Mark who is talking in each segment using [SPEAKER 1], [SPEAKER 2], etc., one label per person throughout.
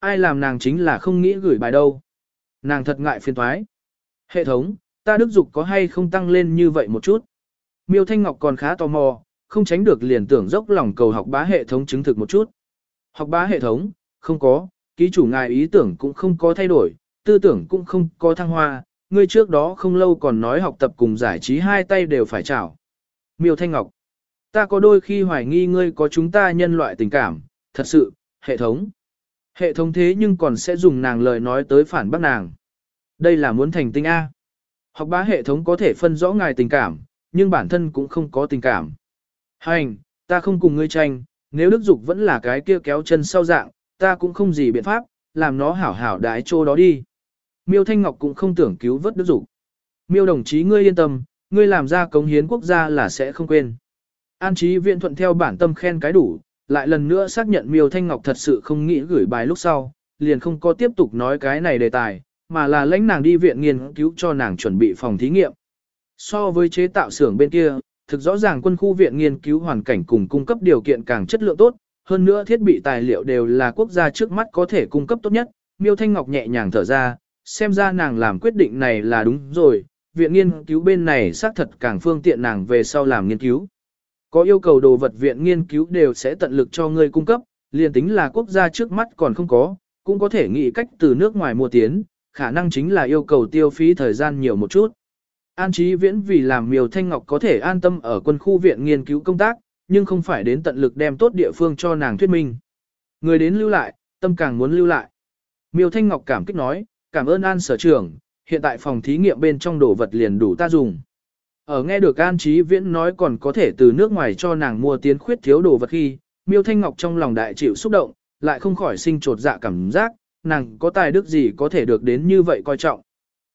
[SPEAKER 1] ai làm nàng chính là không nghĩ gửi bài đâu. Nàng thật ngại phiền thoái. Hệ thống, ta đức dục có hay không tăng lên như vậy một chút. Miêu Thanh Ngọc còn khá tò mò, không tránh được liền tưởng dốc lòng cầu học bá hệ thống chứng thực một chút. Học bá hệ thống, không có, ký chủ ngài ý tưởng cũng không có thay đổi, tư tưởng cũng không có thăng hoa, ngươi trước đó không lâu còn nói học tập cùng giải trí hai tay đều phải chảo. Miêu Thanh Ngọc, ta có đôi khi hoài nghi ngươi có chúng ta nhân loại tình cảm, thật sự, hệ thống. Hệ thống thế nhưng còn sẽ dùng nàng lời nói tới phản bác nàng. Đây là muốn thành tinh A. Học bá hệ thống có thể phân rõ ngài tình cảm, nhưng bản thân cũng không có tình cảm. Hành, ta không cùng ngươi tranh, nếu đức dục vẫn là cái kia kéo chân sau dạng, ta cũng không gì biện pháp, làm nó hảo hảo đái trô đó đi. Miêu Thanh Ngọc cũng không tưởng cứu vớt đức dục. Miêu đồng chí ngươi yên tâm, ngươi làm ra cống hiến quốc gia là sẽ không quên. An trí viện thuận theo bản tâm khen cái đủ, lại lần nữa xác nhận Miêu Thanh Ngọc thật sự không nghĩ gửi bài lúc sau, liền không có tiếp tục nói cái này đề tài, mà là lãnh nàng đi viện nghiên cứu cho nàng chuẩn bị phòng thí nghiệm. So với chế tạo xưởng bên kia, thực rõ ràng quân khu viện nghiên cứu hoàn cảnh cùng cung cấp điều kiện càng chất lượng tốt, hơn nữa thiết bị tài liệu đều là quốc gia trước mắt có thể cung cấp tốt nhất. Miêu Thanh Ngọc nhẹ nhàng thở ra, xem ra nàng làm quyết định này là đúng rồi, viện nghiên cứu bên này xác thật càng phương tiện nàng về sau làm nghiên cứu. Có yêu cầu đồ vật viện nghiên cứu đều sẽ tận lực cho ngươi cung cấp, liền tính là quốc gia trước mắt còn không có, cũng có thể nghĩ cách từ nước ngoài mua tiến, khả năng chính là yêu cầu tiêu phí thời gian nhiều một chút. An Chí Viễn vì làm Miêu Thanh Ngọc có thể an tâm ở quân khu viện nghiên cứu công tác, nhưng không phải đến tận lực đem tốt địa phương cho nàng thuyết minh. Người đến lưu lại, tâm càng muốn lưu lại. Miêu Thanh Ngọc cảm kích nói, cảm ơn An sở trưởng, hiện tại phòng thí nghiệm bên trong đồ vật liền đủ ta dùng. Ở nghe được An Chí Viễn nói còn có thể từ nước ngoài cho nàng mua tiến khuyết thiếu đồ vật khi, Miêu Thanh Ngọc trong lòng đại chịu xúc động, lại không khỏi sinh trột dạ cảm giác, nàng có tài đức gì có thể được đến như vậy coi trọng.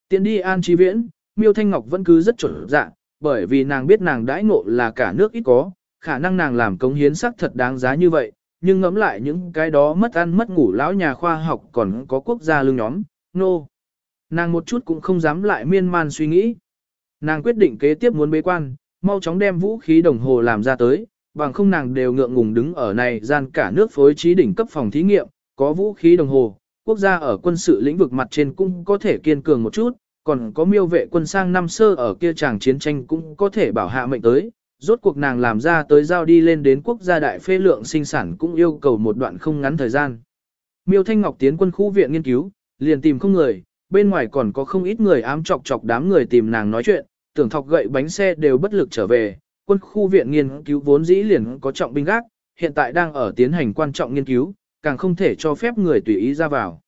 [SPEAKER 1] Tiến đi An Chí Viễn, Miêu Thanh Ngọc vẫn cứ rất trột dạ, bởi vì nàng biết nàng đãi ngộ là cả nước ít có, khả năng nàng làm cống hiến sắc thật đáng giá như vậy, nhưng ngẫm lại những cái đó mất ăn mất ngủ lão nhà khoa học còn có quốc gia lương nhóm, nô. No. Nàng một chút cũng không dám lại miên man suy nghĩ. Nàng quyết định kế tiếp muốn bế quan, mau chóng đem vũ khí đồng hồ làm ra tới, bằng không nàng đều ngượng ngùng đứng ở này gian cả nước phối trí đỉnh cấp phòng thí nghiệm, có vũ khí đồng hồ, quốc gia ở quân sự lĩnh vực mặt trên cũng có thể kiên cường một chút, còn có miêu vệ quân sang năm sơ ở kia chàng chiến tranh cũng có thể bảo hạ mệnh tới. Rốt cuộc nàng làm ra tới giao đi lên đến quốc gia đại phê lượng sinh sản cũng yêu cầu một đoạn không ngắn thời gian. Miêu Thanh Ngọc tiến quân khu viện nghiên cứu, liền tìm không người, bên ngoài còn có không ít người ám chọc chọc đám người tìm nàng nói chuyện, tưởng thọc gậy bánh xe đều bất lực trở về. Quân khu viện nghiên cứu vốn dĩ liền có trọng binh gác, hiện tại đang ở tiến hành quan trọng nghiên cứu, càng không thể cho phép người tùy ý ra vào.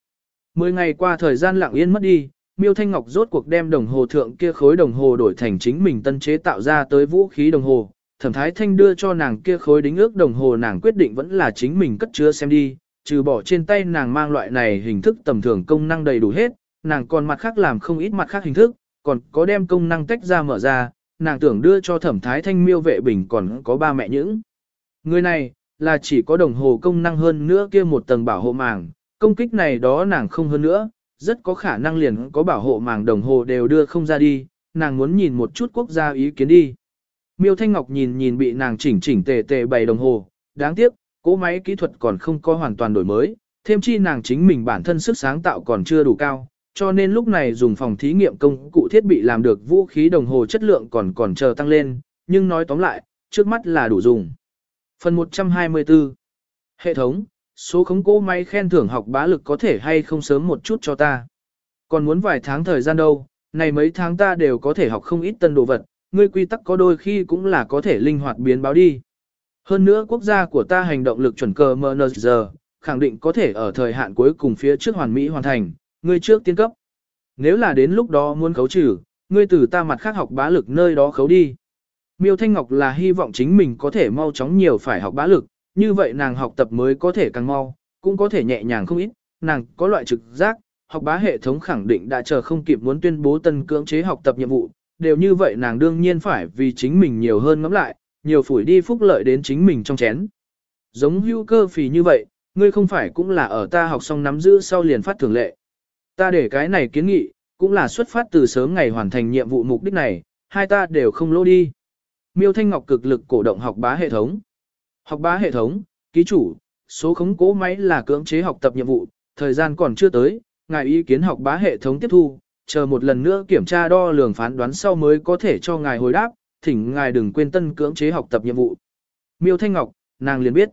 [SPEAKER 1] Mười ngày qua thời gian lặng yên mất đi, Miêu Thanh Ngọc rốt cuộc đem đồng hồ thượng kia khối đồng hồ đổi thành chính mình tân chế tạo ra tới vũ khí đồng hồ. Thẩm Thái Thanh đưa cho nàng kia khối đính ước đồng hồ nàng quyết định vẫn là chính mình cất chứa xem đi, trừ bỏ trên tay nàng mang loại này hình thức tầm thường công năng đầy đủ hết, nàng còn mặt khác làm không ít mặt khác hình thức, còn có đem công năng tách ra mở ra, nàng tưởng đưa cho Thẩm Thái Thanh miêu vệ bình còn có ba mẹ những. Người này, là chỉ có đồng hồ công năng hơn nữa kia một tầng bảo hộ màng, công kích này đó nàng không hơn nữa, rất có khả năng liền có bảo hộ màng đồng hồ đều đưa không ra đi, nàng muốn nhìn một chút quốc gia ý kiến đi. Miêu Thanh Ngọc nhìn nhìn bị nàng chỉnh chỉnh tề tề bày đồng hồ, đáng tiếc, cỗ máy kỹ thuật còn không có hoàn toàn đổi mới, thêm chi nàng chính mình bản thân sức sáng tạo còn chưa đủ cao, cho nên lúc này dùng phòng thí nghiệm công cụ thiết bị làm được vũ khí đồng hồ chất lượng còn còn chờ tăng lên, nhưng nói tóm lại, trước mắt là đủ dùng. Phần 124 Hệ thống, số khống cố máy khen thưởng học bá lực có thể hay không sớm một chút cho ta. Còn muốn vài tháng thời gian đâu, này mấy tháng ta đều có thể học không ít tân đồ vật, ngươi quy tắc có đôi khi cũng là có thể linh hoạt biến báo đi. Hơn nữa quốc gia của ta hành động lực chuẩn cờ MNZ, khẳng định có thể ở thời hạn cuối cùng phía trước hoàn mỹ hoàn thành, ngươi trước tiên cấp. Nếu là đến lúc đó muốn khấu trừ, ngươi từ ta mặt khác học bá lực nơi đó khấu đi. Miêu Thanh Ngọc là hy vọng chính mình có thể mau chóng nhiều phải học bá lực, như vậy nàng học tập mới có thể càng mau, cũng có thể nhẹ nhàng không ít, nàng có loại trực giác, học bá hệ thống khẳng định đã chờ không kịp muốn tuyên bố tân cưỡng chế học tập nhiệm vụ, đều như vậy nàng đương nhiên phải vì chính mình nhiều hơn ngắm lại, nhiều phủi đi phúc lợi đến chính mình trong chén. Giống hưu cơ phì như vậy, ngươi không phải cũng là ở ta học xong nắm giữ sau liền phát thường lệ. Ta để cái này kiến nghị, cũng là xuất phát từ sớm ngày hoàn thành nhiệm vụ mục đích này, hai ta đều không lỗ đi. Miêu Thanh Ngọc cực lực cổ động học bá hệ thống. Học bá hệ thống, ký chủ, số khống cố máy là cưỡng chế học tập nhiệm vụ, thời gian còn chưa tới, ngài ý kiến học bá hệ thống tiếp thu, chờ một lần nữa kiểm tra đo lường phán đoán sau mới có thể cho ngài hồi đáp, thỉnh ngài đừng quên tân cưỡng chế học tập nhiệm vụ. Miêu Thanh Ngọc, nàng liền biết.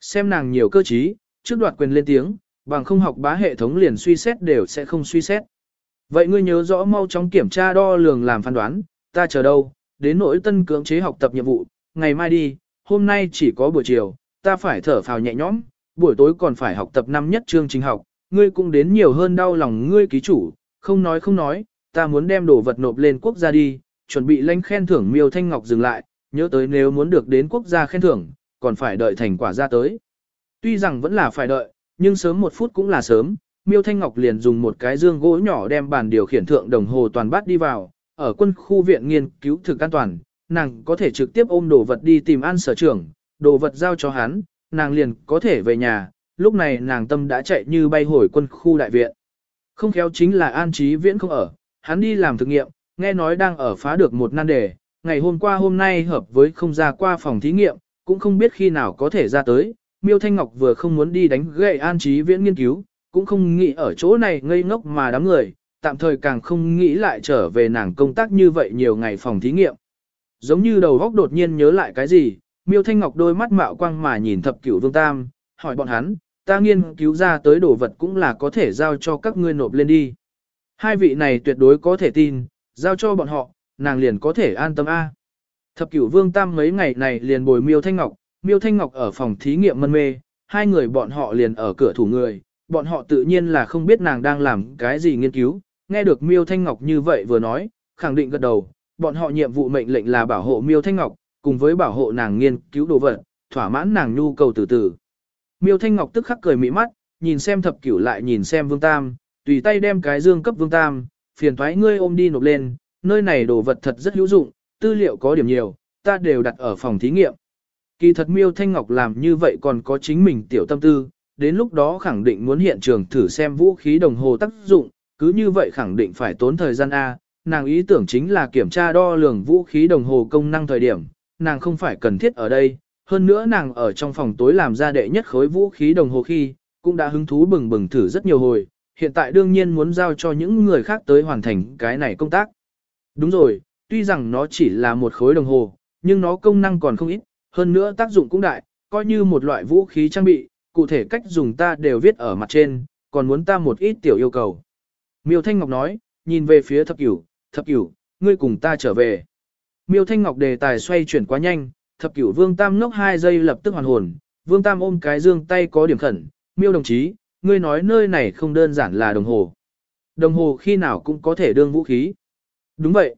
[SPEAKER 1] Xem nàng nhiều cơ trí, trước đoạt quyền lên tiếng, bằng không học bá hệ thống liền suy xét đều sẽ không suy xét. Vậy ngươi nhớ rõ mau chóng kiểm tra đo lường làm phán đoán, ta chờ đâu, đến nỗi tân cưỡng chế học tập nhiệm vụ, ngày mai đi, hôm nay chỉ có buổi chiều, ta phải thở phào nhẹ nhõm, buổi tối còn phải học tập năm nhất chương trình học, ngươi cũng đến nhiều hơn đau lòng ngươi ký chủ, không nói không nói, ta muốn đem đồ vật nộp lên quốc gia đi, chuẩn bị lãnh khen thưởng miêu thanh ngọc dừng lại, nhớ tới nếu muốn được đến quốc gia khen thưởng, còn phải đợi thành quả ra tới. Tuy rằng vẫn là phải đợi, nhưng sớm một phút cũng là sớm, miêu thanh ngọc liền dùng một cái dương gỗ nhỏ đem bàn điều khiển thượng đồng hồ toàn bát đi vào, ở quân khu viện nghiên cứu thực an toàn, nàng có thể trực tiếp ôm đồ vật đi tìm an sở trưởng, đồ vật giao cho hắn, nàng liền có thể về nhà, lúc này nàng tâm đã chạy như bay hồi quân khu đại viện. Không khéo chính là an trí viễn không ở, hắn đi làm thực nghiệm, nghe nói đang ở phá được một nan đề, ngày hôm qua hôm nay hợp với không ra qua phòng thí nghiệm, cũng không biết khi nào có thể ra tới. Miêu Thanh Ngọc vừa không muốn đi đánh gậy an trí viễn nghiên cứu, cũng không nghĩ ở chỗ này ngây ngốc mà đám người, tạm thời càng không nghĩ lại trở về nàng công tác như vậy nhiều ngày phòng thí nghiệm. Giống như đầu góc đột nhiên nhớ lại cái gì, Miêu Thanh Ngọc đôi mắt mạo quang mà nhìn thập cửu vương tam, hỏi bọn hắn, ta nghiên cứu ra tới đồ vật cũng là có thể giao cho các ngươi nộp lên đi. Hai vị này tuyệt đối có thể tin, giao cho bọn họ, nàng liền có thể an tâm A. Thập cửu vương tam mấy ngày này liền bồi Miêu Thanh Ngọc, Miêu Thanh Ngọc ở phòng thí nghiệm mân mê, hai người bọn họ liền ở cửa thủ người, bọn họ tự nhiên là không biết nàng đang làm cái gì nghiên cứu, nghe được Miêu Thanh Ngọc như vậy vừa nói, khẳng định gật đầu, bọn họ nhiệm vụ mệnh lệnh là bảo hộ Miêu Thanh Ngọc, cùng với bảo hộ nàng nghiên cứu đồ vật, thỏa mãn nàng nhu cầu từ từ. Miêu Thanh Ngọc tức khắc cười mỹ mắt, nhìn xem thập cửu lại nhìn xem Vương Tam, tùy tay đem cái dương cấp Vương Tam, phiền thoái ngươi ôm đi nộp lên, nơi này đồ vật thật rất hữu dụng, tư liệu có điểm nhiều, ta đều đặt ở phòng thí nghiệm. Kỳ thật Miêu Thanh Ngọc làm như vậy còn có chính mình tiểu tâm tư, đến lúc đó khẳng định muốn hiện trường thử xem vũ khí đồng hồ tác dụng, cứ như vậy khẳng định phải tốn thời gian A, nàng ý tưởng chính là kiểm tra đo lường vũ khí đồng hồ công năng thời điểm, nàng không phải cần thiết ở đây, hơn nữa nàng ở trong phòng tối làm ra đệ nhất khối vũ khí đồng hồ khi, cũng đã hứng thú bừng bừng thử rất nhiều hồi, hiện tại đương nhiên muốn giao cho những người khác tới hoàn thành cái này công tác. Đúng rồi, tuy rằng nó chỉ là một khối đồng hồ, nhưng nó công năng còn không ít, hơn nữa tác dụng cũng đại, coi như một loại vũ khí trang bị, cụ thể cách dùng ta đều viết ở mặt trên, còn muốn ta một ít tiểu yêu cầu. Miêu Thanh Ngọc nói, nhìn về phía thập cửu, thập cửu, ngươi cùng ta trở về. Miêu Thanh Ngọc đề tài xoay chuyển quá nhanh, thập cửu Vương Tam ngốc hai giây lập tức hoàn hồn, Vương Tam ôm cái dương tay có điểm khẩn, miêu đồng chí, ngươi nói nơi này không đơn giản là đồng hồ. Đồng hồ khi nào cũng có thể đương vũ khí. Đúng vậy.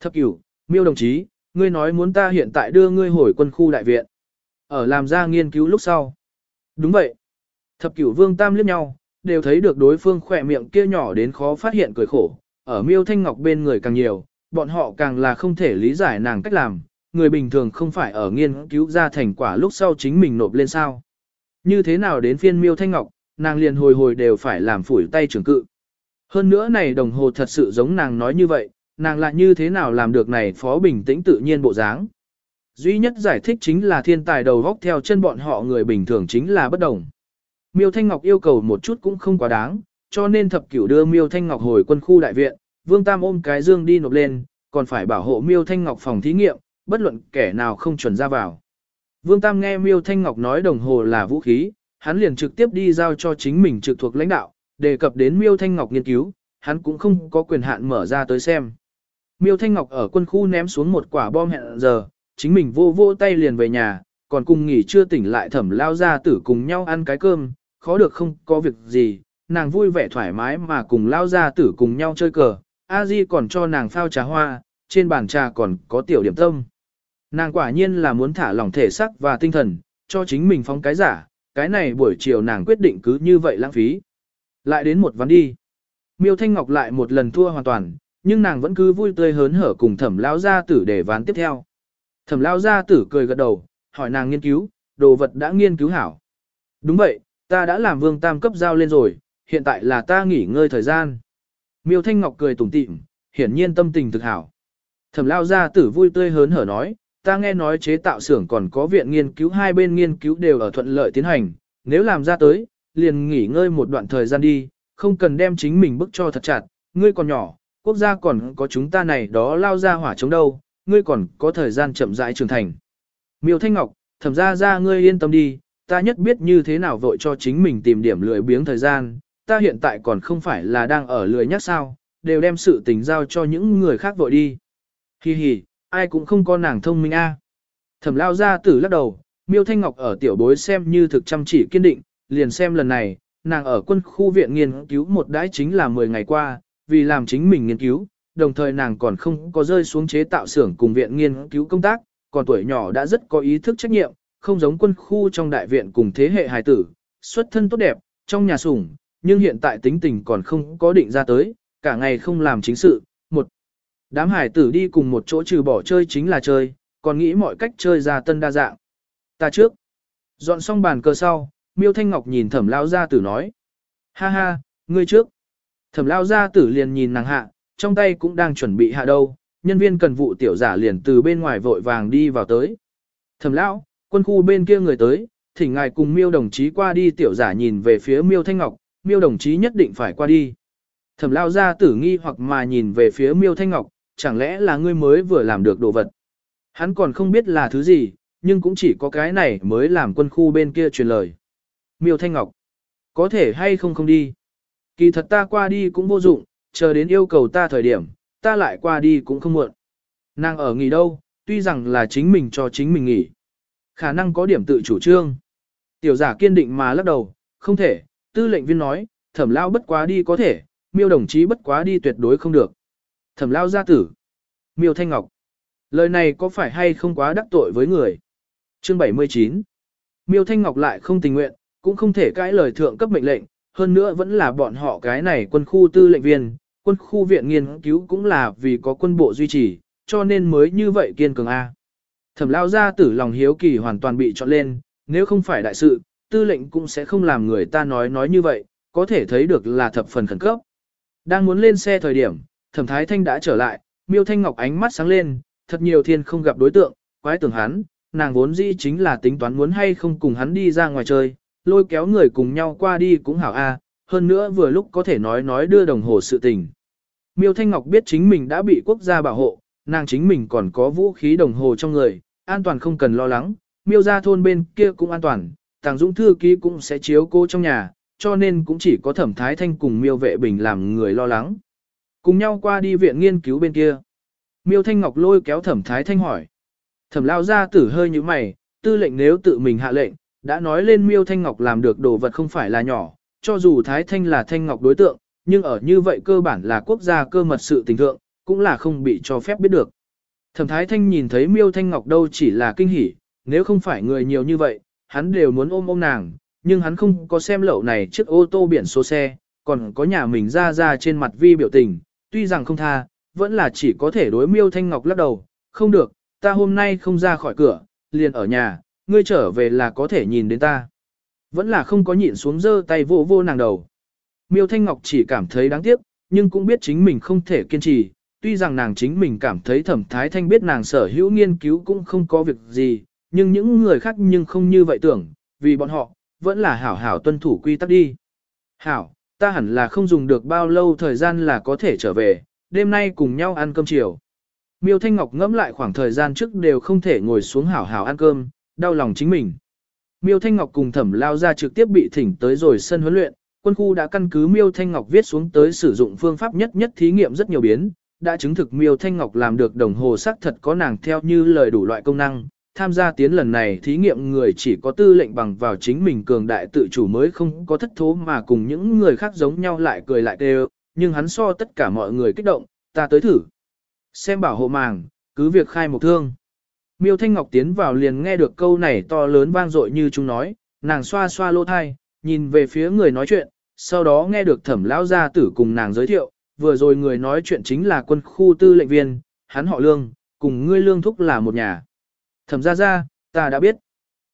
[SPEAKER 1] Thập cửu, miêu đồng chí, ngươi nói muốn ta hiện tại đưa ngươi hồi quân khu đại viện. Ở làm ra nghiên cứu lúc sau. Đúng vậy. Thập cửu Vương Tam liếc nhau, đều thấy được đối phương khỏe miệng kia nhỏ đến khó phát hiện cười khổ. Ở miêu thanh ngọc bên người càng nhiều, bọn họ càng là không thể lý giải nàng cách làm, người bình thường không phải ở nghiên cứu ra thành quả lúc sau chính mình nộp lên sao. Như thế nào đến phiên miêu thanh ngọc, nàng liền hồi hồi đều phải làm phủi tay trưởng cự. Hơn nữa này đồng hồ thật sự giống nàng nói như vậy, nàng lại như thế nào làm được này phó bình tĩnh tự nhiên bộ dáng. Duy nhất giải thích chính là thiên tài đầu góc theo chân bọn họ người bình thường chính là bất đồng. Miêu Thanh Ngọc yêu cầu một chút cũng không quá đáng, cho nên thập cửu đưa Miêu Thanh Ngọc hồi quân khu đại viện, Vương Tam ôm cái dương đi nộp lên, còn phải bảo hộ Miêu Thanh Ngọc phòng thí nghiệm, bất luận kẻ nào không chuẩn ra vào. Vương Tam nghe Miêu Thanh Ngọc nói đồng hồ là vũ khí, hắn liền trực tiếp đi giao cho chính mình trực thuộc lãnh đạo, đề cập đến Miêu Thanh Ngọc nghiên cứu, hắn cũng không có quyền hạn mở ra tới xem. Miêu Thanh Ngọc ở quân khu ném xuống một quả bom hẹn giờ, chính mình vô vô tay liền về nhà, còn cùng nghỉ chưa tỉnh lại thẩm lao ra tử cùng nhau ăn cái cơm, khó được không có việc gì, nàng vui vẻ thoải mái mà cùng lao ra tử cùng nhau chơi cờ, a di còn cho nàng phao trà hoa, trên bàn trà còn có tiểu điểm tâm. Nàng quả nhiên là muốn thả lỏng thể xác và tinh thần, cho chính mình phóng cái giả, cái này buổi chiều nàng quyết định cứ như vậy lãng phí. Lại đến một ván đi. Miêu Thanh Ngọc lại một lần thua hoàn toàn, nhưng nàng vẫn cứ vui tươi hớn hở cùng thẩm lao gia tử để ván tiếp theo. Thẩm lao gia tử cười gật đầu, hỏi nàng nghiên cứu, đồ vật đã nghiên cứu hảo. Đúng vậy, ta đã làm vương tam cấp giao lên rồi, hiện tại là ta nghỉ ngơi thời gian. Miêu Thanh Ngọc cười tủm tỉm, hiển nhiên tâm tình thực hảo. Thẩm lao gia tử vui tươi hớn hở nói, ta nghe nói chế tạo xưởng còn có viện nghiên cứu hai bên nghiên cứu đều ở thuận lợi tiến hành, nếu làm ra tới, liền nghỉ ngơi một đoạn thời gian đi, không cần đem chính mình bức cho thật chặt, ngươi còn nhỏ, quốc gia còn có chúng ta này đó lao ra hỏa chống đâu, ngươi còn có thời gian chậm rãi trưởng thành. Miêu Thanh Ngọc, thẩm ra ra ngươi yên tâm đi, ta nhất biết như thế nào vội cho chính mình tìm điểm lười biếng thời gian, ta hiện tại còn không phải là đang ở lười nhắc sao, đều đem sự tình giao cho những người khác vội đi. Hi hi, ai cũng không có nàng thông minh a. Thẩm lao ra tử lắc đầu, miêu thanh ngọc ở tiểu bối xem như thực chăm chỉ kiên định, liền xem lần này, nàng ở quân khu viện nghiên cứu một đãi chính là 10 ngày qua, vì làm chính mình nghiên cứu, đồng thời nàng còn không có rơi xuống chế tạo xưởng cùng viện nghiên cứu công tác, còn tuổi nhỏ đã rất có ý thức trách nhiệm, không giống quân khu trong đại viện cùng thế hệ hài tử, xuất thân tốt đẹp, trong nhà sủng, nhưng hiện tại tính tình còn không có định ra tới, cả ngày không làm chính sự. Một, đám hải tử đi cùng một chỗ trừ bỏ chơi chính là chơi, còn nghĩ mọi cách chơi ra tân đa dạng. Ta trước, dọn xong bàn cờ sau, miêu thanh ngọc nhìn thẩm lao gia tử nói. Ha ha, ngươi trước. Thẩm lao gia tử liền nhìn nàng hạ, trong tay cũng đang chuẩn bị hạ đâu, nhân viên cần vụ tiểu giả liền từ bên ngoài vội vàng đi vào tới. Thẩm lão, quân khu bên kia người tới, thỉnh ngài cùng miêu đồng chí qua đi tiểu giả nhìn về phía miêu thanh ngọc, miêu đồng chí nhất định phải qua đi. Thẩm lao Gia tử nghi hoặc mà nhìn về phía miêu thanh ngọc, chẳng lẽ là ngươi mới vừa làm được đồ vật. Hắn còn không biết là thứ gì, nhưng cũng chỉ có cái này mới làm quân khu bên kia truyền lời. Miêu thanh ngọc, có thể hay không không đi. Kỳ thật ta qua đi cũng vô dụng, chờ đến yêu cầu ta thời điểm, ta lại qua đi cũng không muộn. Nàng ở nghỉ đâu, tuy rằng là chính mình cho chính mình nghỉ. Khả năng có điểm tự chủ trương. Tiểu giả kiên định mà lắc đầu, không thể, tư lệnh viên nói, thẩm lao bất quá đi có thể, miêu đồng chí bất quá đi tuyệt đối không được. Thẩm lao gia tử. Miêu Thanh Ngọc. Lời này có phải hay không quá đắc tội với người? Chương 79. Miêu Thanh Ngọc lại không tình nguyện, cũng không thể cãi lời thượng cấp mệnh lệnh, hơn nữa vẫn là bọn họ cái này quân khu tư lệnh viên, quân khu viện nghiên cứu cũng là vì có quân bộ duy trì, cho nên mới như vậy kiên cường A. Thẩm lao gia tử lòng hiếu kỳ hoàn toàn bị chọn lên, nếu không phải đại sự, tư lệnh cũng sẽ không làm người ta nói nói như vậy, có thể thấy được là thập phần khẩn cấp. Đang muốn lên xe thời điểm, thẩm thái thanh đã trở lại, miêu thanh ngọc ánh mắt sáng lên, thật nhiều thiên không gặp đối tượng, quái tưởng hắn, nàng vốn dĩ chính là tính toán muốn hay không cùng hắn đi ra ngoài chơi, lôi kéo người cùng nhau qua đi cũng hảo a, hơn nữa vừa lúc có thể nói nói đưa đồng hồ sự tình. Miêu Thanh Ngọc biết chính mình đã bị quốc gia bảo hộ, nàng chính mình còn có vũ khí đồng hồ trong người, an toàn không cần lo lắng, miêu ra thôn bên kia cũng an toàn, tàng dũng thư ký cũng sẽ chiếu cô trong nhà, cho nên cũng chỉ có thẩm thái thanh cùng miêu vệ bình làm người lo lắng. Cùng nhau qua đi viện nghiên cứu bên kia. Miêu Thanh Ngọc lôi kéo thẩm thái thanh hỏi. Thẩm lao ra tử hơi như mày, tư lệnh nếu tự mình hạ lệnh, đã nói lên miêu Thanh Ngọc làm được đồ vật không phải là nhỏ, cho dù thái thanh là Thanh Ngọc đối tượng, nhưng ở như vậy cơ bản là quốc gia cơ mật sự tình thượng, cũng là không bị cho phép biết được. Thẩm Thái Thanh nhìn thấy Miêu Thanh Ngọc đâu chỉ là kinh hỉ, nếu không phải người nhiều như vậy, hắn đều muốn ôm ôm nàng, nhưng hắn không có xem lậu này chiếc ô tô biển số xe, còn có nhà mình ra ra trên mặt vi biểu tình, tuy rằng không tha, vẫn là chỉ có thể đối Miêu Thanh Ngọc lắc đầu, không được, ta hôm nay không ra khỏi cửa, liền ở nhà, ngươi trở về là có thể nhìn đến ta. Vẫn là không có nhịn xuống dơ tay vô vô nàng đầu. Miêu Thanh Ngọc chỉ cảm thấy đáng tiếc, nhưng cũng biết chính mình không thể kiên trì, tuy rằng nàng chính mình cảm thấy thẩm thái thanh biết nàng sở hữu nghiên cứu cũng không có việc gì, nhưng những người khác nhưng không như vậy tưởng, vì bọn họ, vẫn là hảo hảo tuân thủ quy tắc đi. Hảo, ta hẳn là không dùng được bao lâu thời gian là có thể trở về, đêm nay cùng nhau ăn cơm chiều. Miêu Thanh Ngọc ngẫm lại khoảng thời gian trước đều không thể ngồi xuống hảo hảo ăn cơm, đau lòng chính mình. Miêu Thanh Ngọc cùng thẩm lao ra trực tiếp bị thỉnh tới rồi sân huấn luyện, quân khu đã căn cứ Miêu Thanh Ngọc viết xuống tới sử dụng phương pháp nhất nhất thí nghiệm rất nhiều biến, đã chứng thực Miêu Thanh Ngọc làm được đồng hồ xác thật có nàng theo như lời đủ loại công năng. Tham gia tiến lần này thí nghiệm người chỉ có tư lệnh bằng vào chính mình cường đại tự chủ mới không có thất thố mà cùng những người khác giống nhau lại cười lại đều, nhưng hắn so tất cả mọi người kích động, ta tới thử. Xem bảo hộ màng, cứ việc khai một thương. Miêu Thanh Ngọc tiến vào liền nghe được câu này to lớn vang dội như chúng nói, nàng xoa xoa lỗ thai, nhìn về phía người nói chuyện, sau đó nghe được thẩm lão gia tử cùng nàng giới thiệu, vừa rồi người nói chuyện chính là quân khu tư lệnh viên, hắn họ lương, cùng ngươi lương thúc là một nhà. Thẩm gia gia, ta đã biết.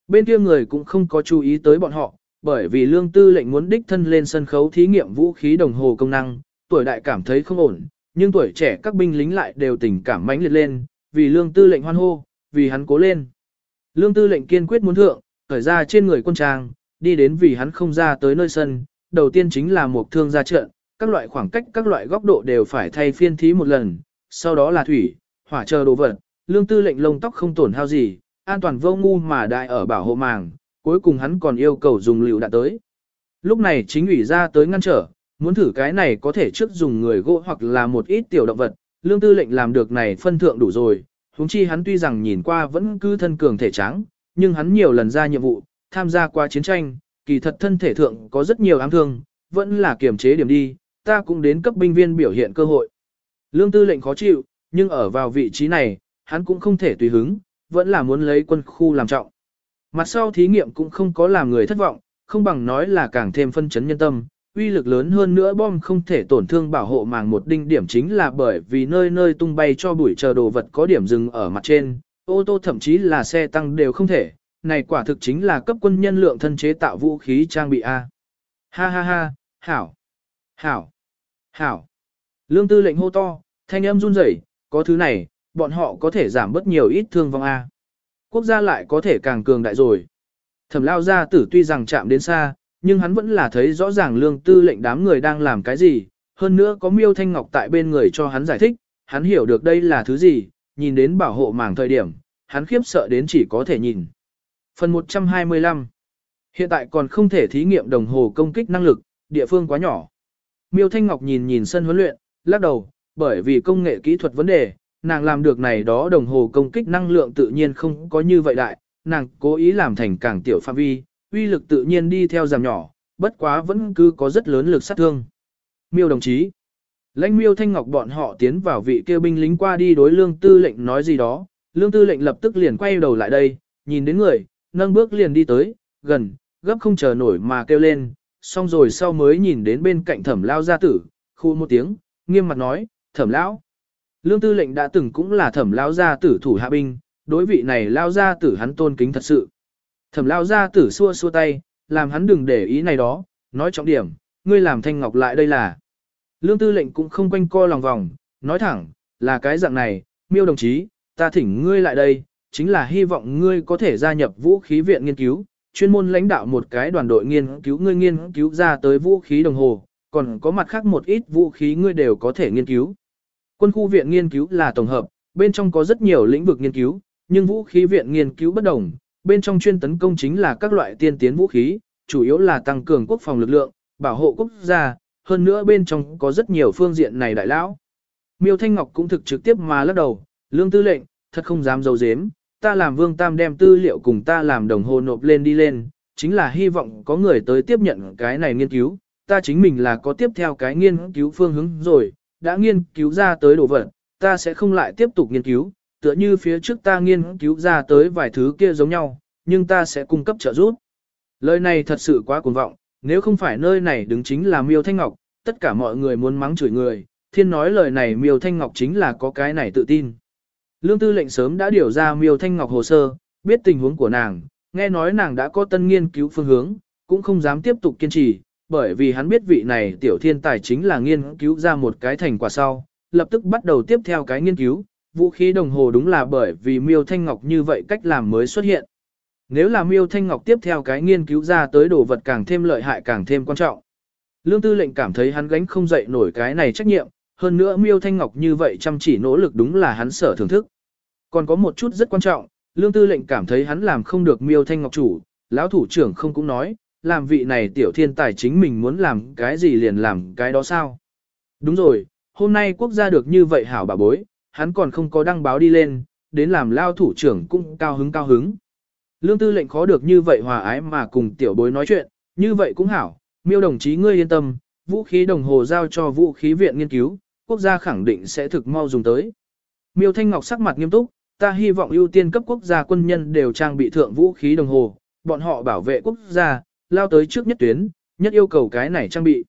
[SPEAKER 1] Bên kia người cũng không có chú ý tới bọn họ, bởi vì lương tư lệnh muốn đích thân lên sân khấu thí nghiệm vũ khí đồng hồ công năng, tuổi đại cảm thấy không ổn, nhưng tuổi trẻ các binh lính lại đều tình cảm mãnh liệt lên, vì lương tư lệnh hoan hô, vì hắn cố lên. Lương tư lệnh kiên quyết muốn thượng, khởi ra trên người quân trang, đi đến vì hắn không ra tới nơi sân, đầu tiên chính là một thương ra trận, các loại khoảng cách các loại góc độ đều phải thay phiên thí một lần, sau đó là thủy, hỏa chờ đồ vật, lương tư lệnh lông tóc không tổn hao gì, an toàn vô ngu mà đại ở bảo hộ màng, cuối cùng hắn còn yêu cầu dùng liệu đạn tới. Lúc này chính ủy ra tới ngăn trở, muốn thử cái này có thể trước dùng người gỗ hoặc là một ít tiểu động vật, lương tư lệnh làm được này phân thượng đủ rồi, huống chi hắn tuy rằng nhìn qua vẫn cứ thân cường thể trắng, nhưng hắn nhiều lần ra nhiệm vụ, tham gia qua chiến tranh, kỳ thật thân thể thượng có rất nhiều ám thương, vẫn là kiềm chế điểm đi, ta cũng đến cấp binh viên biểu hiện cơ hội. Lương tư lệnh khó chịu, nhưng ở vào vị trí này, hắn cũng không thể tùy hứng, vẫn là muốn lấy quân khu làm trọng. Mặt sau thí nghiệm cũng không có làm người thất vọng, không bằng nói là càng thêm phân chấn nhân tâm, uy lực lớn hơn nữa bom không thể tổn thương bảo hộ màng một đinh điểm chính là bởi vì nơi nơi tung bay cho bụi chờ đồ vật có điểm dừng ở mặt trên, ô tô thậm chí là xe tăng đều không thể, này quả thực chính là cấp quân nhân lượng thân chế tạo vũ khí trang bị A. Ha ha ha, hảo, hảo, hảo. Lương tư lệnh hô to, thanh âm run rẩy, có thứ này, bọn họ có thể giảm bớt nhiều ít thương vong A. Quốc gia lại có thể càng cường đại rồi. Thẩm lao gia tử tuy rằng chạm đến xa, nhưng hắn vẫn là thấy rõ ràng lương tư lệnh đám người đang làm cái gì, hơn nữa có miêu thanh ngọc tại bên người cho hắn giải thích, hắn hiểu được đây là thứ gì, nhìn đến bảo hộ màng thời điểm, hắn khiếp sợ đến chỉ có thể nhìn. Phần 125 Hiện tại còn không thể thí nghiệm đồng hồ công kích năng lực, địa phương quá nhỏ. Miêu Thanh Ngọc nhìn nhìn sân huấn luyện, lắc đầu, bởi vì công nghệ kỹ thuật vấn đề, nàng làm được này đó đồng hồ công kích năng lượng tự nhiên không có như vậy đại, nàng cố ý làm thành càng tiểu phạm vi, uy lực tự nhiên đi theo giảm nhỏ, bất quá vẫn cứ có rất lớn lực sát thương. Miêu đồng chí, lãnh miêu thanh ngọc bọn họ tiến vào vị kêu binh lính qua đi đối lương tư lệnh nói gì đó, lương tư lệnh lập tức liền quay đầu lại đây, nhìn đến người, nâng bước liền đi tới, gần, gấp không chờ nổi mà kêu lên, xong rồi sau mới nhìn đến bên cạnh thẩm lao gia tử, khu một tiếng, nghiêm mặt nói, thẩm lão. Lương tư lệnh đã từng cũng là thẩm lao gia tử thủ hạ binh, đối vị này lao gia tử hắn tôn kính thật sự. Thẩm lao ra tử xua xua tay, làm hắn đừng để ý này đó, nói trọng điểm, ngươi làm thanh ngọc lại đây là. Lương tư lệnh cũng không quanh co lòng vòng, nói thẳng, là cái dạng này, miêu đồng chí, ta thỉnh ngươi lại đây, chính là hy vọng ngươi có thể gia nhập vũ khí viện nghiên cứu, chuyên môn lãnh đạo một cái đoàn đội nghiên cứu ngươi nghiên cứu ra tới vũ khí đồng hồ, còn có mặt khác một ít vũ khí ngươi đều có thể nghiên cứu. Quân khu viện nghiên cứu là tổng hợp, bên trong có rất nhiều lĩnh vực nghiên cứu, nhưng vũ khí viện nghiên cứu bất đồng, bên trong chuyên tấn công chính là các loại tiên tiến vũ khí, chủ yếu là tăng cường quốc phòng lực lượng, bảo hộ quốc gia, hơn nữa bên trong có rất nhiều phương diện này đại lão. Miêu Thanh Ngọc cũng thực trực tiếp mà lắc đầu, lương tư lệnh, thật không dám dấu dếm, ta làm vương tam đem tư liệu cùng ta làm đồng hồ nộp lên đi lên, chính là hy vọng có người tới tiếp nhận cái này nghiên cứu, ta chính mình là có tiếp theo cái nghiên cứu phương hướng rồi, đã nghiên cứu ra tới đồ vật, ta sẽ không lại tiếp tục nghiên cứu, tựa như phía trước ta nghiên cứu ra tới vài thứ kia giống nhau, nhưng ta sẽ cung cấp trợ giúp. Lời này thật sự quá cuồng vọng, nếu không phải nơi này đứng chính là Miêu Thanh Ngọc, tất cả mọi người muốn mắng chửi người, thiên nói lời này Miêu Thanh Ngọc chính là có cái này tự tin. Lương tư lệnh sớm đã điều ra Miêu Thanh Ngọc hồ sơ, biết tình huống của nàng, nghe nói nàng đã có tân nghiên cứu phương hướng, cũng không dám tiếp tục kiên trì, bởi vì hắn biết vị này tiểu thiên tài chính là nghiên cứu ra một cái thành quả sau, lập tức bắt đầu tiếp theo cái nghiên cứu, vũ khí đồng hồ đúng là bởi vì Miêu Thanh Ngọc như vậy cách làm mới xuất hiện. Nếu là Miêu Thanh Ngọc tiếp theo cái nghiên cứu ra tới đồ vật càng thêm lợi hại càng thêm quan trọng. Lương Tư lệnh cảm thấy hắn gánh không dậy nổi cái này trách nhiệm, hơn nữa Miêu Thanh Ngọc như vậy chăm chỉ nỗ lực đúng là hắn sở thưởng thức. Còn có một chút rất quan trọng, Lương Tư lệnh cảm thấy hắn làm không được Miêu Thanh Ngọc chủ, lão thủ trưởng không cũng nói, làm vị này tiểu thiên tài chính mình muốn làm cái gì liền làm cái đó sao. Đúng rồi, hôm nay quốc gia được như vậy hảo bà bối, hắn còn không có đăng báo đi lên, đến làm lao thủ trưởng cũng cao hứng cao hứng. Lương tư lệnh khó được như vậy hòa ái mà cùng tiểu bối nói chuyện, như vậy cũng hảo, miêu đồng chí ngươi yên tâm, vũ khí đồng hồ giao cho vũ khí viện nghiên cứu, quốc gia khẳng định sẽ thực mau dùng tới. Miêu Thanh Ngọc sắc mặt nghiêm túc, ta hy vọng ưu tiên cấp quốc gia quân nhân đều trang bị thượng vũ khí đồng hồ, bọn họ bảo vệ quốc gia, lao tới trước nhất tuyến, nhất yêu cầu cái này trang bị.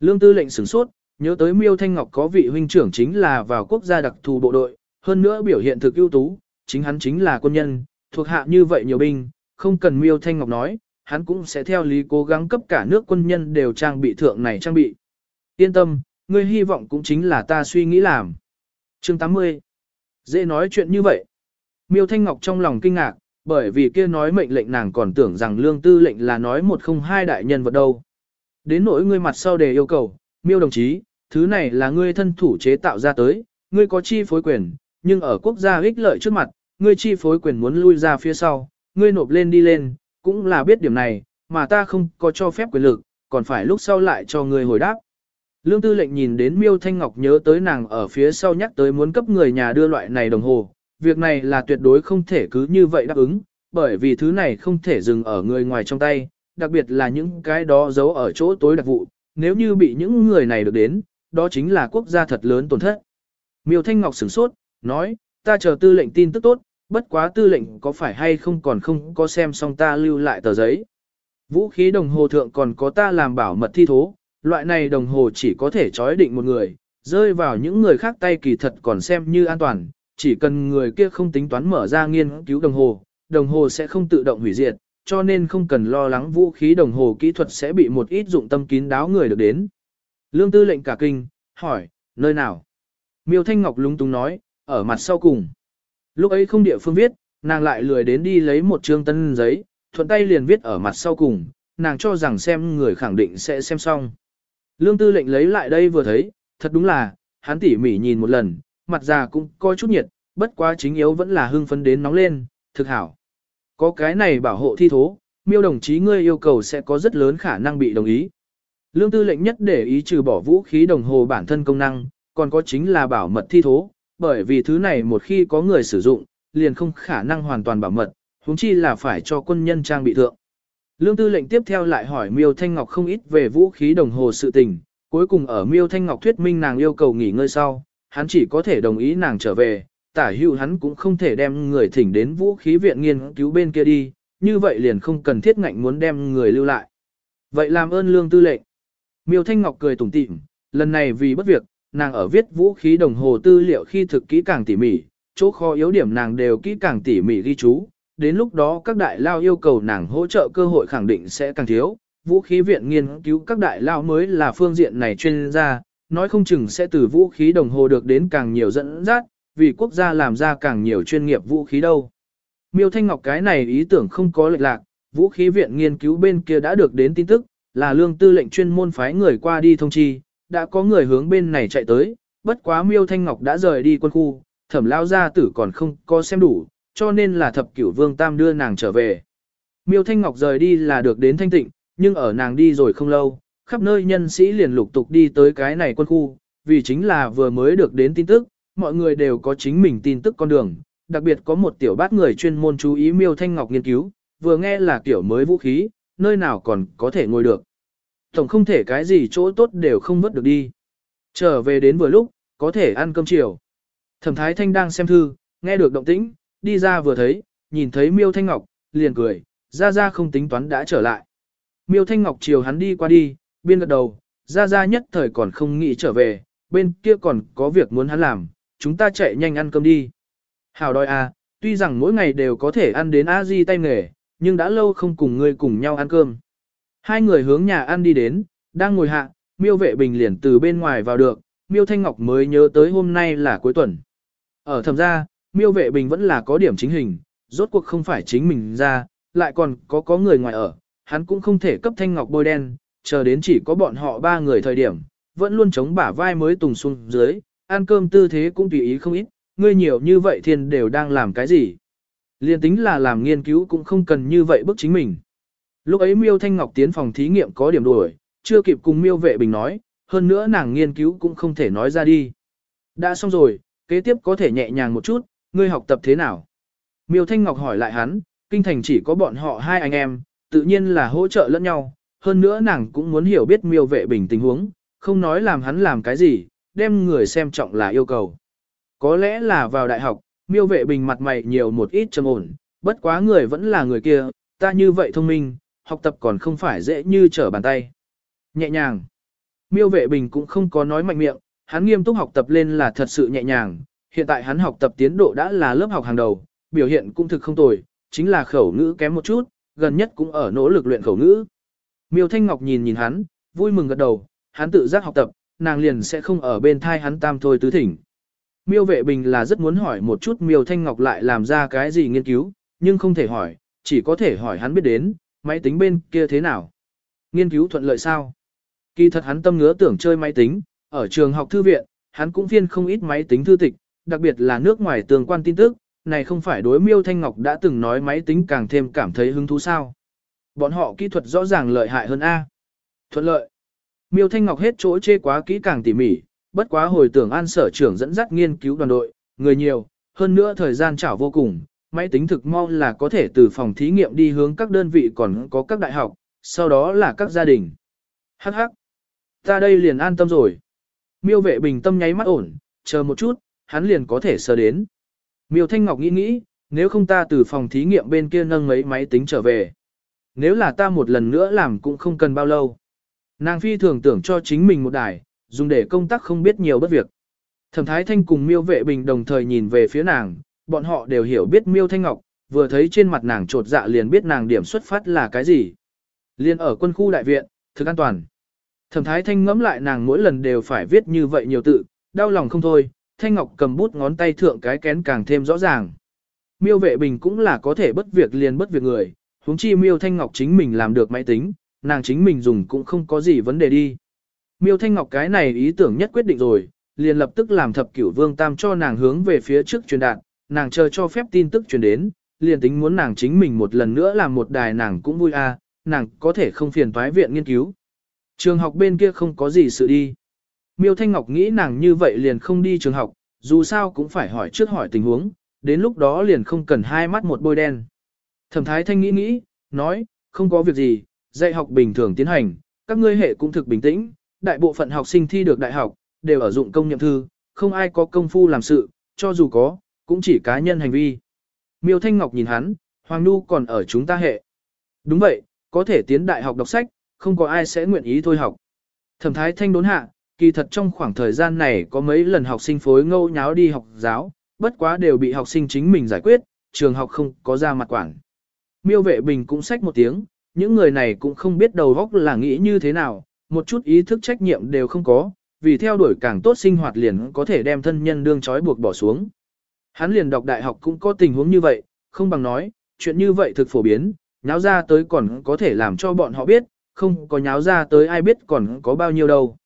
[SPEAKER 1] Lương tư lệnh sửng sốt, nhớ tới Miêu Thanh Ngọc có vị huynh trưởng chính là vào quốc gia đặc thù bộ đội, hơn nữa biểu hiện thực ưu tú, chính hắn chính là quân nhân, thuộc hạ như vậy nhiều binh, không cần Miêu Thanh Ngọc nói, hắn cũng sẽ theo lý cố gắng cấp cả nước quân nhân đều trang bị thượng này trang bị. Yên tâm, ngươi hy vọng cũng chính là ta suy nghĩ làm. Chương 80 Dễ nói chuyện như vậy. Miêu Thanh Ngọc trong lòng kinh ngạc, Bởi vì kia nói mệnh lệnh nàng còn tưởng rằng lương tư lệnh là nói một không hai đại nhân vật đâu. Đến nỗi ngươi mặt sau đề yêu cầu, miêu đồng chí, thứ này là ngươi thân thủ chế tạo ra tới, ngươi có chi phối quyền, nhưng ở quốc gia ích lợi trước mặt, ngươi chi phối quyền muốn lui ra phía sau, ngươi nộp lên đi lên, cũng là biết điểm này, mà ta không có cho phép quyền lực, còn phải lúc sau lại cho ngươi hồi đáp. Lương tư lệnh nhìn đến miêu thanh ngọc nhớ tới nàng ở phía sau nhắc tới muốn cấp người nhà đưa loại này đồng hồ, việc này là tuyệt đối không thể cứ như vậy đáp ứng, bởi vì thứ này không thể dừng ở người ngoài trong tay, đặc biệt là những cái đó giấu ở chỗ tối đặc vụ, nếu như bị những người này được đến, đó chính là quốc gia thật lớn tổn thất. Miêu Thanh Ngọc sửng sốt, nói, ta chờ tư lệnh tin tức tốt, bất quá tư lệnh có phải hay không còn không có xem xong ta lưu lại tờ giấy. Vũ khí đồng hồ thượng còn có ta làm bảo mật thi thố, loại này đồng hồ chỉ có thể trói định một người, rơi vào những người khác tay kỳ thật còn xem như an toàn, chỉ cần người kia không tính toán mở ra nghiên cứu đồng hồ, đồng hồ sẽ không tự động hủy diệt, cho nên không cần lo lắng vũ khí đồng hồ kỹ thuật sẽ bị một ít dụng tâm kín đáo người được đến. Lương tư lệnh cả kinh, hỏi, nơi nào? Miêu Thanh Ngọc lúng túng nói, ở mặt sau cùng. Lúc ấy không địa phương viết, nàng lại lười đến đi lấy một trương tân giấy, thuận tay liền viết ở mặt sau cùng, nàng cho rằng xem người khẳng định sẽ xem xong. Lương tư lệnh lấy lại đây vừa thấy, thật đúng là, hắn tỉ mỉ nhìn một lần, mặt già cũng coi chút nhiệt, bất quá chính yếu vẫn là hưng phấn đến nóng lên, thực hảo. Có cái này bảo hộ thi thố, miêu đồng chí ngươi yêu cầu sẽ có rất lớn khả năng bị đồng ý. Lương tư lệnh nhất để ý trừ bỏ vũ khí đồng hồ bản thân công năng, còn có chính là bảo mật thi thố, bởi vì thứ này một khi có người sử dụng, liền không khả năng hoàn toàn bảo mật, huống chi là phải cho quân nhân trang bị thượng. Lương tư lệnh tiếp theo lại hỏi Miêu Thanh Ngọc không ít về vũ khí đồng hồ sự tình, cuối cùng ở Miêu Thanh Ngọc thuyết minh nàng yêu cầu nghỉ ngơi sau, hắn chỉ có thể đồng ý nàng trở về, tả hữu hắn cũng không thể đem người thỉnh đến vũ khí viện nghiên cứu bên kia đi, như vậy liền không cần thiết ngạnh muốn đem người lưu lại. Vậy làm ơn lương tư lệnh. Miêu Thanh Ngọc cười tủm tỉm, lần này vì bất việc, nàng ở viết vũ khí đồng hồ tư liệu khi thực kỹ càng tỉ mỉ, chỗ khó yếu điểm nàng đều kỹ càng tỉ mỉ ghi chú, đến lúc đó các đại lao yêu cầu nàng hỗ trợ cơ hội khẳng định sẽ càng thiếu, vũ khí viện nghiên cứu các đại lao mới là phương diện này chuyên gia, nói không chừng sẽ từ vũ khí đồng hồ được đến càng nhiều dẫn dắt, vì quốc gia làm ra càng nhiều chuyên nghiệp vũ khí đâu. Miêu Thanh Ngọc cái này ý tưởng không có lệch lạc, vũ khí viện nghiên cứu bên kia đã được đến tin tức, là lương tư lệnh chuyên môn phái người qua đi thông chi, đã có người hướng bên này chạy tới, bất quá Miêu Thanh Ngọc đã rời đi quân khu, thẩm lao gia tử còn không có xem đủ, cho nên là thập cửu vương tam đưa nàng trở về. Miêu Thanh Ngọc rời đi là được đến thanh tịnh, nhưng ở nàng đi rồi không lâu, khắp nơi nhân sĩ liền lục tục đi tới cái này quân khu, vì chính là vừa mới được đến tin tức, mọi người đều có chính mình tin tức con đường, đặc biệt có một tiểu bát người chuyên môn chú ý Miêu Thanh Ngọc nghiên cứu, vừa nghe là kiểu mới vũ khí, nơi nào còn có thể ngồi được. Tổng không thể cái gì chỗ tốt đều không vớt được đi. Trở về đến vừa lúc, có thể ăn cơm chiều. Thẩm Thái Thanh đang xem thư, nghe được động tĩnh, đi ra vừa thấy, nhìn thấy Miêu Thanh Ngọc, liền cười, ra ra không tính toán đã trở lại. Miêu Thanh Ngọc chiều hắn đi qua đi, biên gật đầu, ra ra nhất thời còn không nghĩ trở về, bên kia còn có việc muốn hắn làm, chúng ta chạy nhanh ăn cơm đi. Hào đòi à, tuy rằng mỗi ngày đều có thể ăn đến a di tay nghề, nhưng đã lâu không cùng ngươi cùng nhau ăn cơm. Hai người hướng nhà ăn đi đến, đang ngồi hạ, miêu vệ bình liền từ bên ngoài vào được, miêu thanh ngọc mới nhớ tới hôm nay là cuối tuần. Ở thầm ra, miêu vệ bình vẫn là có điểm chính hình, rốt cuộc không phải chính mình ra, lại còn có có người ngoài ở, hắn cũng không thể cấp thanh ngọc bôi đen, chờ đến chỉ có bọn họ ba người thời điểm, vẫn luôn chống bả vai mới tùng xuống dưới, ăn cơm tư thế cũng tùy ý không ít, ngươi nhiều như vậy thiên đều đang làm cái gì. Liên tính là làm nghiên cứu cũng không cần như vậy bức chính mình. Lúc ấy Miêu Thanh Ngọc tiến phòng thí nghiệm có điểm đuổi, chưa kịp cùng Miêu Vệ Bình nói, hơn nữa nàng nghiên cứu cũng không thể nói ra đi. Đã xong rồi, kế tiếp có thể nhẹ nhàng một chút, ngươi học tập thế nào? Miêu Thanh Ngọc hỏi lại hắn, kinh thành chỉ có bọn họ hai anh em, tự nhiên là hỗ trợ lẫn nhau, hơn nữa nàng cũng muốn hiểu biết Miêu Vệ Bình tình huống, không nói làm hắn làm cái gì, đem người xem trọng là yêu cầu. Có lẽ là vào đại học, Miêu Vệ Bình mặt mày nhiều một ít trầm ổn, bất quá người vẫn là người kia, ta như vậy thông minh, học tập còn không phải dễ như trở bàn tay. Nhẹ nhàng. Miêu vệ bình cũng không có nói mạnh miệng, hắn nghiêm túc học tập lên là thật sự nhẹ nhàng, hiện tại hắn học tập tiến độ đã là lớp học hàng đầu, biểu hiện cũng thực không tồi, chính là khẩu ngữ kém một chút, gần nhất cũng ở nỗ lực luyện khẩu ngữ. Miêu Thanh Ngọc nhìn nhìn hắn, vui mừng gật đầu, hắn tự giác học tập, nàng liền sẽ không ở bên thai hắn tam thôi tứ thỉnh. Miêu vệ bình là rất muốn hỏi một chút Miêu Thanh Ngọc lại làm ra cái gì nghiên cứu, nhưng không thể hỏi, chỉ có thể hỏi hắn biết đến, máy tính bên kia thế nào. Nghiên cứu thuận lợi sao? Kỳ thật hắn tâm ngứa tưởng chơi máy tính, ở trường học thư viện, hắn cũng phiên không ít máy tính thư tịch, đặc biệt là nước ngoài tương quan tin tức, này không phải đối miêu Thanh Ngọc đã từng nói máy tính càng thêm cảm thấy hứng thú sao. Bọn họ kỹ thuật rõ ràng lợi hại hơn A. Thuận lợi. Miêu Thanh Ngọc hết chỗ chê quá kỹ càng tỉ mỉ, bất quá hồi tưởng an sở trưởng dẫn dắt nghiên cứu đoàn đội, người nhiều, hơn nữa thời gian chảo vô cùng, máy tính thực mau là có thể từ phòng thí nghiệm đi hướng các đơn vị còn có các đại học, sau đó là các gia đình. Hắc hắc. Ta đây liền an tâm rồi. Miêu vệ bình tâm nháy mắt ổn, chờ một chút, hắn liền có thể sơ đến. Miêu Thanh Ngọc nghĩ nghĩ, nếu không ta từ phòng thí nghiệm bên kia nâng mấy máy tính trở về. Nếu là ta một lần nữa làm cũng không cần bao lâu. Nàng phi thường tưởng cho chính mình một đài, dùng để công tác không biết nhiều bất việc. Thẩm Thái Thanh cùng Miêu Vệ Bình đồng thời nhìn về phía nàng, bọn họ đều hiểu biết Miêu Thanh Ngọc, vừa thấy trên mặt nàng trột dạ liền biết nàng điểm xuất phát là cái gì. Liên ở quân khu đại viện, thực an toàn. Thẩm Thái Thanh ngẫm lại nàng mỗi lần đều phải viết như vậy nhiều tự, đau lòng không thôi, Thanh Ngọc cầm bút ngón tay thượng cái kén càng thêm rõ ràng. Miêu Vệ Bình cũng là có thể bất việc liền bất việc người, huống chi Miêu Thanh Ngọc chính mình làm được máy tính, nàng chính mình dùng cũng không có gì vấn đề đi. Miêu Thanh Ngọc cái này ý tưởng nhất quyết định rồi, liền lập tức làm thập cửu vương tam cho nàng hướng về phía trước truyền đạt, nàng chờ cho phép tin tức truyền đến, liền tính muốn nàng chính mình một lần nữa làm một đài nàng cũng vui a, à, nàng có thể không phiền toái viện nghiên cứu. Trường học bên kia không có gì sự đi. Miêu Thanh Ngọc nghĩ nàng như vậy liền không đi trường học, dù sao cũng phải hỏi trước hỏi tình huống, đến lúc đó liền không cần hai mắt một bôi đen. Thẩm Thái Thanh nghĩ nghĩ, nói, không có việc gì, dạy học bình thường tiến hành, các ngươi hệ cũng thực bình tĩnh, đại bộ phận học sinh thi được đại học, đều ở dụng công nhậm thư, không ai có công phu làm sự, cho dù có, cũng chỉ cá nhân hành vi. Miêu Thanh Ngọc nhìn hắn, Hoàng Nhu còn ở chúng ta hệ. Đúng vậy, có thể tiến đại học đọc sách, không có ai sẽ nguyện ý thôi học. Thẩm Thái Thanh đốn hạ, kỳ thật trong khoảng thời gian này có mấy lần học sinh phối ngâu nháo đi học giáo, bất quá đều bị học sinh chính mình giải quyết, trường học không có ra mặt quản. Miêu vệ bình cũng sách một tiếng, những người này cũng không biết đầu óc là nghĩ như thế nào, một chút ý thức trách nhiệm đều không có, vì theo đuổi càng tốt sinh hoạt liền có thể đem thân nhân đương trói buộc bỏ xuống. Hắn liền đọc đại học cũng có tình huống như vậy, không bằng nói, chuyện như vậy thực phổ biến, nháo ra tới còn có thể làm cho bọn họ biết, không có nháo ra tới ai biết còn có bao nhiêu đâu.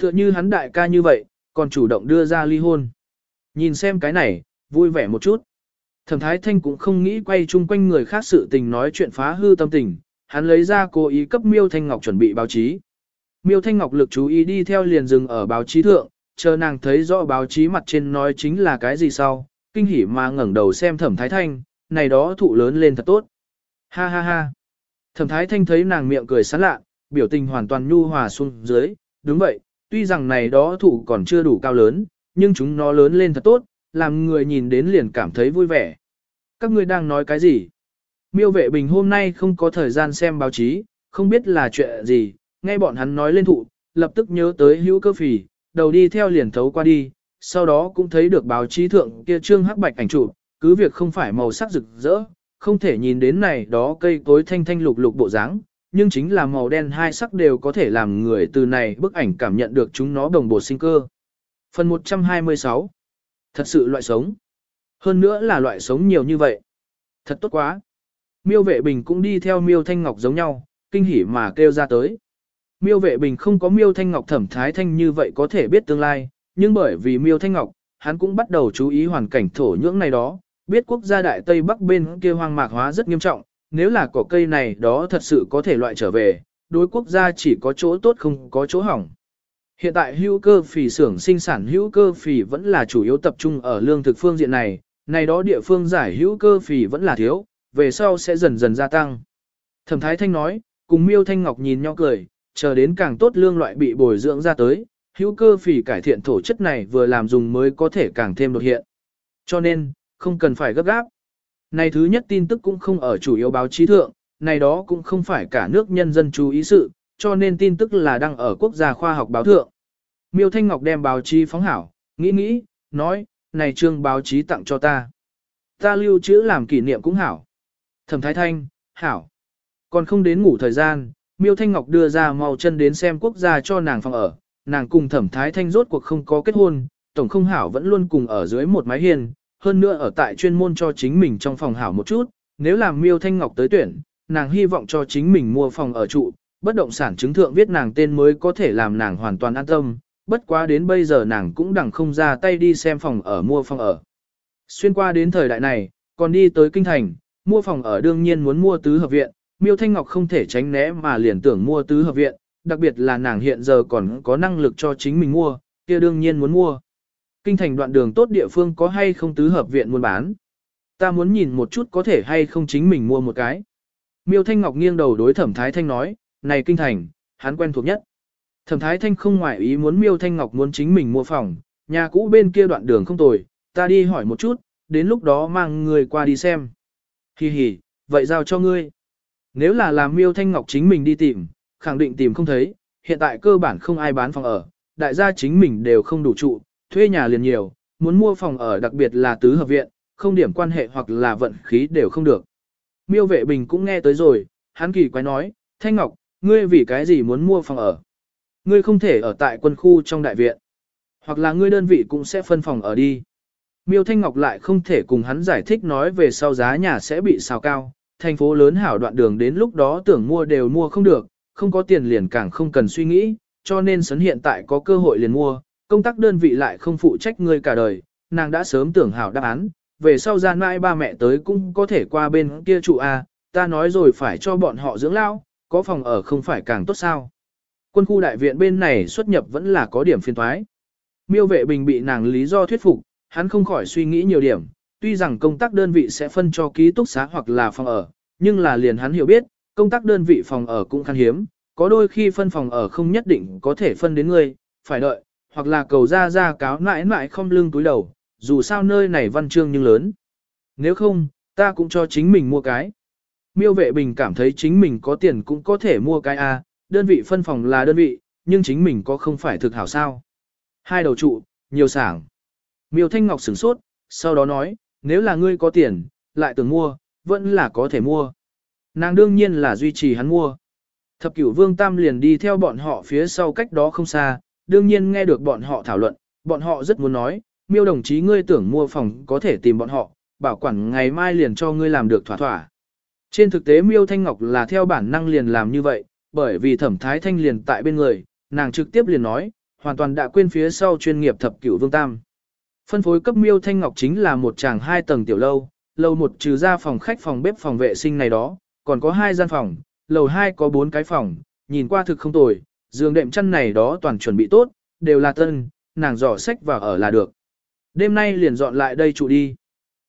[SPEAKER 1] Tựa như hắn đại ca như vậy, còn chủ động đưa ra ly hôn. Nhìn xem cái này, vui vẻ một chút. Thẩm Thái Thanh cũng không nghĩ quay chung quanh người khác sự tình nói chuyện phá hư tâm tình, hắn lấy ra cố ý cấp Miêu Thanh Ngọc chuẩn bị báo chí. Miêu Thanh Ngọc lực chú ý đi theo liền dừng ở báo chí thượng, chờ nàng thấy rõ báo chí mặt trên nói chính là cái gì sau, kinh hỉ mà ngẩng đầu xem Thẩm Thái Thanh, này đó thụ lớn lên thật tốt. Ha ha ha. Thẩm Thái Thanh thấy nàng miệng cười sán lạ, biểu tình hoàn toàn nhu hòa xuống dưới, đúng vậy, tuy rằng này đó thụ còn chưa đủ cao lớn, nhưng chúng nó lớn lên thật tốt, làm người nhìn đến liền cảm thấy vui vẻ. Các ngươi đang nói cái gì? Miêu vệ bình hôm nay không có thời gian xem báo chí, không biết là chuyện gì, nghe bọn hắn nói lên thụ, lập tức nhớ tới hữu cơ phì, đầu đi theo liền thấu qua đi, sau đó cũng thấy được báo chí thượng kia trương hắc bạch ảnh chụp, cứ việc không phải màu sắc rực rỡ, không thể nhìn đến này đó cây cối thanh thanh lục lục bộ dáng, nhưng chính là màu đen hai sắc đều có thể làm người từ này bức ảnh cảm nhận được chúng nó đồng bộ sinh cơ. Phần 126 Thật sự loại sống. Hơn nữa là loại sống nhiều như vậy. Thật tốt quá. Miêu vệ bình cũng đi theo miêu thanh ngọc giống nhau, kinh hỉ mà kêu ra tới. Miêu vệ bình không có miêu thanh ngọc thẩm thái thanh như vậy có thể biết tương lai, nhưng bởi vì miêu thanh ngọc, hắn cũng bắt đầu chú ý hoàn cảnh thổ nhưỡng này đó, biết quốc gia đại Tây Bắc bên kia hoang mạc hóa rất nghiêm trọng, nếu là cỏ cây này đó thật sự có thể loại trở về, đối quốc gia chỉ có chỗ tốt không có chỗ hỏng. Hiện tại hữu cơ phì xưởng sinh sản hữu cơ phì vẫn là chủ yếu tập trung ở lương thực phương diện này, này đó địa phương giải hữu cơ phì vẫn là thiếu, về sau sẽ dần dần gia tăng. Thẩm Thái Thanh nói, cùng Miêu Thanh Ngọc nhìn nhau cười, chờ đến càng tốt lương loại bị bồi dưỡng ra tới, hữu cơ phì cải thiện thổ chất này vừa làm dùng mới có thể càng thêm đột hiện. Cho nên, không cần phải gấp gáp. Này thứ nhất tin tức cũng không ở chủ yếu báo chí thượng, này đó cũng không phải cả nước nhân dân chú ý sự, cho nên tin tức là đăng ở quốc gia khoa học báo thượng. Miêu Thanh Ngọc đem báo chí phóng hảo, nghĩ nghĩ, nói, này trương báo chí tặng cho ta. Ta lưu trữ làm kỷ niệm cũng hảo. Thẩm Thái Thanh, hảo. Còn không đến ngủ thời gian, Miêu Thanh Ngọc đưa ra mau chân đến xem quốc gia cho nàng phòng ở, nàng cùng Thẩm Thái Thanh rốt cuộc không có kết hôn, tổng không hảo vẫn luôn cùng ở dưới một mái hiên, hơn nữa ở tại chuyên môn cho chính mình trong phòng hảo một chút, nếu làm Miêu Thanh Ngọc tới tuyển, nàng hy vọng cho chính mình mua phòng ở trụ, bất động sản chứng thượng viết nàng tên mới có thể làm nàng hoàn toàn an tâm, bất quá đến bây giờ nàng cũng đẳng không ra tay đi xem phòng ở mua phòng ở. Xuyên qua đến thời đại này, còn đi tới kinh thành, mua phòng ở đương nhiên muốn mua tứ hợp viện, Miêu Thanh Ngọc không thể tránh né mà liền tưởng mua tứ hợp viện, đặc biệt là nàng hiện giờ còn có năng lực cho chính mình mua, kia đương nhiên muốn mua. Kinh thành đoạn đường tốt địa phương có hay không tứ hợp viện muốn bán. Ta muốn nhìn một chút có thể hay không chính mình mua một cái. Miêu Thanh Ngọc nghiêng đầu đối Thẩm Thái Thanh nói, này kinh thành, hắn quen thuộc nhất. Thẩm Thái Thanh không ngoại ý muốn Miêu Thanh Ngọc muốn chính mình mua phòng, nhà cũ bên kia đoạn đường không tồi, ta đi hỏi một chút, đến lúc đó mang người qua đi xem. Hi hi, vậy giao cho ngươi. Nếu là làm Miêu Thanh Ngọc chính mình đi tìm, khẳng định tìm không thấy, hiện tại cơ bản không ai bán phòng ở, đại gia chính mình đều không đủ trụ, thuê nhà liền nhiều, muốn mua phòng ở đặc biệt là tứ hợp viện, không điểm quan hệ hoặc là vận khí đều không được. Miêu vệ bình cũng nghe tới rồi, hắn kỳ quái nói, Thanh Ngọc, ngươi vì cái gì muốn mua phòng ở? Ngươi không thể ở tại quân khu trong đại viện, hoặc là ngươi đơn vị cũng sẽ phân phòng ở đi. Miêu Thanh Ngọc lại không thể cùng hắn giải thích nói về sau giá nhà sẽ bị sao cao, thành phố lớn hảo đoạn đường đến lúc đó tưởng mua đều mua không được, không có tiền liền càng không cần suy nghĩ, cho nên sấn hiện tại có cơ hội liền mua, công tác đơn vị lại không phụ trách ngươi cả đời, nàng đã sớm tưởng hảo đáp án, về sau gian mãi ba mẹ tới cũng có thể qua bên kia trụ A, ta nói rồi phải cho bọn họ dưỡng lao, có phòng ở không phải càng tốt sao. Quân khu đại viện bên này xuất nhập vẫn là có điểm phiên thoái. Miêu vệ bình bị nàng lý do thuyết phục, hắn không khỏi suy nghĩ nhiều điểm, tuy rằng công tác đơn vị sẽ phân cho ký túc xá hoặc là phòng ở, nhưng là liền hắn hiểu biết, công tác đơn vị phòng ở cũng khan hiếm, có đôi khi phân phòng ở không nhất định có thể phân đến người, phải đợi, hoặc là cầu ra ra cáo mãi mãi không lưng túi đầu, dù sao nơi này văn chương nhưng lớn. Nếu không, ta cũng cho chính mình mua cái. Miêu vệ bình cảm thấy chính mình có tiền cũng có thể mua cái A, đơn vị phân phòng là đơn vị, nhưng chính mình có không phải thực hảo sao. Hai đầu trụ, nhiều sảng. Miêu Thanh Ngọc sửng sốt, sau đó nói, nếu là ngươi có tiền, lại tưởng mua, vẫn là có thể mua. Nàng đương nhiên là duy trì hắn mua. Thập cửu vương tam liền đi theo bọn họ phía sau cách đó không xa, đương nhiên nghe được bọn họ thảo luận, bọn họ rất muốn nói, miêu đồng chí ngươi tưởng mua phòng có thể tìm bọn họ, bảo quản ngày mai liền cho ngươi làm được thỏa thỏa. Trên thực tế miêu thanh ngọc là theo bản năng liền làm như vậy, bởi vì thẩm thái thanh liền tại bên người, nàng trực tiếp liền nói, hoàn toàn đã quên phía sau chuyên nghiệp thập cửu vương tam. Phân phối cấp miêu thanh ngọc chính là một tràng hai tầng tiểu lâu, lầu một trừ ra phòng khách phòng bếp phòng vệ sinh này đó, còn có hai gian phòng, lầu hai có bốn cái phòng, nhìn qua thực không tồi, giường đệm chăn này đó toàn chuẩn bị tốt, đều là tân, nàng dò sách và ở là được. Đêm nay liền dọn lại đây trụ đi.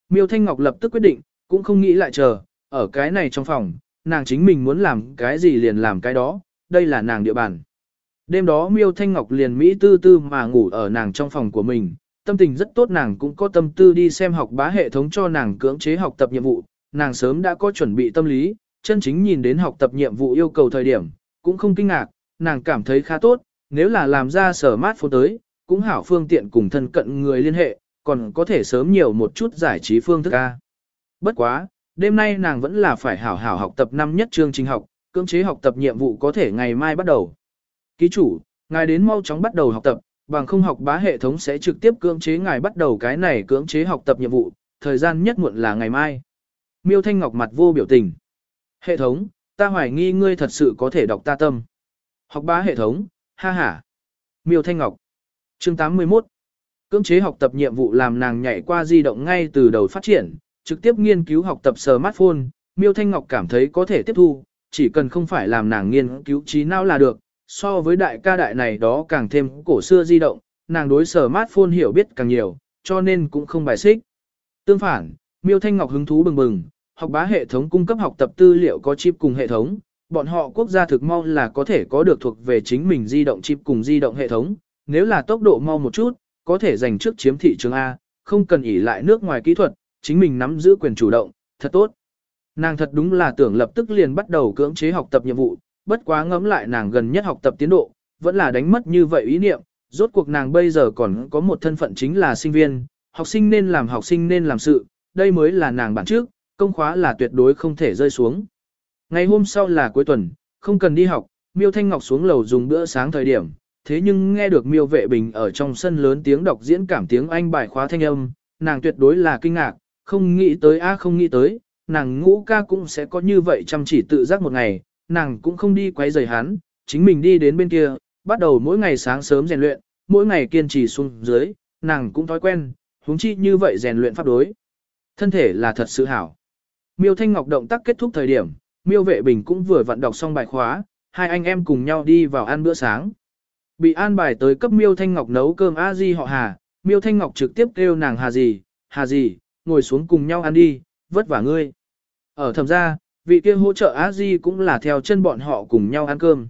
[SPEAKER 1] Miêu Thanh Ngọc lập tức quyết định, cũng không nghĩ lại chờ, ở cái này trong phòng, nàng chính mình muốn làm cái gì liền làm cái đó, đây là nàng địa bàn. Đêm đó Miêu Thanh Ngọc liền Mỹ tư tư mà ngủ ở nàng trong phòng của mình, tâm tình rất tốt nàng cũng có tâm tư đi xem học bá hệ thống cho nàng cưỡng chế học tập nhiệm vụ, nàng sớm đã có chuẩn bị tâm lý, chân chính nhìn đến học tập nhiệm vụ yêu cầu thời điểm, cũng không kinh ngạc, nàng cảm thấy khá tốt, nếu là làm ra sở mát phố tới, cũng hảo phương tiện cùng thân cận người liên hệ, còn có thể sớm nhiều một chút giải trí phương thức ca. Bất quá, đêm nay nàng vẫn là phải hảo hảo học tập năm nhất chương trình học, cưỡng chế học tập nhiệm vụ có thể ngày mai bắt đầu. Ký chủ, ngài đến mau chóng bắt đầu học tập, bằng không học bá hệ thống sẽ trực tiếp cưỡng chế ngài bắt đầu cái này cưỡng chế học tập nhiệm vụ, thời gian nhất muộn là ngày mai. Miêu Thanh Ngọc mặt vô biểu tình. Hệ thống, ta hoài nghi ngươi thật sự có thể đọc ta tâm. Học bá hệ thống, ha ha. Miêu Thanh Ngọc. Chương 81. Cưỡng chế học tập nhiệm vụ làm nàng nhảy qua di động ngay từ đầu phát triển, trực tiếp nghiên cứu học tập smartphone, Miêu Thanh Ngọc cảm thấy có thể tiếp thu, chỉ cần không phải làm nàng nghiên cứu trí não là được, so với đại ca đại này đó càng thêm cổ xưa di động, nàng đối sở smartphone hiểu biết càng nhiều, cho nên cũng không bài xích. Tương phản, Miêu Thanh Ngọc hứng thú bừng bừng, học bá hệ thống cung cấp học tập tư liệu có chip cùng hệ thống, bọn họ quốc gia thực mau là có thể có được thuộc về chính mình di động chip cùng di động hệ thống, nếu là tốc độ mau một chút, có thể giành trước chiếm thị trường A, không cần ỉ lại nước ngoài kỹ thuật, chính mình nắm giữ quyền chủ động, thật tốt. Nàng thật đúng là tưởng lập tức liền bắt đầu cưỡng chế học tập nhiệm vụ, bất quá ngẫm lại nàng gần nhất học tập tiến độ, vẫn là đánh mất như vậy ý niệm, rốt cuộc nàng bây giờ còn có một thân phận chính là sinh viên, học sinh nên làm học sinh nên làm sự, đây mới là nàng bản trước, công khóa là tuyệt đối không thể rơi xuống. Ngày hôm sau là cuối tuần, không cần đi học, Miêu Thanh Ngọc xuống lầu dùng bữa sáng thời điểm, thế nhưng nghe được Miêu Vệ Bình ở trong sân lớn tiếng đọc diễn cảm tiếng Anh bài khóa thanh âm, nàng tuyệt đối là kinh ngạc, không nghĩ tới a không nghĩ tới, nàng ngũ ca cũng sẽ có như vậy chăm chỉ tự giác một ngày, nàng cũng không đi quấy rầy hắn, chính mình đi đến bên kia, bắt đầu mỗi ngày sáng sớm rèn luyện, mỗi ngày kiên trì xuống dưới, nàng cũng thói quen, huống chi như vậy rèn luyện pháp đối. Thân thể là thật sự hảo. Miêu Thanh Ngọc động tác kết thúc thời điểm, Miêu Vệ Bình cũng vừa vận đọc xong bài khóa, hai anh em cùng nhau đi vào ăn bữa sáng. Bị an bài tới cấp Miêu Thanh Ngọc nấu cơm a di họ Hà, Miêu Thanh Ngọc trực tiếp kêu nàng Hà gì, Hà gì, ngồi xuống cùng nhau ăn đi, vất vả ngươi. Ở thầm gia, vị kia hỗ trợ a di cũng là theo chân bọn họ cùng nhau ăn cơm.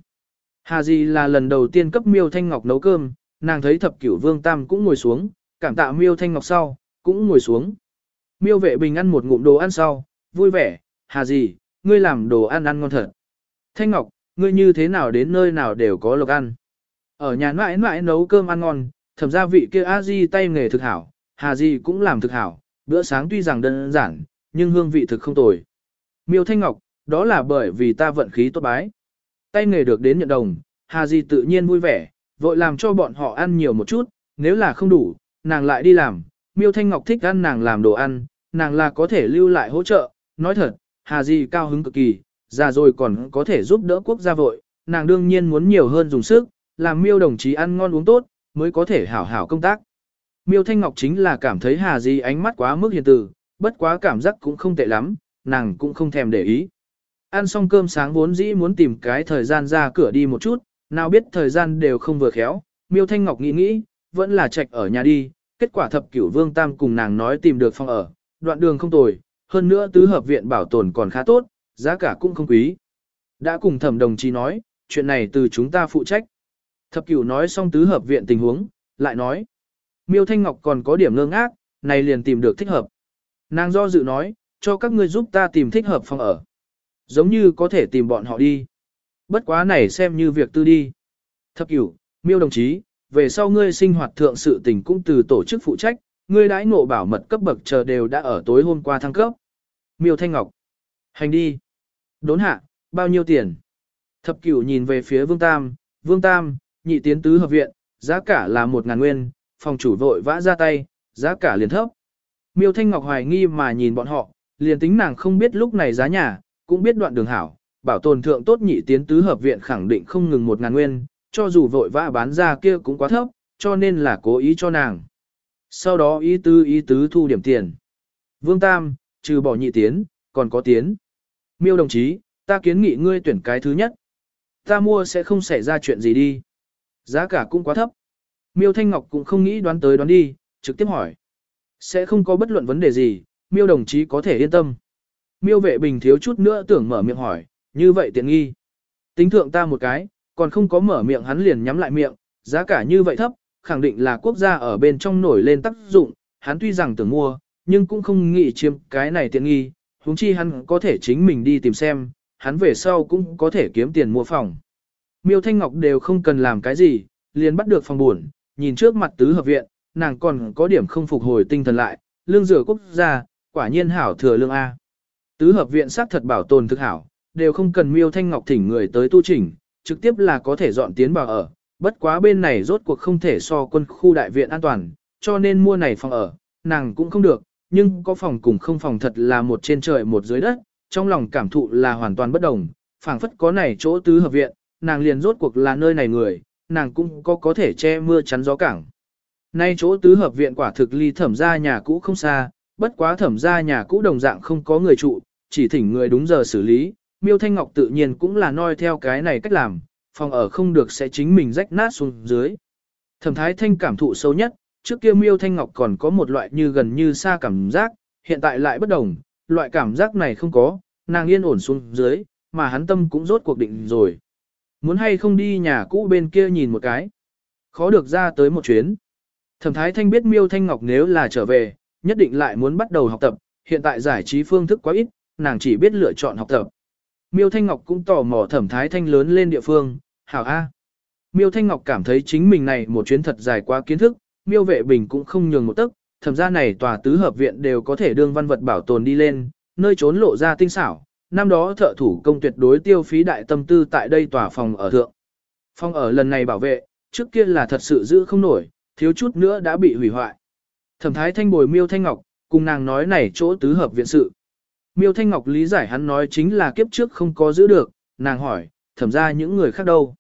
[SPEAKER 1] Hà Di là lần đầu tiên cấp Miêu Thanh Ngọc nấu cơm, nàng thấy thập cửu vương tam cũng ngồi xuống, cảm tạ Miêu Thanh Ngọc sau, cũng ngồi xuống. Miêu vệ bình ăn một ngụm đồ ăn sau, vui vẻ, hà Di, ngươi làm đồ ăn ăn ngon thật. Thanh Ngọc, ngươi như thế nào đến nơi nào đều có lộc ăn. Ở nhà mãi mãi nấu cơm ăn ngon, thẩm gia vị kia a di tay nghề thực hảo, hà Di cũng làm thực hảo, bữa sáng tuy rằng đơn giản, nhưng hương vị thực không tồi. Miêu Thanh Ngọc, đó là bởi vì ta vận khí tốt bái. Tay nghề được đến nhận đồng, hà Di tự nhiên vui vẻ, vội làm cho bọn họ ăn nhiều một chút, nếu là không đủ, nàng lại đi làm. Miêu Thanh Ngọc thích ăn nàng làm đồ ăn, nàng là có thể lưu lại hỗ trợ, nói thật, Hà Di cao hứng cực kỳ, già rồi còn có thể giúp đỡ quốc gia vội, nàng đương nhiên muốn nhiều hơn dùng sức, làm miêu đồng chí ăn ngon uống tốt, mới có thể hảo hảo công tác. Miêu Thanh Ngọc chính là cảm thấy Hà Di ánh mắt quá mức hiền từ, bất quá cảm giác cũng không tệ lắm, nàng cũng không thèm để ý. Ăn xong cơm sáng vốn dĩ muốn tìm cái thời gian ra cửa đi một chút, nào biết thời gian đều không vừa khéo, Miêu Thanh Ngọc nghĩ nghĩ, vẫn là trạch ở nhà đi, kết quả thập cửu vương tam cùng nàng nói tìm được phòng ở, đoạn đường không tồi, hơn nữa tứ hợp viện bảo tồn còn khá tốt, giá cả cũng không quý. Đã cùng thẩm đồng chí nói, chuyện này từ chúng ta phụ trách. Thập cửu nói xong tứ hợp viện tình huống, lại nói. Miêu Thanh Ngọc còn có điểm ngơ ngác, này liền tìm được thích hợp. Nàng do dự nói, cho các ngươi giúp ta tìm thích hợp phòng ở. Giống như có thể tìm bọn họ đi. Bất quá này xem như việc tư đi. Thập cửu, miêu đồng chí, về sau ngươi sinh hoạt thượng sự tình cũng từ tổ chức phụ trách, ngươi đãi ngộ bảo mật cấp bậc chờ đều đã ở tối hôm qua thăng cấp. Miêu Thanh Ngọc. Hành đi. Đốn hạ, bao nhiêu tiền? Thập cửu nhìn về phía Vương Tam, Vương Tam, nhị tiến tứ hợp viện, giá cả là một ngàn nguyên, phòng chủ vội vã ra tay, giá cả liền thấp. Miêu Thanh Ngọc hoài nghi mà nhìn bọn họ, liền tính nàng không biết lúc này giá nhà, cũng biết đoạn đường hảo, bảo tồn thượng tốt nhị tiến tứ hợp viện khẳng định không ngừng một ngàn nguyên, cho dù vội vã bán ra kia cũng quá thấp, cho nên là cố ý cho nàng. Sau đó ý tứ ý tứ thu điểm tiền. Vương Tam, trừ bỏ nhị tiến, còn có tiến. Miêu đồng chí, ta kiến nghị ngươi tuyển cái thứ nhất. Ta mua sẽ không xảy ra chuyện gì đi. Giá cả cũng quá thấp. Miêu Thanh Ngọc cũng không nghĩ đoán tới đoán đi, trực tiếp hỏi. Sẽ không có bất luận vấn đề gì, miêu đồng chí có thể yên tâm. Miêu vệ bình thiếu chút nữa tưởng mở miệng hỏi, như vậy tiện nghi. Tính thượng ta một cái, còn không có mở miệng hắn liền nhắm lại miệng, giá cả như vậy thấp, khẳng định là quốc gia ở bên trong nổi lên tác dụng, hắn tuy rằng tưởng mua, nhưng cũng không nghĩ chiếm cái này tiện nghi, huống chi hắn có thể chính mình đi tìm xem, hắn về sau cũng có thể kiếm tiền mua phòng. Miêu Thanh Ngọc đều không cần làm cái gì, liền bắt được phòng buồn, nhìn trước mặt tứ hợp viện, nàng còn có điểm không phục hồi tinh thần lại, lương rửa quốc gia, quả nhiên hảo thừa lương A. Tứ hợp viện xác thật bảo tồn thực hảo, đều không cần Miêu Thanh Ngọc thỉnh người tới tu chỉnh, trực tiếp là có thể dọn tiến vào ở, bất quá bên này rốt cuộc không thể so quân khu đại viện an toàn, cho nên mua này phòng ở, nàng cũng không được, nhưng có phòng cùng không phòng thật là một trên trời một dưới đất, trong lòng cảm thụ là hoàn toàn bất đồng, phảng phất có này chỗ tứ hợp viện, nàng liền rốt cuộc là nơi này người, nàng cũng có có thể che mưa chắn gió cảng. Nay chỗ tứ hợp viện quả thực ly thẩm ra nhà cũ không xa, bất quá thẩm ra nhà cũ đồng dạng không có người trụ, chỉ thỉnh người đúng giờ xử lý, miêu thanh ngọc tự nhiên cũng là noi theo cái này cách làm, phòng ở không được sẽ chính mình rách nát xuống dưới. Thẩm thái thanh cảm thụ sâu nhất, trước kia miêu thanh ngọc còn có một loại như gần như xa cảm giác, hiện tại lại bất đồng, loại cảm giác này không có, nàng yên ổn xuống dưới, mà hắn tâm cũng rốt cuộc định rồi. Muốn hay không đi nhà cũ bên kia nhìn một cái. Khó được ra tới một chuyến. Thẩm thái thanh biết miêu thanh ngọc nếu là trở về, nhất định lại muốn bắt đầu học tập, hiện tại giải trí phương thức quá ít, nàng chỉ biết lựa chọn học tập. Miêu Thanh Ngọc cũng tò mò thẩm thái thanh lớn lên địa phương, hảo A. Miêu Thanh Ngọc cảm thấy chính mình này một chuyến thật dài quá kiến thức, miêu vệ bình cũng không nhường một tấc, thẩm ra này tòa tứ hợp viện đều có thể đương văn vật bảo tồn đi lên, nơi trốn lộ ra tinh xảo, năm đó thợ thủ công tuyệt đối tiêu phí đại tâm tư tại đây tòa phòng ở thượng. Phòng ở lần này bảo vệ, trước kia là thật sự giữ không nổi, thiếu chút nữa đã bị hủy hoại. Thẩm thái thanh bồi miêu thanh ngọc, cùng nàng nói này chỗ tứ hợp viện sự. Miêu Thanh Ngọc lý giải hắn nói chính là kiếp trước không có giữ được, nàng hỏi, thẩm ra những người khác đâu.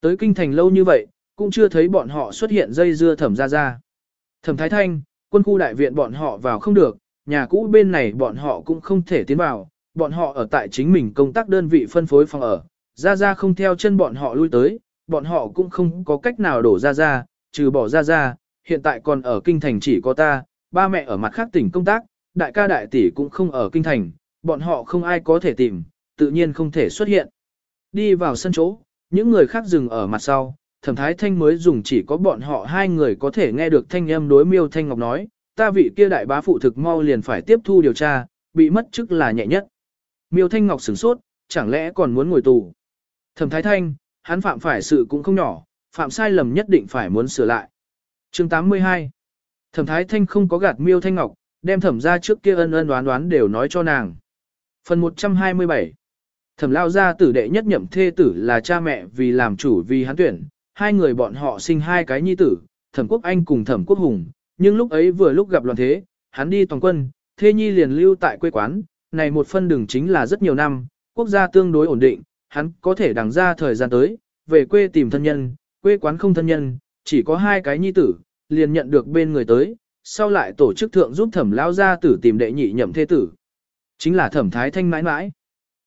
[SPEAKER 1] Tới kinh thành lâu như vậy, cũng chưa thấy bọn họ xuất hiện dây dưa thẩm ra ra. Thẩm Thái Thanh, quân khu đại viện bọn họ vào không được, nhà cũ bên này bọn họ cũng không thể tiến vào, bọn họ ở tại chính mình công tác đơn vị phân phối phòng ở, ra ra không theo chân bọn họ lui tới, bọn họ cũng không có cách nào đổ ra ra, trừ bỏ ra ra, hiện tại còn ở kinh thành chỉ có ta, ba mẹ ở mặt khác tỉnh công tác, đại ca đại tỷ cũng không ở kinh thành, bọn họ không ai có thể tìm, tự nhiên không thể xuất hiện. Đi vào sân chỗ, những người khác dừng ở mặt sau, thẩm thái thanh mới dùng chỉ có bọn họ hai người có thể nghe được thanh âm đối miêu thanh ngọc nói, ta vị kia đại bá phụ thực mau liền phải tiếp thu điều tra, bị mất chức là nhẹ nhất. Miêu thanh ngọc sửng sốt, chẳng lẽ còn muốn ngồi tù. Thẩm thái thanh, hắn phạm phải sự cũng không nhỏ, phạm sai lầm nhất định phải muốn sửa lại chương 82 Thẩm thái thanh không có gạt miêu thanh ngọc, đem thẩm ra trước kia ân ân đoán đoán đều nói cho nàng. Phần 127 Thẩm lao ra tử đệ nhất nhậm thê tử là cha mẹ vì làm chủ vì hắn tuyển, hai người bọn họ sinh hai cái nhi tử, thẩm quốc anh cùng thẩm quốc hùng, nhưng lúc ấy vừa lúc gặp loạn thế, hắn đi toàn quân, thê nhi liền lưu tại quê quán, này một phân đường chính là rất nhiều năm, quốc gia tương đối ổn định, hắn có thể đằng ra thời gian tới, về quê tìm thân nhân, quê quán không thân nhân, chỉ có hai cái nhi tử, liền nhận được bên người tới, sau lại tổ chức thượng giúp thẩm lao gia tử tìm đệ nhị nhậm thế tử. Chính là thẩm thái thanh mãi mãi.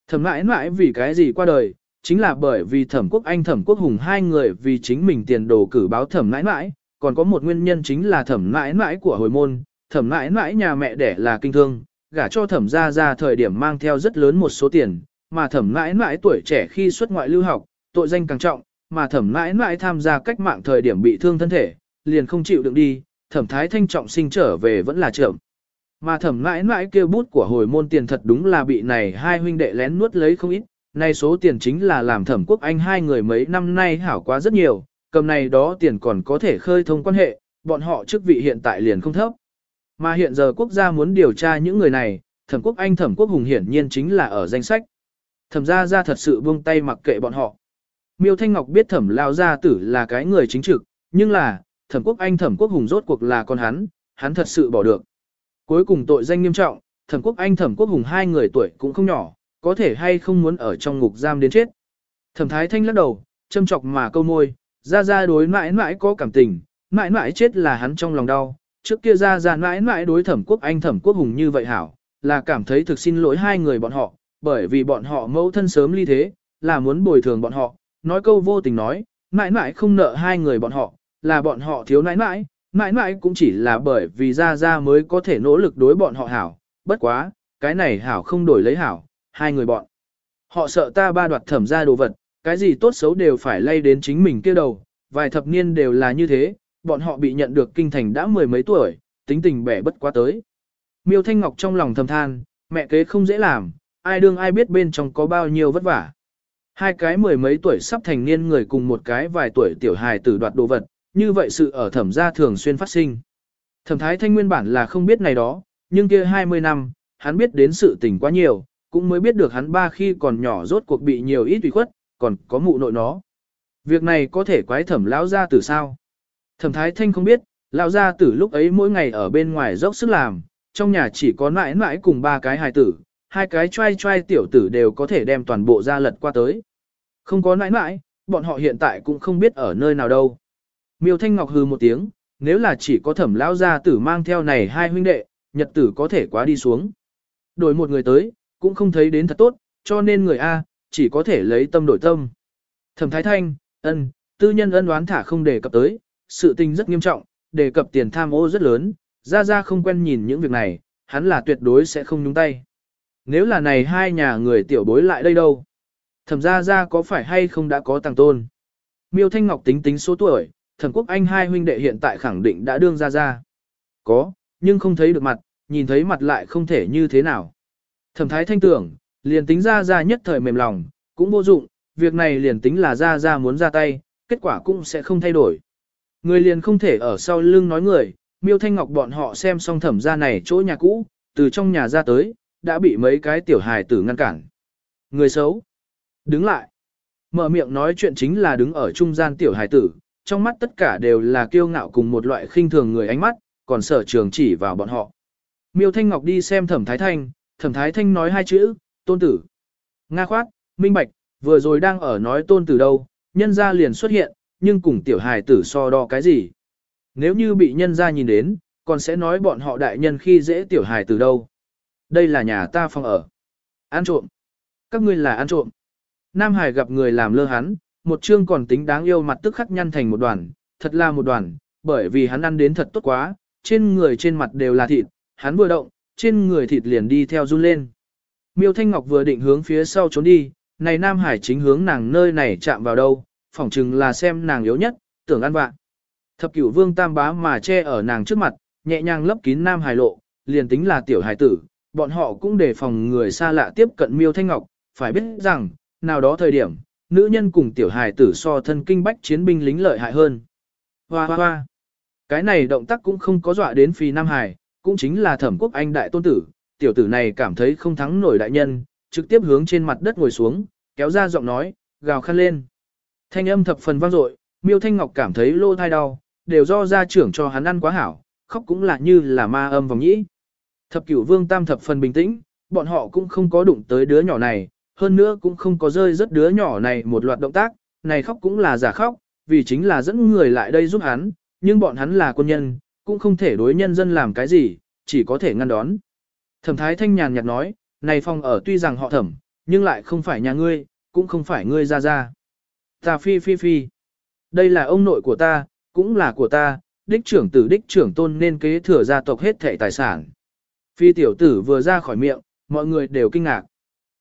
[SPEAKER 1] Thẩm mãi mãi vì cái gì qua đời, chính là bởi vì thẩm quốc anh thẩm quốc hùng hai người vì chính mình tiền đồ cử báo thẩm mãi mãi, còn có một nguyên nhân chính là thẩm mãi mãi của hồi môn, thẩm mãi mãi nhà mẹ đẻ là kinh thương, gả cho thẩm ra ra thời điểm mang theo rất lớn một số tiền, mà thẩm mãi mãi tuổi trẻ khi xuất ngoại lưu học, tội danh càng trọng, mà thẩm mãi mãi tham gia cách mạng thời điểm bị thương thân thể, liền không chịu đựng đi, thẩm thái thanh trọng sinh trở về vẫn là trưởng. Mà thẩm mãi mãi kêu bút của hồi môn tiền thật đúng là bị này hai huynh đệ lén nuốt lấy không ít, nay số tiền chính là làm thẩm quốc anh hai người mấy năm nay hảo quá rất nhiều, cầm này đó tiền còn có thể khơi thông quan hệ, bọn họ chức vị hiện tại liền không thấp. Mà hiện giờ quốc gia muốn điều tra những người này, thẩm quốc anh thẩm quốc hùng hiển nhiên chính là ở danh sách. Thẩm gia gia thật sự buông tay mặc kệ bọn họ. Miêu Thanh Ngọc biết thẩm lao gia tử là cái người chính trực, nhưng là, thẩm quốc anh thẩm quốc hùng rốt cuộc là con hắn, hắn thật sự bỏ được. Cuối cùng tội danh nghiêm trọng, thẩm quốc anh thẩm quốc hùng hai người tuổi cũng không nhỏ, có thể hay không muốn ở trong ngục giam đến chết. Thẩm thái thanh lắc đầu, châm chọc mà câu môi, ra ra đối mãi mãi có cảm tình, mãi mãi chết là hắn trong lòng đau, trước kia ra ra mãi mãi đối thẩm quốc anh thẩm quốc hùng như vậy hảo, là cảm thấy thực xin lỗi hai người bọn họ, bởi vì bọn họ mẫu thân sớm ly thế, là muốn bồi thường bọn họ, nói câu vô tình nói, mãi mãi không nợ hai người bọn họ, là bọn họ thiếu nãi nãi, nãi nãi cũng chỉ là bởi vì ra ra mới có thể nỗ lực đối bọn họ hảo, bất quá, cái này hảo không đổi lấy hảo, hai người bọn. Họ sợ ta ba đoạt thẩm ra đồ vật, cái gì tốt xấu đều phải lay đến chính mình kia đầu, vài thập niên đều là như thế, bọn họ bị nhận được kinh thành đã mười mấy tuổi, tính tình bẻ bất quá tới. Miêu Thanh Ngọc trong lòng thầm than, mẹ kế không dễ làm, ai đương ai biết bên trong có bao nhiêu vất vả. Hai cái mười mấy tuổi sắp thành niên người cùng một cái vài tuổi tiểu hài tử đoạt đồ vật, như vậy sự ở thẩm gia thường xuyên phát sinh. Thẩm Thái Thanh nguyên bản là không biết này đó, nhưng kia 20 năm, hắn biết đến sự tình quá nhiều, cũng mới biết được hắn ba khi còn nhỏ rốt cuộc bị nhiều ít ủy khuất, còn có mụ nội nó. Việc này có thể quái thẩm lão gia tử sao? Thẩm Thái Thanh không biết, lão gia tử lúc ấy mỗi ngày ở bên ngoài dốc sức làm, trong nhà chỉ có mãi mãi cùng ba cái hài tử, hai cái trai trai tiểu tử đều có thể đem toàn bộ gia lật qua tới. Không có mãi mãi, bọn họ hiện tại cũng không biết ở nơi nào đâu. Miêu Thanh Ngọc hừ một tiếng, nếu là chỉ có thẩm lão gia tử mang theo này hai huynh đệ, nhật tử có thể quá đi xuống. Đổi một người tới, cũng không thấy đến thật tốt, cho nên người A, chỉ có thể lấy tâm đổi tâm. Thẩm Thái Thanh, ân, tư nhân ân oán thả không đề cập tới, sự tình rất nghiêm trọng, đề cập tiền tham ô rất lớn, ra ra không quen nhìn những việc này, hắn là tuyệt đối sẽ không nhúng tay. Nếu là này hai nhà người tiểu bối lại đây đâu? Thẩm ra ra có phải hay không đã có tàng tôn? Miêu Thanh Ngọc tính tính số tuổi, thẩm quốc anh hai huynh đệ hiện tại khẳng định đã đương ra ra. Có, nhưng không thấy được mặt, nhìn thấy mặt lại không thể như thế nào. Thẩm thái thanh tưởng, liền tính ra ra nhất thời mềm lòng, cũng vô dụng, việc này liền tính là ra ra muốn ra tay, kết quả cũng sẽ không thay đổi. Người liền không thể ở sau lưng nói người, miêu thanh ngọc bọn họ xem xong thẩm ra này chỗ nhà cũ, từ trong nhà ra tới, đã bị mấy cái tiểu hài tử ngăn cản. Người xấu. Đứng lại. Mở miệng nói chuyện chính là đứng ở trung gian tiểu hài tử, trong mắt tất cả đều là kiêu ngạo cùng một loại khinh thường người ánh mắt, còn sở trường chỉ vào bọn họ. Miêu Thanh Ngọc đi xem thẩm thái thanh, thẩm thái thanh nói hai chữ, tôn tử. Nga khoát, minh bạch, vừa rồi đang ở nói tôn tử đâu, nhân gia liền xuất hiện, nhưng cùng tiểu hài tử so đo cái gì. Nếu như bị nhân gia nhìn đến, còn sẽ nói bọn họ đại nhân khi dễ tiểu hài tử đâu. Đây là nhà ta phòng ở. Ăn trộm. Các ngươi là ăn trộm. Nam Hải gặp người làm lơ hắn, một chương còn tính đáng yêu mặt tức khắc nhăn thành một đoàn, thật là một đoàn, bởi vì hắn ăn đến thật tốt quá, trên người trên mặt đều là thịt, hắn vừa động, trên người thịt liền đi theo run lên. Miêu Thanh Ngọc vừa định hướng phía sau trốn đi, này Nam Hải chính hướng nàng nơi này chạm vào đâu, phỏng chừng là xem nàng yếu nhất, tưởng ăn vạ. Thập cửu vương tam bá mà che ở nàng trước mặt, nhẹ nhàng lấp kín Nam Hải lộ, liền tính là tiểu hải tử, bọn họ cũng đề phòng người xa lạ tiếp cận Miêu Thanh Ngọc, phải biết rằng, nào đó thời điểm, nữ nhân cùng tiểu hải tử so thân kinh bách chiến binh lính lợi hại hơn. Hoa hoa hoa. Cái này động tác cũng không có dọa đến phi Nam Hải, cũng chính là thẩm quốc anh đại tôn tử, tiểu tử này cảm thấy không thắng nổi đại nhân, trực tiếp hướng trên mặt đất ngồi xuống, kéo ra giọng nói, gào khăn lên. Thanh âm thập phần vang dội, miêu thanh ngọc cảm thấy lô thai đau, đều do gia trưởng cho hắn ăn quá hảo, khóc cũng là như là ma âm vòng nhĩ. Thập cửu vương tam thập phần bình tĩnh, bọn họ cũng không có đụng tới đứa nhỏ này, hơn nữa cũng không có rơi rất đứa nhỏ này một loạt động tác, này khóc cũng là giả khóc, vì chính là dẫn người lại đây giúp hắn, nhưng bọn hắn là quân nhân, cũng không thể đối nhân dân làm cái gì, chỉ có thể ngăn đón. Thẩm thái thanh nhàn nhạt nói, này phòng ở tuy rằng họ thẩm, nhưng lại không phải nhà ngươi, cũng không phải ngươi ra ra. Ta phi phi phi. Đây là ông nội của ta, cũng là của ta, đích trưởng tử đích trưởng tôn nên kế thừa gia tộc hết thệ tài sản. Phi tiểu tử vừa ra khỏi miệng, mọi người đều kinh ngạc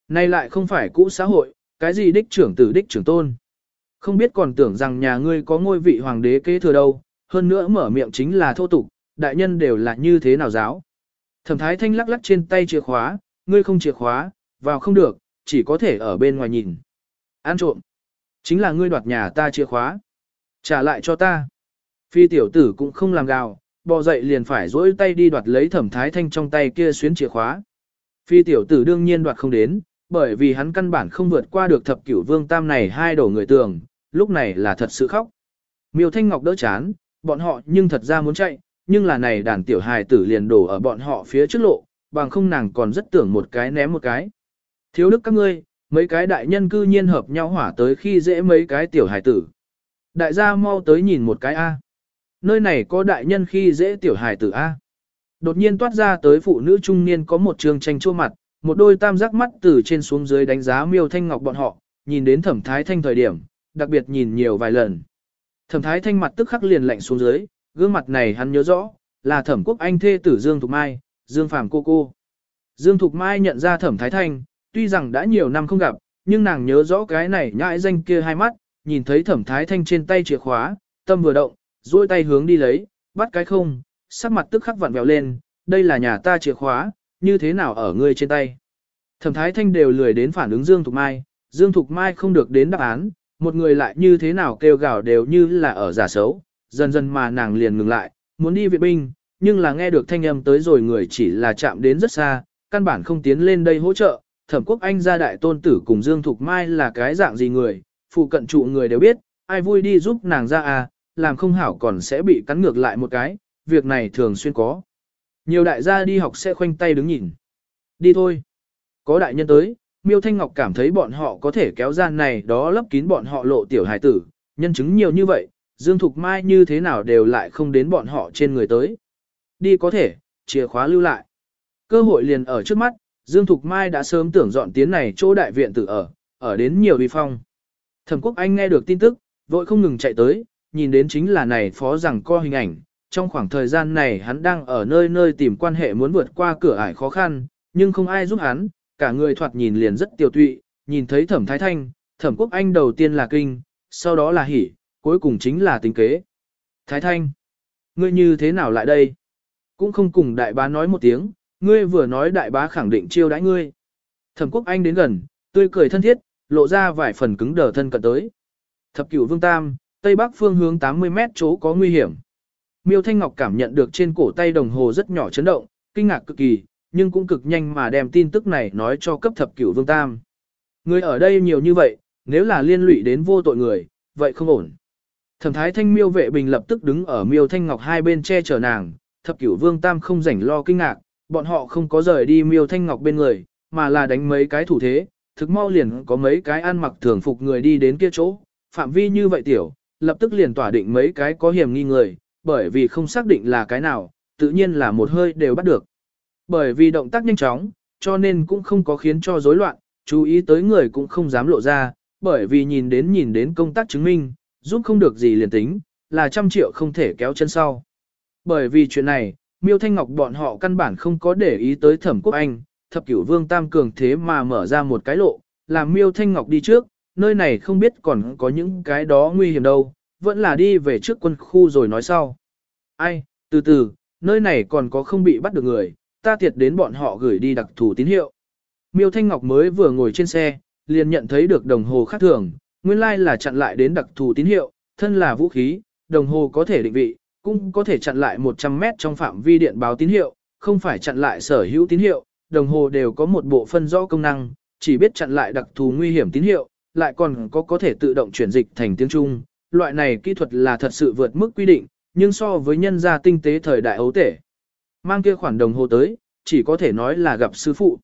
[SPEAKER 1] nay lại không phải cũ xã hội, cái gì đích trưởng tử đích trưởng tôn. Không biết còn tưởng rằng nhà ngươi có ngôi vị hoàng đế kế thừa đâu, hơn nữa mở miệng chính là thô tục, đại nhân đều là như thế nào giáo. Thẩm thái thanh lắc lắc trên tay chìa khóa, ngươi không chìa khóa, vào không được, chỉ có thể ở bên ngoài nhìn. An trộm. Chính là ngươi đoạt nhà ta chìa khóa. Trả lại cho ta. Phi tiểu tử cũng không làm gào, bò dậy liền phải dỗi tay đi đoạt lấy thẩm thái thanh trong tay kia xuyến chìa khóa. Phi tiểu tử đương nhiên đoạt không đến, bởi vì hắn căn bản không vượt qua được thập cửu vương tam này hai đổ người tường, lúc này là thật sự khóc. Miêu Thanh Ngọc đỡ chán, bọn họ nhưng thật ra muốn chạy, nhưng là này đàn tiểu hài tử liền đổ ở bọn họ phía trước lộ, bằng không nàng còn rất tưởng một cái ném một cái. Thiếu đức các ngươi, mấy cái đại nhân cư nhiên hợp nhau hỏa tới khi dễ mấy cái tiểu hài tử. Đại gia mau tới nhìn một cái A. Nơi này có đại nhân khi dễ tiểu hài tử A. Đột nhiên toát ra tới phụ nữ trung niên có một trường tranh chua mặt, một đôi tam giác mắt từ trên xuống dưới đánh giá miêu thanh ngọc bọn họ, nhìn đến thẩm thái thanh thời điểm, đặc biệt nhìn nhiều vài lần. Thẩm thái thanh mặt tức khắc liền lạnh xuống dưới, gương mặt này hắn nhớ rõ, là thẩm quốc anh thê tử Dương Thục Mai, Dương Phàm cô cô. Dương Thục Mai nhận ra thẩm thái thanh, tuy rằng đã nhiều năm không gặp, nhưng nàng nhớ rõ cái này nhãi danh kia hai mắt, nhìn thấy thẩm thái thanh trên tay chìa khóa, tâm vừa động, duỗi tay hướng đi lấy, bắt cái không, sắc mặt tức khắc vặn vẹo lên, đây là nhà ta chìa khóa, như thế nào ở ngươi trên tay. Thẩm thái thanh đều lười đến phản ứng Dương Thục Mai, Dương Thục Mai không được đến đáp án, một người lại như thế nào kêu gào đều như là ở giả xấu, dần dần mà nàng liền ngừng lại, muốn đi viện binh, nhưng là nghe được thanh âm tới rồi người chỉ là chạm đến rất xa, căn bản không tiến lên đây hỗ trợ. Thẩm quốc anh gia đại tôn tử cùng Dương Thục Mai là cái dạng gì người, phụ cận trụ người đều biết, ai vui đi giúp nàng ra à, làm không hảo còn sẽ bị cắn ngược lại một cái, việc này thường xuyên có. Nhiều đại gia đi học sẽ khoanh tay đứng nhìn. Đi thôi. Có đại nhân tới, Miêu Thanh Ngọc cảm thấy bọn họ có thể kéo gian này đó lấp kín bọn họ lộ tiểu hài tử, nhân chứng nhiều như vậy, Dương Thục Mai như thế nào đều lại không đến bọn họ trên người tới. Đi có thể, chìa khóa lưu lại. Cơ hội liền ở trước mắt, Dương Thục Mai đã sớm tưởng dọn tiến này chỗ đại viện tử ở, ở đến nhiều vi phong. Thẩm Quốc Anh nghe được tin tức, vội không ngừng chạy tới, nhìn đến chính là này phó rằng co hình ảnh. Trong khoảng thời gian này hắn đang ở nơi nơi tìm quan hệ muốn vượt qua cửa ải khó khăn, nhưng không ai giúp hắn, cả người thoạt nhìn liền rất tiêu tụy, nhìn thấy thẩm thái thanh, thẩm quốc anh đầu tiên là kinh, sau đó là hỉ, cuối cùng chính là tính kế. Thái thanh, ngươi như thế nào lại đây? Cũng không cùng đại bá nói một tiếng, ngươi vừa nói đại bá khẳng định chiêu đãi ngươi. Thẩm quốc anh đến gần, tươi cười thân thiết, lộ ra vài phần cứng đờ thân cận tới. Thập cửu vương tam, tây bắc phương hướng 80 mét chỗ có nguy hiểm. Miêu Thanh Ngọc cảm nhận được trên cổ tay đồng hồ rất nhỏ chấn động, kinh ngạc cực kỳ, nhưng cũng cực nhanh mà đem tin tức này nói cho cấp thập cửu vương tam. Người ở đây nhiều như vậy, nếu là liên lụy đến vô tội người, vậy không ổn. Thẩm thái thanh miêu vệ bình lập tức đứng ở miêu thanh ngọc hai bên che chở nàng, thập cửu vương tam không rảnh lo kinh ngạc, bọn họ không có rời đi miêu thanh ngọc bên người, mà là đánh mấy cái thủ thế, thực mau liền có mấy cái ăn mặc thường phục người đi đến kia chỗ, phạm vi như vậy tiểu, lập tức liền tỏa định mấy cái có hiểm nghi người, bởi vì không xác định là cái nào, tự nhiên là một hơi đều bắt được. Bởi vì động tác nhanh chóng, cho nên cũng không có khiến cho rối loạn, chú ý tới người cũng không dám lộ ra, bởi vì nhìn đến nhìn đến công tác chứng minh, giúp không được gì liền tính, là trăm triệu không thể kéo chân sau. Bởi vì chuyện này, Miêu Thanh Ngọc bọn họ căn bản không có để ý tới Thẩm Quốc Anh, thập cửu vương tam cường thế mà mở ra một cái lộ, làm Miêu Thanh Ngọc đi trước, nơi này không biết còn có những cái đó nguy hiểm đâu, vẫn là đi về trước quân khu rồi nói sau. Ai, từ từ, nơi này còn có không bị bắt được người, ta thiệt đến bọn họ gửi đi đặc thù tín hiệu. Miêu Thanh Ngọc mới vừa ngồi trên xe, liền nhận thấy được đồng hồ khác thường, nguyên lai là chặn lại đến đặc thù tín hiệu, thân là vũ khí, đồng hồ có thể định vị, cũng có thể chặn lại 100 mét trong phạm vi điện báo tín hiệu, không phải chặn lại sở hữu tín hiệu, đồng hồ đều có một bộ phân rõ công năng, chỉ biết chặn lại đặc thù nguy hiểm tín hiệu, lại còn có có thể tự động chuyển dịch thành tiếng Trung. Loại này kỹ thuật là thật sự vượt mức quy định, nhưng so với nhân gia tinh tế thời đại ấu tể. Mang kia khoản đồng hồ tới, chỉ có thể nói là gặp sư phụ.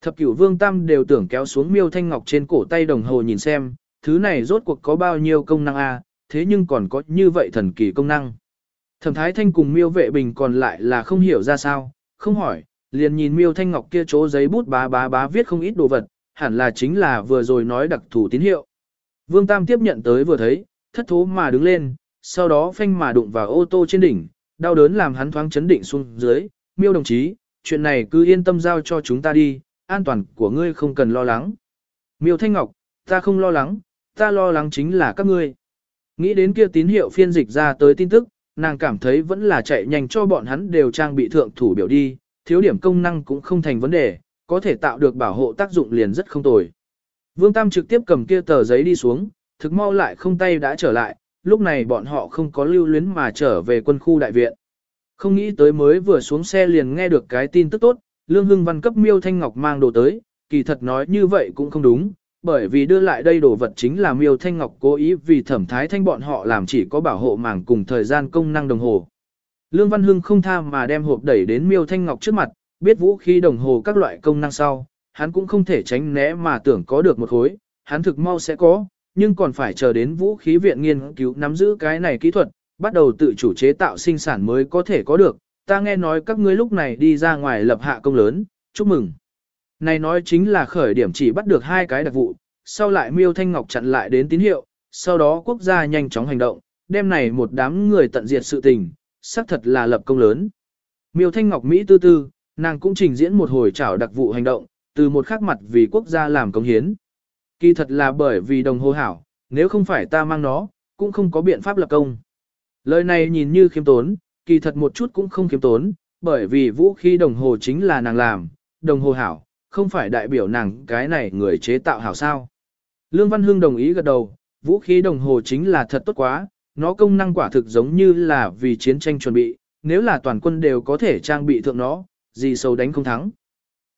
[SPEAKER 1] Thập cửu vương tam đều tưởng kéo xuống miêu thanh ngọc trên cổ tay đồng hồ nhìn xem, thứ này rốt cuộc có bao nhiêu công năng a thế nhưng còn có như vậy thần kỳ công năng. Thẩm thái thanh cùng miêu vệ bình còn lại là không hiểu ra sao, không hỏi, liền nhìn miêu thanh ngọc kia chỗ giấy bút bá bá bá viết không ít đồ vật, hẳn là chính là vừa rồi nói đặc thù tín hiệu. Vương Tam tiếp nhận tới vừa thấy, thất thố mà đứng lên, sau đó phanh mà đụng vào ô tô trên đỉnh, đau đớn làm hắn thoáng chấn định xuống dưới, miêu đồng chí, chuyện này cứ yên tâm giao cho chúng ta đi, an toàn của ngươi không cần lo lắng. Miêu Thanh Ngọc, ta không lo lắng, ta lo lắng chính là các ngươi. Nghĩ đến kia tín hiệu phiên dịch ra tới tin tức, nàng cảm thấy vẫn là chạy nhanh cho bọn hắn đều trang bị thượng thủ biểu đi, thiếu điểm công năng cũng không thành vấn đề, có thể tạo được bảo hộ tác dụng liền rất không tồi. Vương Tam trực tiếp cầm kia tờ giấy đi xuống, thực mau lại không tay đã trở lại, lúc này bọn họ không có lưu luyến mà trở về quân khu đại viện. Không nghĩ tới mới vừa xuống xe liền nghe được cái tin tức tốt, Lương Hưng Văn cấp Miêu Thanh Ngọc mang đồ tới, kỳ thật nói như vậy cũng không đúng, bởi vì đưa lại đây đồ vật chính là Miêu Thanh Ngọc cố ý vì thẩm thái thanh bọn họ làm chỉ có bảo hộ màng cùng thời gian công năng đồng hồ. Lương Văn Hưng không tham mà đem hộp đẩy đến Miêu Thanh Ngọc trước mặt, biết vũ khí đồng hồ các loại công năng sau, hắn cũng không thể tránh né mà tưởng có được một khối, hắn thực mau sẽ có, nhưng còn phải chờ đến vũ khí viện nghiên cứu nắm giữ cái này kỹ thuật, bắt đầu tự chủ chế tạo sinh sản mới có thể có được. Ta nghe nói các ngươi lúc này đi ra ngoài lập hạ công lớn, chúc mừng. Này nói chính là khởi điểm chỉ bắt được hai cái đặc vụ, sau lại miêu thanh ngọc chặn lại đến tín hiệu, sau đó quốc gia nhanh chóng hành động, đêm này một đám người tận diệt sự tình, xác thật là lập công lớn. Miêu thanh ngọc Mỹ tư tư, nàng cũng trình diễn một hồi trảo đặc vụ hành động, từ một khắc mặt vì quốc gia làm công hiến. Kỳ thật là bởi vì đồng hồ hảo, nếu không phải ta mang nó, cũng không có biện pháp lập công. Lời này nhìn như khiêm tốn, kỳ thật một chút cũng không khiêm tốn, bởi vì vũ khí đồng hồ chính là nàng làm, đồng hồ hảo, không phải đại biểu nàng cái này người chế tạo hảo sao. Lương Văn Hưng đồng ý gật đầu, vũ khí đồng hồ chính là thật tốt quá, nó công năng quả thực giống như là vì chiến tranh chuẩn bị, nếu là toàn quân đều có thể trang bị thượng nó, gì sâu đánh không thắng.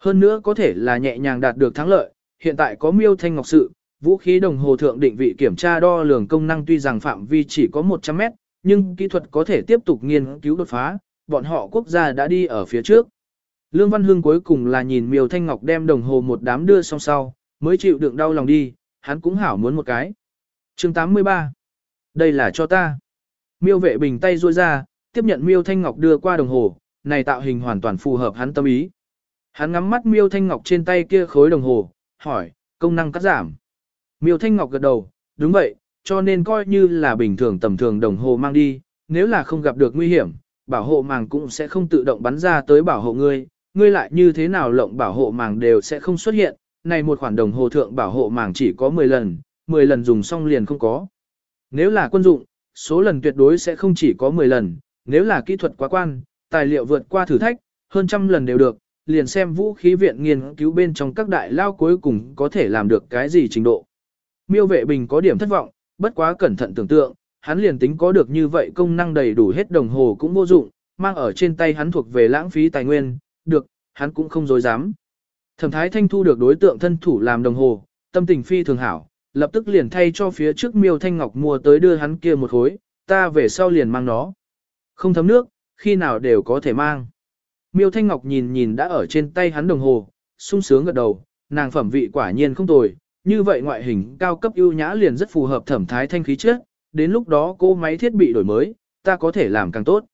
[SPEAKER 1] Hơn nữa có thể là nhẹ nhàng đạt được thắng lợi, hiện tại có miêu thanh ngọc sự, vũ khí đồng hồ thượng định vị kiểm tra đo lường công năng tuy rằng phạm vi chỉ có 100 mét, nhưng kỹ thuật có thể tiếp tục nghiên cứu đột phá, bọn họ quốc gia đã đi ở phía trước. Lương Văn Hương cuối cùng là nhìn miêu thanh ngọc đem đồng hồ một đám đưa song sau, mới chịu đựng đau lòng đi, hắn cũng hảo muốn một cái. chương 83 Đây là cho ta. Miêu vệ bình tay ruôi ra, tiếp nhận miêu thanh ngọc đưa qua đồng hồ, này tạo hình hoàn toàn phù hợp hắn tâm ý. Hắn ngắm mắt miêu thanh ngọc trên tay kia khối đồng hồ, hỏi, công năng cắt giảm. Miêu thanh ngọc gật đầu, đúng vậy, cho nên coi như là bình thường tầm thường đồng hồ mang đi, nếu là không gặp được nguy hiểm, bảo hộ màng cũng sẽ không tự động bắn ra tới bảo hộ ngươi, ngươi lại như thế nào lộng bảo hộ màng đều sẽ không xuất hiện, này một khoản đồng hồ thượng bảo hộ màng chỉ có 10 lần, 10 lần dùng xong liền không có. Nếu là quân dụng, số lần tuyệt đối sẽ không chỉ có 10 lần, nếu là kỹ thuật quá quan, tài liệu vượt qua thử thách, hơn trăm lần đều được, liền xem vũ khí viện nghiên cứu bên trong các đại lao cuối cùng có thể làm được cái gì trình độ. Miêu vệ bình có điểm thất vọng, bất quá cẩn thận tưởng tượng, hắn liền tính có được như vậy công năng đầy đủ hết đồng hồ cũng vô dụng, mang ở trên tay hắn thuộc về lãng phí tài nguyên, được, hắn cũng không dối dám. Thẩm thái thanh thu được đối tượng thân thủ làm đồng hồ, tâm tình phi thường hảo, lập tức liền thay cho phía trước miêu thanh ngọc mua tới đưa hắn kia một khối, ta về sau liền mang nó. Không thấm nước, khi nào đều có thể mang. Miêu Thanh Ngọc nhìn nhìn đã ở trên tay hắn đồng hồ, sung sướng gật đầu, nàng phẩm vị quả nhiên không tồi, như vậy ngoại hình cao cấp ưu nhã liền rất phù hợp thẩm thái thanh khí trước, đến lúc đó cô máy thiết bị đổi mới, ta có thể làm càng tốt.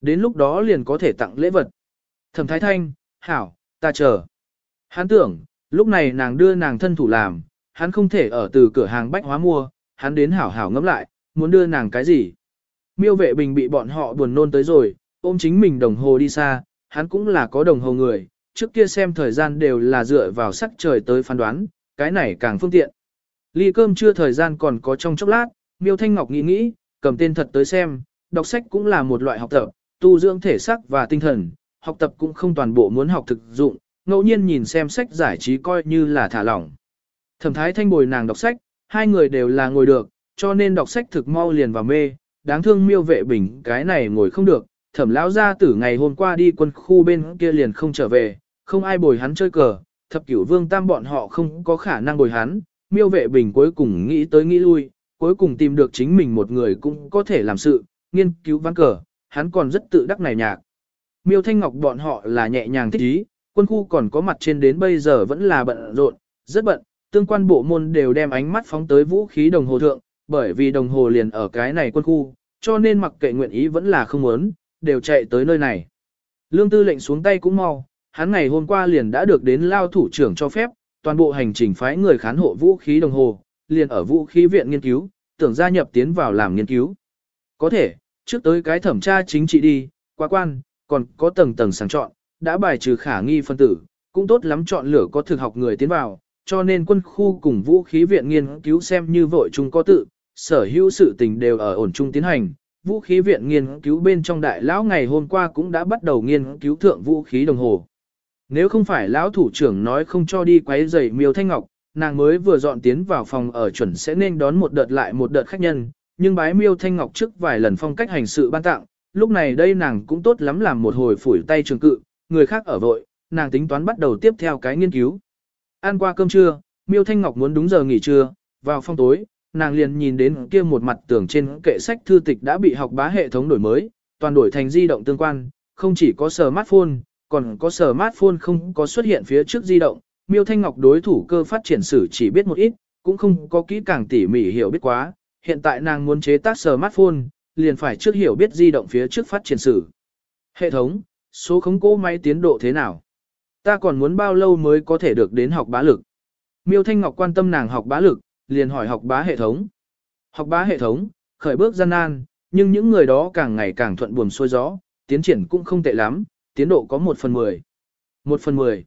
[SPEAKER 1] Đến lúc đó liền có thể tặng lễ vật. Thẩm thái thanh, hảo, ta chờ. Hắn tưởng, lúc này nàng đưa nàng thân thủ làm, hắn không thể ở từ cửa hàng bách hóa mua, hắn đến hảo hảo ngẫm lại, muốn đưa nàng cái gì. Miêu vệ bình bị bọn họ buồn nôn tới rồi, ôm chính mình đồng hồ đi xa, hắn cũng là có đồng hồ người, trước kia xem thời gian đều là dựa vào sắc trời tới phán đoán, cái này càng phương tiện. Ly cơm chưa thời gian còn có trong chốc lát, Miêu Thanh Ngọc nghĩ nghĩ, cầm tên thật tới xem, đọc sách cũng là một loại học tập, tu dưỡng thể xác và tinh thần, học tập cũng không toàn bộ muốn học thực dụng, ngẫu nhiên nhìn xem sách giải trí coi như là thả lỏng. Thẩm thái thanh bồi nàng đọc sách, hai người đều là ngồi được, cho nên đọc sách thực mau liền vào mê, đáng thương miêu vệ bình cái này ngồi không được, thẩm lão gia tử ngày hôm qua đi quân khu bên kia liền không trở về, không ai bồi hắn chơi cờ, thập cửu vương tam bọn họ không có khả năng bồi hắn, miêu vệ bình cuối cùng nghĩ tới nghĩ lui, cuối cùng tìm được chính mình một người cũng có thể làm sự, nghiên cứu văn cờ, hắn còn rất tự đắc này nhạc. Miêu Thanh Ngọc bọn họ là nhẹ nhàng thích ý, quân khu còn có mặt trên đến bây giờ vẫn là bận rộn, rất bận, tương quan bộ môn đều đem ánh mắt phóng tới vũ khí đồng hồ thượng, bởi vì đồng hồ liền ở cái này quân khu, cho nên mặc kệ nguyện ý vẫn là không muốn, đều chạy tới nơi này. Lương tư lệnh xuống tay cũng mau, hắn ngày hôm qua liền đã được đến lao thủ trưởng cho phép, toàn bộ hành trình phái người khán hộ vũ khí đồng hồ, liền ở vũ khí viện nghiên cứu, tưởng gia nhập tiến vào làm nghiên cứu. Có thể, trước tới cái thẩm tra chính trị đi, quá quan, còn có tầng tầng sàng chọn, đã bài trừ khả nghi phân tử, cũng tốt lắm chọn lựa có thực học người tiến vào, cho nên quân khu cùng vũ khí viện nghiên cứu xem như vội chung có tự, sở hữu sự tình đều ở ổn chung tiến hành. Vũ khí viện nghiên cứu bên trong đại lão ngày hôm qua cũng đã bắt đầu nghiên cứu thượng vũ khí đồng hồ. Nếu không phải lão thủ trưởng nói không cho đi quấy rầy miêu thanh ngọc, nàng mới vừa dọn tiến vào phòng ở chuẩn sẽ nên đón một đợt lại một đợt khách nhân, nhưng bái miêu thanh ngọc trước vài lần phong cách hành sự ban tặng, lúc này đây nàng cũng tốt lắm làm một hồi phủi tay trường cự, người khác ở vội, nàng tính toán bắt đầu tiếp theo cái nghiên cứu. Ăn qua cơm trưa, miêu thanh ngọc muốn đúng giờ nghỉ trưa, vào phòng tối, nàng liền nhìn đến kia một mặt tường trên kệ sách thư tịch đã bị học bá hệ thống đổi mới, toàn đổi thành di động tương quan, không chỉ có smartphone, còn có smartphone không có xuất hiện phía trước di động, Miêu Thanh Ngọc đối thủ cơ phát triển sử chỉ biết một ít, cũng không có kỹ càng tỉ mỉ hiểu biết quá, hiện tại nàng muốn chế tác smartphone, liền phải trước hiểu biết di động phía trước phát triển sử. Hệ thống, số khống cố máy tiến độ thế nào? Ta còn muốn bao lâu mới có thể được đến học bá lực? Miêu Thanh Ngọc quan tâm nàng học bá lực, liền hỏi học bá hệ thống. Học bá hệ thống, khởi bước gian nan, nhưng những người đó càng ngày càng thuận buồm xuôi gió, tiến triển cũng không tệ lắm, tiến độ có 1 phần 10. 1 phần 10.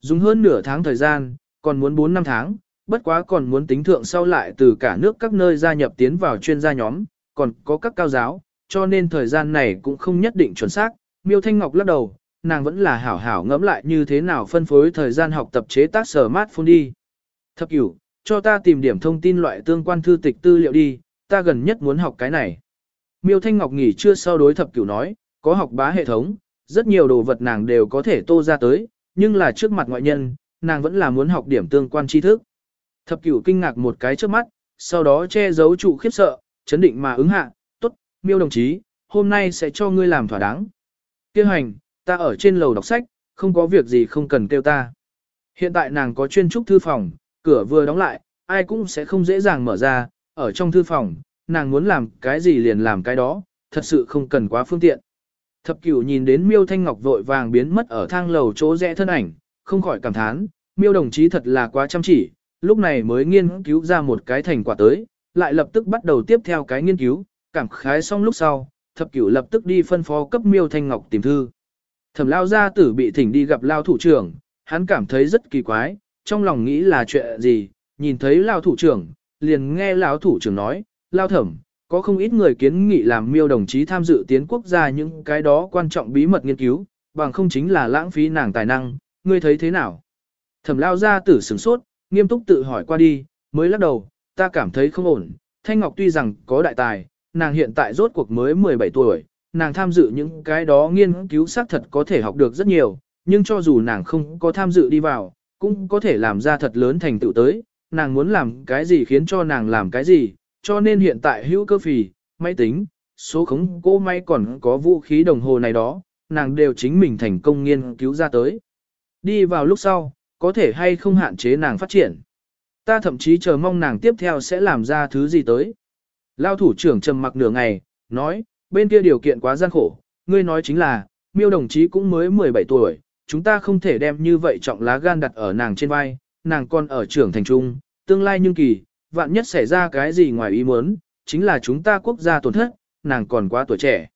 [SPEAKER 1] Dùng hơn nửa tháng thời gian, còn muốn 4 năm tháng, bất quá còn muốn tính thượng sau lại từ cả nước các nơi gia nhập tiến vào chuyên gia nhóm, còn có các cao giáo, cho nên thời gian này cũng không nhất định chuẩn xác. Miêu Thanh Ngọc lắc đầu, nàng vẫn là hảo hảo ngẫm lại như thế nào phân phối thời gian học tập chế tác smartphone đi. Thập cửu, cho ta tìm điểm thông tin loại tương quan thư tịch tư liệu đi, ta gần nhất muốn học cái này. Miêu Thanh Ngọc nghỉ chưa sau đối thập cửu nói, có học bá hệ thống, rất nhiều đồ vật nàng đều có thể tô ra tới, nhưng là trước mặt ngoại nhân, nàng vẫn là muốn học điểm tương quan tri thức. Thập cửu kinh ngạc một cái trước mắt, sau đó che giấu trụ khiếp sợ, chấn định mà ứng hạ, tốt, miêu đồng chí, hôm nay sẽ cho ngươi làm thỏa đáng. Kêu hành, ta ở trên lầu đọc sách, không có việc gì không cần kêu ta. Hiện tại nàng có chuyên trúc thư phòng, cửa vừa đóng lại, ai cũng sẽ không dễ dàng mở ra, ở trong thư phòng, nàng muốn làm cái gì liền làm cái đó, thật sự không cần quá phương tiện. Thập cửu nhìn đến miêu thanh ngọc vội vàng biến mất ở thang lầu chỗ rẽ thân ảnh, không khỏi cảm thán, miêu đồng chí thật là quá chăm chỉ, lúc này mới nghiên cứu ra một cái thành quả tới, lại lập tức bắt đầu tiếp theo cái nghiên cứu, cảm khái xong lúc sau, thập cửu lập tức đi phân phó cấp miêu thanh ngọc tìm thư. Thẩm lao gia tử bị thỉnh đi gặp lao thủ trưởng, hắn cảm thấy rất kỳ quái, trong lòng nghĩ là chuyện gì, nhìn thấy lao thủ trưởng, liền nghe lão thủ trưởng nói, lao thẩm, có không ít người kiến nghị làm miêu đồng chí tham dự tiến quốc gia những cái đó quan trọng bí mật nghiên cứu, bằng không chính là lãng phí nàng tài năng, ngươi thấy thế nào? Thẩm lao ra tử sửng sốt, nghiêm túc tự hỏi qua đi, mới lắc đầu, ta cảm thấy không ổn, Thanh Ngọc tuy rằng có đại tài, nàng hiện tại rốt cuộc mới 17 tuổi, nàng tham dự những cái đó nghiên cứu xác thật có thể học được rất nhiều, nhưng cho dù nàng không có tham dự đi vào, cũng có thể làm ra thật lớn thành tựu tới, nàng muốn làm cái gì khiến cho nàng làm cái gì, cho nên hiện tại hữu cơ phì, máy tính, số khống cô may còn có vũ khí đồng hồ này đó, nàng đều chính mình thành công nghiên cứu ra tới. Đi vào lúc sau, có thể hay không hạn chế nàng phát triển. Ta thậm chí chờ mong nàng tiếp theo sẽ làm ra thứ gì tới. Lao thủ trưởng trầm mặc nửa ngày, nói, bên kia điều kiện quá gian khổ, ngươi nói chính là, miêu đồng chí cũng mới 17 tuổi, chúng ta không thể đem như vậy trọng lá gan đặt ở nàng trên vai, nàng còn ở trưởng thành trung, tương lai nhưng kỳ, vạn nhất xảy ra cái gì ngoài ý muốn, chính là chúng ta quốc gia tổn thất, nàng còn quá tuổi trẻ.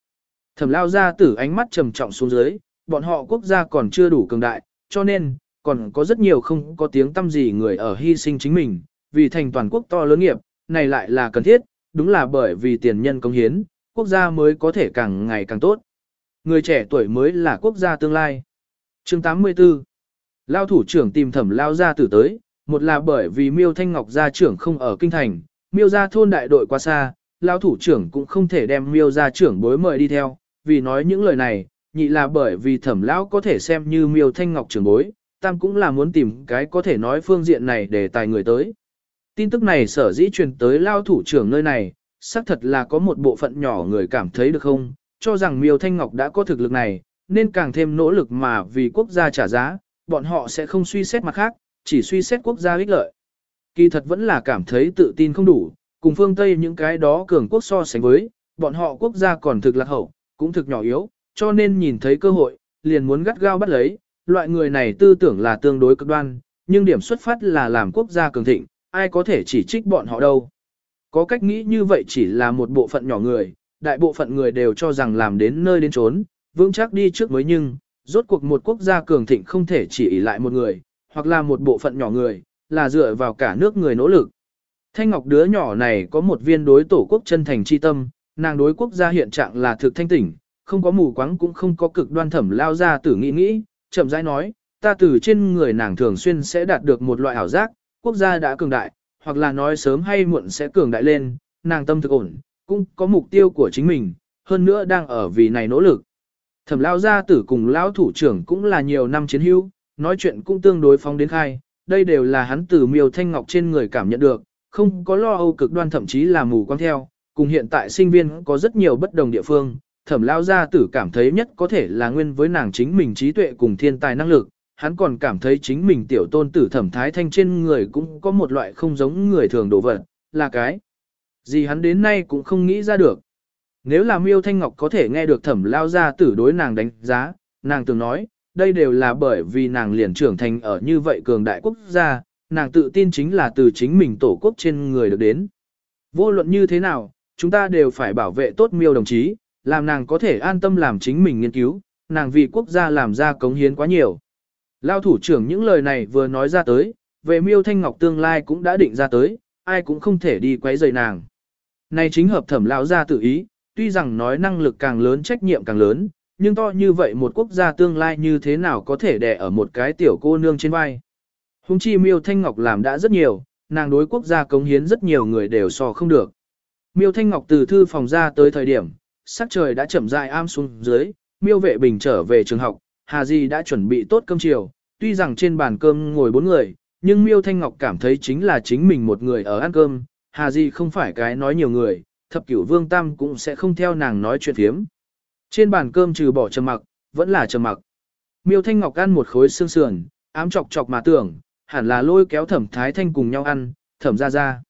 [SPEAKER 1] Thẩm lao ra tử ánh mắt trầm trọng xuống dưới, bọn họ quốc gia còn chưa đủ cường đại, cho nên, còn có rất nhiều không có tiếng tâm gì người ở hy sinh chính mình, vì thành toàn quốc to lớn nghiệp, này lại là cần thiết, đúng là bởi vì tiền nhân công hiến, quốc gia mới có thể càng ngày càng tốt. Người trẻ tuổi mới là quốc gia tương lai. Chương 84 Lao thủ trưởng tìm thẩm lao gia tử tới, một là bởi vì miêu thanh ngọc gia trưởng không ở kinh thành, miêu gia thôn đại đội quá xa, lao thủ trưởng cũng không thể đem miêu gia trưởng bối mời đi theo, vì nói những lời này, nhị là bởi vì thẩm lão có thể xem như miêu thanh ngọc trưởng bối, tam cũng là muốn tìm cái có thể nói phương diện này để tài người tới. Tin tức này sở dĩ truyền tới lao thủ trưởng nơi này, xác thật là có một bộ phận nhỏ người cảm thấy được không, cho rằng miêu thanh ngọc đã có thực lực này, nên càng thêm nỗ lực mà vì quốc gia trả giá, bọn họ sẽ không suy xét mặt khác, chỉ suy xét quốc gia ích lợi. Kỳ thật vẫn là cảm thấy tự tin không đủ, cùng phương Tây những cái đó cường quốc so sánh với, bọn họ quốc gia còn thực lạc hậu, cũng thực nhỏ yếu, cho nên nhìn thấy cơ hội, liền muốn gắt gao bắt lấy, loại người này tư tưởng là tương đối cực đoan, nhưng điểm xuất phát là làm quốc gia cường thịnh, ai có thể chỉ trích bọn họ đâu. Có cách nghĩ như vậy chỉ là một bộ phận nhỏ người, đại bộ phận người đều cho rằng làm đến nơi đến trốn, vững chắc đi trước mới nhưng, rốt cuộc một quốc gia cường thịnh không thể chỉ ý lại một người, hoặc là một bộ phận nhỏ người, là dựa vào cả nước người nỗ lực. Thanh Ngọc đứa nhỏ này có một viên đối tổ quốc chân thành chi tâm, nàng đối quốc gia hiện trạng là thực thanh tỉnh, không có mù quáng cũng không có cực đoan thẩm lao ra tử nghĩ nghĩ, chậm rãi nói, ta từ trên người nàng thường xuyên sẽ đạt được một loại ảo giác, quốc gia đã cường đại, hoặc là nói sớm hay muộn sẽ cường đại lên, nàng tâm thực ổn, cũng có mục tiêu của chính mình, hơn nữa đang ở vì này nỗ lực. Thẩm lao gia tử cùng lão thủ trưởng cũng là nhiều năm chiến hữu, nói chuyện cũng tương đối phóng đến khai, đây đều là hắn từ miêu thanh ngọc trên người cảm nhận được, không có lo âu cực đoan thậm chí là mù quáng theo, cùng hiện tại sinh viên có rất nhiều bất đồng địa phương, thẩm lao gia tử cảm thấy nhất có thể là nguyên với nàng chính mình trí tuệ cùng thiên tài năng lực, hắn còn cảm thấy chính mình tiểu tôn tử thẩm thái thanh trên người cũng có một loại không giống người thường đồ vật, là cái gì hắn đến nay cũng không nghĩ ra được. Nếu là miêu thanh ngọc có thể nghe được thẩm lao gia tử đối nàng đánh giá, nàng từng nói, đây đều là bởi vì nàng liền trưởng thành ở như vậy cường đại quốc gia, nàng tự tin chính là từ chính mình tổ quốc trên người được đến. Vô luận như thế nào, chúng ta đều phải bảo vệ tốt miêu đồng chí, làm nàng có thể an tâm làm chính mình nghiên cứu, nàng vì quốc gia làm ra cống hiến quá nhiều. Lao thủ trưởng những lời này vừa nói ra tới, về miêu thanh ngọc tương lai cũng đã định ra tới, ai cũng không thể đi quấy rầy nàng. Này chính hợp thẩm lão gia tự ý, tuy rằng nói năng lực càng lớn trách nhiệm càng lớn, nhưng to như vậy một quốc gia tương lai như thế nào có thể đè ở một cái tiểu cô nương trên vai. Hùng chi miêu thanh ngọc làm đã rất nhiều, nàng đối quốc gia cống hiến rất nhiều người đều so không được. Miêu thanh ngọc từ thư phòng ra tới thời điểm, sắc trời đã chậm dài am xuống dưới, miêu vệ bình trở về trường học, Hà Di đã chuẩn bị tốt cơm chiều, tuy rằng trên bàn cơm ngồi bốn người, nhưng miêu thanh ngọc cảm thấy chính là chính mình một người ở ăn cơm, Hà Di không phải cái nói nhiều người, thập cửu vương tam cũng sẽ không theo nàng nói chuyện phiếm. Trên bàn cơm trừ bỏ trầm mặc, vẫn là trầm mặc. Miêu Thanh Ngọc ăn một khối xương sườn, ám chọc chọc mà tưởng, hẳn là lôi kéo thẩm thái thanh cùng nhau ăn, thẩm ra ra.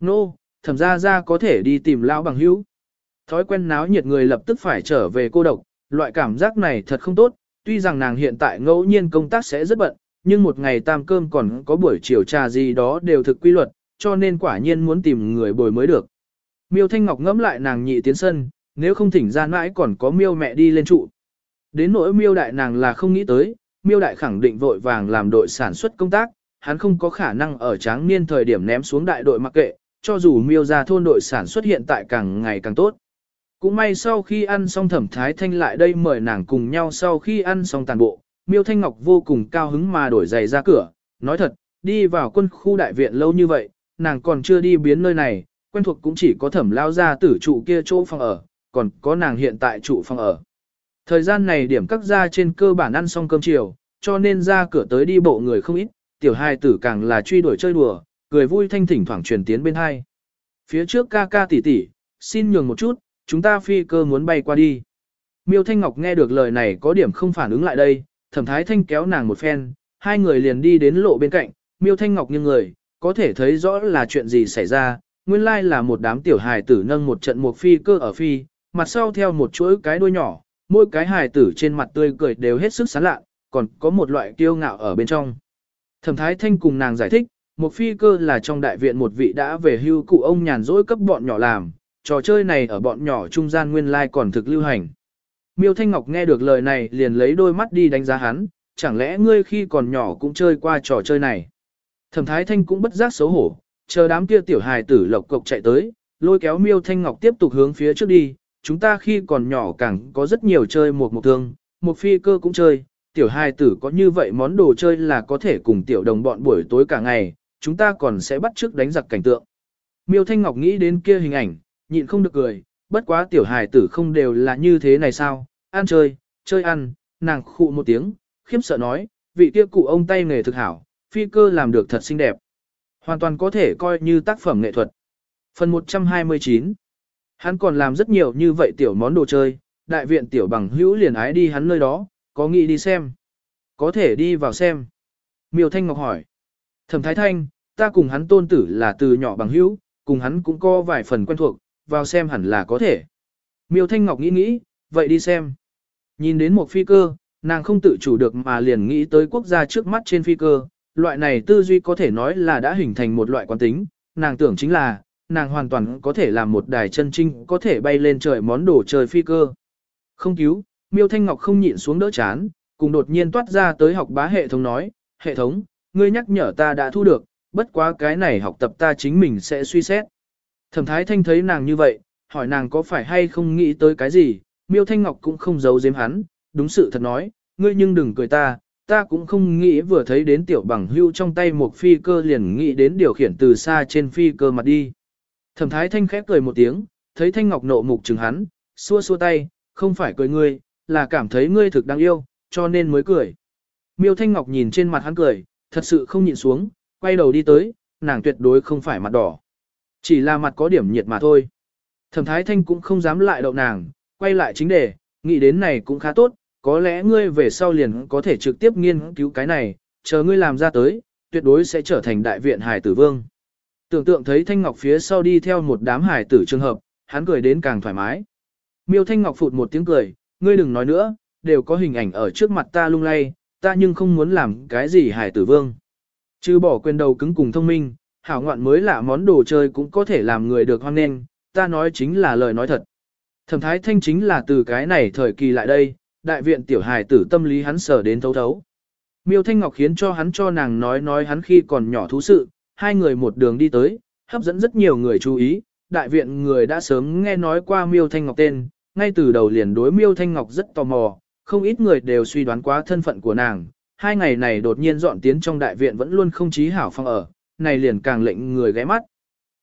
[SPEAKER 1] Nô, no, thẩm ra ra có thể đi tìm lão bằng hữu. Thói quen náo nhiệt người lập tức phải trở về cô độc, loại cảm giác này thật không tốt, tuy rằng nàng hiện tại ngẫu nhiên công tác sẽ rất bận, nhưng một ngày tam cơm còn có buổi chiều trà gì đó đều thực quy luật, cho nên quả nhiên muốn tìm người bồi mới được. Miêu Thanh Ngọc ngẫm lại nàng nhị tiến sân, nếu không thỉnh ra mãi còn có miêu mẹ đi lên trụ. Đến nỗi miêu đại nàng là không nghĩ tới, miêu đại khẳng định vội vàng làm đội sản xuất công tác, hắn không có khả năng ở tráng niên thời điểm ném xuống đại đội mặc kệ, cho dù miêu ra thôn đội sản xuất hiện tại càng ngày càng tốt. Cũng may sau khi ăn xong thẩm thái thanh lại đây mời nàng cùng nhau sau khi ăn xong tàn bộ, miêu thanh ngọc vô cùng cao hứng mà đổi giày ra cửa, nói thật, đi vào quân khu đại viện lâu như vậy, nàng còn chưa đi biến nơi này, quen thuộc cũng chỉ có thẩm lao ra tử trụ kia chỗ phòng ở, còn có nàng hiện tại trụ phòng ở. Thời gian này điểm các gia trên cơ bản ăn xong cơm chiều, cho nên ra cửa tới đi bộ người không ít, tiểu hai tử càng là truy đuổi chơi đùa, cười vui thanh thỉnh thoảng truyền tiến bên hai. Phía trước ca ca tỷ tỷ, xin nhường một chút, chúng ta phi cơ muốn bay qua đi. Miêu Thanh Ngọc nghe được lời này có điểm không phản ứng lại đây, thẩm thái thanh kéo nàng một phen, hai người liền đi đến lộ bên cạnh, Miêu Thanh Ngọc nghiêng người, có thể thấy rõ là chuyện gì xảy ra, nguyên lai là một đám tiểu hài tử nâng một trận một phi cơ ở phi, mặt sau theo một chuỗi cái đuôi nhỏ, mỗi cái hài tử trên mặt tươi cười đều hết sức sán lạ, còn có một loại kiêu ngạo ở bên trong. Thẩm Thái Thanh cùng nàng giải thích, một phi cơ là trong đại viện một vị đã về hưu cụ ông nhàn rỗi cấp bọn nhỏ làm, trò chơi này ở bọn nhỏ trung gian nguyên lai còn thực lưu hành. Miêu Thanh Ngọc nghe được lời này liền lấy đôi mắt đi đánh giá hắn, chẳng lẽ ngươi khi còn nhỏ cũng chơi qua trò chơi này. Thẩm Thái Thanh cũng bất giác xấu hổ, chờ đám kia tiểu hài tử lộc cộc chạy tới, lôi kéo Miêu Thanh Ngọc tiếp tục hướng phía trước đi, chúng ta khi còn nhỏ càng có rất nhiều chơi một một thương, một phi cơ cũng chơi, tiểu hài tử có như vậy món đồ chơi là có thể cùng tiểu đồng bọn buổi tối cả ngày, chúng ta còn sẽ bắt trước đánh giặc cảnh tượng. Miêu Thanh Ngọc nghĩ đến kia hình ảnh, nhịn không được cười, bất quá tiểu hài tử không đều là như thế này sao, ăn chơi, chơi ăn, nàng khụ một tiếng, khiếp sợ nói, vị kia cụ ông tay nghề thực hảo, phi cơ làm được thật xinh đẹp. Hoàn toàn có thể coi như tác phẩm nghệ thuật. Phần 129 Hắn còn làm rất nhiều như vậy tiểu món đồ chơi, đại viện tiểu bằng hữu liền ái đi hắn nơi đó, có nghĩ đi xem. Có thể đi vào xem. Miêu Thanh Ngọc hỏi. Thẩm Thái Thanh, ta cùng hắn tôn tử là từ nhỏ bằng hữu, cùng hắn cũng có vài phần quen thuộc, vào xem hẳn là có thể. Miêu Thanh Ngọc nghĩ nghĩ, vậy đi xem. Nhìn đến một phi cơ, nàng không tự chủ được mà liền nghĩ tới quốc gia trước mắt trên phi cơ, loại này tư duy có thể nói là đã hình thành một loại quán tính, nàng tưởng chính là, nàng hoàn toàn có thể làm một đài chân trinh có thể bay lên trời món đồ trời phi cơ. Không cứu, Miêu Thanh Ngọc không nhịn xuống đỡ chán, cùng đột nhiên toát ra tới học bá hệ thống nói, hệ thống, ngươi nhắc nhở ta đã thu được, bất quá cái này học tập ta chính mình sẽ suy xét. Thẩm Thái Thanh thấy nàng như vậy, hỏi nàng có phải hay không nghĩ tới cái gì, Miêu Thanh Ngọc cũng không giấu giếm hắn, đúng sự thật nói, ngươi nhưng đừng cười ta, ta cũng không nghĩ vừa thấy đến tiểu bằng hưu trong tay một phi cơ liền nghĩ đến điều khiển từ xa trên phi cơ mặt đi. Thẩm Thái Thanh khép cười một tiếng, thấy Thanh Ngọc nộ mục chừng hắn, xua xua tay, không phải cười ngươi, là cảm thấy ngươi thực đáng yêu, cho nên mới cười. Miêu Thanh Ngọc nhìn trên mặt hắn cười, thật sự không nhịn xuống, quay đầu đi tới, nàng tuyệt đối không phải mặt đỏ. Chỉ là mặt có điểm nhiệt mà thôi. Thẩm Thái Thanh cũng không dám lại đậu nàng, quay lại chính đề, nghĩ đến này cũng khá tốt, có lẽ ngươi về sau liền có thể trực tiếp nghiên cứu cái này, chờ ngươi làm ra tới, tuyệt đối sẽ trở thành đại viện hải tử vương. Tưởng tượng thấy Thanh Ngọc phía sau đi theo một đám hải tử trường hợp, hắn cười đến càng thoải mái. Miêu Thanh Ngọc phụt một tiếng cười, ngươi đừng nói nữa, đều có hình ảnh ở trước mặt ta lung lay, ta nhưng không muốn làm cái gì hải tử vương. Chứ bỏ quên đầu cứng cùng thông minh, hảo ngoạn mới lạ món đồ chơi cũng có thể làm người được hoan nghênh, ta nói chính là lời nói thật. Thẩm thái thanh chính là từ cái này thời kỳ lại đây, đại viện tiểu hài tử tâm lý hắn sở đến thấu thấu. Miêu Thanh Ngọc khiến cho hắn cho nàng nói nói hắn khi còn nhỏ thú sự, hai người một đường đi tới, hấp dẫn rất nhiều người chú ý, đại viện người đã sớm nghe nói qua Miêu Thanh Ngọc tên, ngay từ đầu liền đối Miêu Thanh Ngọc rất tò mò, không ít người đều suy đoán quá thân phận của nàng, hai ngày này đột nhiên dọn tiến trong đại viện vẫn luôn không chí hảo phong ở, này liền càng lệnh người ghé mắt.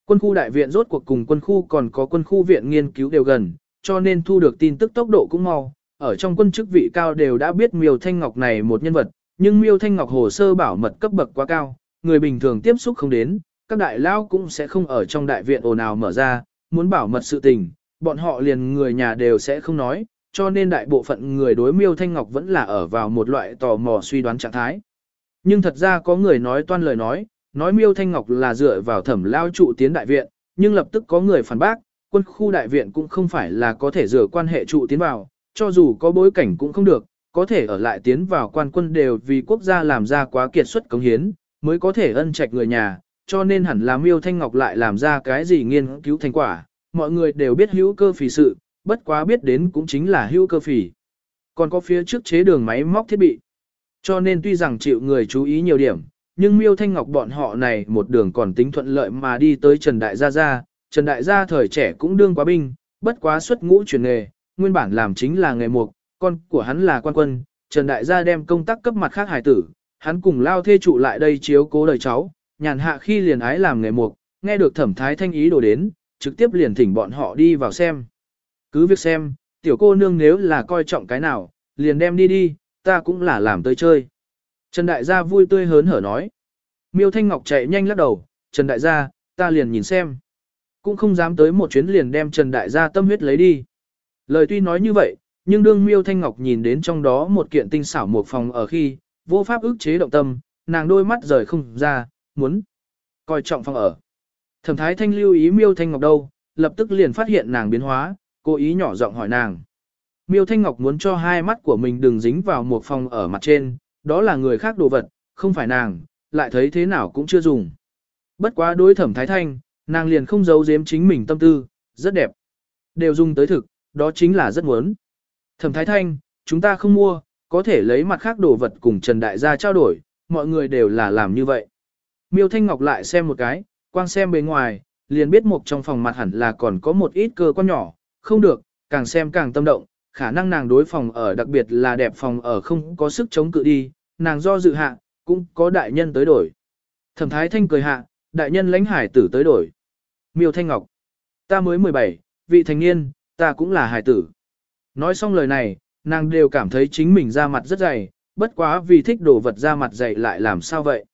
[SPEAKER 1] Quân khu đại viện rốt cuộc cùng quân khu còn có quân khu viện nghiên cứu đều gần, cho nên thu được tin tức tốc độ cũng mau, ở trong quân chức vị cao đều đã biết Miêu Thanh Ngọc này một nhân vật, nhưng Miêu Thanh Ngọc hồ sơ bảo mật cấp bậc quá cao, người bình thường tiếp xúc không đến, các đại lao cũng sẽ không ở trong đại viện ồn ào mở ra, muốn bảo mật sự tình, bọn họ liền người nhà đều sẽ không nói, cho nên đại bộ phận người đối Miêu Thanh Ngọc vẫn là ở vào một loại tò mò suy đoán trạng thái. Nhưng thật ra có người nói toan lời nói, nói Miêu Thanh Ngọc là dựa vào thẩm lao trụ tiến đại viện, nhưng lập tức có người phản bác, quân khu đại viện cũng không phải là có thể dựa quan hệ trụ tiến vào, cho dù có bối cảnh cũng không được, có thể ở lại tiến vào quan quân đều vì quốc gia làm ra quá kiệt xuất cống hiến, mới có thể ân trạch người nhà, cho nên hẳn là Miêu Thanh Ngọc lại làm ra cái gì nghiên cứu thành quả, mọi người đều biết hữu cơ phì sự, bất quá biết đến cũng chính là hữu cơ phì. Còn có phía trước chế đường máy móc thiết bị. Cho nên tuy rằng chịu người chú ý nhiều điểm, nhưng Miêu Thanh Ngọc bọn họ này một đường còn tính thuận lợi mà đi tới Trần Đại Gia Gia, Trần Đại Gia thời trẻ cũng đương quá binh, bất quá xuất ngũ chuyển nghề, nguyên bản làm chính là nghề mục, con của hắn là quan quân, Trần Đại Gia đem công tác cấp mặt khác hải tử, hắn cùng lao thê trụ lại đây chiếu cố đời cháu, nhàn hạ khi liền ái làm nghề mục, nghe được thẩm thái thanh ý đồ đến, trực tiếp liền thỉnh bọn họ đi vào xem. Cứ việc xem, tiểu cô nương nếu là coi trọng cái nào, liền đem đi đi, ta cũng là làm tới chơi. Trần Đại Gia vui tươi hớn hở nói. Miêu Thanh Ngọc chạy nhanh lắc đầu, Trần Đại Gia, ta liền nhìn xem. Cũng không dám tới một chuyến liền đem Trần Đại Gia tâm huyết lấy đi. Lời tuy nói như vậy, nhưng đương Miêu Thanh Ngọc nhìn đến trong đó một kiện tinh xảo một phòng ở khi, vô pháp ức chế động tâm, nàng đôi mắt rời không ra, muốn coi trọng phòng ở. Thẩm Thái Thanh lưu ý Miêu Thanh Ngọc đâu, lập tức liền phát hiện nàng biến hóa, cố ý nhỏ giọng hỏi nàng. Miêu Thanh Ngọc muốn cho hai mắt của mình đừng dính vào một phòng ở mặt trên, đó là người khác đồ vật, không phải nàng, lại thấy thế nào cũng chưa dùng. Bất quá đối thẩm Thái Thanh, nàng liền không giấu giếm chính mình tâm tư, rất đẹp. Đều dùng tới thực, đó chính là rất muốn. Thẩm Thái Thanh, chúng ta không mua, có thể lấy mặt khác đồ vật cùng Trần Đại gia trao đổi, mọi người đều là làm như vậy. Miêu Thanh Ngọc lại xem một cái, quang xem bề ngoài, liền biết một trong phòng mặt hẳn là còn có một ít cơ quan nhỏ, không được, càng xem càng tâm động, khả năng nàng đối phòng ở đặc biệt là đẹp phòng ở không có sức chống cự đi, nàng do dự hạ, cũng có đại nhân tới đổi. Thẩm Thái Thanh cười hạ, đại nhân lãnh hải tử tới đổi. Miêu Thanh Ngọc, ta mới 17, vị thành niên, ta cũng là hải tử. Nói xong lời này, nàng đều cảm thấy chính mình da mặt rất dày, bất quá vì thích đồ vật da mặt dày lại làm sao vậy.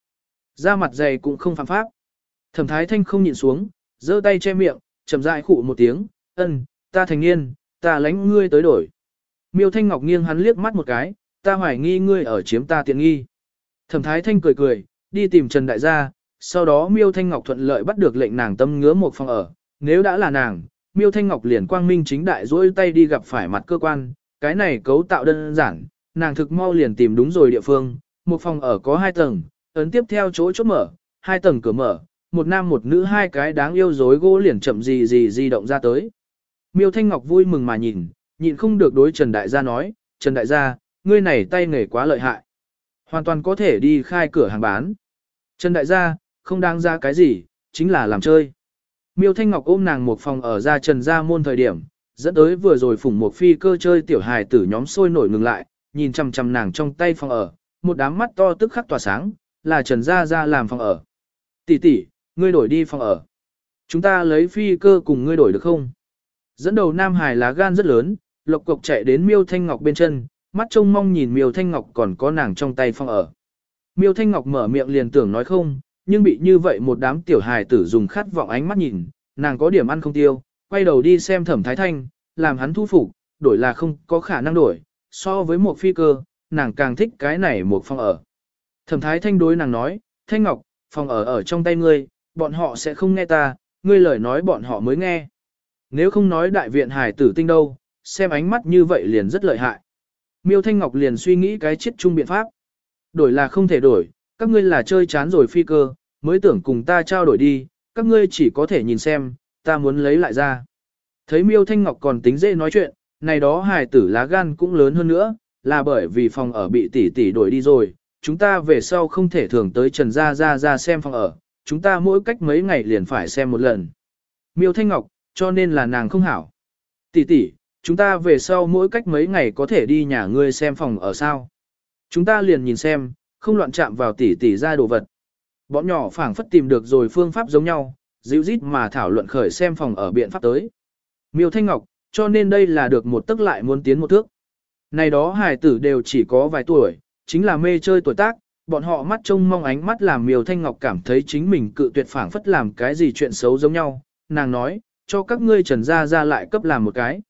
[SPEAKER 1] Da mặt dày cũng không phạm pháp. Thẩm Thái Thanh không nhịn xuống, giơ tay che miệng, chậm rãi khụ một tiếng, ân, ta thành niên, ta lãnh ngươi tới đổi. Miêu Thanh Ngọc nghiêng hắn liếc mắt một cái, ta hoài nghi ngươi ở chiếm ta tiện nghi. Thẩm Thái Thanh cười cười, đi tìm Trần Đại gia, sau đó Miêu Thanh Ngọc thuận lợi bắt được lệnh nàng tâm ngứa một phòng ở, nếu đã là nàng, Miêu Thanh Ngọc liền quang minh chính đại dỗi tay đi gặp phải mặt cơ quan, cái này cấu tạo đơn giản, nàng thực mau liền tìm đúng rồi địa phương, một phòng ở có hai tầng, ấn tiếp theo chỗ chốt mở, hai tầng cửa mở, một nam một nữ hai cái đáng yêu dối gỗ liền chậm gì gì di động ra tới. Miêu Thanh Ngọc vui mừng mà nhìn, nhịn không được đối Trần Đại gia nói, Trần Đại gia, ngươi này tay nghề quá lợi hại. Hoàn toàn có thể đi khai cửa hàng bán. Trần Đại gia, không đáng ra cái gì, chính là làm chơi. Miêu Thanh Ngọc ôm nàng một phòng ở ra Trần Gia Môn thời điểm, dẫn tới vừa rồi phủng một phi cơ chơi tiểu hài tử nhóm sôi nổi ngừng lại, nhìn chằm chằm nàng trong tay phòng ở, một đám mắt to tức khắc tỏa sáng, là Trần Gia Gia làm phòng ở. Tỷ tỷ, ngươi đổi đi phòng ở. Chúng ta lấy phi cơ cùng ngươi đổi được không? Dẫn đầu Nam Hải lá gan rất lớn, lộc cộc chạy đến Miêu Thanh Ngọc bên chân, mắt trông mong nhìn Miêu Thanh Ngọc còn có nàng trong tay phòng ở. Miêu Thanh Ngọc mở miệng liền tưởng nói không, nhưng bị như vậy một đám tiểu hài tử dùng khát vọng ánh mắt nhìn, nàng có điểm ăn không tiêu, quay đầu đi xem thẩm thái thanh, làm hắn thu phục, đổi là không có khả năng đổi, so với một phi cơ, nàng càng thích cái này một phòng ở. Thẩm thái thanh đối nàng nói, Thanh Ngọc, phòng ở ở trong tay ngươi, bọn họ sẽ không nghe ta, ngươi lời nói bọn họ mới nghe. Nếu không nói đại viện hài tử tinh đâu, xem ánh mắt như vậy liền rất lợi hại. Miêu Thanh Ngọc liền suy nghĩ cái chết chung biện pháp. Đổi là không thể đổi, các ngươi là chơi chán rồi phi cơ, mới tưởng cùng ta trao đổi đi, các ngươi chỉ có thể nhìn xem, ta muốn lấy lại ra. Thấy miêu thanh ngọc còn tính dễ nói chuyện, này đó hài tử lá gan cũng lớn hơn nữa, là bởi vì phòng ở bị tỷ tỷ đổi đi rồi, chúng ta về sau không thể thường tới trần gia gia ra xem phòng ở, chúng ta mỗi cách mấy ngày liền phải xem một lần. Miêu thanh ngọc, cho nên là nàng không hảo. Tỷ tỷ, chúng ta về sau mỗi cách mấy ngày có thể đi nhà ngươi xem phòng ở sao. Chúng ta liền nhìn xem, không loạn chạm vào tỷ tỷ ra đồ vật. Bọn nhỏ phảng phất tìm được rồi phương pháp giống nhau, dịu rít mà thảo luận khởi xem phòng ở biện pháp tới. Miêu Thanh Ngọc, cho nên đây là được một tức lại muốn tiến một thước. Này đó hài tử đều chỉ có vài tuổi, chính là mê chơi tuổi tác, bọn họ mắt trông mong ánh mắt làm Miêu Thanh Ngọc cảm thấy chính mình cự tuyệt phảng phất làm cái gì chuyện xấu giống nhau. Nàng nói, cho các ngươi trần ra ra lại cấp làm một cái.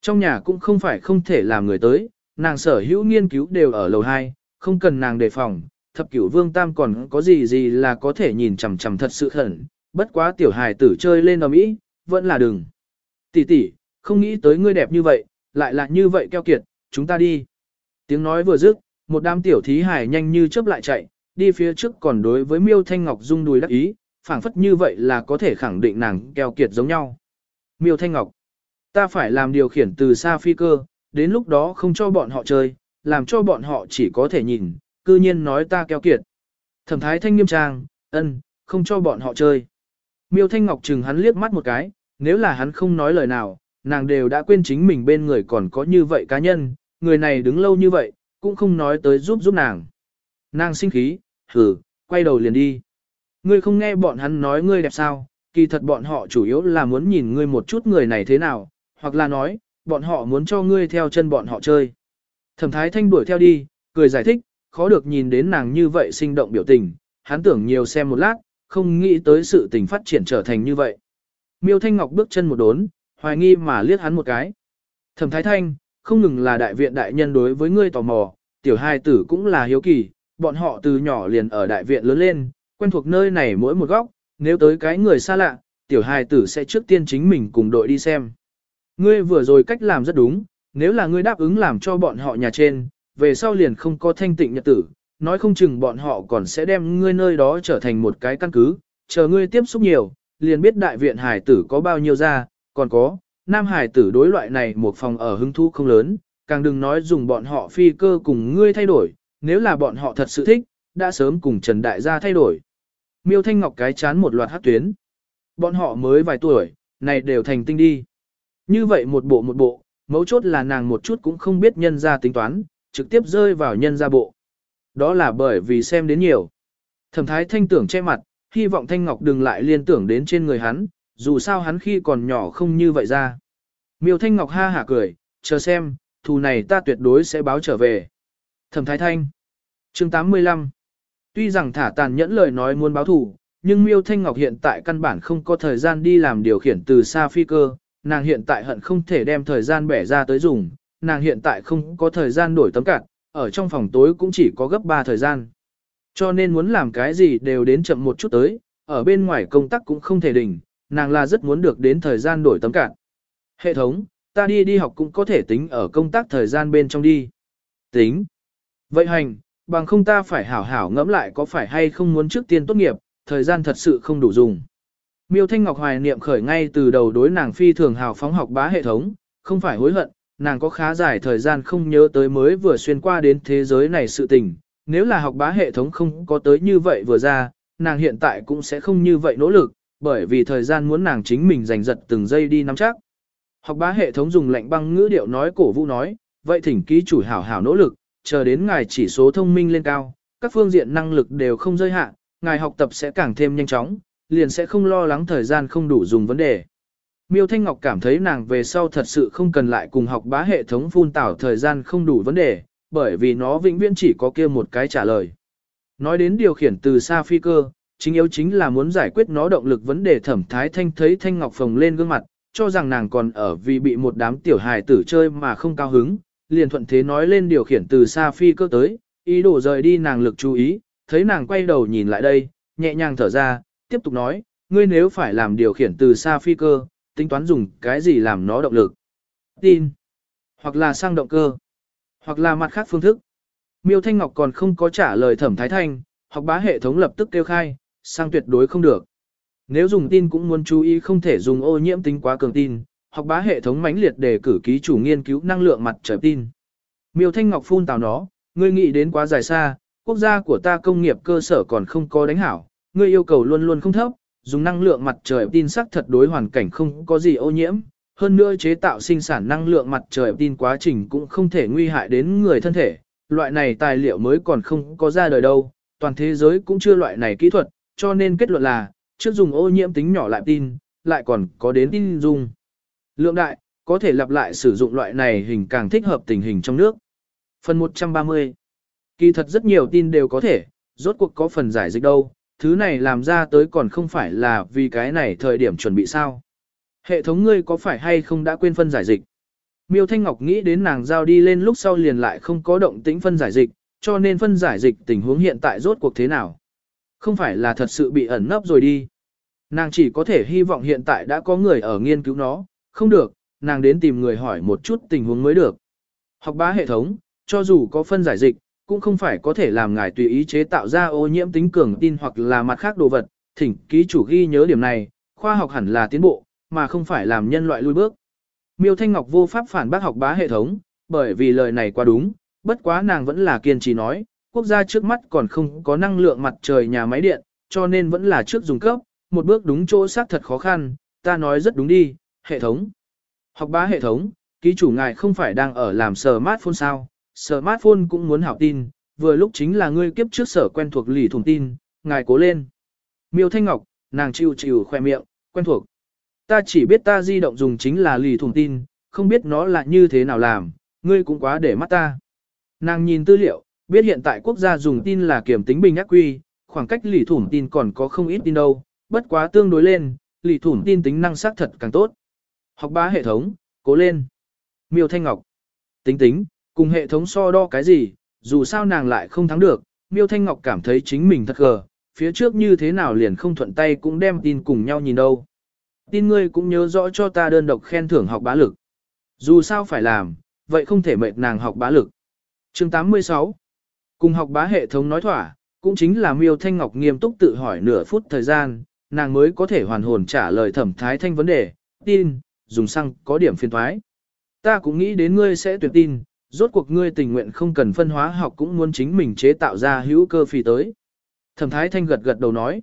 [SPEAKER 1] Trong nhà cũng không phải không thể làm người tới, nàng sở hữu nghiên cứu đều ở lầu 2, không cần nàng đề phòng, thập cửu vương tam còn có gì gì là có thể nhìn chằm chằm thật sự khẩn, bất quá tiểu hài tử chơi lên ở mỹ, vẫn là đừng. Tỷ tỷ, không nghĩ tới ngươi đẹp như vậy, lại là như vậy keo kiệt, chúng ta đi. Tiếng nói vừa dứt, một đám tiểu thí hài nhanh như chớp lại chạy, đi phía trước còn đối với miêu thanh ngọc rung đùi đắc ý, phảng phất như vậy là có thể khẳng định nàng keo kiệt giống nhau. Miêu thanh ngọc, ta phải làm điều khiển từ xa phi cơ, đến lúc đó không cho bọn họ chơi, làm cho bọn họ chỉ có thể nhìn, cư nhiên nói ta keo kiệt. Thẩm thái thanh nghiêm trang, ân, không cho bọn họ chơi. Miêu Thanh Ngọc chừng hắn liếc mắt một cái, nếu là hắn không nói lời nào, nàng đều đã quên chính mình bên người còn có như vậy cá nhân, người này đứng lâu như vậy, cũng không nói tới giúp giúp nàng. Nàng sinh khí, hử, quay đầu liền đi. Ngươi không nghe bọn hắn nói ngươi đẹp sao, kỳ thật bọn họ chủ yếu là muốn nhìn ngươi một chút người này thế nào, hoặc là nói, bọn họ muốn cho ngươi theo chân bọn họ chơi. Thẩm thái thanh đuổi theo đi, cười giải thích, khó được nhìn đến nàng như vậy sinh động biểu tình, hắn tưởng nhiều xem một lát, không nghĩ tới sự tình phát triển trở thành như vậy. Miêu Thanh Ngọc bước chân một đốn, hoài nghi mà liếc hắn một cái. Thẩm Thái Thanh, không ngừng là đại viện đại nhân đối với ngươi tò mò, tiểu hai tử cũng là hiếu kỳ, bọn họ từ nhỏ liền ở đại viện lớn lên, quen thuộc nơi này mỗi một góc, nếu tới cái người xa lạ, tiểu hài tử sẽ trước tiên chính mình cùng đội đi xem. Ngươi vừa rồi cách làm rất đúng, nếu là ngươi đáp ứng làm cho bọn họ nhà trên, về sau liền không có thanh tịnh nhật tử, nói không chừng bọn họ còn sẽ đem ngươi nơi đó trở thành một cái căn cứ, chờ ngươi tiếp xúc nhiều, liền biết đại viện hải tử có bao nhiêu ra, còn có, nam hải tử đối loại này một phòng ở hứng thú không lớn, càng đừng nói dùng bọn họ phi cơ cùng ngươi thay đổi, nếu là bọn họ thật sự thích, đã sớm cùng Trần Đại gia thay đổi. Miêu Thanh Ngọc cái chán một loạt hát tuyến. Bọn họ mới vài tuổi, này đều thành tinh đi. Như vậy một bộ một bộ, mấu chốt là nàng một chút cũng không biết nhân ra tính toán, trực tiếp rơi vào nhân ra bộ. Đó là bởi vì xem đến nhiều. Thẩm thái thanh tưởng che mặt, hy vọng Thanh Ngọc đừng lại liên tưởng đến trên người hắn, dù sao hắn khi còn nhỏ không như vậy ra. Miêu Thanh Ngọc ha hả cười, chờ xem, thù này ta tuyệt đối sẽ báo trở về. Thẩm Thái Thanh chương 85 Tuy rằng thả tàn nhẫn lời nói muốn báo thù, nhưng Miêu Thanh Ngọc hiện tại căn bản không có thời gian đi làm điều khiển từ xa phi cơ, nàng hiện tại hận không thể đem thời gian bẻ ra tới dùng, nàng hiện tại không có thời gian đổi tấm cạn, ở trong phòng tối cũng chỉ có gấp 3 thời gian. Cho nên muốn làm cái gì đều đến chậm một chút tới, ở bên ngoài công tác cũng không thể đỉnh, nàng là rất muốn được đến thời gian đổi tấm cạn. Hệ thống, ta đi đi học cũng có thể tính ở công tác thời gian bên trong đi. Tính. Vậy hành, bằng không ta phải hảo hảo ngẫm lại có phải hay không muốn trước tiên tốt nghiệp, thời gian thật sự không đủ dùng. Miêu Thanh Ngọc hoài niệm khởi ngay từ đầu đối nàng phi thường hào phóng học bá hệ thống, không phải hối hận, nàng có khá dài thời gian không nhớ tới mới vừa xuyên qua đến thế giới này sự tình, nếu là học bá hệ thống không có tới như vậy vừa ra, nàng hiện tại cũng sẽ không như vậy nỗ lực, bởi vì thời gian muốn nàng chính mình giành giật từng giây đi nắm chắc. Học bá hệ thống dùng lệnh băng ngữ điệu nói cổ vũ nói, vậy thỉnh ký chủ hảo hảo nỗ lực, chờ đến ngài chỉ số thông minh lên cao, các phương diện năng lực đều không rơi hạn, ngài học tập sẽ càng thêm nhanh chóng, liền sẽ không lo lắng thời gian không đủ dùng vấn đề. Miêu Thanh Ngọc cảm thấy nàng về sau thật sự không cần lại cùng học bá hệ thống phun tảo thời gian không đủ vấn đề, bởi vì nó vĩnh viễn chỉ có kia một cái trả lời. Nói đến điều khiển từ xa phi cơ, chính yếu chính là muốn giải quyết nó động lực vấn đề thẩm thái thanh thấy Thanh Ngọc phồng lên gương mặt, cho rằng nàng còn ở vì bị một đám tiểu hài tử chơi mà không cao hứng, liền thuận thế nói lên điều khiển từ xa phi cơ tới, ý đồ rời đi nàng lực chú ý, thấy nàng quay đầu nhìn lại đây, nhẹ nhàng thở ra, tiếp tục nói, ngươi nếu phải làm điều khiển từ xa phi cơ, tính toán dùng cái gì làm nó động lực. Tin, hoặc là sang động cơ, hoặc là mặt khác phương thức. Miêu Thanh Ngọc còn không có trả lời thẩm thái thanh, học bá hệ thống lập tức kêu khai, sang tuyệt đối không được. Nếu dùng tin cũng muốn chú ý không thể dùng ô nhiễm tính quá cường tin, học bá hệ thống mãnh liệt để cử ký chủ nghiên cứu năng lượng mặt trời tin. Miêu Thanh Ngọc phun tào nó, ngươi nghĩ đến quá dài xa, quốc gia của ta công nghiệp cơ sở còn không có đánh hảo, ngươi yêu cầu luôn luôn không thấp, dùng năng lượng mặt trời tin sắc thật đối hoàn cảnh không có gì ô nhiễm, hơn nữa chế tạo sinh sản năng lượng mặt trời tin quá trình cũng không thể nguy hại đến người thân thể, loại này tài liệu mới còn không có ra đời đâu, toàn thế giới cũng chưa loại này kỹ thuật, cho nên kết luận là, trước dùng ô nhiễm tính nhỏ lại tin, lại còn có đến tin dùng. Lượng đại, có thể lặp lại sử dụng loại này hình càng thích hợp tình hình trong nước. Phần 130 Kỳ thật rất nhiều tin đều có thể, rốt cuộc có phần giải dịch đâu, thứ này làm ra tới còn không phải là vì cái này thời điểm chuẩn bị sao. Hệ thống ngươi có phải hay không đã quên phân giải dịch? Miêu Thanh Ngọc nghĩ đến nàng giao đi lên lúc sau liền lại không có động tĩnh phân giải dịch, cho nên phân giải dịch tình huống hiện tại rốt cuộc thế nào? Không phải là thật sự bị ẩn nấp rồi đi. Nàng chỉ có thể hy vọng hiện tại đã có người ở nghiên cứu nó, không được, nàng đến tìm người hỏi một chút tình huống mới được. Học bá hệ thống, cho dù có phân giải dịch, cũng không phải có thể làm ngài tùy ý chế tạo ra ô nhiễm tính cường tin hoặc là mặt khác đồ vật, thỉnh ký chủ ghi nhớ điểm này, khoa học hẳn là tiến bộ, mà không phải làm nhân loại lui bước. Miêu Thanh Ngọc vô pháp phản bác học bá hệ thống, bởi vì lời này quá đúng, bất quá nàng vẫn là kiên trì nói, quốc gia trước mắt còn không có năng lượng mặt trời nhà máy điện, cho nên vẫn là trước dùng cấp, một bước đúng chỗ xác thật khó khăn, ta nói rất đúng đi, hệ thống. Học bá hệ thống, ký chủ ngài không phải đang ở làm smartphone sao, smartphone cũng muốn hảo tin, vừa lúc chính là ngươi kiếp trước sở quen thuộc lì thùng tin, ngài cố lên. Miêu Thanh Ngọc, nàng chịu chịu khoe miệng, quen thuộc. Ta chỉ biết ta di động dùng chính là lì thùng tin, không biết nó là như thế nào làm, ngươi cũng quá để mắt ta. Nàng nhìn tư liệu, biết hiện tại quốc gia dùng tin là kiểm tính bình ác quy, khoảng cách lì thủng tin còn có không ít tin đâu, bất quá tương đối lên, lì thủng tin tính năng xác thật càng tốt. Học bá hệ thống, cố lên. Miêu Thanh Ngọc. Tính tính, cùng hệ thống so đo cái gì, dù sao nàng lại không thắng được, Miêu Thanh Ngọc cảm thấy chính mình thật gờ, phía trước như thế nào liền không thuận tay cũng đem tin cùng nhau nhìn đâu. Tin ngươi cũng nhớ rõ cho ta đơn độc khen thưởng học bá lực. Dù sao phải làm, vậy không thể mệt nàng học bá lực. chương 86 Cùng học bá hệ thống nói thỏa, cũng chính là Miêu Thanh Ngọc nghiêm túc tự hỏi nửa phút thời gian, nàng mới có thể hoàn hồn trả lời thẩm thái thanh vấn đề, tin, dùng xăng có điểm phiền thoái. Ta cũng nghĩ đến ngươi sẽ tuyệt tin, rốt cuộc ngươi tình nguyện không cần phân hóa học cũng muốn chính mình chế tạo ra hữu cơ phì tới. Thẩm thái thanh gật gật đầu nói.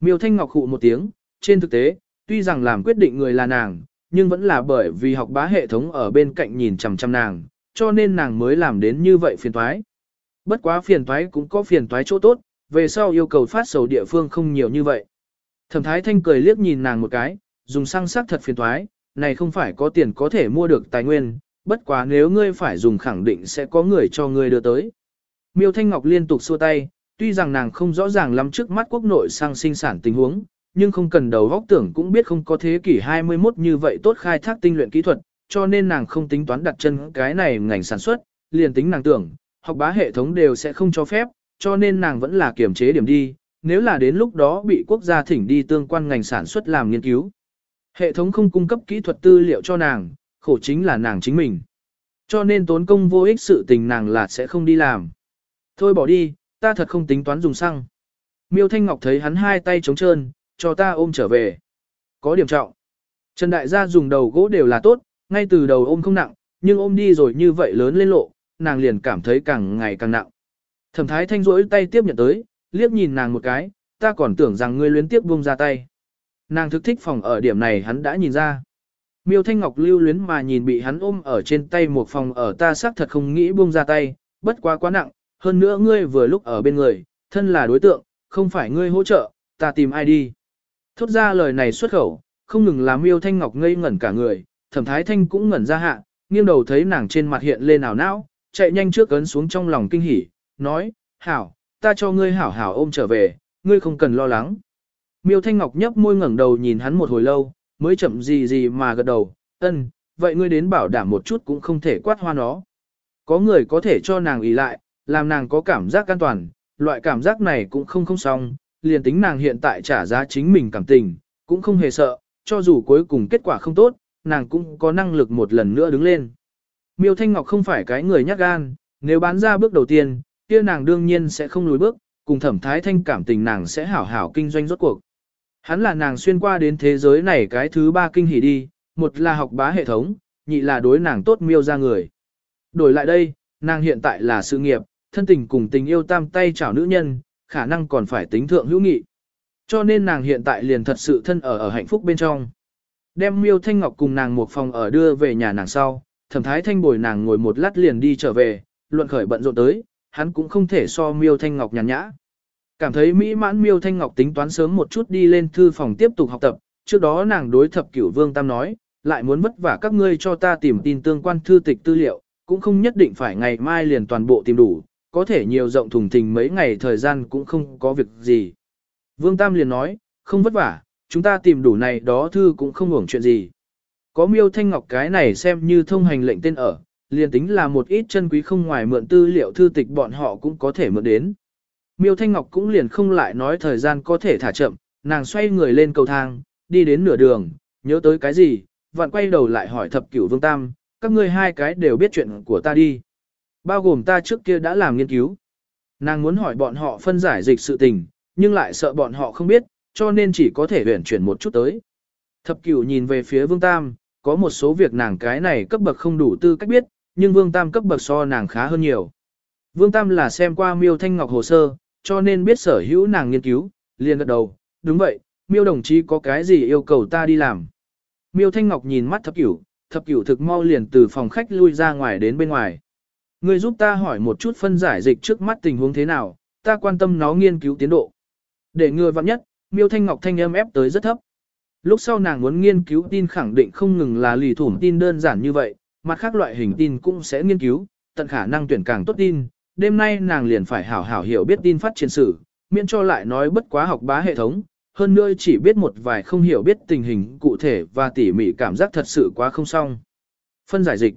[SPEAKER 1] Miêu Thanh Ngọc hụ một tiếng, trên thực tế, tuy rằng làm quyết định người là nàng, nhưng vẫn là bởi vì học bá hệ thống ở bên cạnh nhìn chằm chằm nàng, cho nên nàng mới làm đến như vậy phiền toái. Bất quá phiền toái cũng có phiền toái chỗ tốt, về sau yêu cầu phát sầu địa phương không nhiều như vậy. Thẩm thái thanh cười liếc nhìn nàng một cái, dùng sang sắc thật phiền toái, này không phải có tiền có thể mua được tài nguyên, bất quá nếu ngươi phải dùng khẳng định sẽ có người cho ngươi đưa tới. Miêu Thanh Ngọc liên tục xua tay, tuy rằng nàng không rõ ràng lắm trước mắt quốc nội sang sinh sản tình huống, nhưng không cần đầu góc tưởng cũng biết không có thế kỷ 21 như vậy tốt khai thác tinh luyện kỹ thuật, cho nên nàng không tính toán đặt chân cái này ngành sản xuất, liền tính nàng tưởng, học bá hệ thống đều sẽ không cho phép, cho nên nàng vẫn là kiểm chế điểm đi, nếu là đến lúc đó bị quốc gia thỉnh đi tương quan ngành sản xuất làm nghiên cứu. Hệ thống không cung cấp kỹ thuật tư liệu cho nàng, khổ chính là nàng chính mình. Cho nên tốn công vô ích sự tình nàng là sẽ không đi làm. Thôi bỏ đi, ta thật không tính toán dùng xăng. Miêu Thanh Ngọc thấy hắn hai tay trống trơn, cho ta ôm trở về. Có điểm trọng. Trần Đại gia dùng đầu gỗ đều là tốt, ngay từ đầu ôm không nặng, nhưng ôm đi rồi như vậy lớn lên lộ, nàng liền cảm thấy càng ngày càng nặng. Thẩm Thái Thanh rỗi tay tiếp nhận tới, liếc nhìn nàng một cái, ta còn tưởng rằng ngươi luyến tiếp buông ra tay. Nàng thực thích phòng ở điểm này hắn đã nhìn ra. Miêu Thanh Ngọc lưu luyến mà nhìn bị hắn ôm ở trên tay một phòng ở ta xác thật không nghĩ buông ra tay, bất quá quá nặng, hơn nữa ngươi vừa lúc ở bên người, thân là đối tượng, không phải ngươi hỗ trợ, ta tìm ai đi. Thốt ra lời này xuất khẩu, không ngừng làm Miêu Thanh Ngọc ngây ngẩn cả người, Thẩm Thái Thanh cũng ngẩn ra hạ, nghiêng đầu thấy nàng trên mặt hiện lên ảo não, chạy nhanh trước ấn xuống trong lòng kinh hỉ, nói, hảo, ta cho ngươi hảo hảo ôm trở về, ngươi không cần lo lắng. Miêu Thanh Ngọc nhấp môi ngẩng đầu nhìn hắn một hồi lâu, mới chậm gì gì mà gật đầu, ân, vậy ngươi đến bảo đảm một chút cũng không thể quát hoa nó. Có người có thể cho nàng ý lại, làm nàng có cảm giác an toàn, loại cảm giác này cũng không không xong, liền tính nàng hiện tại trả giá chính mình cảm tình, cũng không hề sợ, cho dù cuối cùng kết quả không tốt, nàng cũng có năng lực một lần nữa đứng lên. Miêu Thanh Ngọc không phải cái người nhát gan, nếu bán ra bước đầu tiên, kia nàng đương nhiên sẽ không lùi bước, cùng thẩm thái thanh cảm tình nàng sẽ hảo hảo kinh doanh rốt cuộc. Hắn là nàng xuyên qua đến thế giới này cái thứ ba kinh hỉ đi, một là học bá hệ thống, nhị là đối nàng tốt miêu ra người. Đổi lại đây, nàng hiện tại là sự nghiệp, thân tình cùng tình yêu tam tay chảo nữ nhân, khả năng còn phải tính thượng hữu nghị. Cho nên nàng hiện tại liền thật sự thân ở ở hạnh phúc bên trong. Đem miêu thanh ngọc cùng nàng một phòng ở đưa về nhà nàng sau, thẩm thái thanh bồi nàng ngồi một lát liền đi trở về, luận khởi bận rộn tới, hắn cũng không thể so miêu thanh ngọc nhàn nhã. Cảm thấy mỹ mãn miêu thanh ngọc tính toán sớm một chút đi lên thư phòng tiếp tục học tập, trước đó nàng đối thập cửu vương tam nói, lại muốn vất vả các ngươi cho ta tìm tin tương quan thư tịch tư liệu, cũng không nhất định phải ngày mai liền toàn bộ tìm đủ, có thể nhiều rộng thùng thình mấy ngày thời gian cũng không có việc gì. Vương Tam liền nói, không vất vả, chúng ta tìm đủ này đó thư cũng không hưởng chuyện gì. Có miêu thanh ngọc cái này xem như thông hành lệnh tên ở, liền tính là một ít chân quý không ngoài mượn tư liệu thư tịch bọn họ cũng có thể mượn đến. Miêu Thanh Ngọc cũng liền không lại nói thời gian có thể thả chậm, nàng xoay người lên cầu thang, đi đến nửa đường, nhớ tới cái gì, vặn quay đầu lại hỏi thập cửu vương tam, các ngươi hai cái đều biết chuyện của ta đi. Bao gồm ta trước kia đã làm nghiên cứu. Nàng muốn hỏi bọn họ phân giải dịch sự tình, nhưng lại sợ bọn họ không biết, cho nên chỉ có thể huyển chuyển một chút tới. Thập cửu nhìn về phía vương tam, có một số việc nàng cái này cấp bậc không đủ tư cách biết, nhưng vương tam cấp bậc so nàng khá hơn nhiều. Vương tam là xem qua miêu thanh ngọc hồ sơ, cho nên biết sở hữu nàng nghiên cứu, liền gật đầu, đúng vậy, miêu đồng chí có cái gì yêu cầu ta đi làm. Miêu thanh ngọc nhìn mắt thập cửu, thập cửu thực mau liền từ phòng khách lui ra ngoài đến bên ngoài. Người giúp ta hỏi một chút phân giải dịch trước mắt tình huống thế nào, ta quan tâm nó nghiên cứu tiến độ. Để ngừa vặn nhất, miêu thanh ngọc thanh âm ép tới rất thấp. Lúc sau nàng muốn nghiên cứu tin khẳng định không ngừng là lì thủm tin đơn giản như vậy, mặt khác loại hình tin cũng sẽ nghiên cứu, tận khả năng tuyển càng tốt tin. Đêm nay nàng liền phải hảo hảo hiểu biết tin phát triển sử, miễn cho lại nói bất quá học bá hệ thống, hơn nữa chỉ biết một vài không hiểu biết tình hình cụ thể và tỉ mỉ cảm giác thật sự quá không xong. Phân giải dịch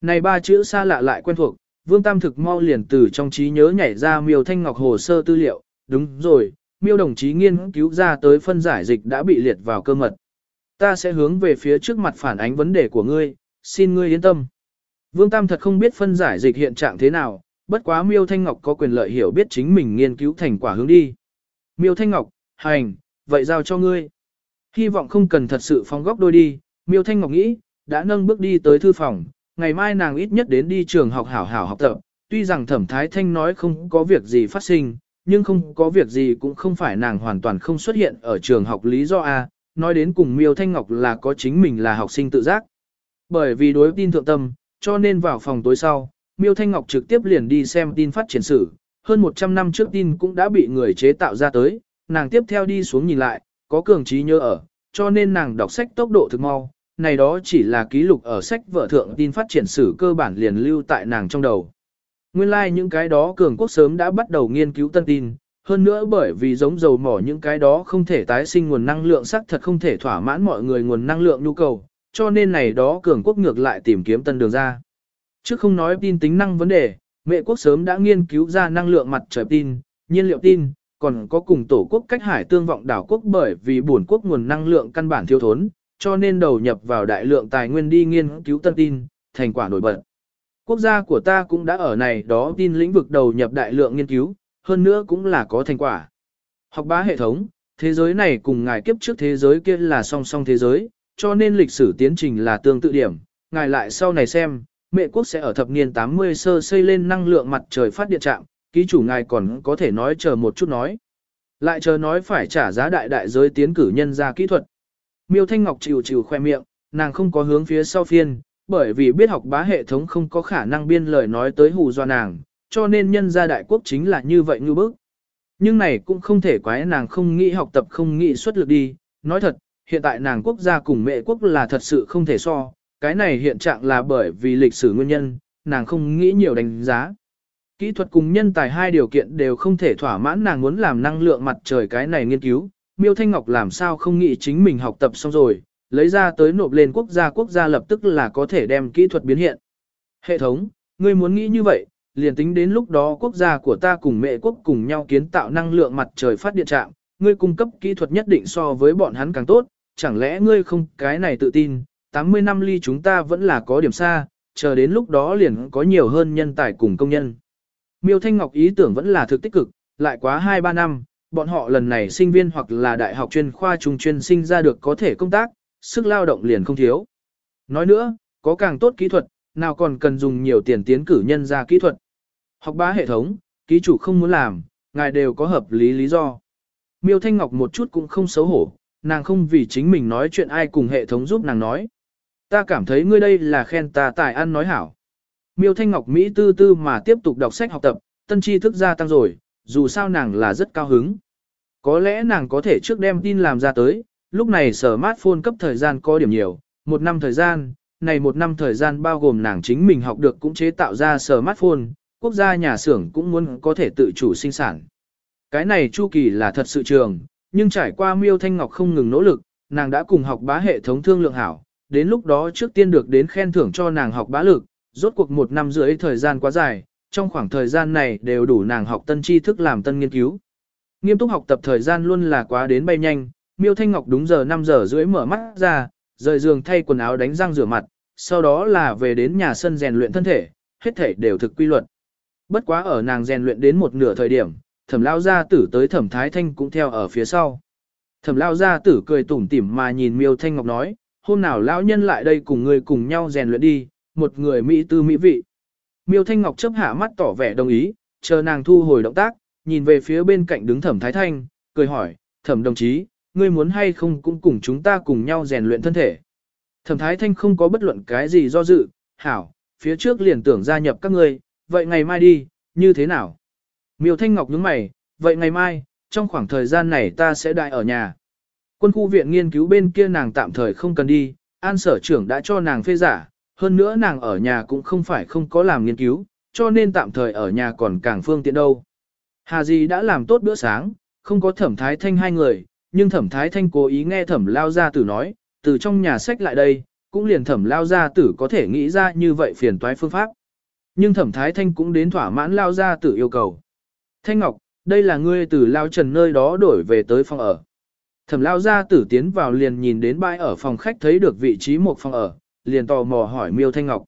[SPEAKER 1] Này ba chữ xa lạ lại quen thuộc, Vương Tam thực mau liền từ trong trí nhớ nhảy ra miêu thanh ngọc hồ sơ tư liệu, đúng rồi, miêu đồng chí nghiên cứu ra tới phân giải dịch đã bị liệt vào cơ mật. Ta sẽ hướng về phía trước mặt phản ánh vấn đề của ngươi, xin ngươi yên tâm. Vương Tam thật không biết phân giải dịch hiện trạng thế nào, bất quá miêu thanh ngọc có quyền lợi hiểu biết chính mình nghiên cứu thành quả hướng đi. Miêu thanh ngọc, hành, vậy giao cho ngươi. Hy vọng không cần thật sự phong góc đôi đi, miêu thanh ngọc nghĩ, đã nâng bước đi tới thư phòng, ngày mai nàng ít nhất đến đi trường học hảo hảo học tập, tuy rằng thẩm thái thanh nói không có việc gì phát sinh, nhưng không có việc gì cũng không phải nàng hoàn toàn không xuất hiện ở trường học lý do A, nói đến cùng miêu thanh ngọc là có chính mình là học sinh tự giác. Bởi vì đối tin thượng tâm, cho nên vào phòng tối sau, miêu thanh ngọc trực tiếp liền đi xem tin phát triển sử, hơn 100 năm trước tin cũng đã bị người chế tạo ra tới, nàng tiếp theo đi xuống nhìn lại, có cường trí nhớ ở, cho nên nàng đọc sách tốc độ thực mau, này đó chỉ là ký lục ở sách vợ thượng tin phát triển sử cơ bản liền lưu tại nàng trong đầu. Nguyên lai like những cái đó cường quốc sớm đã bắt đầu nghiên cứu tân tin, hơn nữa bởi vì giống dầu mỏ những cái đó không thể tái sinh nguồn năng lượng sắc thật không thể thỏa mãn mọi người nguồn năng lượng nhu cầu, cho nên này đó cường quốc ngược lại tìm kiếm tân đường ra. Chứ không nói tin tính năng vấn đề, mẹ quốc sớm đã nghiên cứu ra năng lượng mặt trời tin, nhiên liệu tin, còn có cùng tổ quốc cách hải tương vọng đảo quốc bởi vì buồn quốc nguồn năng lượng căn bản thiếu thốn, cho nên đầu nhập vào đại lượng tài nguyên đi nghiên cứu tân tin, thành quả nổi bật. Quốc gia của ta cũng đã ở này đó tin lĩnh vực đầu nhập đại lượng nghiên cứu, hơn nữa cũng là có thành quả. Học bá hệ thống, thế giới này cùng ngài kiếp trước thế giới kia là song song thế giới, cho nên lịch sử tiến trình là tương tự điểm. Ngài lại sau này xem, mẹ quốc sẽ ở thập niên 80 sơ xây lên năng lượng mặt trời phát điện trạm, ký chủ ngài còn có thể nói chờ một chút nói. Lại chờ nói phải trả giá đại đại giới tiến cử nhân ra kỹ thuật. Miêu Thanh Ngọc chịu chịu khoe miệng, nàng không có hướng phía sau phiên, bởi vì biết học bá hệ thống không có khả năng biên lời nói tới hù do nàng, cho nên nhân gia đại quốc chính là như vậy như bức. Nhưng này cũng không thể quái nàng không nghĩ học tập không nghĩ xuất lực đi, nói thật, hiện tại nàng quốc gia cùng mẹ quốc là thật sự không thể so, cái này hiện trạng là bởi vì lịch sử nguyên nhân, nàng không nghĩ nhiều đánh giá. Kỹ thuật cùng nhân tài hai điều kiện đều không thể thỏa mãn nàng muốn làm năng lượng mặt trời cái này nghiên cứu, Miêu Thanh Ngọc làm sao không nghĩ chính mình học tập xong rồi, lấy ra tới nộp lên quốc gia quốc gia lập tức là có thể đem kỹ thuật biến hiện. Hệ thống, ngươi muốn nghĩ như vậy, liền tính đến lúc đó quốc gia của ta cùng mẹ quốc cùng nhau kiến tạo năng lượng mặt trời phát điện trạm, ngươi cung cấp kỹ thuật nhất định so với bọn hắn càng tốt, chẳng lẽ ngươi không cái này tự tin, 80 năm ly chúng ta vẫn là có điểm xa, chờ đến lúc đó liền có nhiều hơn nhân tài cùng công nhân. Miêu Thanh Ngọc ý tưởng vẫn là thực tích cực, lại quá 2-3 năm, bọn họ lần này sinh viên hoặc là đại học chuyên khoa trung chuyên sinh ra được có thể công tác, sức lao động liền không thiếu. Nói nữa, có càng tốt kỹ thuật, nào còn cần dùng nhiều tiền tiến cử nhân ra kỹ thuật. Học bá hệ thống, ký chủ không muốn làm, ngài đều có hợp lý lý do. Miêu Thanh Ngọc một chút cũng không xấu hổ, nàng không vì chính mình nói chuyện ai cùng hệ thống giúp nàng nói. Ta cảm thấy ngươi đây là khen ta tài ăn nói hảo. Miêu Thanh Ngọc Mỹ tư tư mà tiếp tục đọc sách học tập, tân tri thức gia tăng rồi, dù sao nàng là rất cao hứng. Có lẽ nàng có thể trước đem tin làm ra tới, lúc này sở smartphone cấp thời gian có điểm nhiều, một năm thời gian, này một năm thời gian bao gồm nàng chính mình học được cũng chế tạo ra sở smartphone, quốc gia nhà xưởng cũng muốn có thể tự chủ sinh sản. Cái này chu kỳ là thật sự trường, nhưng trải qua miêu thanh ngọc không ngừng nỗ lực, nàng đã cùng học bá hệ thống thương lượng hảo, đến lúc đó trước tiên được đến khen thưởng cho nàng học bá lực, rốt cuộc một năm rưỡi thời gian quá dài, trong khoảng thời gian này đều đủ nàng học tân tri thức làm tân nghiên cứu. Nghiêm túc học tập thời gian luôn là quá đến bay nhanh, Miêu Thanh Ngọc đúng giờ 5 giờ rưỡi mở mắt ra, rời giường thay quần áo đánh răng rửa mặt, sau đó là về đến nhà sân rèn luyện thân thể, hết thể đều thực quy luật. Bất quá ở nàng rèn luyện đến một nửa thời điểm, thẩm lao gia tử tới thẩm thái thanh cũng theo ở phía sau. Thẩm lao gia tử cười tủm tỉm mà nhìn Miêu Thanh Ngọc nói, hôm nào lão nhân lại đây cùng người cùng nhau rèn luyện đi, một người mỹ tư mỹ vị. Miêu Thanh Ngọc chấp hạ mắt tỏ vẻ đồng ý, chờ nàng thu hồi động tác, nhìn về phía bên cạnh đứng thẩm thái thanh, cười hỏi, thẩm đồng chí, ngươi muốn hay không cũng cùng chúng ta cùng nhau rèn luyện thân thể. Thẩm thái thanh không có bất luận cái gì do dự, hảo, phía trước liền tưởng gia nhập các ngươi, vậy ngày mai đi, như thế nào? Miêu Thanh Ngọc nhướng mày, vậy ngày mai, trong khoảng thời gian này ta sẽ đại ở nhà. Quân khu viện nghiên cứu bên kia nàng tạm thời không cần đi, an sở trưởng đã cho nàng phê giả, hơn nữa nàng ở nhà cũng không phải không có làm nghiên cứu, cho nên tạm thời ở nhà còn càng phương tiện đâu. Hà Di đã làm tốt bữa sáng, không có thẩm thái thanh hai người, nhưng thẩm thái thanh cố ý nghe thẩm lao Gia tử nói, từ trong nhà sách lại đây, cũng liền thẩm lao gia tử có thể nghĩ ra như vậy phiền toái phương pháp. Nhưng thẩm thái thanh cũng đến thỏa mãn lao gia tử yêu cầu. Thanh Ngọc, đây là ngươi từ lao trần nơi đó đổi về tới phòng ở. Thẩm lao gia tử tiến vào liền nhìn đến bãi ở phòng khách thấy được vị trí một phòng ở, liền tò mò hỏi Miêu Thanh Ngọc.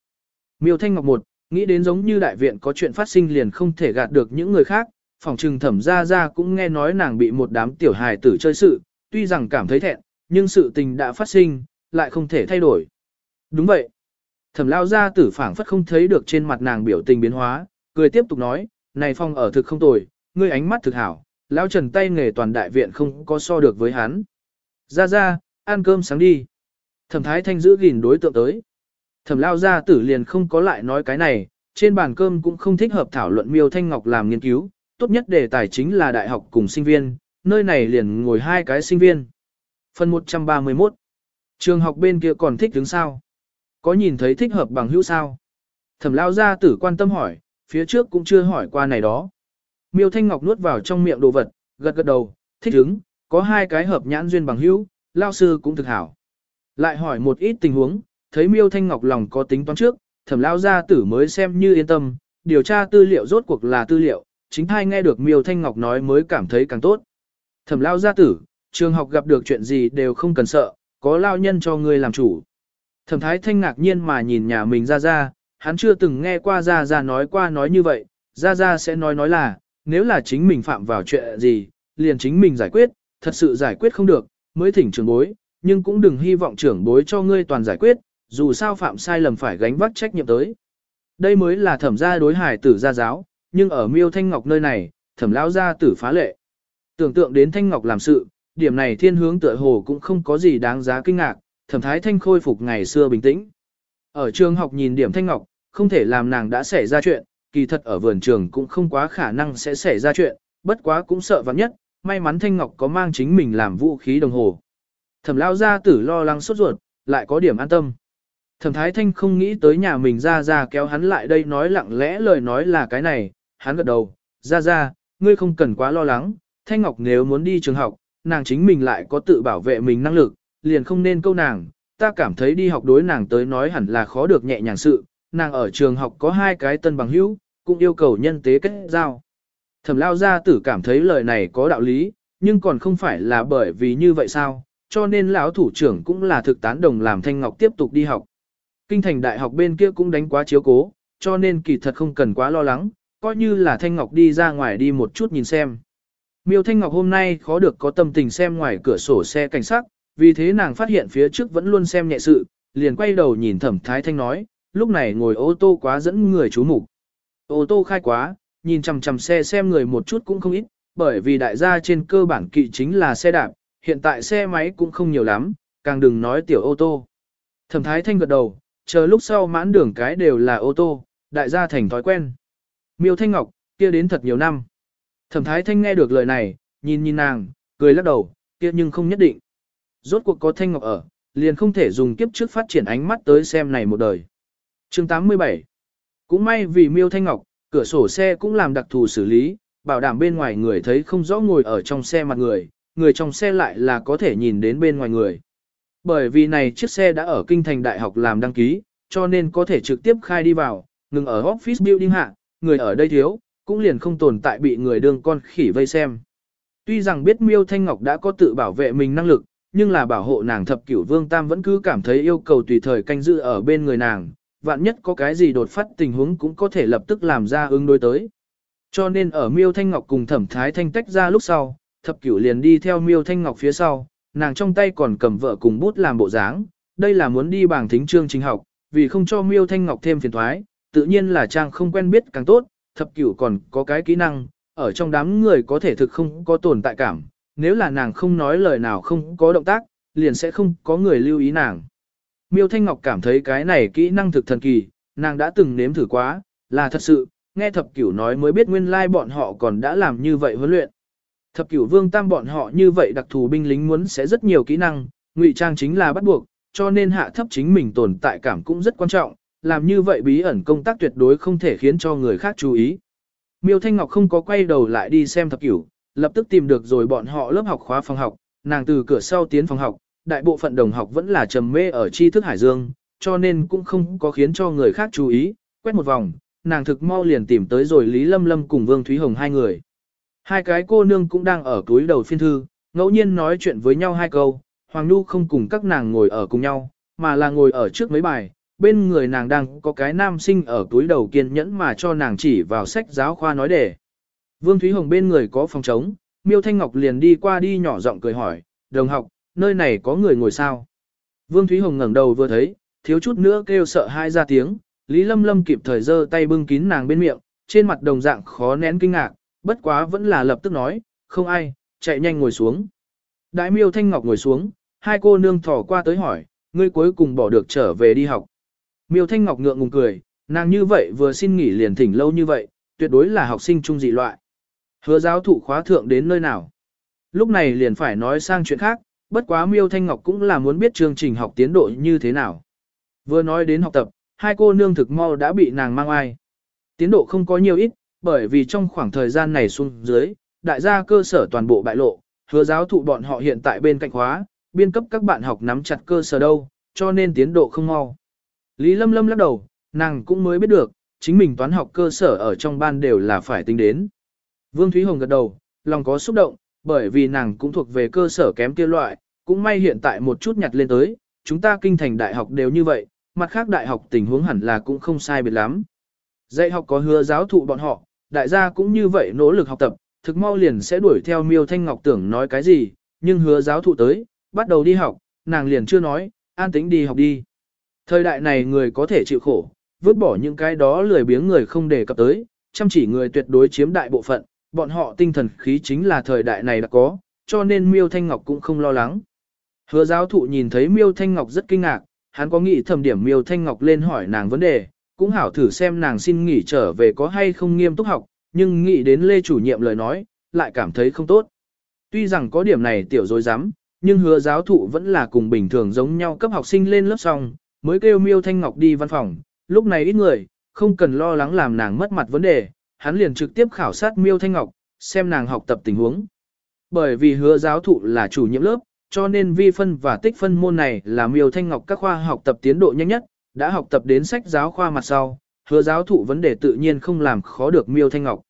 [SPEAKER 1] Miêu Thanh Ngọc một, nghĩ đến giống như đại viện có chuyện phát sinh liền không thể gạt được những người khác, phòng trừng thẩm ra ra cũng nghe nói nàng bị một đám tiểu hài tử chơi sự, tuy rằng cảm thấy thẹn, nhưng sự tình đã phát sinh, lại không thể thay đổi. Đúng vậy. Thẩm lao ra tử phảng phất không thấy được trên mặt nàng biểu tình biến hóa, cười tiếp tục nói, này phòng ở thực không tồi, ngươi ánh mắt thực hảo, lão trần tay nghề toàn đại viện không có so được với hắn. Ra ra, ăn cơm sáng đi. Thẩm thái thanh giữ gìn đối tượng tới. Thẩm lao ra tử liền không có lại nói cái này, trên bàn cơm cũng không thích hợp thảo luận miêu thanh ngọc làm nghiên cứu, tốt nhất đề tài chính là đại học cùng sinh viên, nơi này liền ngồi hai cái sinh viên. Phần 131 Trường học bên kia còn thích đứng sao? Có nhìn thấy thích hợp bằng hữu sao? Thẩm lao gia tử quan tâm hỏi, phía trước cũng chưa hỏi qua này đó. Miêu Thanh Ngọc nuốt vào trong miệng đồ vật, gật gật đầu, thích ứng. có hai cái hợp nhãn duyên bằng hữu, lao sư cũng thực hảo. Lại hỏi một ít tình huống, thấy Miêu Thanh Ngọc lòng có tính toán trước, thẩm lao gia tử mới xem như yên tâm, điều tra tư liệu rốt cuộc là tư liệu, chính thai nghe được Miêu Thanh Ngọc nói mới cảm thấy càng tốt. Thẩm lao gia tử, trường học gặp được chuyện gì đều không cần sợ, có lao nhân cho ngươi làm chủ. Thẩm thái thanh ngạc nhiên mà nhìn nhà mình ra ra, hắn chưa từng nghe qua ra ra nói qua nói như vậy, ra ra sẽ nói nói là, nếu là chính mình phạm vào chuyện gì, liền chính mình giải quyết, thật sự giải quyết không được, mới thỉnh trưởng bối, nhưng cũng đừng hy vọng trưởng bối cho ngươi toàn giải quyết, dù sao phạm sai lầm phải gánh vác trách nhiệm tới. Đây mới là thẩm gia đối hải tử gia giáo, nhưng ở miêu thanh ngọc nơi này, thẩm lão gia tử phá lệ. Tưởng tượng đến thanh ngọc làm sự, điểm này thiên hướng tựa hồ cũng không có gì đáng giá kinh ngạc, thẩm thái thanh khôi phục ngày xưa bình tĩnh. Ở trường học nhìn điểm thanh ngọc, không thể làm nàng đã xảy ra chuyện, kỳ thật ở vườn trường cũng không quá khả năng sẽ xảy ra chuyện, bất quá cũng sợ vắng nhất, may mắn thanh ngọc có mang chính mình làm vũ khí đồng hồ. Thẩm lao gia tử lo lắng sốt ruột, lại có điểm an tâm. Thẩm thái thanh không nghĩ tới nhà mình ra ra kéo hắn lại đây nói lặng lẽ lời nói là cái này, hắn gật đầu, ra ra, ngươi không cần quá lo lắng, thanh ngọc nếu muốn đi trường học, nàng chính mình lại có tự bảo vệ mình năng lực, liền không nên câu nàng, ta cảm thấy đi học đối nàng tới nói hẳn là khó được nhẹ nhàng sự, nàng ở trường học có hai cái tân bằng hữu, cũng yêu cầu nhân tế kết giao. Thẩm lao gia tử cảm thấy lời này có đạo lý, nhưng còn không phải là bởi vì như vậy sao, cho nên lão thủ trưởng cũng là thực tán đồng làm Thanh Ngọc tiếp tục đi học. Kinh thành đại học bên kia cũng đánh quá chiếu cố, cho nên kỳ thật không cần quá lo lắng, coi như là Thanh Ngọc đi ra ngoài đi một chút nhìn xem. Miêu Thanh Ngọc hôm nay khó được có tâm tình xem ngoài cửa sổ xe cảnh sát, vì thế nàng phát hiện phía trước vẫn luôn xem nhẹ sự, liền quay đầu nhìn Thẩm Thái Thanh nói, lúc này ngồi ô tô quá dẫn người chú mục. Ô tô khai quá, nhìn chằm chằm xe xem người một chút cũng không ít, bởi vì đại gia trên cơ bản kỵ chính là xe đạp, hiện tại xe máy cũng không nhiều lắm, càng đừng nói tiểu ô tô. Thẩm Thái Thanh gật đầu, chờ lúc sau mãn đường cái đều là ô tô, đại gia thành thói quen. Miêu Thanh Ngọc, kia đến thật nhiều năm. Thẩm Thái Thanh nghe được lời này, nhìn nhìn nàng, cười lắc đầu, kia nhưng không nhất định. Rốt cuộc có Thanh Ngọc ở, liền không thể dùng kiếp trước phát triển ánh mắt tới xem này một đời chương 87 Cũng may vì Miêu Thanh Ngọc, cửa sổ xe cũng làm đặc thù xử lý, bảo đảm bên ngoài người thấy không rõ ngồi ở trong xe mặt người, người trong xe lại là có thể nhìn đến bên ngoài người. Bởi vì này chiếc xe đã ở kinh thành đại học làm đăng ký, cho nên có thể trực tiếp khai đi vào, ngừng ở office building hạ, người ở đây thiếu, cũng liền không tồn tại bị người đương con khỉ vây xem. Tuy rằng biết Miêu Thanh Ngọc đã có tự bảo vệ mình năng lực, nhưng là bảo hộ nàng thập cửu vương tam vẫn cứ cảm thấy yêu cầu tùy thời canh giữ ở bên người nàng, vạn nhất có cái gì đột phát tình huống cũng có thể lập tức làm ra ứng đối tới. Cho nên ở Miêu Thanh Ngọc cùng Thẩm Thái Thanh tách ra lúc sau, thập cửu liền đi theo Miêu Thanh Ngọc phía sau, nàng trong tay còn cầm vợ cùng bút làm bộ dáng, đây là muốn đi bảng thính chương trình học, vì không cho Miêu Thanh Ngọc thêm phiền thoái, tự nhiên là trang không quen biết càng tốt, thập cửu còn có cái kỹ năng, ở trong đám người có thể thực không có tồn tại cảm, nếu là nàng không nói lời nào không có động tác, liền sẽ không có người lưu ý nàng. Miêu Thanh Ngọc cảm thấy cái này kỹ năng thực thần kỳ, nàng đã từng nếm thử quá, là thật sự, nghe thập cửu nói mới biết nguyên lai bọn họ còn đã làm như vậy huấn luyện. Thập cửu vương tam bọn họ như vậy đặc thù binh lính muốn sẽ rất nhiều kỹ năng, ngụy trang chính là bắt buộc, cho nên hạ thấp chính mình tồn tại cảm cũng rất quan trọng, làm như vậy bí ẩn công tác tuyệt đối không thể khiến cho người khác chú ý. Miêu Thanh Ngọc không có quay đầu lại đi xem thập cửu, lập tức tìm được rồi bọn họ lớp học khóa phòng học, nàng từ cửa sau tiến phòng học, đại bộ phận đồng học vẫn là trầm mê ở tri thức hải dương, cho nên cũng không có khiến cho người khác chú ý, quét một vòng, nàng thực mau liền tìm tới rồi Lý Lâm Lâm cùng Vương Thúy Hồng hai người. Hai cái cô nương cũng đang ở túi đầu phiên thư, ngẫu nhiên nói chuyện với nhau hai câu, Hoàng Nhu không cùng các nàng ngồi ở cùng nhau, mà là ngồi ở trước mấy bài, bên người nàng đang có cái nam sinh ở túi đầu kiên nhẫn mà cho nàng chỉ vào sách giáo khoa nói để. Vương Thúy Hồng bên người có phòng trống, Miêu Thanh Ngọc liền đi qua đi nhỏ giọng cười hỏi, đồng học, nơi này có người ngồi sao? Vương Thúy Hồng ngẩng đầu vừa thấy, thiếu chút nữa kêu sợ hai ra tiếng, Lý Lâm Lâm kịp thời giơ tay bưng kín nàng bên miệng, trên mặt đồng dạng khó nén kinh ngạc, bất quá vẫn là lập tức nói, không ai, chạy nhanh ngồi xuống. Đại miêu Thanh Ngọc ngồi xuống, hai cô nương thỏ qua tới hỏi, ngươi cuối cùng bỏ được trở về đi học. Miêu Thanh Ngọc ngượng ngùng cười, nàng như vậy vừa xin nghỉ liền thỉnh lâu như vậy, tuyệt đối là học sinh trung dị loại. Hứa giáo thụ khóa thượng đến nơi nào? Lúc này liền phải nói sang chuyện khác, bất quá Miêu Thanh Ngọc cũng là muốn biết chương trình học tiến độ như thế nào. Vừa nói đến học tập, hai cô nương thực mau đã bị nàng mang ai. Tiến độ không có nhiều ít, bởi vì trong khoảng thời gian này xuống dưới, đại gia cơ sở toàn bộ bại lộ, hứa giáo thụ bọn họ hiện tại bên cạnh khóa, biên cấp các bạn học nắm chặt cơ sở đâu, cho nên tiến độ không mau. Lý Lâm Lâm lắc đầu, nàng cũng mới biết được, chính mình toán học cơ sở ở trong ban đều là phải tính đến. Vương Thúy Hồng gật đầu, lòng có xúc động, bởi vì nàng cũng thuộc về cơ sở kém kia loại, cũng may hiện tại một chút nhặt lên tới, chúng ta kinh thành đại học đều như vậy, mặt khác đại học tình huống hẳn là cũng không sai biệt lắm. Dạy học có hứa giáo thụ bọn họ, đại gia cũng như vậy nỗ lực học tập, thực mau liền sẽ đuổi theo miêu thanh ngọc tưởng nói cái gì, nhưng hứa giáo thụ tới, bắt đầu đi học, nàng liền chưa nói, an tĩnh đi học đi. Thời đại này người có thể chịu khổ, vứt bỏ những cái đó lười biếng người không đề cập tới, chăm chỉ người tuyệt đối chiếm đại bộ phận, bọn họ tinh thần khí chính là thời đại này đã có, cho nên Miêu Thanh Ngọc cũng không lo lắng. Hứa giáo thụ nhìn thấy Miêu Thanh Ngọc rất kinh ngạc, hắn có nghĩ thầm điểm Miêu Thanh Ngọc lên hỏi nàng vấn đề, cũng hảo thử xem nàng xin nghỉ trở về có hay không nghiêm túc học, nhưng nghĩ đến Lê chủ nhiệm lời nói, lại cảm thấy không tốt. Tuy rằng có điểm này tiểu dối dám, nhưng hứa giáo thụ vẫn là cùng bình thường giống nhau cấp học sinh lên lớp xong, mới kêu Miêu Thanh Ngọc đi văn phòng, lúc này ít người, không cần lo lắng làm nàng mất mặt vấn đề, hắn liền trực tiếp khảo sát Miêu Thanh Ngọc, xem nàng học tập tình huống. Bởi vì hứa giáo thụ là chủ nhiệm lớp, cho nên vi phân và tích phân môn này là Miêu Thanh Ngọc các khoa học tập tiến độ nhanh nhất, đã học tập đến sách giáo khoa mặt sau, hứa giáo thụ vấn đề tự nhiên không làm khó được Miêu Thanh Ngọc.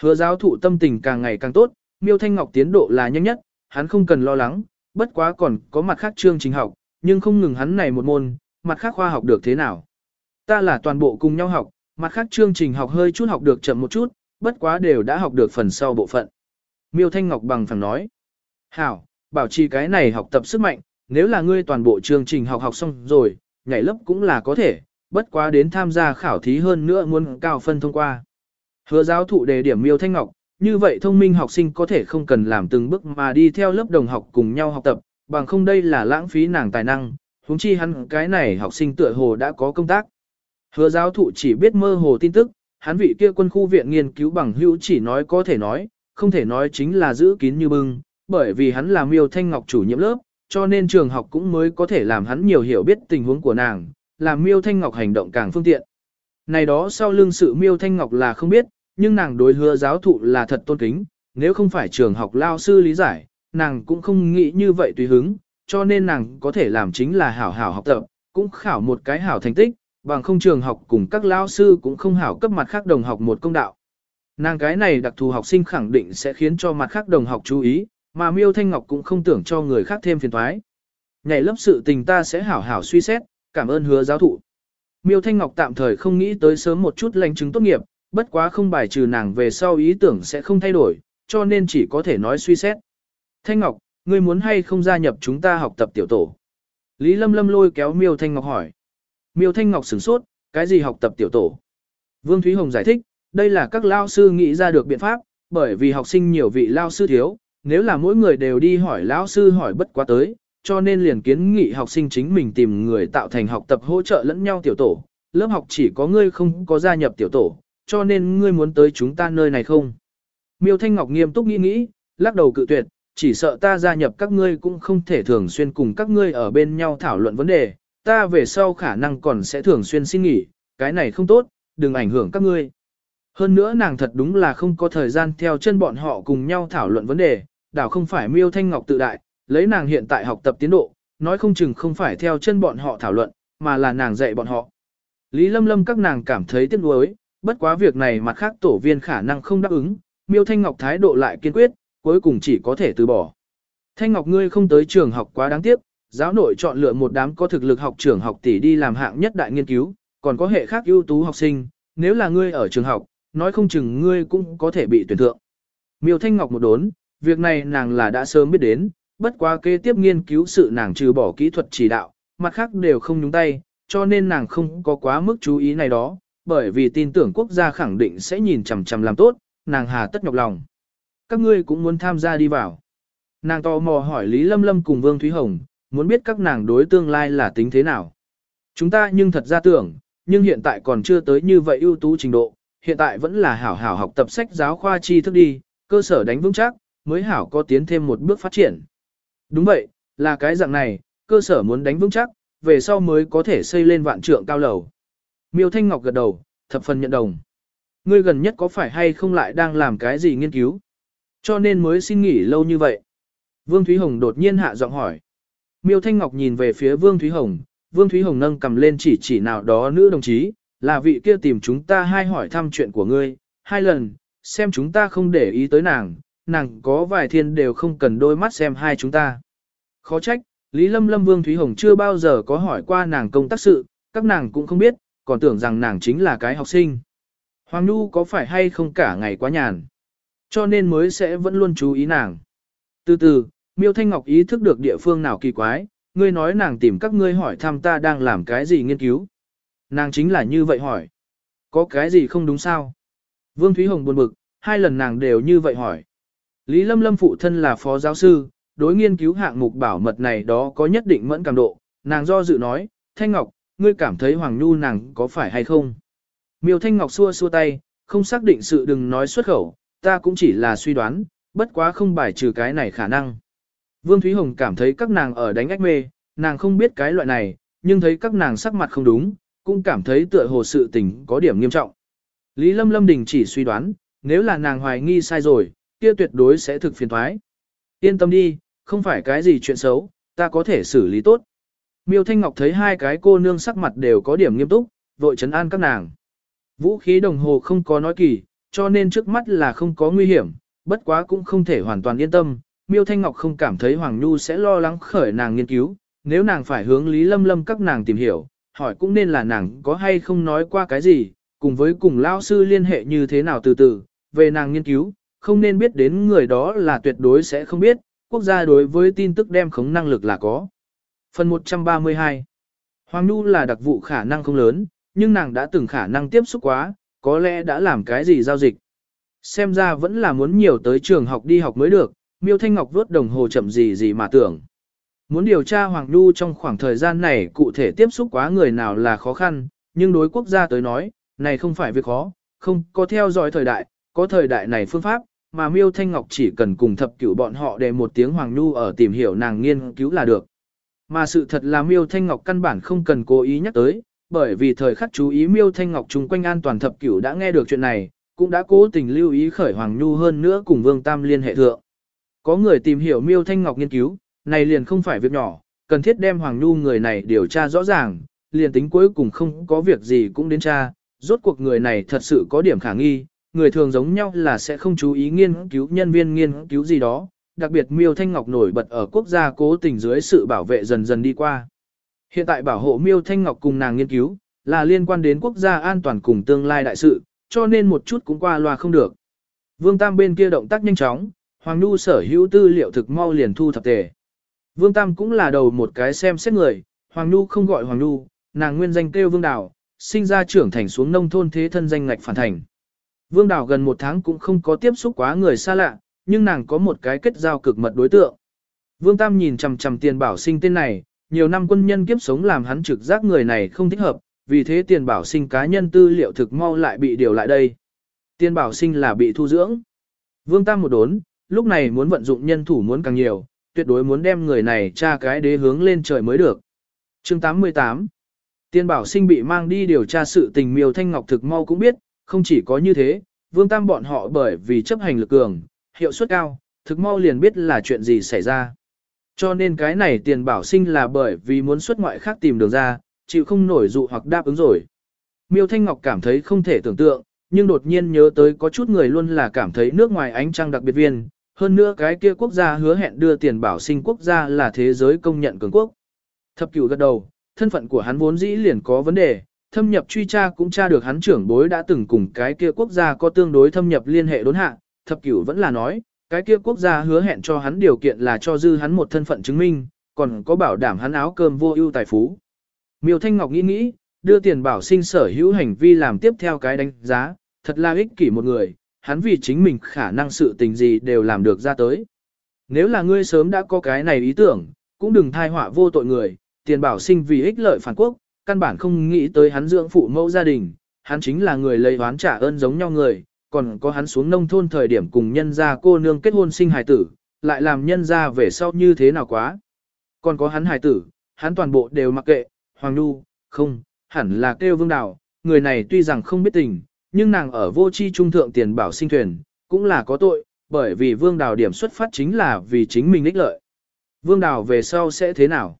[SPEAKER 1] Hứa giáo thụ tâm tình càng ngày càng tốt, Miêu Thanh Ngọc tiến độ là nhanh nhất, hắn không cần lo lắng, bất quá còn có mặt khác chương trình học, nhưng không ngừng hắn này một môn, mặt khác khoa học được thế nào. Ta là toàn bộ cùng nhau học, mặt khác chương trình học hơi chút học được chậm một chút, bất quá đều đã học được phần sau bộ phận. Miêu Thanh Ngọc bằng phẳng nói. Hảo, bảo trì cái này học tập sức mạnh, nếu là ngươi toàn bộ chương trình học học xong rồi, nhảy lớp cũng là có thể, bất quá đến tham gia khảo thí hơn nữa muốn cao phân thông qua. Hứa giáo thụ đề điểm Miêu Thanh Ngọc, như vậy thông minh học sinh có thể không cần làm từng bước mà đi theo lớp đồng học cùng nhau học tập, bằng không đây là lãng phí nàng tài năng, huống chi hắn cái này học sinh tựa hồ đã có công tác. Hứa giáo thụ chỉ biết mơ hồ tin tức, hắn vị kia quân khu viện nghiên cứu bằng hữu chỉ nói có thể nói, không thể nói chính là giữ kín như bưng, bởi vì hắn là miêu thanh ngọc chủ nhiệm lớp, cho nên trường học cũng mới có thể làm hắn nhiều hiểu biết tình huống của nàng, làm miêu thanh ngọc hành động càng phương tiện. Này đó sau lưng sự miêu thanh ngọc là không biết, nhưng nàng đối hứa giáo thụ là thật tôn kính, nếu không phải trường học lao sư lý giải, nàng cũng không nghĩ như vậy tùy hứng, cho nên nàng có thể làm chính là hảo hảo học tập, cũng khảo một cái hảo thành tích, bằng không trường học cùng các lao sư cũng không hảo cấp mặt khác đồng học một công đạo. Nàng cái này đặc thù học sinh khẳng định sẽ khiến cho mặt khác đồng học chú ý, mà Miêu Thanh Ngọc cũng không tưởng cho người khác thêm phiền toái. Nhảy lớp sự tình ta sẽ hảo hảo suy xét, cảm ơn hứa giáo thụ. Miêu Thanh Ngọc tạm thời không nghĩ tới sớm một chút lãnh chứng tốt nghiệp, bất quá không bài trừ nàng về sau ý tưởng sẽ không thay đổi, cho nên chỉ có thể nói suy xét. Thanh Ngọc, ngươi muốn hay không gia nhập chúng ta học tập tiểu tổ? Lý Lâm Lâm lôi kéo Miêu Thanh Ngọc hỏi. Miêu Thanh Ngọc sửng sốt, cái gì học tập tiểu tổ? Vương Thúy Hồng giải thích, đây là các lao sư nghĩ ra được biện pháp, bởi vì học sinh nhiều vị lao sư thiếu, nếu là mỗi người đều đi hỏi lao sư hỏi bất quá tới, cho nên liền kiến nghị học sinh chính mình tìm người tạo thành học tập hỗ trợ lẫn nhau tiểu tổ. Lớp học chỉ có ngươi không có gia nhập tiểu tổ, cho nên ngươi muốn tới chúng ta nơi này không? Miêu Thanh Ngọc nghiêm túc nghĩ nghĩ, lắc đầu cự tuyệt, chỉ sợ ta gia nhập các ngươi cũng không thể thường xuyên cùng các ngươi ở bên nhau thảo luận vấn đề, ta về sau khả năng còn sẽ thường xuyên xin nghỉ, cái này không tốt, đừng ảnh hưởng các ngươi. Hơn nữa nàng thật đúng là không có thời gian theo chân bọn họ cùng nhau thảo luận vấn đề, đảo không phải miêu thanh ngọc tự đại, lấy nàng hiện tại học tập tiến độ, nói không chừng không phải theo chân bọn họ thảo luận, mà là nàng dạy bọn họ. Lý Lâm Lâm các nàng cảm thấy tiếc nuối, bất quá việc này mặt khác tổ viên khả năng không đáp ứng, Miêu Thanh Ngọc thái độ lại kiên quyết, cuối cùng chỉ có thể từ bỏ. Thanh Ngọc ngươi không tới trường học quá đáng tiếc, giáo nội chọn lựa một đám có thực lực học trưởng học tỷ đi làm hạng nhất đại nghiên cứu, còn có hệ khác ưu tú học sinh, nếu là ngươi ở trường học, nói không chừng ngươi cũng có thể bị tuyển thượng. Miêu Thanh Ngọc một đốn, việc này nàng là đã sớm biết đến, bất quá kế tiếp nghiên cứu sự nàng trừ bỏ kỹ thuật chỉ đạo, mặt khác đều không nhúng tay, cho nên nàng không có quá mức chú ý này đó, bởi vì tin tưởng quốc gia khẳng định sẽ nhìn chằm chằm làm tốt, nàng hà tất nhọc lòng. Các ngươi cũng muốn tham gia đi vào. Nàng tò mò hỏi Lý Lâm Lâm cùng Vương Thúy Hồng, muốn biết các nàng đối tương lai là tính thế nào. Chúng ta nhưng thật ra tưởng, nhưng hiện tại còn chưa tới như vậy ưu tú trình độ, hiện tại vẫn là hảo hảo học tập sách giáo khoa tri thức đi, cơ sở đánh vững chắc, mới hảo có tiến thêm một bước phát triển. Đúng vậy, là cái dạng này, cơ sở muốn đánh vững chắc, về sau mới có thể xây lên vạn trượng cao lầu. Miêu Thanh Ngọc gật đầu, thập phần nhận đồng. Ngươi gần nhất có phải hay không lại đang làm cái gì nghiên cứu? Cho nên mới xin nghỉ lâu như vậy. Vương Thúy Hồng đột nhiên hạ giọng hỏi. Miêu Thanh Ngọc nhìn về phía Vương Thúy Hồng, Vương Thúy Hồng nâng cầm lên chỉ chỉ nào đó nữ đồng chí, là vị kia tìm chúng ta hai hỏi thăm chuyện của ngươi, hai lần, xem chúng ta không để ý tới nàng, nàng có vài thiên đều không cần đôi mắt xem hai chúng ta. Khó trách, Lý Lâm Lâm Vương Thúy Hồng chưa bao giờ có hỏi qua nàng công tác sự, các nàng cũng không biết, còn tưởng rằng nàng chính là cái học sinh. Hoàng Nhu có phải hay không cả ngày quá nhàn, cho nên mới sẽ vẫn luôn chú ý nàng. Từ từ, Miêu Thanh Ngọc ý thức được địa phương nào kỳ quái, ngươi nói nàng tìm các ngươi hỏi thăm ta đang làm cái gì nghiên cứu. Nàng chính là như vậy hỏi. Có cái gì không đúng sao? Vương Thúy Hồng buồn bực, hai lần nàng đều như vậy hỏi. Lý Lâm Lâm phụ thân là phó giáo sư, đối nghiên cứu hạng mục bảo mật này đó có nhất định mẫn cảm độ, nàng do dự nói, Thanh Ngọc, ngươi cảm thấy Hoàng Nhu nàng có phải hay không? Miêu Thanh Ngọc xua xua tay, không xác định sự đừng nói xuất khẩu, ta cũng chỉ là suy đoán, bất quá không bài trừ cái này khả năng. Vương Thúy Hồng cảm thấy các nàng ở đánh ách mê, nàng không biết cái loại này, nhưng thấy các nàng sắc mặt không đúng, cũng cảm thấy tựa hồ sự tình có điểm nghiêm trọng. Lý Lâm Lâm đình chỉ suy đoán, nếu là nàng hoài nghi sai rồi, kia tuyệt đối sẽ thực phiền thoái. Yên tâm đi, không phải cái gì chuyện xấu, ta có thể xử lý tốt. Miêu Thanh Ngọc thấy hai cái cô nương sắc mặt đều có điểm nghiêm túc, vội chấn an các nàng. Vũ khí đồng hồ không có nói kỳ, cho nên trước mắt là không có nguy hiểm, bất quá cũng không thể hoàn toàn yên tâm. Miêu Thanh Ngọc không cảm thấy Hoàng Nhu sẽ lo lắng khởi nàng nghiên cứu, nếu nàng phải hướng Lý Lâm Lâm các nàng tìm hiểu, hỏi cũng nên là nàng có hay không nói qua cái gì, cùng với cùng lao sư liên hệ như thế nào từ từ, về nàng nghiên cứu, không nên biết đến người đó là tuyệt đối sẽ không biết, quốc gia đối với tin tức đem khống năng lực là có. Phần 132 Hoàng Nhu là đặc vụ khả năng không lớn, nhưng nàng đã từng khả năng tiếp xúc quá, có lẽ đã làm cái gì giao dịch. Xem ra vẫn là muốn nhiều tới trường học đi học mới được, Miêu Thanh Ngọc vuốt đồng hồ chậm gì gì mà tưởng. Muốn điều tra Hoàng Nhu trong khoảng thời gian này cụ thể tiếp xúc quá người nào là khó khăn, nhưng đối quốc gia tới nói, này không phải việc khó, không có theo dõi thời đại, có thời đại này phương pháp, mà Miêu Thanh Ngọc chỉ cần cùng thập cửu bọn họ để một tiếng Hoàng Nhu ở tìm hiểu nàng nghiên cứu là được. Mà sự thật là Miêu Thanh Ngọc căn bản không cần cố ý nhắc tới, bởi vì thời khắc chú ý Miêu Thanh Ngọc chung quanh an toàn thập cửu đã nghe được chuyện này, cũng đã cố tình lưu ý khởi Hoàng Nhu hơn nữa cùng Vương Tam liên hệ thượng. Có người tìm hiểu Miêu Thanh Ngọc nghiên cứu, này liền không phải việc nhỏ, cần thiết đem Hoàng Nhu người này điều tra rõ ràng, liền tính cuối cùng không có việc gì cũng đến tra, rốt cuộc người này thật sự có điểm khả nghi, người thường giống nhau là sẽ không chú ý nghiên cứu nhân viên nghiên cứu gì đó, đặc biệt Miêu Thanh Ngọc nổi bật ở quốc gia cố tình dưới sự bảo vệ dần dần đi qua. Hiện tại bảo hộ Miêu Thanh Ngọc cùng nàng nghiên cứu, là liên quan đến quốc gia an toàn cùng tương lai đại sự, cho nên một chút cũng qua loa không được. Vương Tam bên kia động tác nhanh chóng, Hoàng Nhu sở hữu tư liệu thực mau liền thu thập tề. Vương Tam cũng là đầu một cái xem xét người, Hoàng Nhu không gọi Hoàng Nhu, nàng nguyên danh kêu Vương Đào, sinh ra trưởng thành xuống nông thôn thế thân danh ngạch phản thành. Vương Đào gần một tháng cũng không có tiếp xúc quá người xa lạ, nhưng nàng có một cái kết giao cực mật đối tượng. Vương Tam nhìn chằm chằm tiền bảo sinh tên này, nhiều năm quân nhân kiếp sống làm hắn trực giác người này không thích hợp, vì thế tiền bảo sinh cá nhân tư liệu thực mau lại bị điều lại đây. Tiền bảo sinh là bị thu dưỡng. Vương Tam một đốn, lúc này muốn vận dụng nhân thủ muốn càng nhiều, tuyệt đối muốn đem người này tra cái đế hướng lên trời mới được. Chương 88 Tiên bảo sinh bị mang đi điều tra sự tình miêu thanh ngọc thực mau cũng biết, không chỉ có như thế, vương tam bọn họ bởi vì chấp hành lực cường, hiệu suất cao, thực mau liền biết là chuyện gì xảy ra. Cho nên cái này tiền bảo sinh là bởi vì muốn xuất ngoại khác tìm đường ra, chịu không nổi dụ hoặc đáp ứng rồi. Miêu Thanh Ngọc cảm thấy không thể tưởng tượng, nhưng đột nhiên nhớ tới có chút người luôn là cảm thấy nước ngoài ánh trăng đặc biệt viên, hơn nữa cái kia quốc gia hứa hẹn đưa tiền bảo sinh quốc gia là thế giới công nhận cường quốc. Thập cửu gật đầu, thân phận của hắn vốn dĩ liền có vấn đề, thâm nhập truy tra cũng tra được hắn trưởng bối đã từng cùng cái kia quốc gia có tương đối thâm nhập liên hệ đốn hạ, thập cửu vẫn là nói, cái kia quốc gia hứa hẹn cho hắn điều kiện là cho dư hắn một thân phận chứng minh, còn có bảo đảm hắn áo cơm vô ưu tài phú. Miêu Thanh Ngọc nghĩ nghĩ, đưa tiền bảo sinh sở hữu hành vi làm tiếp theo cái đánh giá, thật là ích kỷ một người, hắn vì chính mình khả năng sự tình gì đều làm được ra tới. Nếu là ngươi sớm đã có cái này ý tưởng, cũng đừng thai họa vô tội người, tiền bảo sinh vì ích lợi phản quốc, căn bản không nghĩ tới hắn dưỡng phụ mẫu gia đình, hắn chính là người lấy oán trả ơn giống nhau người, còn có hắn xuống nông thôn thời điểm cùng nhân gia cô nương kết hôn sinh hài tử, lại làm nhân gia về sau như thế nào quá. Còn có hắn hài tử, hắn toàn bộ đều mặc kệ, Hoàng Nhu, không, hẳn là kêu vương đào, người này tuy rằng không biết tình, nhưng nàng ở vô chi trung thượng tiền bảo sinh thuyền, cũng là có tội, bởi vì vương đào điểm xuất phát chính là vì chính mình ích lợi. Vương đào về sau sẽ thế nào?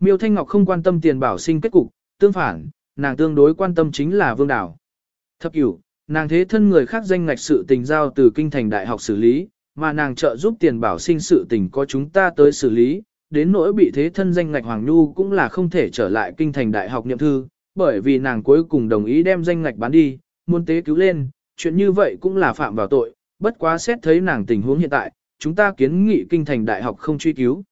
[SPEAKER 1] Miêu Thanh Ngọc không quan tâm tiền bảo sinh kết cục, tương phản, nàng tương đối quan tâm chính là vương đào. Thập cửu, nàng thế thân người khác danh ngạch sự tình giao từ kinh thành đại học xử lý, mà nàng trợ giúp tiền bảo sinh sự tình có chúng ta tới xử lý, đến nỗi bị thế thân danh ngạch Hoàng Nhu cũng là không thể trở lại kinh thành đại học nhậm thư, bởi vì nàng cuối cùng đồng ý đem danh ngạch bán đi, muốn tế cứu lên, chuyện như vậy cũng là phạm vào tội, bất quá xét thấy nàng tình huống hiện tại, chúng ta kiến nghị kinh thành đại học không truy cứu.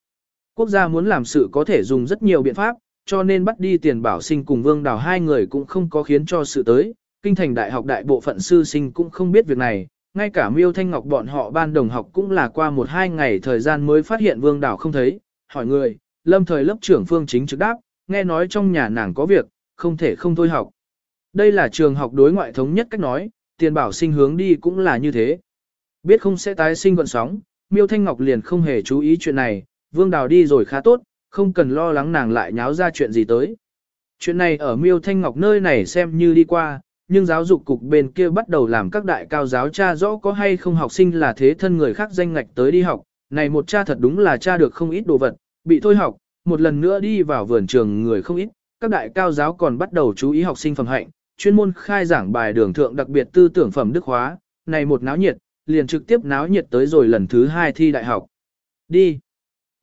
[SPEAKER 1] Quốc gia muốn làm sự có thể dùng rất nhiều biện pháp, cho nên bắt đi tiền bảo sinh cùng vương đào hai người cũng không có khiến cho sự tới, kinh thành đại học đại bộ phận sư sinh cũng không biết việc này, ngay cả miêu thanh ngọc bọn họ ban đồng học cũng là qua một hai ngày thời gian mới phát hiện vương đào không thấy, hỏi người, lâm thời lớp trưởng phương chính trực đáp, nghe nói trong nhà nàng có việc, không thể không thôi học. Đây là trường học đối ngoại thống nhất cách nói, tiền bảo sinh hướng đi cũng là như thế. Biết không sẽ tái sinh gọn sóng, miêu thanh ngọc liền không hề chú ý chuyện này, vương đào đi rồi khá tốt, không cần lo lắng nàng lại nháo ra chuyện gì tới. Chuyện này ở miêu thanh ngọc nơi này xem như đi qua, nhưng giáo dục cục bên kia bắt đầu làm các đại cao giáo cha rõ có hay không học sinh là thế thân người khác danh ngạch tới đi học, này một cha thật đúng là cha được không ít đồ vật, bị thôi học, một lần nữa đi vào vườn trường người không ít, các đại cao giáo còn bắt đầu chú ý học sinh phẩm hạnh, chuyên môn khai giảng bài đường thượng đặc biệt tư tưởng phẩm đức hóa, này một náo nhiệt, liền trực tiếp náo nhiệt tới rồi lần thứ hai thi đại học. Đi!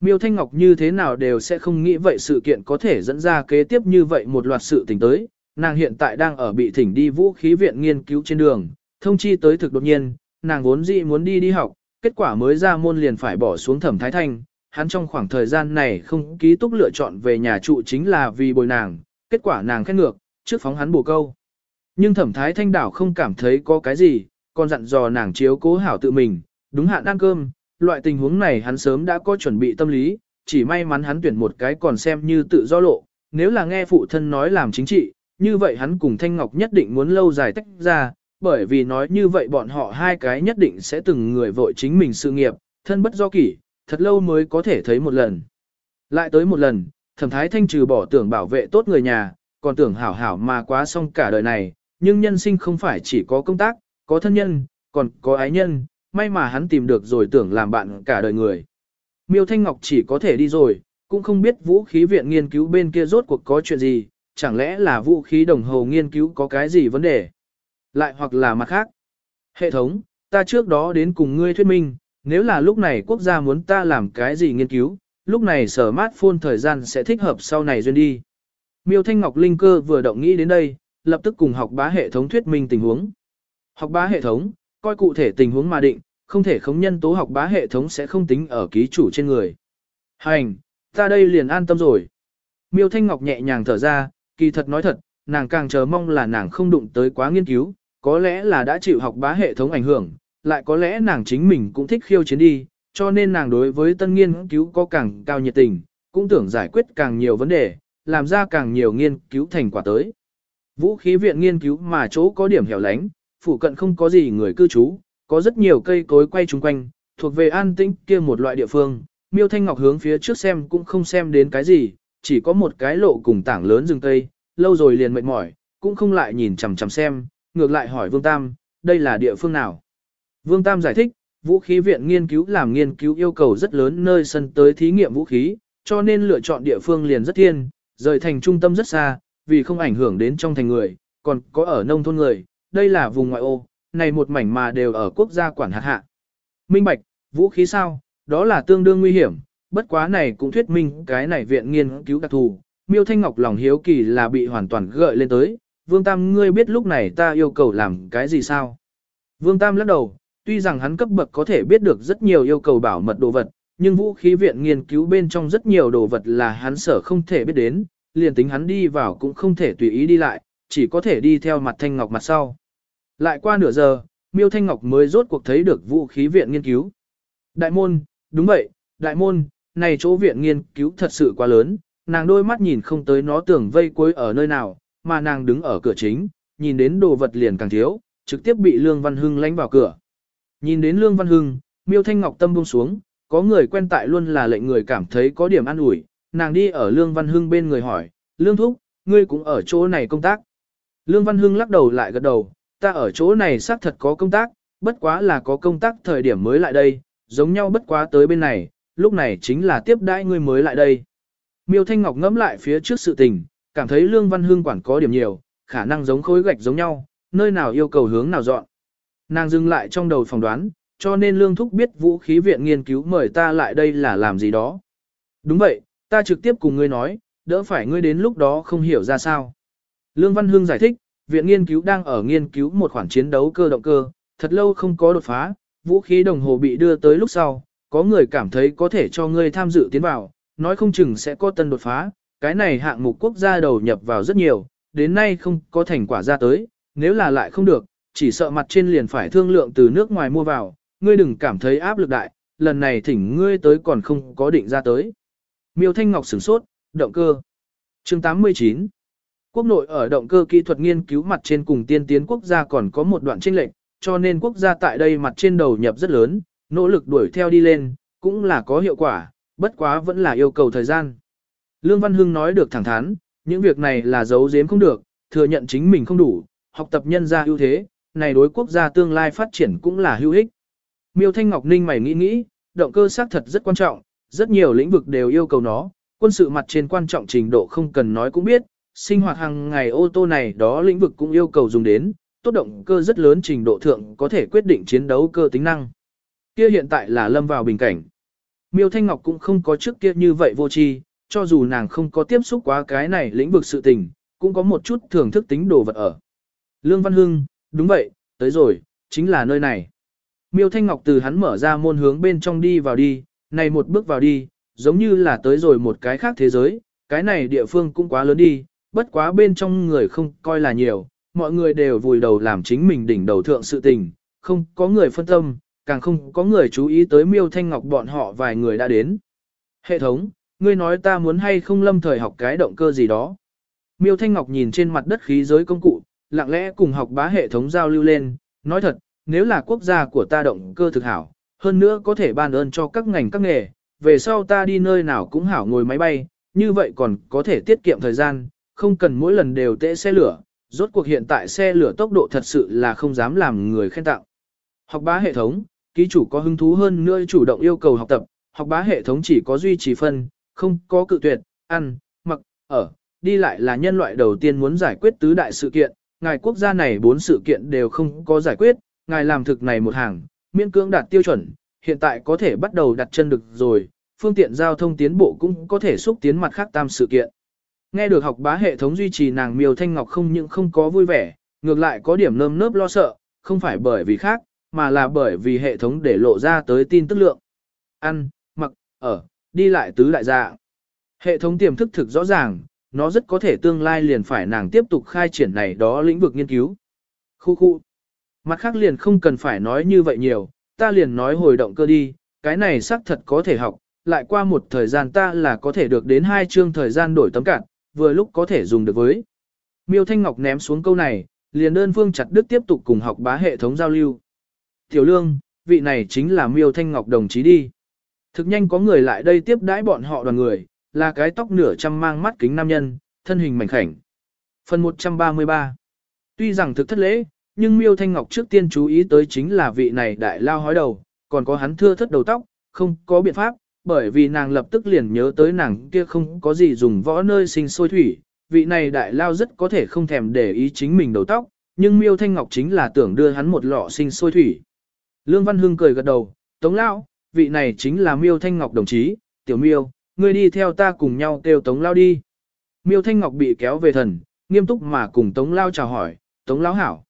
[SPEAKER 1] Miêu Thanh Ngọc như thế nào đều sẽ không nghĩ vậy sự kiện có thể dẫn ra kế tiếp như vậy một loạt sự tình tới, nàng hiện tại đang ở bị thỉnh đi vũ khí viện nghiên cứu trên đường, thông chi tới thực đột nhiên, nàng vốn dĩ muốn đi đi học, kết quả mới ra môn liền phải bỏ xuống thẩm thái thanh, hắn trong khoảng thời gian này không ký túc lựa chọn về nhà trụ chính là vì bồi nàng, kết quả nàng khét ngược, trước phóng hắn bổ câu. Nhưng thẩm thái thanh đảo không cảm thấy có cái gì, còn dặn dò nàng chiếu cố hảo tự mình, đúng hạn ăn cơm, loại tình huống này hắn sớm đã có chuẩn bị tâm lý, chỉ may mắn hắn tuyển một cái còn xem như tự do lộ, nếu là nghe phụ thân nói làm chính trị, như vậy hắn cùng Thanh Ngọc nhất định muốn lâu dài tách ra, bởi vì nói như vậy bọn họ hai cái nhất định sẽ từng người vội chính mình sự nghiệp, thân bất do kỷ, thật lâu mới có thể thấy một lần. Lại tới một lần, thẩm thái thanh trừ bỏ tưởng bảo vệ tốt người nhà, còn tưởng hảo hảo mà quá xong cả đời này, nhưng nhân sinh không phải chỉ có công tác, có thân nhân, còn có ái nhân, may mà hắn tìm được rồi tưởng làm bạn cả đời người. Miêu Thanh Ngọc chỉ có thể đi rồi, cũng không biết vũ khí viện nghiên cứu bên kia rốt cuộc có chuyện gì, chẳng lẽ là vũ khí đồng hồ nghiên cứu có cái gì vấn đề? Lại hoặc là mặt khác. Hệ thống, ta trước đó đến cùng ngươi thuyết minh, nếu là lúc này quốc gia muốn ta làm cái gì nghiên cứu, lúc này sở smartphone thời gian sẽ thích hợp sau này duyên đi. Miêu Thanh Ngọc Linh cơ vừa động nghĩ đến đây, lập tức cùng học bá hệ thống thuyết minh tình huống. Học bá hệ thống, coi cụ thể tình huống mà định, không thể khống nhân tố học bá hệ thống sẽ không tính ở ký chủ trên người. Hành, ta đây liền an tâm rồi. Miêu Thanh Ngọc nhẹ nhàng thở ra, kỳ thật nói thật, nàng càng chờ mong là nàng không đụng tới quá nghiên cứu, có lẽ là đã chịu học bá hệ thống ảnh hưởng, lại có lẽ nàng chính mình cũng thích khiêu chiến đi, cho nên nàng đối với tân nghiên cứu có càng cao nhiệt tình, cũng tưởng giải quyết càng nhiều vấn đề, làm ra càng nhiều nghiên cứu thành quả tới. Vũ khí viện nghiên cứu mà chỗ có điểm hẻo lánh, phụ cận không có gì người cư trú, có rất nhiều cây cối quay chung quanh, thuộc về an tĩnh kia một loại địa phương. Miêu Thanh Ngọc hướng phía trước xem cũng không xem đến cái gì, chỉ có một cái lộ cùng tảng lớn rừng cây, lâu rồi liền mệt mỏi, cũng không lại nhìn chằm chằm xem, ngược lại hỏi Vương Tam, đây là địa phương nào? Vương Tam giải thích, vũ khí viện nghiên cứu làm nghiên cứu yêu cầu rất lớn nơi sân tới thí nghiệm vũ khí, cho nên lựa chọn địa phương liền rất thiên, rời thành trung tâm rất xa, vì không ảnh hưởng đến trong thành người, còn có ở nông thôn người, đây là vùng ngoại ô, này một mảnh mà đều ở quốc gia quản hạt hạ. Minh Bạch, vũ khí sao, đó là tương đương nguy hiểm, bất quá này cũng thuyết minh cái này viện nghiên cứu đặc thù. Miêu Thanh Ngọc lòng hiếu kỳ là bị hoàn toàn gợi lên tới, Vương Tam ngươi biết lúc này ta yêu cầu làm cái gì sao? Vương Tam lắc đầu, tuy rằng hắn cấp bậc có thể biết được rất nhiều yêu cầu bảo mật đồ vật, nhưng vũ khí viện nghiên cứu bên trong rất nhiều đồ vật là hắn sở không thể biết đến, liền tính hắn đi vào cũng không thể tùy ý đi lại, chỉ có thể đi theo mặt Thanh Ngọc mặt sau. Lại qua nửa giờ, Miêu Thanh Ngọc mới rốt cuộc thấy được vũ khí viện nghiên cứu. Đại môn, đúng vậy, đại môn, này chỗ viện nghiên cứu thật sự quá lớn, nàng đôi mắt nhìn không tới nó tưởng vây cuối ở nơi nào, mà nàng đứng ở cửa chính, nhìn đến đồ vật liền càng thiếu, trực tiếp bị Lương Văn Hưng lánh vào cửa. Nhìn đến Lương Văn Hưng, Miêu Thanh Ngọc tâm buông xuống, có người quen tại luôn là lệnh người cảm thấy có điểm an ủi, nàng đi ở Lương Văn Hưng bên người hỏi, Lương Thúc, ngươi cũng ở chỗ này công tác. Lương Văn Hưng lắc đầu lại gật đầu, ta ở chỗ này xác thật có công tác, bất quá là có công tác thời điểm mới lại đây, giống nhau bất quá tới bên này, lúc này chính là tiếp đãi ngươi mới lại đây. Miêu Thanh Ngọc ngẫm lại phía trước sự tình, cảm thấy Lương Văn Hương quản có điểm nhiều, khả năng giống khối gạch giống nhau, nơi nào yêu cầu hướng nào dọn. Nàng dừng lại trong đầu phỏng đoán, cho nên Lương Thúc biết vũ khí viện nghiên cứu mời ta lại đây là làm gì đó. Đúng vậy, ta trực tiếp cùng ngươi nói, đỡ phải ngươi đến lúc đó không hiểu ra sao. Lương Văn Hương giải thích, viện nghiên cứu đang ở nghiên cứu một khoản chiến đấu cơ động cơ, thật lâu không có đột phá, vũ khí đồng hồ bị đưa tới lúc sau, có người cảm thấy có thể cho ngươi tham dự tiến vào, nói không chừng sẽ có tân đột phá, cái này hạng mục quốc gia đầu nhập vào rất nhiều, đến nay không có thành quả ra tới, nếu là lại không được, chỉ sợ mặt trên liền phải thương lượng từ nước ngoài mua vào, ngươi đừng cảm thấy áp lực đại, lần này thỉnh ngươi tới còn không có định ra tới. Miêu Thanh Ngọc sửng sốt, động cơ. Chương 89 Quốc nội ở động cơ kỹ thuật nghiên cứu mặt trên cùng tiên tiến quốc gia còn có một đoạn chênh lệch, cho nên quốc gia tại đây mặt trên đầu nhập rất lớn, nỗ lực đuổi theo đi lên, cũng là có hiệu quả, bất quá vẫn là yêu cầu thời gian. Lương Văn Hưng nói được thẳng thắn, những việc này là giấu giếm không được, thừa nhận chính mình không đủ, học tập nhân ra ưu thế, này đối quốc gia tương lai phát triển cũng là hữu ích. Miêu Thanh Ngọc Ninh mày nghĩ nghĩ, động cơ xác thật rất quan trọng, rất nhiều lĩnh vực đều yêu cầu nó, quân sự mặt trên quan trọng trình độ không cần nói cũng biết, sinh hoạt hàng ngày ô tô này đó lĩnh vực cũng yêu cầu dùng đến, tốt động cơ rất lớn trình độ thượng có thể quyết định chiến đấu cơ tính năng. Kia hiện tại là lâm vào bình cảnh. Miêu Thanh Ngọc cũng không có trước kia như vậy vô tri, cho dù nàng không có tiếp xúc quá cái này lĩnh vực sự tình, cũng có một chút thưởng thức tính đồ vật ở. Lương Văn Hưng, đúng vậy, tới rồi, chính là nơi này. Miêu Thanh Ngọc từ hắn mở ra môn hướng bên trong đi vào đi, này một bước vào đi, giống như là tới rồi một cái khác thế giới, cái này địa phương cũng quá lớn đi, bất quá bên trong người không coi là nhiều, mọi người đều vùi đầu làm chính mình đỉnh đầu thượng sự tình, không có người phân tâm, càng không có người chú ý tới miêu thanh ngọc bọn họ vài người đã đến. Hệ thống, ngươi nói ta muốn hay không lâm thời học cái động cơ gì đó. Miêu thanh ngọc nhìn trên mặt đất khí giới công cụ, lặng lẽ cùng học bá hệ thống giao lưu lên, nói thật, nếu là quốc gia của ta động cơ thực hảo, hơn nữa có thể ban ơn cho các ngành các nghề, về sau ta đi nơi nào cũng hảo ngồi máy bay, như vậy còn có thể tiết kiệm thời gian, không cần mỗi lần đều tễ xe lửa, rốt cuộc hiện tại xe lửa tốc độ thật sự là không dám làm người khen tặng. Học bá hệ thống, ký chủ có hứng thú hơn nữa chủ động yêu cầu học tập, học bá hệ thống chỉ có duy trì phân, không có cự tuyệt, ăn, mặc, ở, đi lại là nhân loại đầu tiên muốn giải quyết tứ đại sự kiện, ngài quốc gia này bốn sự kiện đều không có giải quyết, ngài làm thực này một hàng, miễn cưỡng đạt tiêu chuẩn, hiện tại có thể bắt đầu đặt chân được rồi, phương tiện giao thông tiến bộ cũng có thể xúc tiến mặt khác tam sự kiện. Nghe được học bá hệ thống duy trì nàng miêu thanh ngọc không những không có vui vẻ, ngược lại có điểm nơm nớp lo sợ, không phải bởi vì khác, mà là bởi vì hệ thống để lộ ra tới tin tức lượng. Ăn, mặc, ở, đi lại tứ đại ra. Hệ thống tiềm thức thực rõ ràng, nó rất có thể tương lai liền phải nàng tiếp tục khai triển này đó lĩnh vực nghiên cứu. Khu khu. Mặt khác liền không cần phải nói như vậy nhiều, ta liền nói hồi động cơ đi, cái này xác thật có thể học, lại qua một thời gian ta là có thể được đến hai chương thời gian đổi tấm cạn, vừa lúc có thể dùng được với. Miêu Thanh Ngọc ném xuống câu này, liền đơn phương chặt đức tiếp tục cùng học bá hệ thống giao lưu. Tiểu lương, vị này chính là Miêu Thanh Ngọc đồng chí đi. Thực nhanh có người lại đây tiếp đãi bọn họ đoàn người, là cái tóc nửa trăm mang mắt kính nam nhân, thân hình mảnh khảnh. Phần 133 Tuy rằng thực thất lễ, nhưng Miêu Thanh Ngọc trước tiên chú ý tới chính là vị này đại lao hói đầu, còn có hắn thưa thất đầu tóc, không có biện pháp, bởi vì nàng lập tức liền nhớ tới nàng kia không có gì dùng võ nơi sinh sôi thủy, vị này đại lao rất có thể không thèm để ý chính mình đầu tóc, nhưng Miêu Thanh Ngọc chính là tưởng đưa hắn một lọ sinh sôi thủy. Lương Văn Hưng cười gật đầu, Tống Lão, vị này chính là Miêu Thanh Ngọc đồng chí, tiểu Miêu, ngươi đi theo ta cùng nhau kêu Tống Lao đi. Miêu Thanh Ngọc bị kéo về thần, nghiêm túc mà cùng Tống Lao chào hỏi, Tống Lão hảo.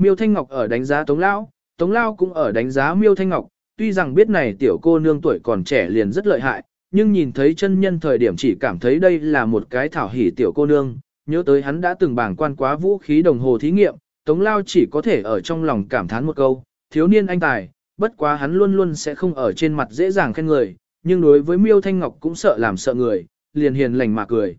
[SPEAKER 1] Miêu Thanh Ngọc ở đánh giá Tống Lao, Tống Lao cũng ở đánh giá Miêu Thanh Ngọc, tuy rằng biết này tiểu cô nương tuổi còn trẻ liền rất lợi hại, nhưng nhìn thấy chân nhân thời điểm chỉ cảm thấy đây là một cái thảo hỉ tiểu cô nương, nhớ tới hắn đã từng bảng quan quá vũ khí đồng hồ thí nghiệm, Tống Lao chỉ có thể ở trong lòng cảm thán một câu, thiếu niên anh tài, bất quá hắn luôn luôn sẽ không ở trên mặt dễ dàng khen người, nhưng đối với Miêu Thanh Ngọc cũng sợ làm sợ người, liền hiền lành mà cười.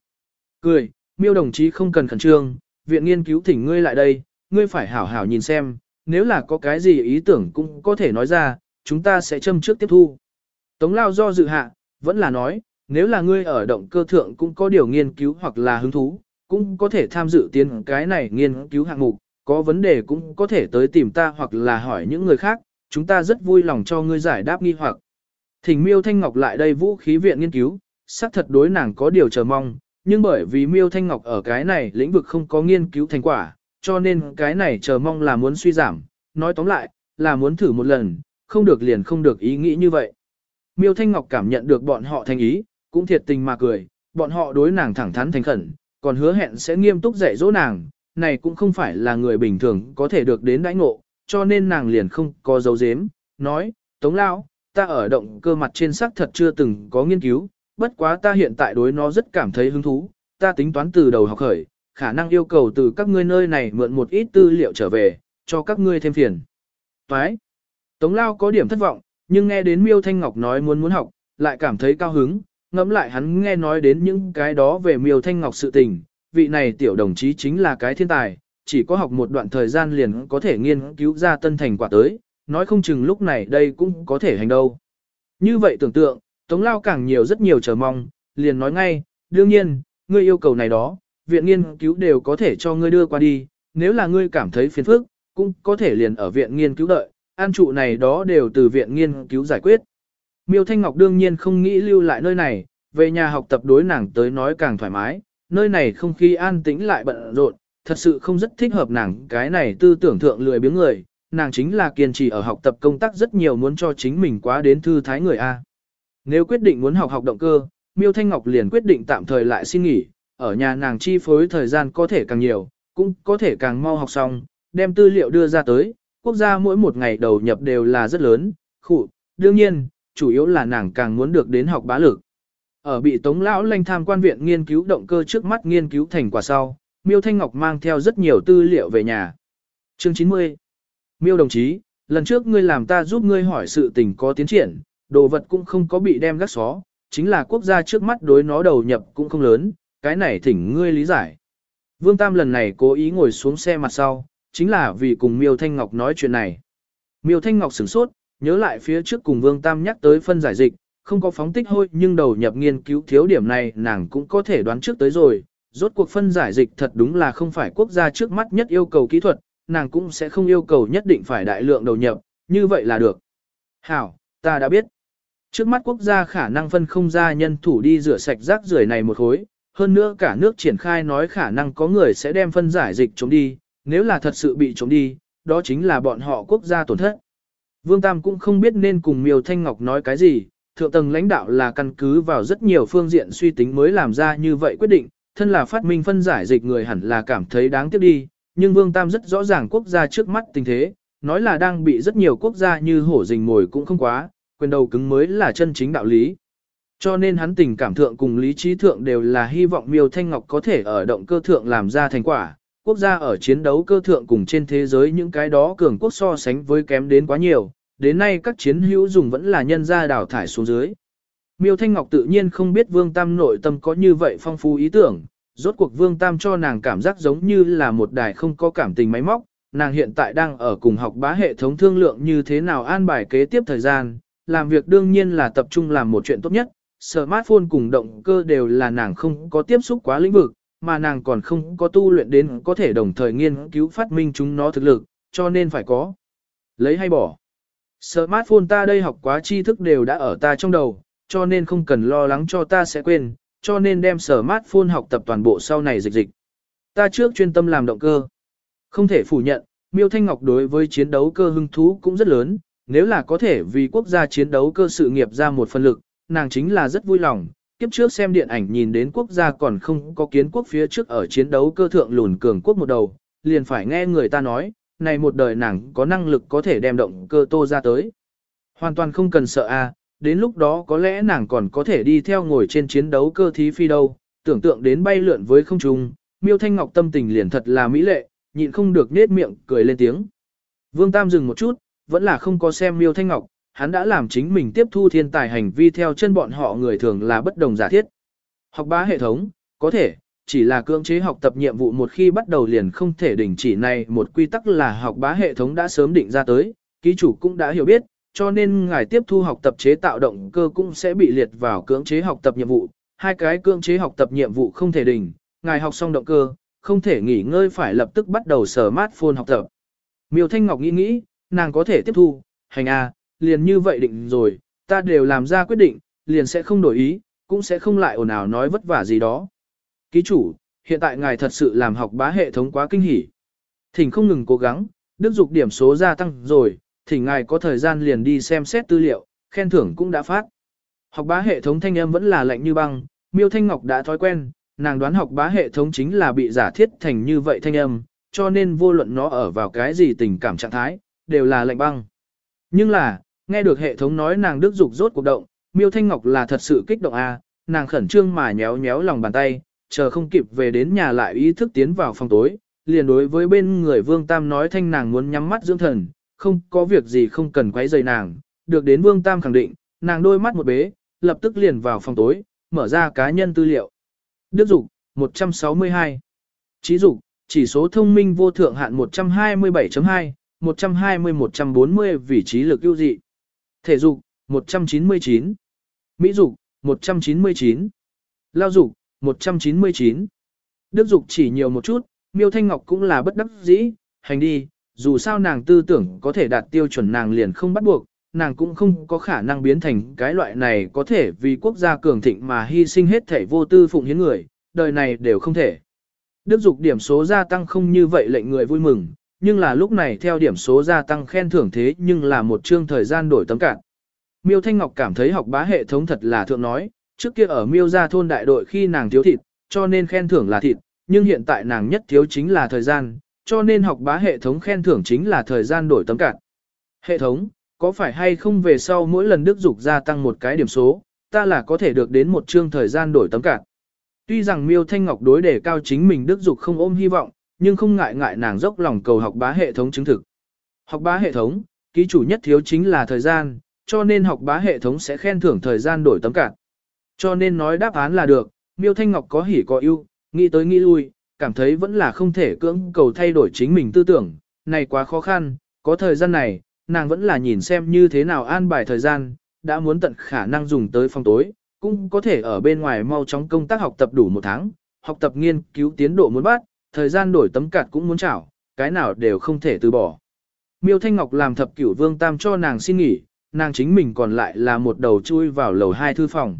[SPEAKER 1] Cười, Miêu đồng chí không cần khẩn trương, viện nghiên cứu thỉnh ngươi lại đây, ngươi phải hảo hảo nhìn xem, nếu là có cái gì ý tưởng cũng có thể nói ra, chúng ta sẽ châm trước tiếp thu. Tống Lao do dự hạ, vẫn là nói, nếu là ngươi ở động cơ thượng cũng có điều nghiên cứu hoặc là hứng thú, cũng có thể tham dự tiến cái này nghiên cứu hạng mục, có vấn đề cũng có thể tới tìm ta hoặc là hỏi những người khác, chúng ta rất vui lòng cho ngươi giải đáp nghi hoặc. Thỉnh Miêu Thanh Ngọc lại đây vũ khí viện nghiên cứu, xác thật đối nàng có điều chờ mong, nhưng bởi vì Miêu Thanh Ngọc ở cái này lĩnh vực không có nghiên cứu thành quả, cho nên cái này chờ mong là muốn suy giảm, nói tóm lại, là muốn thử một lần, không được liền không được ý nghĩ như vậy. Miêu Thanh Ngọc cảm nhận được bọn họ thành ý, cũng thiệt tình mà cười, bọn họ đối nàng thẳng thắn thành khẩn, còn hứa hẹn sẽ nghiêm túc dạy dỗ nàng, này cũng không phải là người bình thường có thể được đến đãi ngộ, cho nên nàng liền không có dấu dếm, nói, Tống Lão, ta ở động cơ mặt trên xác thật chưa từng có nghiên cứu, bất quá ta hiện tại đối nó rất cảm thấy hứng thú, ta tính toán từ đầu học khởi, khả năng yêu cầu từ các ngươi nơi này mượn một ít tư liệu trở về, cho các ngươi thêm phiền. Toái. Tống Lao có điểm thất vọng, nhưng nghe đến Miêu Thanh Ngọc nói muốn muốn học, lại cảm thấy cao hứng, ngẫm lại hắn nghe nói đến những cái đó về Miêu Thanh Ngọc sự tình, vị này tiểu đồng chí chính là cái thiên tài, chỉ có học một đoạn thời gian liền có thể nghiên cứu ra tân thành quả tới, nói không chừng lúc này đây cũng có thể hành đâu. Như vậy tưởng tượng, Tống Lao càng nhiều rất nhiều chờ mong, liền nói ngay, đương nhiên, ngươi yêu cầu này đó, viện nghiên cứu đều có thể cho ngươi đưa qua đi, nếu là ngươi cảm thấy phiền phức, cũng có thể liền ở viện nghiên cứu đợi, an trụ này đó đều từ viện nghiên cứu giải quyết. Miêu Thanh Ngọc đương nhiên không nghĩ lưu lại nơi này, về nhà học tập đối nàng tới nói càng thoải mái, nơi này không khí an tĩnh lại bận rộn, thật sự không rất thích hợp nàng cái này tư tưởng thượng lười biếng người, nàng chính là kiên trì ở học tập công tác rất nhiều muốn cho chính mình quá đến thư thái người A. Nếu quyết định muốn học học động cơ, Miêu Thanh Ngọc liền quyết định tạm thời lại xin nghỉ, ở nhà nàng chi phối thời gian có thể càng nhiều, cũng có thể càng mau học xong, đem tư liệu đưa ra tới, quốc gia mỗi một ngày đầu nhập đều là rất lớn, khụ, đương nhiên, chủ yếu là nàng càng muốn được đến học bá lực. Ở bị Tống Lão Lanh tham quan viện nghiên cứu động cơ trước mắt nghiên cứu thành quả sau, Miêu Thanh Ngọc mang theo rất nhiều tư liệu về nhà. Chương 90 Miêu đồng chí, lần trước ngươi làm ta giúp ngươi hỏi sự tình có tiến triển, đồ vật cũng không có bị đem gác xó, chính là quốc gia trước mắt đối nó đầu nhập cũng không lớn, cái này thỉnh ngươi lý giải. Vương Tam lần này cố ý ngồi xuống xe mặt sau, chính là vì cùng Miêu Thanh Ngọc nói chuyện này. Miêu Thanh Ngọc sửng sốt, nhớ lại phía trước cùng Vương Tam nhắc tới phân giải dịch, không có phóng tích hôi nhưng đầu nhập nghiên cứu thiếu điểm này nàng cũng có thể đoán trước tới rồi. Rốt cuộc phân giải dịch thật đúng là không phải quốc gia trước mắt nhất yêu cầu kỹ thuật, nàng cũng sẽ không yêu cầu nhất định phải đại lượng đầu nhập, như vậy là được. Hảo, ta đã biết. Trước mắt quốc gia khả năng phân không ra nhân thủ đi rửa sạch rác rưởi này một khối, hơn nữa cả nước triển khai nói khả năng có người sẽ đem phân giải dịch chống đi, nếu là thật sự bị chống đi, đó chính là bọn họ quốc gia tổn thất. Vương Tam cũng không biết nên cùng Miêu Thanh Ngọc nói cái gì, thượng tầng lãnh đạo là căn cứ vào rất nhiều phương diện suy tính mới làm ra như vậy quyết định, thân là phát minh phân giải dịch người hẳn là cảm thấy đáng tiếc đi, nhưng Vương Tam rất rõ ràng quốc gia trước mắt tình thế, nói là đang bị rất nhiều quốc gia như hổ rình mồi cũng không quá, quyền đầu cứng mới là chân chính đạo lý. Cho nên hắn tình cảm thượng cùng lý trí thượng đều là hy vọng Miêu Thanh Ngọc có thể ở động cơ thượng làm ra thành quả, quốc gia ở chiến đấu cơ thượng cùng trên thế giới những cái đó cường quốc so sánh với kém đến quá nhiều, đến nay các chiến hữu dùng vẫn là nhân gia đào thải xuống dưới. Miêu Thanh Ngọc tự nhiên không biết Vương Tam nội tâm có như vậy phong phú ý tưởng, rốt cuộc Vương Tam cho nàng cảm giác giống như là một đài không có cảm tình máy móc, nàng hiện tại đang ở cùng học bá hệ thống thương lượng như thế nào an bài kế tiếp thời gian, làm việc đương nhiên là tập trung làm một chuyện tốt nhất, smartphone cùng động cơ đều là nàng không có tiếp xúc quá lĩnh vực, mà nàng còn không có tu luyện đến có thể đồng thời nghiên cứu phát minh chúng nó thực lực, cho nên phải có. Lấy hay bỏ. Smartphone ta đây học quá tri thức đều đã ở ta trong đầu, cho nên không cần lo lắng cho ta sẽ quên, cho nên đem smartphone học tập toàn bộ sau này dịch dịch. Ta trước chuyên tâm làm động cơ. Không thể phủ nhận, Miêu Thanh Ngọc đối với chiến đấu cơ hứng thú cũng rất lớn, nếu là có thể vì quốc gia chiến đấu cơ sự nghiệp ra một phần lực, nàng chính là rất vui lòng. Kiếp trước xem điện ảnh nhìn đến quốc gia còn không có kiến quốc phía trước ở chiến đấu cơ thượng lùn cường quốc một đầu, liền phải nghe người ta nói, này một đời nàng có năng lực có thể đem động cơ tô ra tới. Hoàn toàn không cần sợ a, đến lúc đó có lẽ nàng còn có thể đi theo ngồi trên chiến đấu cơ thí phi đâu, tưởng tượng đến bay lượn với không trung, miêu thanh ngọc tâm tình liền thật là mỹ lệ, nhịn không được nết miệng cười lên tiếng. Vương Tam dừng một chút, vẫn là không có xem miêu thanh ngọc, hắn đã làm chính mình tiếp thu thiên tài hành vi theo chân bọn họ người thường là bất đồng giả thiết. Học bá hệ thống, có thể, chỉ là cưỡng chế học tập nhiệm vụ một khi bắt đầu liền không thể đình chỉ này một quy tắc là học bá hệ thống đã sớm định ra tới, ký chủ cũng đã hiểu biết, cho nên ngài tiếp thu học tập chế tạo động cơ cũng sẽ bị liệt vào cưỡng chế học tập nhiệm vụ, hai cái cưỡng chế học tập nhiệm vụ không thể đình, ngài học xong động cơ, không thể nghỉ ngơi phải lập tức bắt đầu sở smartphone học tập. Miêu Thanh Ngọc nghĩ nghĩ, nàng có thể tiếp thu, hành a, liền như vậy định rồi, ta đều làm ra quyết định, liền sẽ không đổi ý, cũng sẽ không lại ồn ào nói vất vả gì đó. Ký chủ, hiện tại ngài thật sự làm học bá hệ thống quá kinh hỉ. Thỉnh không ngừng cố gắng, đức dục điểm số gia tăng rồi, thỉnh ngài có thời gian liền đi xem xét tư liệu, khen thưởng cũng đã phát. Học bá hệ thống thanh âm vẫn là lạnh như băng, miêu thanh ngọc đã thói quen, nàng đoán học bá hệ thống chính là bị giả thiết thành như vậy thanh âm, cho nên vô luận nó ở vào cái gì tình cảm trạng thái, đều là lạnh băng. Nhưng là, nghe được hệ thống nói nàng đức dục rốt cuộc động, miêu thanh ngọc là thật sự kích động a, nàng khẩn trương mà nhéo nhéo lòng bàn tay, chờ không kịp về đến nhà lại ý thức tiến vào phòng tối, liền đối với bên người Vương Tam nói thanh nàng muốn nhắm mắt dưỡng thần, không có việc gì không cần quấy rầy nàng, được đến Vương Tam khẳng định, nàng đôi mắt một bế, lập tức liền vào phòng tối, mở ra cá nhân tư liệu. Đức dục 162. Trí dục, chỉ số thông minh vô thượng hạn 127.2, 120-140 vị trí lực ưu dị. Thể dục, 199. Mỹ dục, 199. Lao dục, 199. Đức dục chỉ nhiều một chút, miêu thanh ngọc cũng là bất đắc dĩ, hành đi, dù sao nàng tư tưởng có thể đạt tiêu chuẩn nàng liền không bắt buộc, nàng cũng không có khả năng biến thành cái loại này có thể vì quốc gia cường thịnh mà hy sinh hết thể vô tư phụng hiến người, đời này đều không thể. Đức dục điểm số gia tăng không như vậy lệnh người vui mừng, nhưng là lúc này theo điểm số gia tăng khen thưởng thế nhưng là một chương thời gian đổi tấm cạn. Miêu Thanh Ngọc cảm thấy học bá hệ thống thật là thượng nói, trước kia ở miêu gia thôn đại đội khi nàng thiếu thịt, cho nên khen thưởng là thịt, nhưng hiện tại nàng nhất thiếu chính là thời gian, cho nên học bá hệ thống khen thưởng chính là thời gian đổi tấm cạn. Hệ thống, có phải hay không về sau mỗi lần đức dục gia tăng một cái điểm số, ta là có thể được đến một chương thời gian đổi tấm cạn. Tuy rằng miêu thanh ngọc đối đề cao chính mình đức dục không ôm hy vọng, nhưng không ngại ngại nàng dốc lòng cầu học bá hệ thống chứng thực. Học bá hệ thống, ký chủ nhất thiếu chính là thời gian, cho nên học bá hệ thống sẽ khen thưởng thời gian đổi tấm cạn. Cho nên nói đáp án là được, miêu thanh ngọc có hỉ có ưu, nghĩ tới nghĩ lui, cảm thấy vẫn là không thể cưỡng cầu thay đổi chính mình tư tưởng, này quá khó khăn, có thời gian này, nàng vẫn là nhìn xem như thế nào an bài thời gian, đã muốn tận khả năng dùng tới phòng tối, cũng có thể ở bên ngoài mau chóng công tác học tập đủ một tháng, học tập nghiên cứu tiến độ muốn bắt, thời gian đổi tấm cạt cũng muốn chảo, cái nào đều không thể từ bỏ. Miêu Thanh Ngọc làm thập cửu vương tam cho nàng xin nghỉ, nàng chính mình còn lại là một đầu chui vào lầu hai thư phòng.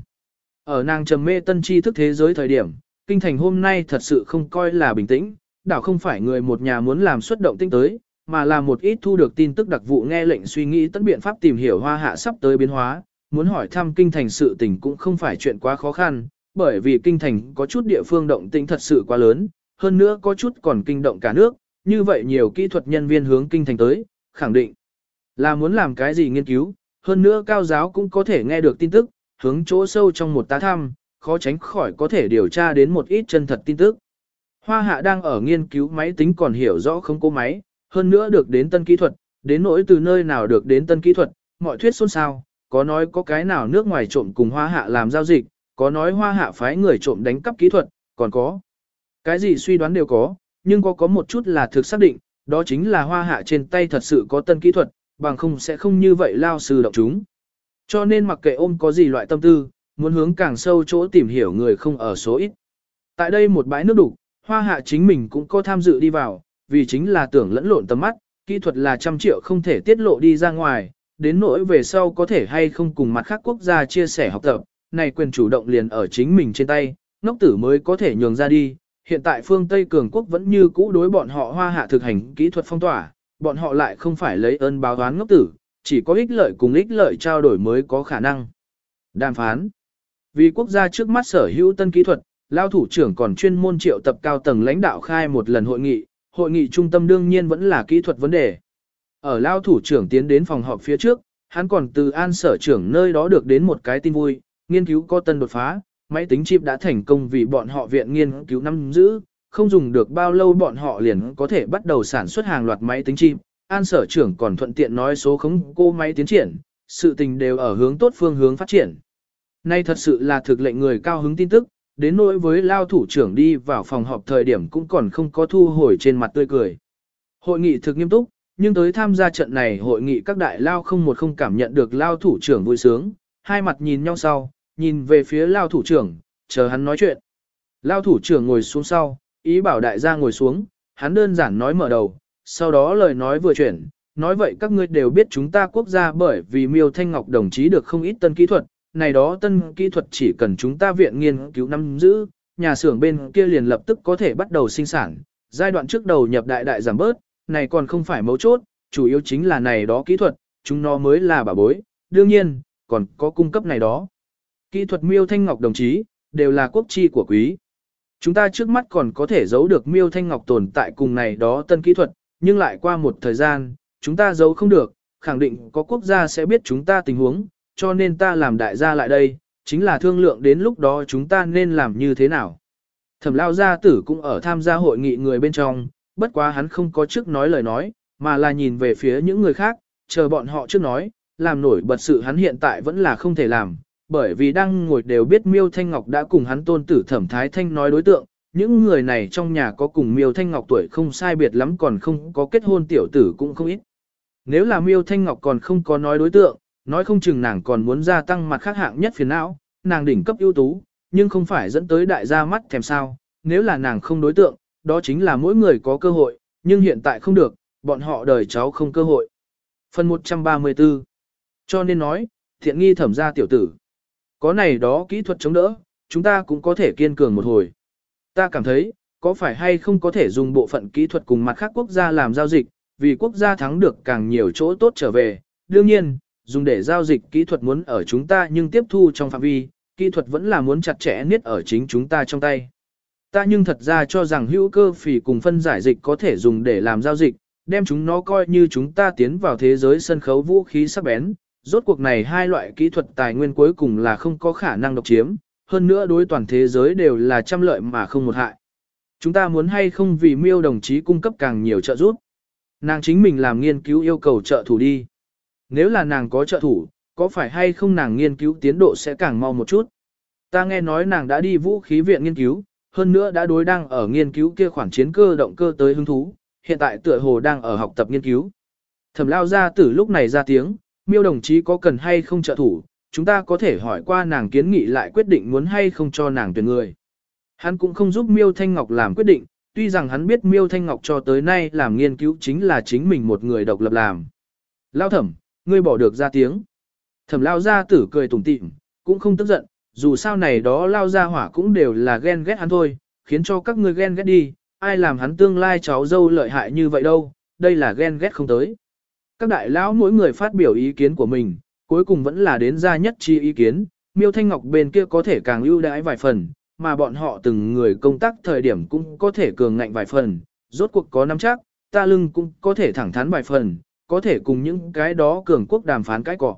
[SPEAKER 1] Ở nàng trầm mê tân tri thức thế giới thời điểm, kinh thành hôm nay thật sự không coi là bình tĩnh, đảo không phải người một nhà muốn làm xuất động tinh tới, mà là một ít thu được tin tức đặc vụ nghe lệnh suy nghĩ tất biện pháp tìm hiểu hoa hạ sắp tới biến hóa, muốn hỏi thăm kinh thành sự tình cũng không phải chuyện quá khó khăn, bởi vì kinh thành có chút địa phương động tĩnh thật sự quá lớn, hơn nữa có chút còn kinh động cả nước, như vậy nhiều kỹ thuật nhân viên hướng kinh thành tới, khẳng định là muốn làm cái gì nghiên cứu, hơn nữa cao giáo cũng có thể nghe được tin tức, hướng chỗ sâu trong một tá thăm, khó tránh khỏi có thể điều tra đến một ít chân thật tin tức. Hoa hạ đang ở nghiên cứu máy tính còn hiểu rõ không có máy, hơn nữa được đến tân kỹ thuật, đến nỗi từ nơi nào được đến tân kỹ thuật, mọi thuyết xôn xao, có nói có cái nào nước ngoài trộm cùng hoa hạ làm giao dịch, có nói hoa hạ phái người trộm đánh cắp kỹ thuật, còn có. Cái gì suy đoán đều có, nhưng có có một chút là thực xác định, đó chính là hoa hạ trên tay thật sự có tân kỹ thuật, bằng không sẽ không như vậy lao sư động chúng. Cho nên mặc kệ ôm có gì loại tâm tư, muốn hướng càng sâu chỗ tìm hiểu người không ở số ít. Tại đây một bãi nước đục, hoa hạ chính mình cũng có tham dự đi vào, vì chính là tưởng lẫn lộn tầm mắt, kỹ thuật là trăm triệu không thể tiết lộ đi ra ngoài, đến nỗi về sau có thể hay không cùng mặt khác quốc gia chia sẻ học tập, này quyền chủ động liền ở chính mình trên tay, ngốc tử mới có thể nhường ra đi. Hiện tại phương Tây Cường Quốc vẫn như cũ đối bọn họ hoa hạ thực hành kỹ thuật phong tỏa, bọn họ lại không phải lấy ơn báo oán ngốc tử, chỉ có ích lợi cùng ích lợi trao đổi mới có khả năng. Đàm phán Vì quốc gia trước mắt sở hữu tân kỹ thuật, lao thủ trưởng còn chuyên môn triệu tập cao tầng lãnh đạo khai một lần hội nghị, hội nghị trung tâm đương nhiên vẫn là kỹ thuật vấn đề. Ở lao thủ trưởng tiến đến phòng họp phía trước, hắn còn từ an sở trưởng nơi đó được đến một cái tin vui, nghiên cứu có tân đột phá, máy tính chip đã thành công vì bọn họ viện nghiên cứu năm giữ, không dùng được bao lâu bọn họ liền có thể bắt đầu sản xuất hàng loạt máy tính chip. An sở trưởng còn thuận tiện nói số khống cô máy tiến triển, sự tình đều ở hướng tốt phương hướng phát triển. Nay thật sự là thực lệnh người cao hứng tin tức, đến nỗi với lao thủ trưởng đi vào phòng họp thời điểm cũng còn không có thu hồi trên mặt tươi cười. Hội nghị thực nghiêm túc, nhưng tới tham gia trận này hội nghị các đại lao không một không cảm nhận được lao thủ trưởng vui sướng, hai mặt nhìn nhau sau, nhìn về phía lao thủ trưởng, chờ hắn nói chuyện. Lao thủ trưởng ngồi xuống sau, ý bảo đại gia ngồi xuống, hắn đơn giản nói mở đầu, sau đó lời nói vừa chuyển, nói vậy các ngươi đều biết chúng ta quốc gia bởi vì miêu thanh ngọc đồng chí được không ít tân kỹ thuật, này đó tân kỹ thuật chỉ cần chúng ta viện nghiên cứu năm giữ, nhà xưởng bên kia liền lập tức có thể bắt đầu sinh sản, giai đoạn trước đầu nhập đại đại giảm bớt, này còn không phải mấu chốt, chủ yếu chính là này đó kỹ thuật, chúng nó mới là bà bối, đương nhiên, còn có cung cấp này đó. Kỹ thuật miêu thanh ngọc đồng chí, đều là quốc chi của quý. Chúng ta trước mắt còn có thể giấu được miêu thanh ngọc tồn tại cùng này đó tân kỹ thuật, nhưng lại qua một thời gian, chúng ta giấu không được, khẳng định có quốc gia sẽ biết chúng ta tình huống, cho nên ta làm đại gia lại đây, chính là thương lượng đến lúc đó chúng ta nên làm như thế nào. Thẩm lao gia tử cũng ở tham gia hội nghị người bên trong, bất quá hắn không có trước nói lời nói, mà là nhìn về phía những người khác, chờ bọn họ trước nói, làm nổi bật sự hắn hiện tại vẫn là không thể làm, bởi vì đang ngồi đều biết Miêu Thanh Ngọc đã cùng hắn tôn tử Thẩm Thái Thanh nói đối tượng, những người này trong nhà có cùng Miêu Thanh Ngọc tuổi không sai biệt lắm còn không có kết hôn tiểu tử cũng không ít. Nếu là Miêu Thanh Ngọc còn không có nói đối tượng, nói không chừng nàng còn muốn gia tăng mặt khác hạng nhất phiền não, nàng đỉnh cấp ưu tú, nhưng không phải dẫn tới đại gia mắt thèm sao, nếu là nàng không đối tượng, đó chính là mỗi người có cơ hội, nhưng hiện tại không được, bọn họ đời cháu không cơ hội. Phần 134 Cho nên nói, thiện nghi thẩm gia tiểu tử. Có này đó kỹ thuật chống đỡ, chúng ta cũng có thể kiên cường một hồi. Ta cảm thấy, có phải hay không có thể dùng bộ phận kỹ thuật cùng mặt khác quốc gia làm giao dịch, vì quốc gia thắng được càng nhiều chỗ tốt trở về. Đương nhiên, dùng để giao dịch kỹ thuật muốn ở chúng ta nhưng tiếp thu trong phạm vi, kỹ thuật vẫn là muốn chặt chẽ niết ở chính chúng ta trong tay. Ta nhưng thật ra cho rằng hữu cơ phì cùng phân giải dịch có thể dùng để làm giao dịch, đem chúng nó coi như chúng ta tiến vào thế giới sân khấu vũ khí sắc bén. Rốt cuộc này hai loại kỹ thuật tài nguyên cuối cùng là không có khả năng độc chiếm, hơn nữa đối toàn thế giới đều là trăm lợi mà không một hại. Chúng ta muốn hay không vì miêu đồng chí cung cấp càng nhiều trợ giúp. Nàng chính mình làm nghiên cứu yêu cầu trợ thủ đi. Nếu là nàng có trợ thủ, có phải hay không nàng nghiên cứu tiến độ sẽ càng mau một chút. Ta nghe nói nàng đã đi vũ khí viện nghiên cứu, hơn nữa đã đối đang ở nghiên cứu kia khoản chiến cơ động cơ tới hứng thú, hiện tại tựa hồ đang ở học tập nghiên cứu. Thẩm lao ra từ lúc này ra tiếng, miêu đồng chí có cần hay không trợ thủ, chúng ta có thể hỏi qua nàng kiến nghị lại quyết định muốn hay không cho nàng tuyển người. Hắn cũng không giúp miêu Thanh Ngọc làm quyết định, tuy rằng hắn biết miêu Thanh Ngọc cho tới nay làm nghiên cứu chính là chính mình một người độc lập làm. Lao thẩm, ngươi bỏ được ra tiếng. Thẩm lao ra tử cười tủm tỉm, cũng không tức giận, dù sao này đó lao ra hỏa cũng đều là ghen ghét hắn thôi, khiến cho các ngươi ghen ghét đi, ai làm hắn tương lai cháu dâu lợi hại như vậy đâu, đây là ghen ghét không tới. Các đại lão mỗi người phát biểu ý kiến của mình, cuối cùng vẫn là đến ra nhất chi ý kiến, miêu thanh ngọc bên kia có thể càng ưu đãi vài phần, mà bọn họ từng người công tác thời điểm cũng có thể cường ngạnh vài phần, rốt cuộc có nắm chắc, ta lưng cũng có thể thẳng thắn vài phần, có thể cùng những cái đó cường quốc đàm phán cái cọ.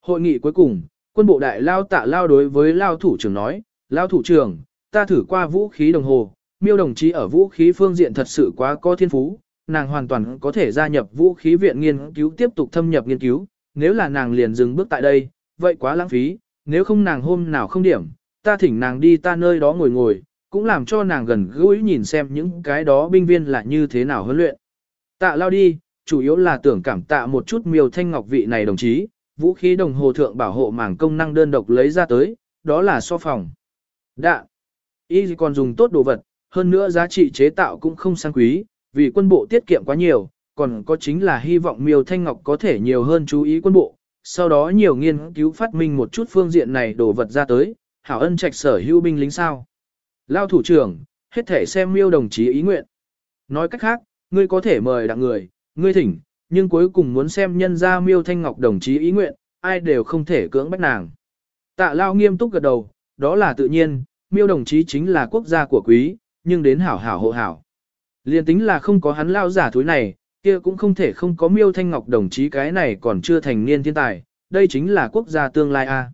[SPEAKER 1] Hội nghị cuối cùng, quân bộ đại lao tạ lao đối với lao thủ trưởng nói, lao thủ trưởng, ta thử qua vũ khí đồng hồ, miêu đồng chí ở vũ khí phương diện thật sự quá có thiên phú, nàng hoàn toàn có thể gia nhập vũ khí viện nghiên cứu tiếp tục thâm nhập nghiên cứu, nếu là nàng liền dừng bước tại đây, vậy quá lãng phí, nếu không nàng hôm nào không điểm, ta thỉnh nàng đi ta nơi đó ngồi ngồi, cũng làm cho nàng gần gũi nhìn xem những cái đó binh viên là như thế nào huấn luyện. Tạ lao đi, chủ yếu là tưởng cảm tạ một chút miêu thanh ngọc vị này đồng chí, vũ khí đồng hồ thượng bảo hộ mảng công năng đơn độc lấy ra tới, đó là so phòng. Đạ, y còn dùng tốt đồ vật, hơn nữa giá trị chế tạo cũng không sang quý, vì quân bộ tiết kiệm quá nhiều, còn có chính là hy vọng Miêu Thanh Ngọc có thể nhiều hơn chú ý quân bộ, sau đó nhiều nghiên cứu phát minh một chút phương diện này đổ vật ra tới, hảo ân trạch sở hữu binh lính sao. Lao thủ trưởng, hết thể xem miêu đồng chí ý nguyện. Nói cách khác, ngươi có thể mời đặng người, ngươi thỉnh, nhưng cuối cùng muốn xem nhân ra miêu thanh ngọc đồng chí ý nguyện, ai đều không thể cưỡng bách nàng. Tạ Lao nghiêm túc gật đầu, đó là tự nhiên, miêu đồng chí chính là quốc gia của quý, nhưng đến hảo hảo hộ hảo. Liên tính là không có hắn lao giả thúi này, kia cũng không thể không có miêu thanh ngọc đồng chí cái này còn chưa thành niên thiên tài, đây chính là quốc gia tương lai a.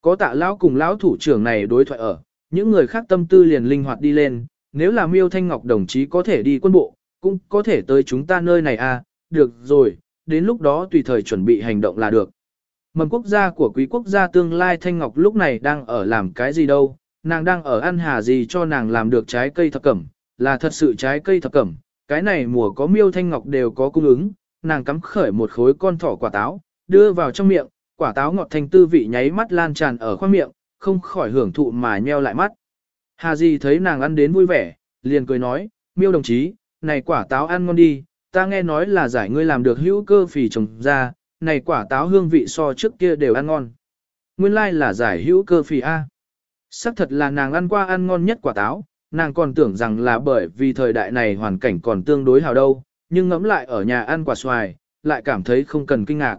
[SPEAKER 1] Có tạ lão cùng lão thủ trưởng này đối thoại ở, những người khác tâm tư liền linh hoạt đi lên, nếu là miêu thanh ngọc đồng chí có thể đi quân bộ, cũng có thể tới chúng ta nơi này a. được rồi, đến lúc đó tùy thời chuẩn bị hành động là được. Mầm quốc gia của quý quốc gia tương lai Thanh Ngọc lúc này đang ở làm cái gì đâu, nàng đang ở ăn hà gì cho nàng làm được trái cây thập cẩm, là thật sự trái cây thập cẩm, cái này mùa có miêu Thanh Ngọc đều có cung ứng, nàng cắm khởi một khối con thỏ quả táo, đưa vào trong miệng, quả táo ngọt thanh tư vị nháy mắt lan tràn ở khoang miệng, không khỏi hưởng thụ mà nheo lại mắt. Hà Di thấy nàng ăn đến vui vẻ, liền cười nói, miêu đồng chí, này quả táo ăn ngon đi, ta nghe nói là giải ngươi làm được hữu cơ phì trồng ra, này quả táo hương vị so trước kia đều ăn ngon. Nguyên lai like là giải hữu cơ phì A. Sắc thật là nàng ăn qua ăn ngon nhất quả táo, nàng còn tưởng rằng là bởi vì thời đại này hoàn cảnh còn tương đối hào đâu, nhưng ngẫm lại ở nhà ăn quả xoài, lại cảm thấy không cần kinh ngạc.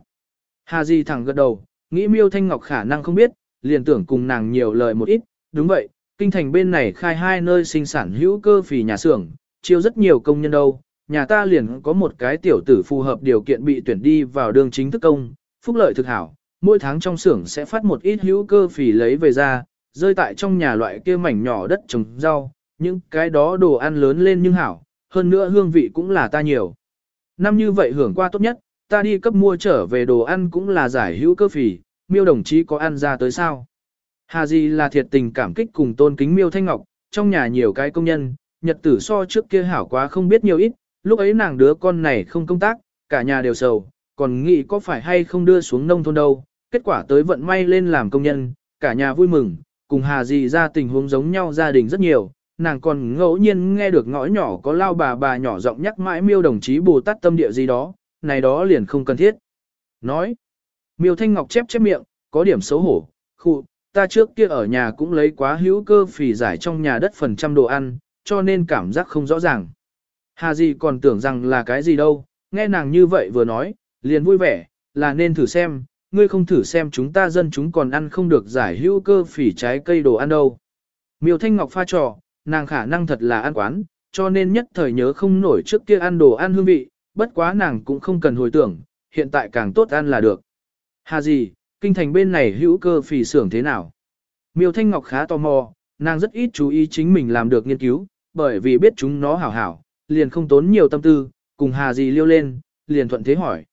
[SPEAKER 1] Hà Di thẳng gật đầu, nghĩ miêu thanh ngọc khả năng không biết, liền tưởng cùng nàng nhiều lời một ít, đúng vậy, kinh thành bên này khai hai nơi sinh sản hữu cơ phì nhà xưởng, chiêu rất nhiều công nhân đâu, nhà ta liền có một cái tiểu tử phù hợp điều kiện bị tuyển đi vào đường chính thức công, phúc lợi thực hảo, mỗi tháng trong xưởng sẽ phát một ít hữu cơ phì lấy về ra, rơi tại trong nhà loại kia mảnh nhỏ đất trồng rau, những cái đó đồ ăn lớn lên nhưng hảo, hơn nữa hương vị cũng là ta nhiều. Năm như vậy hưởng qua tốt nhất, ta đi cấp mua trở về đồ ăn cũng là giải hữu cơ phỉ, miêu đồng chí có ăn ra tới sao. Hà gì là thiệt tình cảm kích cùng tôn kính miêu thanh ngọc, trong nhà nhiều cái công nhân, nhật tử so trước kia hảo quá không biết nhiều ít, lúc ấy nàng đứa con này không công tác, cả nhà đều sầu, còn nghĩ có phải hay không đưa xuống nông thôn đâu, kết quả tới vận may lên làm công nhân, cả nhà vui mừng, cùng Hà Dì ra tình huống giống nhau gia đình rất nhiều, nàng còn ngẫu nhiên nghe được ngõ nhỏ có lao bà bà nhỏ giọng nhắc mãi miêu đồng chí Bồ Tát tâm địa gì đó, này đó liền không cần thiết. Nói, miêu thanh ngọc chép chép miệng, có điểm xấu hổ, khu, ta trước kia ở nhà cũng lấy quá hữu cơ phì giải trong nhà đất phần trăm đồ ăn, cho nên cảm giác không rõ ràng. Hà gì còn tưởng rằng là cái gì đâu, nghe nàng như vậy vừa nói, liền vui vẻ, là nên thử xem, ngươi không thử xem chúng ta dân chúng còn ăn không được giải hữu cơ phỉ trái cây đồ ăn đâu. Miêu Thanh Ngọc pha trò, nàng khả năng thật là ăn quán, cho nên nhất thời nhớ không nổi trước kia ăn đồ ăn hương vị, bất quá nàng cũng không cần hồi tưởng, hiện tại càng tốt ăn là được. Hà gì, kinh thành bên này hữu cơ phỉ xưởng thế nào? Miêu Thanh Ngọc khá tò mò, nàng rất ít chú ý chính mình làm được nghiên cứu, bởi vì biết chúng nó hảo hảo, liền không tốn nhiều tâm tư, cùng Hà gì liêu lên, liền thuận thế hỏi.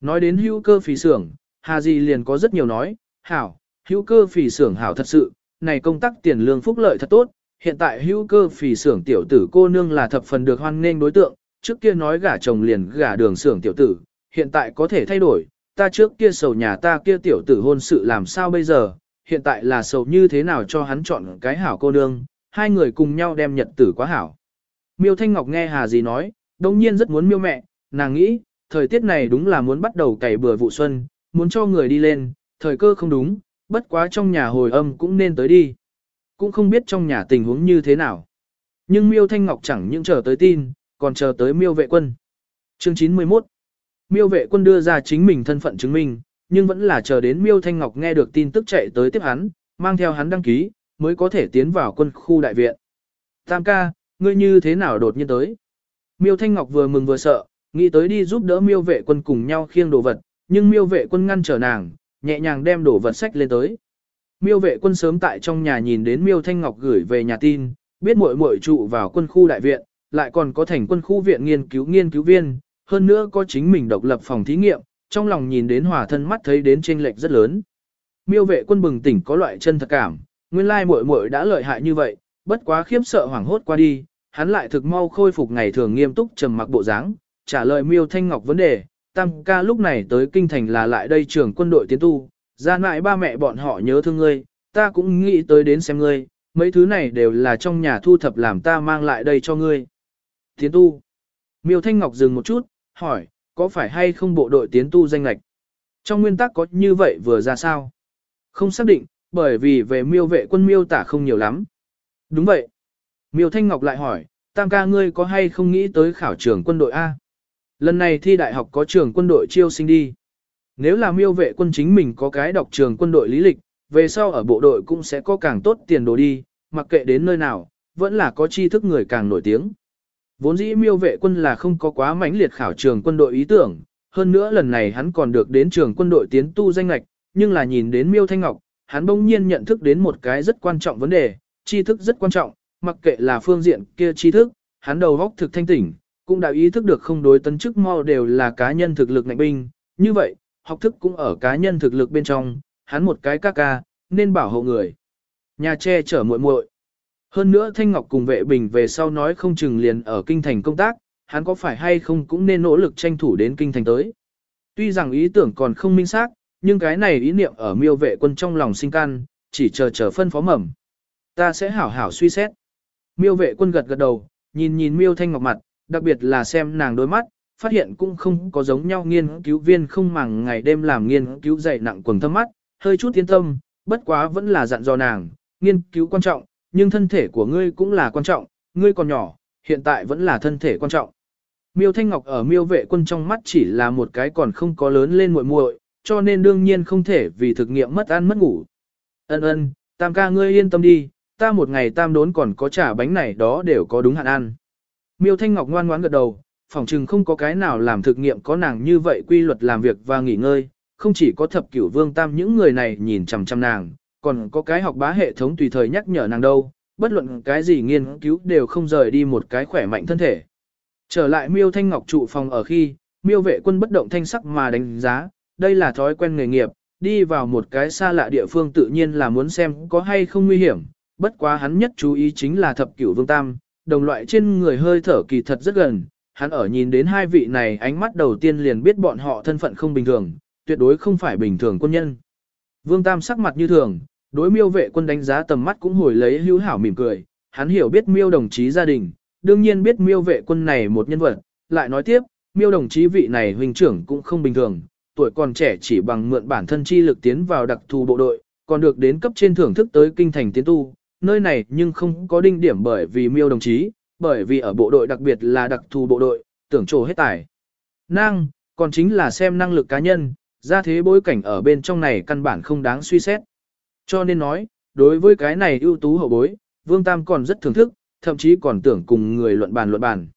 [SPEAKER 1] Nói đến hữu cơ phỉ xưởng, Hà gì liền có rất nhiều nói, hảo, hữu cơ phỉ xưởng hảo thật sự, này công tác tiền lương phúc lợi thật tốt, hiện tại hữu cơ phì xưởng tiểu tử cô nương là thập phần được hoan nghênh đối tượng, trước kia nói gả chồng liền gả đường xưởng tiểu tử, hiện tại có thể thay đổi, ta trước kia sầu nhà ta kia tiểu tử hôn sự làm sao bây giờ, hiện tại là sầu như thế nào cho hắn chọn cái hảo cô nương, hai người cùng nhau đem nhật tử quá hảo. Miêu Thanh Ngọc nghe Hà gì nói, đồng nhiên rất muốn miêu mẹ, nàng nghĩ, thời tiết này đúng là muốn bắt đầu cày bừa vụ xuân, muốn cho người đi lên, thời cơ không đúng, bất quá trong nhà hồi âm cũng nên tới đi. Cũng không biết trong nhà tình huống như thế nào. Nhưng Miêu Thanh Ngọc chẳng những chờ tới tin, còn chờ tới Miêu vệ quân. Chương 91 Miêu vệ quân đưa ra chính mình thân phận chứng minh, nhưng vẫn là chờ đến Miêu Thanh Ngọc nghe được tin tức chạy tới tiếp hắn, mang theo hắn đăng ký, mới có thể tiến vào quân khu đại viện. Tam ca, ngươi như thế nào đột nhiên tới? Miêu Thanh Ngọc vừa mừng vừa sợ, nghĩ tới đi giúp đỡ miêu vệ quân cùng nhau khiêng đồ vật, nhưng miêu vệ quân ngăn trở nàng, nhẹ nhàng đem đồ vật sách lên tới. Miêu vệ quân sớm tại trong nhà nhìn đến miêu Thanh Ngọc gửi về nhà tin, biết muội muội trụ vào quân khu đại viện, lại còn có thành quân khu viện nghiên cứu nghiên cứu viên, hơn nữa có chính mình độc lập phòng thí nghiệm, trong lòng nhìn đến hòa thân mắt thấy đến chênh lệch rất lớn. Miêu vệ quân bừng tỉnh có loại chân thật cảm, nguyên lai muội muội đã lợi hại như vậy, bất quá khiếp sợ hoảng hốt qua đi, hắn lại thực mau khôi phục ngày thường nghiêm túc trầm mặc bộ dáng, trả lời Miêu Thanh Ngọc vấn đề, Tam ca lúc này tới kinh thành là lại đây trưởng quân đội tiến tu, ra nại ba mẹ bọn họ nhớ thương ngươi, ta cũng nghĩ tới đến xem ngươi, mấy thứ này đều là trong nhà thu thập làm ta mang lại đây cho ngươi. Tiến tu. Miêu Thanh Ngọc dừng một chút, hỏi, có phải hay không bộ đội tiến tu danh lạch? Trong nguyên tắc có như vậy vừa ra sao? Không xác định, bởi vì về miêu vệ quân miêu tả không nhiều lắm. Đúng vậy. Miêu Thanh Ngọc lại hỏi, tam ca ngươi có hay không nghĩ tới khảo trường quân đội A? Lần này thi đại học có trường quân đội chiêu sinh đi. Nếu là miêu vệ quân chính mình có cái đọc trường quân đội lý lịch, về sau ở bộ đội cũng sẽ có càng tốt tiền đồ đi, mặc kệ đến nơi nào, vẫn là có tri thức người càng nổi tiếng. Vốn dĩ miêu vệ quân là không có quá mãnh liệt khảo trường quân đội ý tưởng, hơn nữa lần này hắn còn được đến trường quân đội tiến tu danh lạch, nhưng là nhìn đến miêu thanh ngọc, hắn bỗng nhiên nhận thức đến một cái rất quan trọng vấn đề, tri thức rất quan trọng, mặc kệ là phương diện kia tri thức, hắn đầu góc thực thanh tỉnh, cũng đã ý thức được không đối tấn chức mau đều là cá nhân thực lực ngạnh binh, như vậy, học thức cũng ở cá nhân thực lực bên trong, hắn một cái ca ca, nên bảo hộ người. Nhà che chở muội muội. Hơn nữa Thanh Ngọc cùng vệ bình về sau nói không chừng liền ở kinh thành công tác, hắn có phải hay không cũng nên nỗ lực tranh thủ đến kinh thành tới. Tuy rằng ý tưởng còn không minh xác, nhưng cái này ý niệm ở miêu vệ quân trong lòng sinh can, chỉ chờ chờ phân phó mầm. Ta sẽ hảo hảo suy xét. Miêu vệ quân gật gật đầu, nhìn nhìn miêu thanh ngọc mặt, đặc biệt là xem nàng đôi mắt, phát hiện cũng không có giống nhau nghiên cứu viên không màng ngày đêm làm nghiên cứu dày nặng quần thâm mắt, hơi chút yên tâm, bất quá vẫn là dặn dò nàng, nghiên cứu quan trọng, nhưng thân thể của ngươi cũng là quan trọng, ngươi còn nhỏ, hiện tại vẫn là thân thể quan trọng. Miêu Thanh Ngọc ở miêu vệ quân trong mắt chỉ là một cái còn không có lớn lên muội muội, cho nên đương nhiên không thể vì thực nghiệm mất ăn mất ngủ. Ân ân, tam ca ngươi yên tâm đi, ta một ngày tam đốn còn có trả bánh này đó đều có đúng hạn ăn. Miêu Thanh Ngọc ngoan ngoãn gật đầu, phòng chừng không có cái nào làm thực nghiệm có nàng như vậy quy luật làm việc và nghỉ ngơi, không chỉ có thập cửu vương tam những người này nhìn chằm chằm nàng, còn có cái học bá hệ thống tùy thời nhắc nhở nàng đâu, bất luận cái gì nghiên cứu đều không rời đi một cái khỏe mạnh thân thể. Trở lại miêu thanh ngọc trụ phòng ở khi, miêu vệ quân bất động thanh sắc mà đánh giá, đây là thói quen nghề nghiệp, đi vào một cái xa lạ địa phương tự nhiên là muốn xem có hay không nguy hiểm, bất quá hắn nhất chú ý chính là thập cửu vương tam, đồng loại trên người hơi thở kỳ thật rất gần, hắn ở nhìn đến hai vị này ánh mắt đầu tiên liền biết bọn họ thân phận không bình thường, tuyệt đối không phải bình thường quân nhân. Vương Tam sắc mặt như thường, đối miêu vệ quân đánh giá tầm mắt cũng hồi lấy hữu hảo mỉm cười, hắn hiểu biết miêu đồng chí gia đình, đương nhiên biết miêu vệ quân này một nhân vật, lại nói tiếp, miêu đồng chí vị này huynh trưởng cũng không bình thường, tuổi còn trẻ chỉ bằng mượn bản thân chi lực tiến vào đặc thù bộ đội, còn được đến cấp trên thưởng thức tới kinh thành tiến tu, nơi này nhưng không có đinh điểm bởi vì miêu đồng chí, bởi vì ở bộ đội đặc biệt là đặc thù bộ đội, tưởng trổ hết tài. Năng, còn chính là xem năng lực cá nhân, ra thế bối cảnh ở bên trong này căn bản không đáng suy xét. Cho nên nói, đối với cái này ưu tú hậu bối, Vương Tam còn rất thưởng thức, thậm chí còn tưởng cùng người luận bàn luận bàn.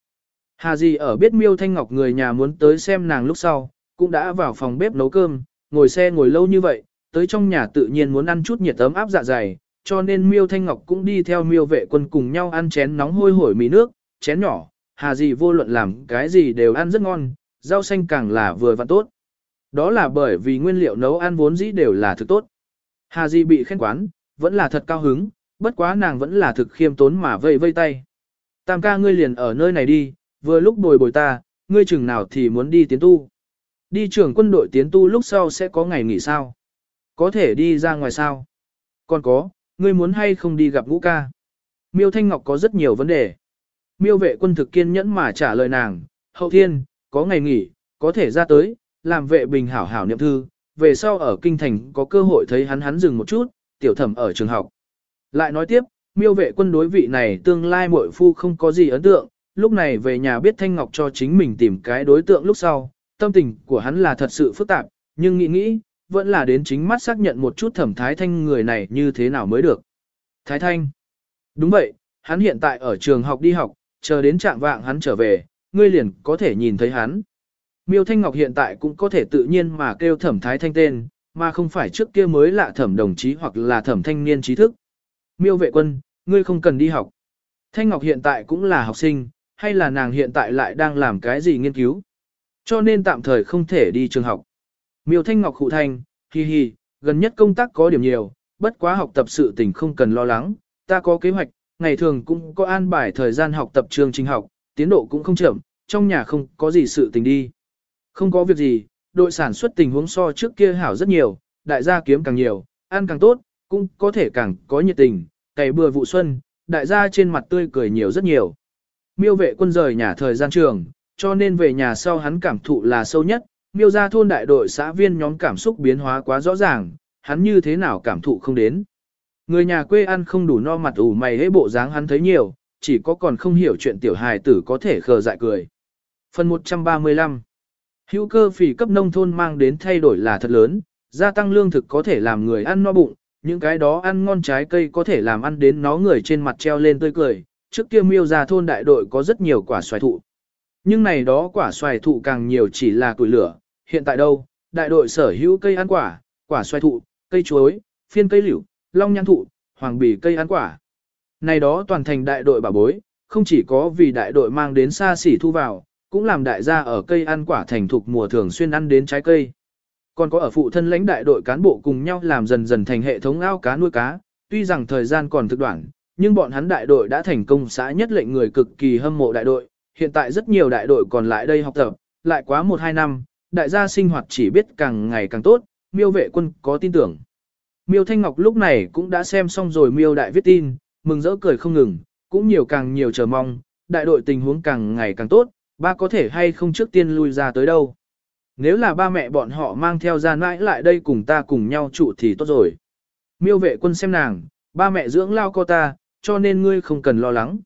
[SPEAKER 1] Hà Di ở biết Miêu Thanh Ngọc người nhà muốn tới xem nàng lúc sau, cũng đã vào phòng bếp nấu cơm, ngồi xe ngồi lâu như vậy, tới trong nhà tự nhiên muốn ăn chút nhiệt ấm áp dạ dày, cho nên Miêu Thanh Ngọc cũng đi theo Miêu vệ quân cùng nhau ăn chén nóng hôi hổi mì nước, chén nhỏ, hà gì vô luận làm cái gì đều ăn rất ngon, rau xanh càng là vừa và tốt. Đó là bởi vì nguyên liệu nấu ăn vốn dĩ đều là thực tốt. Hà Di bị khen quán, vẫn là thật cao hứng, bất quá nàng vẫn là thực khiêm tốn mà vây vây tay. Tam ca ngươi liền ở nơi này đi, vừa lúc bồi bồi ta, ngươi chừng nào thì muốn đi tiến tu. Đi trưởng quân đội tiến tu lúc sau sẽ có ngày nghỉ sao? Có thể đi ra ngoài sao? Còn có, ngươi muốn hay không đi gặp ngũ ca? Miêu Thanh Ngọc có rất nhiều vấn đề. Miêu vệ quân thực kiên nhẫn mà trả lời nàng, hậu thiên, có ngày nghỉ, có thể ra tới, làm vệ bình hảo hảo niệm thư, về sau ở kinh thành có cơ hội thấy hắn hắn dừng một chút, tiểu thẩm ở trường học. Lại nói tiếp, miêu vệ quân đối vị này tương lai muội phu không có gì ấn tượng, lúc này về nhà biết Thanh Ngọc cho chính mình tìm cái đối tượng lúc sau, tâm tình của hắn là thật sự phức tạp, nhưng nghĩ nghĩ, vẫn là đến chính mắt xác nhận một chút thẩm Thái Thanh người này như thế nào mới được. Thái Thanh. Đúng vậy, hắn hiện tại ở trường học đi học, chờ đến trạng vạng hắn trở về, ngươi liền có thể nhìn thấy hắn. Miêu Thanh Ngọc hiện tại cũng có thể tự nhiên mà kêu thẩm thái thanh tên, mà không phải trước kia mới lạ thẩm đồng chí hoặc là thẩm thanh niên trí thức. Miêu vệ quân, ngươi không cần đi học. Thanh Ngọc hiện tại cũng là học sinh, hay là nàng hiện tại lại đang làm cái gì nghiên cứu. Cho nên tạm thời không thể đi trường học. Miêu Thanh Ngọc khụ thanh, hi hi, gần nhất công tác có điểm nhiều, bất quá học tập sự tình không cần lo lắng, ta có kế hoạch, ngày thường cũng có an bài thời gian học tập trường trình học, tiến độ cũng không chậm, trong nhà không có gì sự tình đi. Không có việc gì, đội sản xuất tình huống so trước kia hảo rất nhiều, đại gia kiếm càng nhiều, ăn càng tốt, cũng có thể càng có nhiệt tình, cày bừa vụ xuân, đại gia trên mặt tươi cười nhiều rất nhiều. Miêu vệ quân rời nhà thời gian trường, cho nên về nhà sau hắn cảm thụ là sâu nhất, miêu ra thôn đại đội xã viên nhóm cảm xúc biến hóa quá rõ ràng, hắn như thế nào cảm thụ không đến. Người nhà quê ăn không đủ no mặt ủ mày hế bộ dáng hắn thấy nhiều, chỉ có còn không hiểu chuyện tiểu hài tử có thể khờ dại cười. Phần 135 Hữu cơ phỉ cấp nông thôn mang đến thay đổi là thật lớn, gia tăng lương thực có thể làm người ăn no bụng, những cái đó ăn ngon trái cây có thể làm ăn đến nó người trên mặt treo lên tươi cười. Trước kia miêu ra thôn đại đội có rất nhiều quả xoài thụ. Nhưng này đó quả xoài thụ càng nhiều chỉ là củi lửa, hiện tại đâu, đại đội sở hữu cây ăn quả, quả xoài thụ, cây chuối, phiên cây liễu, long nhãn thụ, hoàng bì cây ăn quả. Này đó toàn thành đại đội bảo bối, không chỉ có vì đại đội mang đến xa xỉ thu vào, cũng làm đại gia ở cây ăn quả thành thục mùa thường xuyên ăn đến trái cây. Còn có ở phụ thân lãnh đại đội cán bộ cùng nhau làm dần dần thành hệ thống ao cá nuôi cá, tuy rằng thời gian còn thực đoạn, nhưng bọn hắn đại đội đã thành công xã nhất lệnh người cực kỳ hâm mộ đại đội, hiện tại rất nhiều đại đội còn lại đây học tập, lại quá 1-2 năm, đại gia sinh hoạt chỉ biết càng ngày càng tốt, miêu vệ quân có tin tưởng. Miêu Thanh Ngọc lúc này cũng đã xem xong rồi miêu đại viết tin, mừng rỡ cười không ngừng, cũng nhiều càng nhiều chờ mong, đại đội tình huống càng ngày càng tốt, ba có thể hay không trước tiên lui ra tới đâu. Nếu là ba mẹ bọn họ mang theo ra mãi lại đây cùng ta cùng nhau trụ thì tốt rồi. Miêu vệ quân xem nàng, ba mẹ dưỡng lao co ta, cho nên ngươi không cần lo lắng.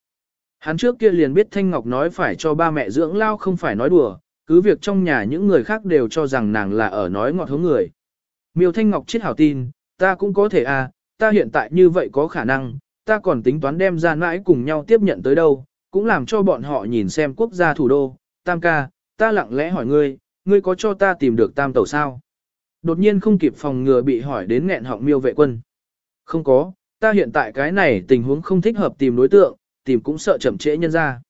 [SPEAKER 1] Hắn trước kia liền biết Thanh Ngọc nói phải cho ba mẹ dưỡng lao không phải nói đùa, cứ việc trong nhà những người khác đều cho rằng nàng là ở nói ngọt hướng người. Miêu Thanh Ngọc chết hảo tin, ta cũng có thể à, ta hiện tại như vậy có khả năng, ta còn tính toán đem ra mãi cùng nhau tiếp nhận tới đâu, cũng làm cho bọn họ nhìn xem quốc gia thủ đô, tam ca, ta lặng lẽ hỏi ngươi, ngươi có cho ta tìm được tam tàu sao? Đột nhiên không kịp phòng ngừa bị hỏi đến nghẹn họng miêu vệ quân. Không có, ta hiện tại cái này tình huống không thích hợp tìm đối tượng, tìm cũng sợ chậm trễ nhân ra.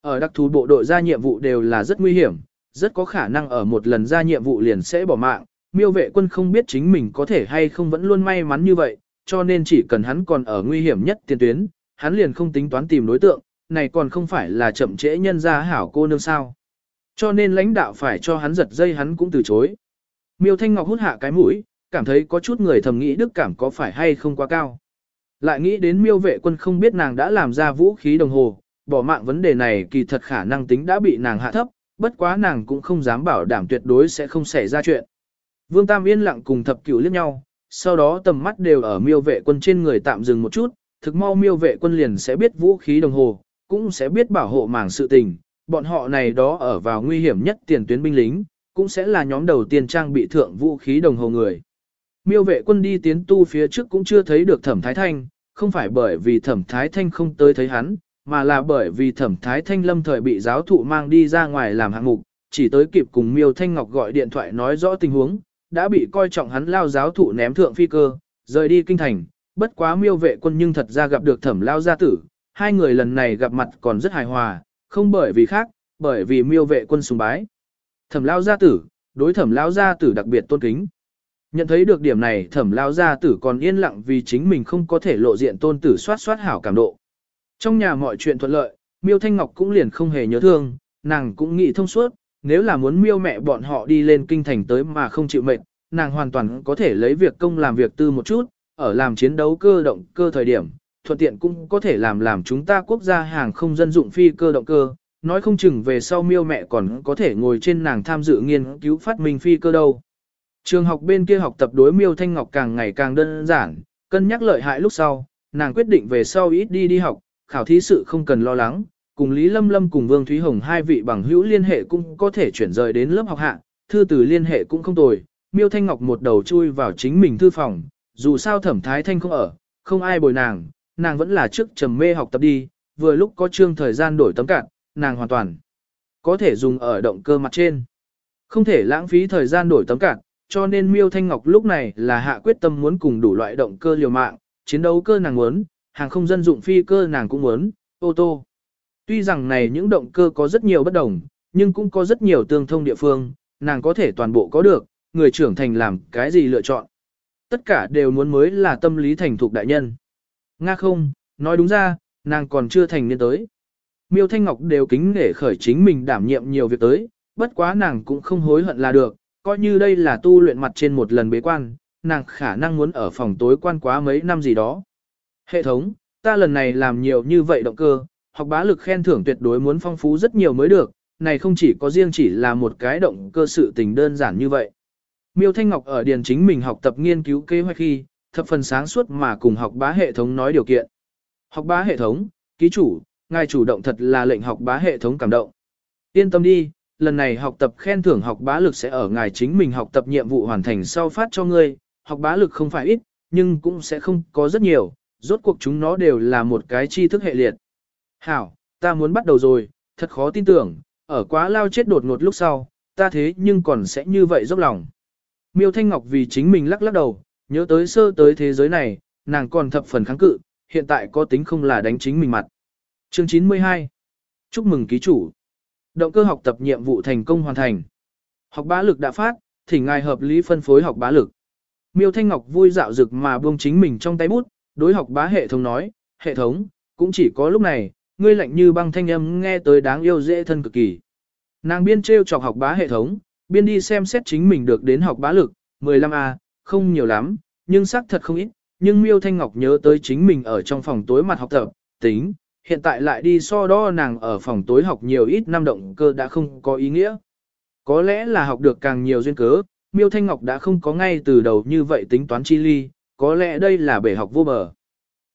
[SPEAKER 1] Ở đặc thù bộ đội ra nhiệm vụ đều là rất nguy hiểm, rất có khả năng ở một lần ra nhiệm vụ liền sẽ bỏ mạng. Miêu vệ quân không biết chính mình có thể hay không vẫn luôn may mắn như vậy, cho nên chỉ cần hắn còn ở nguy hiểm nhất tiền tuyến, hắn liền không tính toán tìm đối tượng, này còn không phải là chậm trễ nhân ra hảo cô nương sao. Cho nên lãnh đạo phải cho hắn giật dây hắn cũng từ chối. Miêu Thanh Ngọc hút hạ cái mũi, cảm thấy có chút người thầm nghĩ đức cảm có phải hay không quá cao. Lại nghĩ đến miêu vệ quân không biết nàng đã làm ra vũ khí đồng hồ, bỏ mạng vấn đề này kỳ thật khả năng tính đã bị nàng hạ thấp, bất quá nàng cũng không dám bảo đảm tuyệt đối sẽ không xảy ra chuyện. Vương Tam yên lặng cùng thập cửu liếc nhau, sau đó tầm mắt đều ở miêu vệ quân trên người tạm dừng một chút, thực mau miêu vệ quân liền sẽ biết vũ khí đồng hồ, cũng sẽ biết bảo hộ màng sự tình, bọn họ này đó ở vào nguy hiểm nhất tiền tuyến binh lính, cũng sẽ là nhóm đầu tiên trang bị thượng vũ khí đồng hồ người. Miêu vệ quân đi tiến tu phía trước cũng chưa thấy được thẩm thái thanh, không phải bởi vì thẩm thái thanh không tới thấy hắn, mà là bởi vì thẩm thái thanh lâm thời bị giáo thụ mang đi ra ngoài làm hạng mục, chỉ tới kịp cùng miêu thanh ngọc gọi điện thoại nói rõ tình huống, đã bị coi trọng hắn lao giáo thụ ném thượng phi cơ, rời đi kinh thành, bất quá miêu vệ quân nhưng thật ra gặp được thẩm lao gia tử, hai người lần này gặp mặt còn rất hài hòa, không bởi vì khác, bởi vì miêu vệ quân sùng bái. Thẩm lao gia tử, đối thẩm lao gia tử đặc biệt tôn kính. Nhận thấy được điểm này thẩm lao gia tử còn yên lặng vì chính mình không có thể lộ diện tôn tử soát soát hảo cảm độ. Trong nhà mọi chuyện thuận lợi, miêu thanh ngọc cũng liền không hề nhớ thương, nàng cũng nghĩ thông suốt, nếu là muốn miêu mẹ bọn họ đi lên kinh thành tới mà không chịu mệt, nàng hoàn toàn có thể lấy việc công làm việc tư một chút, ở làm chiến đấu cơ động cơ thời điểm, thuận tiện cũng có thể làm làm chúng ta quốc gia hàng không dân dụng phi cơ động cơ, nói không chừng về sau miêu mẹ còn có thể ngồi trên nàng tham dự nghiên cứu phát minh phi cơ đâu. Trường học bên kia học tập đối miêu thanh ngọc càng ngày càng đơn giản, cân nhắc lợi hại lúc sau, nàng quyết định về sau ít đi đi học, khảo thí sự không cần lo lắng, cùng Lý Lâm Lâm cùng Vương Thúy Hồng hai vị bằng hữu liên hệ cũng có thể chuyển rời đến lớp học hạ, thư từ liên hệ cũng không tồi, miêu thanh ngọc một đầu chui vào chính mình thư phòng, dù sao thẩm thái thanh không ở, không ai bồi nàng, nàng vẫn là trước trầm mê học tập đi, vừa lúc có chương thời gian đổi tấm cạn, nàng hoàn toàn có thể dùng ở động cơ mặt trên. Không thể lãng phí thời gian đổi tấm cạn, cho nên Miêu Thanh Ngọc lúc này là hạ quyết tâm muốn cùng đủ loại động cơ liều mạng, chiến đấu cơ nàng muốn, hàng không dân dụng phi cơ nàng cũng muốn, ô tô. Tuy rằng này những động cơ có rất nhiều bất đồng, nhưng cũng có rất nhiều tương thông địa phương, nàng có thể toàn bộ có được, người trưởng thành làm cái gì lựa chọn. Tất cả đều muốn mới là tâm lý thành thục đại nhân. Nga không, nói đúng ra, nàng còn chưa thành niên tới. Miêu Thanh Ngọc đều kính để khởi chính mình đảm nhiệm nhiều việc tới, bất quá nàng cũng không hối hận là được, coi như đây là tu luyện mặt trên một lần bế quan, nàng khả năng muốn ở phòng tối quan quá mấy năm gì đó. Hệ thống, ta lần này làm nhiều như vậy động cơ, học bá lực khen thưởng tuyệt đối muốn phong phú rất nhiều mới được, này không chỉ có riêng chỉ là một cái động cơ sự tình đơn giản như vậy. Miêu Thanh Ngọc ở điền chính mình học tập nghiên cứu kế hoạch khi, thập phần sáng suốt mà cùng học bá hệ thống nói điều kiện. Học bá hệ thống, ký chủ, ngài chủ động thật là lệnh học bá hệ thống cảm động. Yên tâm đi, lần này học tập khen thưởng học bá lực sẽ ở ngài chính mình học tập nhiệm vụ hoàn thành sau phát cho ngươi, học bá lực không phải ít, nhưng cũng sẽ không có rất nhiều, rốt cuộc chúng nó đều là một cái tri thức hệ liệt. Hảo, ta muốn bắt đầu rồi, thật khó tin tưởng, ở quá lao chết đột ngột lúc sau, ta thế nhưng còn sẽ như vậy dốc lòng. Miêu Thanh Ngọc vì chính mình lắc lắc đầu, nhớ tới sơ tới thế giới này, nàng còn thập phần kháng cự, hiện tại có tính không là đánh chính mình mặt. Chương 92 Chúc mừng ký chủ. Động cơ học tập nhiệm vụ thành công hoàn thành. Học bá lực đã phát, thỉnh ngài hợp lý phân phối học bá lực. Miêu Thanh Ngọc vui dạo dực mà buông chính mình trong tay bút, đối học bá hệ thống nói, hệ thống, cũng chỉ có lúc này, ngươi lạnh như băng thanh âm nghe tới đáng yêu dễ thân cực kỳ. Nàng biên treo chọc học bá hệ thống, biên đi xem xét chính mình được đến học bá lực, 15A, không nhiều lắm, nhưng xác thật không ít, nhưng Miêu Thanh Ngọc nhớ tới chính mình ở trong phòng tối mặt học tập, tính, hiện tại lại đi so đo nàng ở phòng tối học nhiều ít năm động cơ đã không có ý nghĩa. Có lẽ là học được càng nhiều duyên cớ, Miêu Thanh Ngọc đã không có ngay từ đầu như vậy tính toán chi ly, có lẽ đây là bể học vô bờ.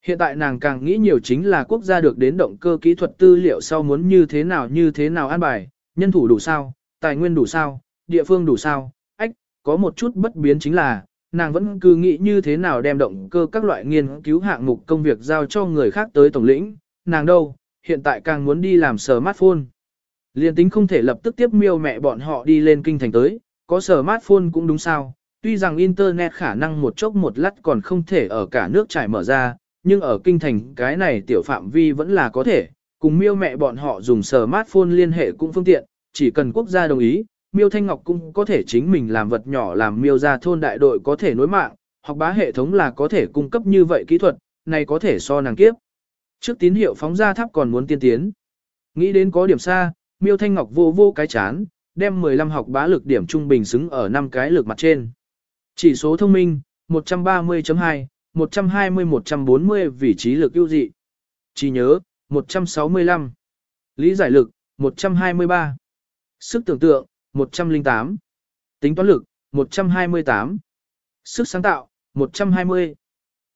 [SPEAKER 1] Hiện tại nàng càng nghĩ nhiều chính là quốc gia được đến động cơ kỹ thuật tư liệu sau muốn như thế nào như thế nào an bài, nhân thủ đủ sao, tài nguyên đủ sao, địa phương đủ sao, ách, có một chút bất biến chính là, nàng vẫn cứ nghĩ như thế nào đem động cơ các loại nghiên cứu hạng mục công việc giao cho người khác tới tổng lĩnh, nàng đâu, hiện tại càng muốn đi làm smartphone. Liên tính không thể lập tức tiếp miêu mẹ bọn họ đi lên kinh thành tới, có smartphone cũng đúng sao, tuy rằng internet khả năng một chốc một lát còn không thể ở cả nước trải mở ra, nhưng ở kinh thành cái này tiểu phạm vi vẫn là có thể, cùng miêu mẹ bọn họ dùng smartphone liên hệ cũng phương tiện, chỉ cần quốc gia đồng ý, miêu thanh ngọc cũng có thể chính mình làm vật nhỏ làm miêu ra thôn đại đội có thể nối mạng, hoặc bá hệ thống là có thể cung cấp như vậy kỹ thuật, này có thể so nàng kiếp. Trước tín hiệu phóng ra tháp còn muốn tiên tiến. Nghĩ đến có điểm xa, miêu thanh ngọc vô vô cái chán, đem 15 học bá lực điểm trung bình xứng ở 5 cái lực mặt trên. Chỉ số thông minh, 130.2, 120-140 vị trí lực ưu dị. Trí nhớ, 165. Lý giải lực, 123. Sức tưởng tượng, 108. Tính toán lực, 128. Sức sáng tạo, 120.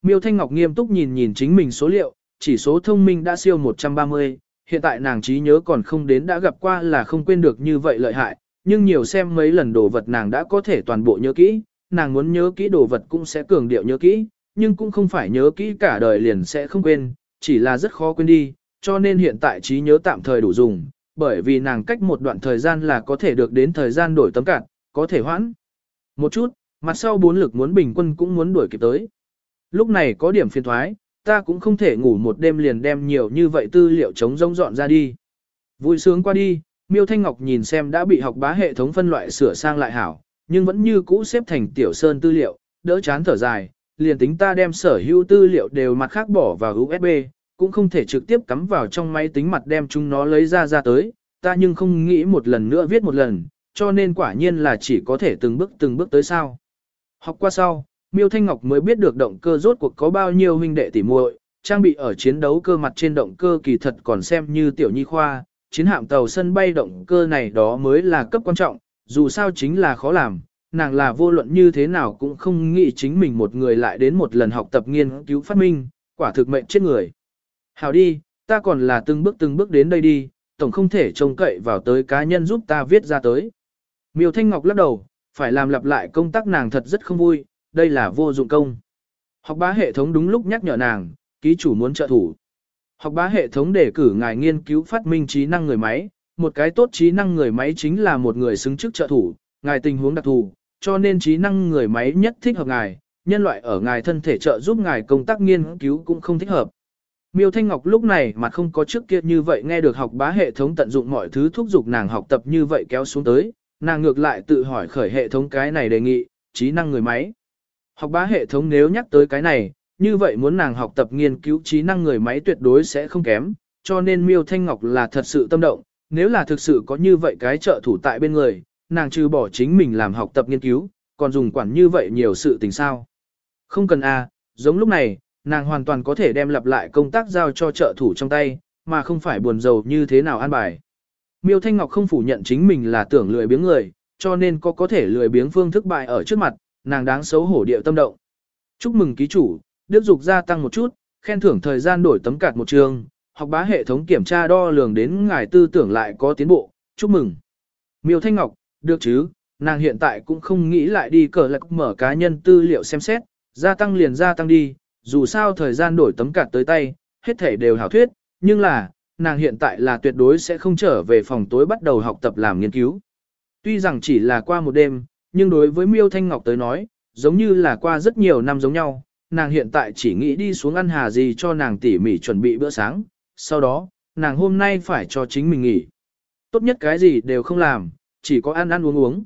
[SPEAKER 1] Miêu Thanh Ngọc nghiêm túc nhìn nhìn chính mình số liệu, chỉ số thông minh đã siêu 130, hiện tại nàng trí nhớ còn không đến đã gặp qua là không quên được như vậy lợi hại, nhưng nhiều xem mấy lần đồ vật nàng đã có thể toàn bộ nhớ kỹ, nàng muốn nhớ kỹ đồ vật cũng sẽ cường điệu nhớ kỹ, nhưng cũng không phải nhớ kỹ cả đời liền sẽ không quên, chỉ là rất khó quên đi, cho nên hiện tại trí nhớ tạm thời đủ dùng, bởi vì nàng cách một đoạn thời gian là có thể được đến thời gian đổi tấm cạn, có thể hoãn. Một chút, mặt sau bốn lực muốn bình quân cũng muốn đuổi kịp tới. Lúc này có điểm phiền thoái, ta cũng không thể ngủ một đêm liền đem nhiều như vậy tư liệu chống rông dọn ra đi. Vui sướng qua đi, Miêu Thanh Ngọc nhìn xem đã bị học bá hệ thống phân loại sửa sang lại hảo, nhưng vẫn như cũ xếp thành tiểu sơn tư liệu, đỡ chán thở dài, liền tính ta đem sở hữu tư liệu đều mặt khác bỏ vào USB, cũng không thể trực tiếp cắm vào trong máy tính mặt đem chúng nó lấy ra ra tới, ta nhưng không nghĩ một lần nữa viết một lần, cho nên quả nhiên là chỉ có thể từng bước từng bước tới sao. Học qua sau, Miêu Thanh Ngọc mới biết được động cơ rốt cuộc có bao nhiêu huynh đệ tỉ muội, trang bị ở chiến đấu cơ mặt trên động cơ kỳ thật còn xem như tiểu nhi khoa, chiến hạm tàu sân bay động cơ này đó mới là cấp quan trọng, dù sao chính là khó làm, nàng là vô luận như thế nào cũng không nghĩ chính mình một người lại đến một lần học tập nghiên cứu phát minh, quả thực mệnh chết người. Hào đi, ta còn là từng bước từng bước đến đây đi, tổng không thể trông cậy vào tới cá nhân giúp ta viết ra tới. Miêu Thanh Ngọc lắc đầu, phải làm lặp lại công tác nàng thật rất không vui, đây là vô dụng công. Học bá hệ thống đúng lúc nhắc nhở nàng, ký chủ muốn trợ thủ. Học bá hệ thống đề cử ngài nghiên cứu phát minh trí năng người máy, một cái tốt trí năng người máy chính là một người xứng chức trợ thủ, ngài tình huống đặc thù, cho nên trí năng người máy nhất thích hợp ngài, nhân loại ở ngài thân thể trợ giúp ngài công tác nghiên cứu cũng không thích hợp. Miêu Thanh Ngọc lúc này mà không có trước kia như vậy nghe được học bá hệ thống tận dụng mọi thứ thúc giục nàng học tập như vậy kéo xuống tới, nàng ngược lại tự hỏi khởi hệ thống cái này đề nghị, trí năng người máy. Học bá hệ thống nếu nhắc tới cái này, như vậy muốn nàng học tập nghiên cứu trí năng người máy tuyệt đối sẽ không kém, cho nên Miêu Thanh Ngọc là thật sự tâm động, nếu là thực sự có như vậy cái trợ thủ tại bên người, nàng trừ bỏ chính mình làm học tập nghiên cứu, còn dùng quản như vậy nhiều sự tình sao. Không cần a, à, giống lúc này, nàng hoàn toàn có thể đem lặp lại công tác giao cho trợ thủ trong tay, mà không phải buồn rầu như thế nào an bài. Miêu Thanh Ngọc không phủ nhận chính mình là tưởng lười biếng người, cho nên có có thể lười biếng phương thức bại ở trước mặt, nàng đáng xấu hổ điệu tâm động. Chúc mừng ký chủ, đức dục gia tăng một chút, khen thưởng thời gian đổi tấm cạt một trường, học bá hệ thống kiểm tra đo lường đến ngài tư tưởng lại có tiến bộ, chúc mừng. Miêu Thanh Ngọc, được chứ, nàng hiện tại cũng không nghĩ lại đi cờ lạc mở cá nhân tư liệu xem xét, gia tăng liền gia tăng đi, dù sao thời gian đổi tấm cạt tới tay, hết thể đều hảo thuyết, nhưng là, nàng hiện tại là tuyệt đối sẽ không trở về phòng tối bắt đầu học tập làm nghiên cứu. Tuy rằng chỉ là qua một đêm, nhưng đối với Miêu Thanh Ngọc tới nói, giống như là qua rất nhiều năm giống nhau, nàng hiện tại chỉ nghĩ đi xuống ăn hà gì cho nàng tỉ mỉ chuẩn bị bữa sáng, sau đó, nàng hôm nay phải cho chính mình nghỉ. Tốt nhất cái gì đều không làm, chỉ có ăn ăn uống uống.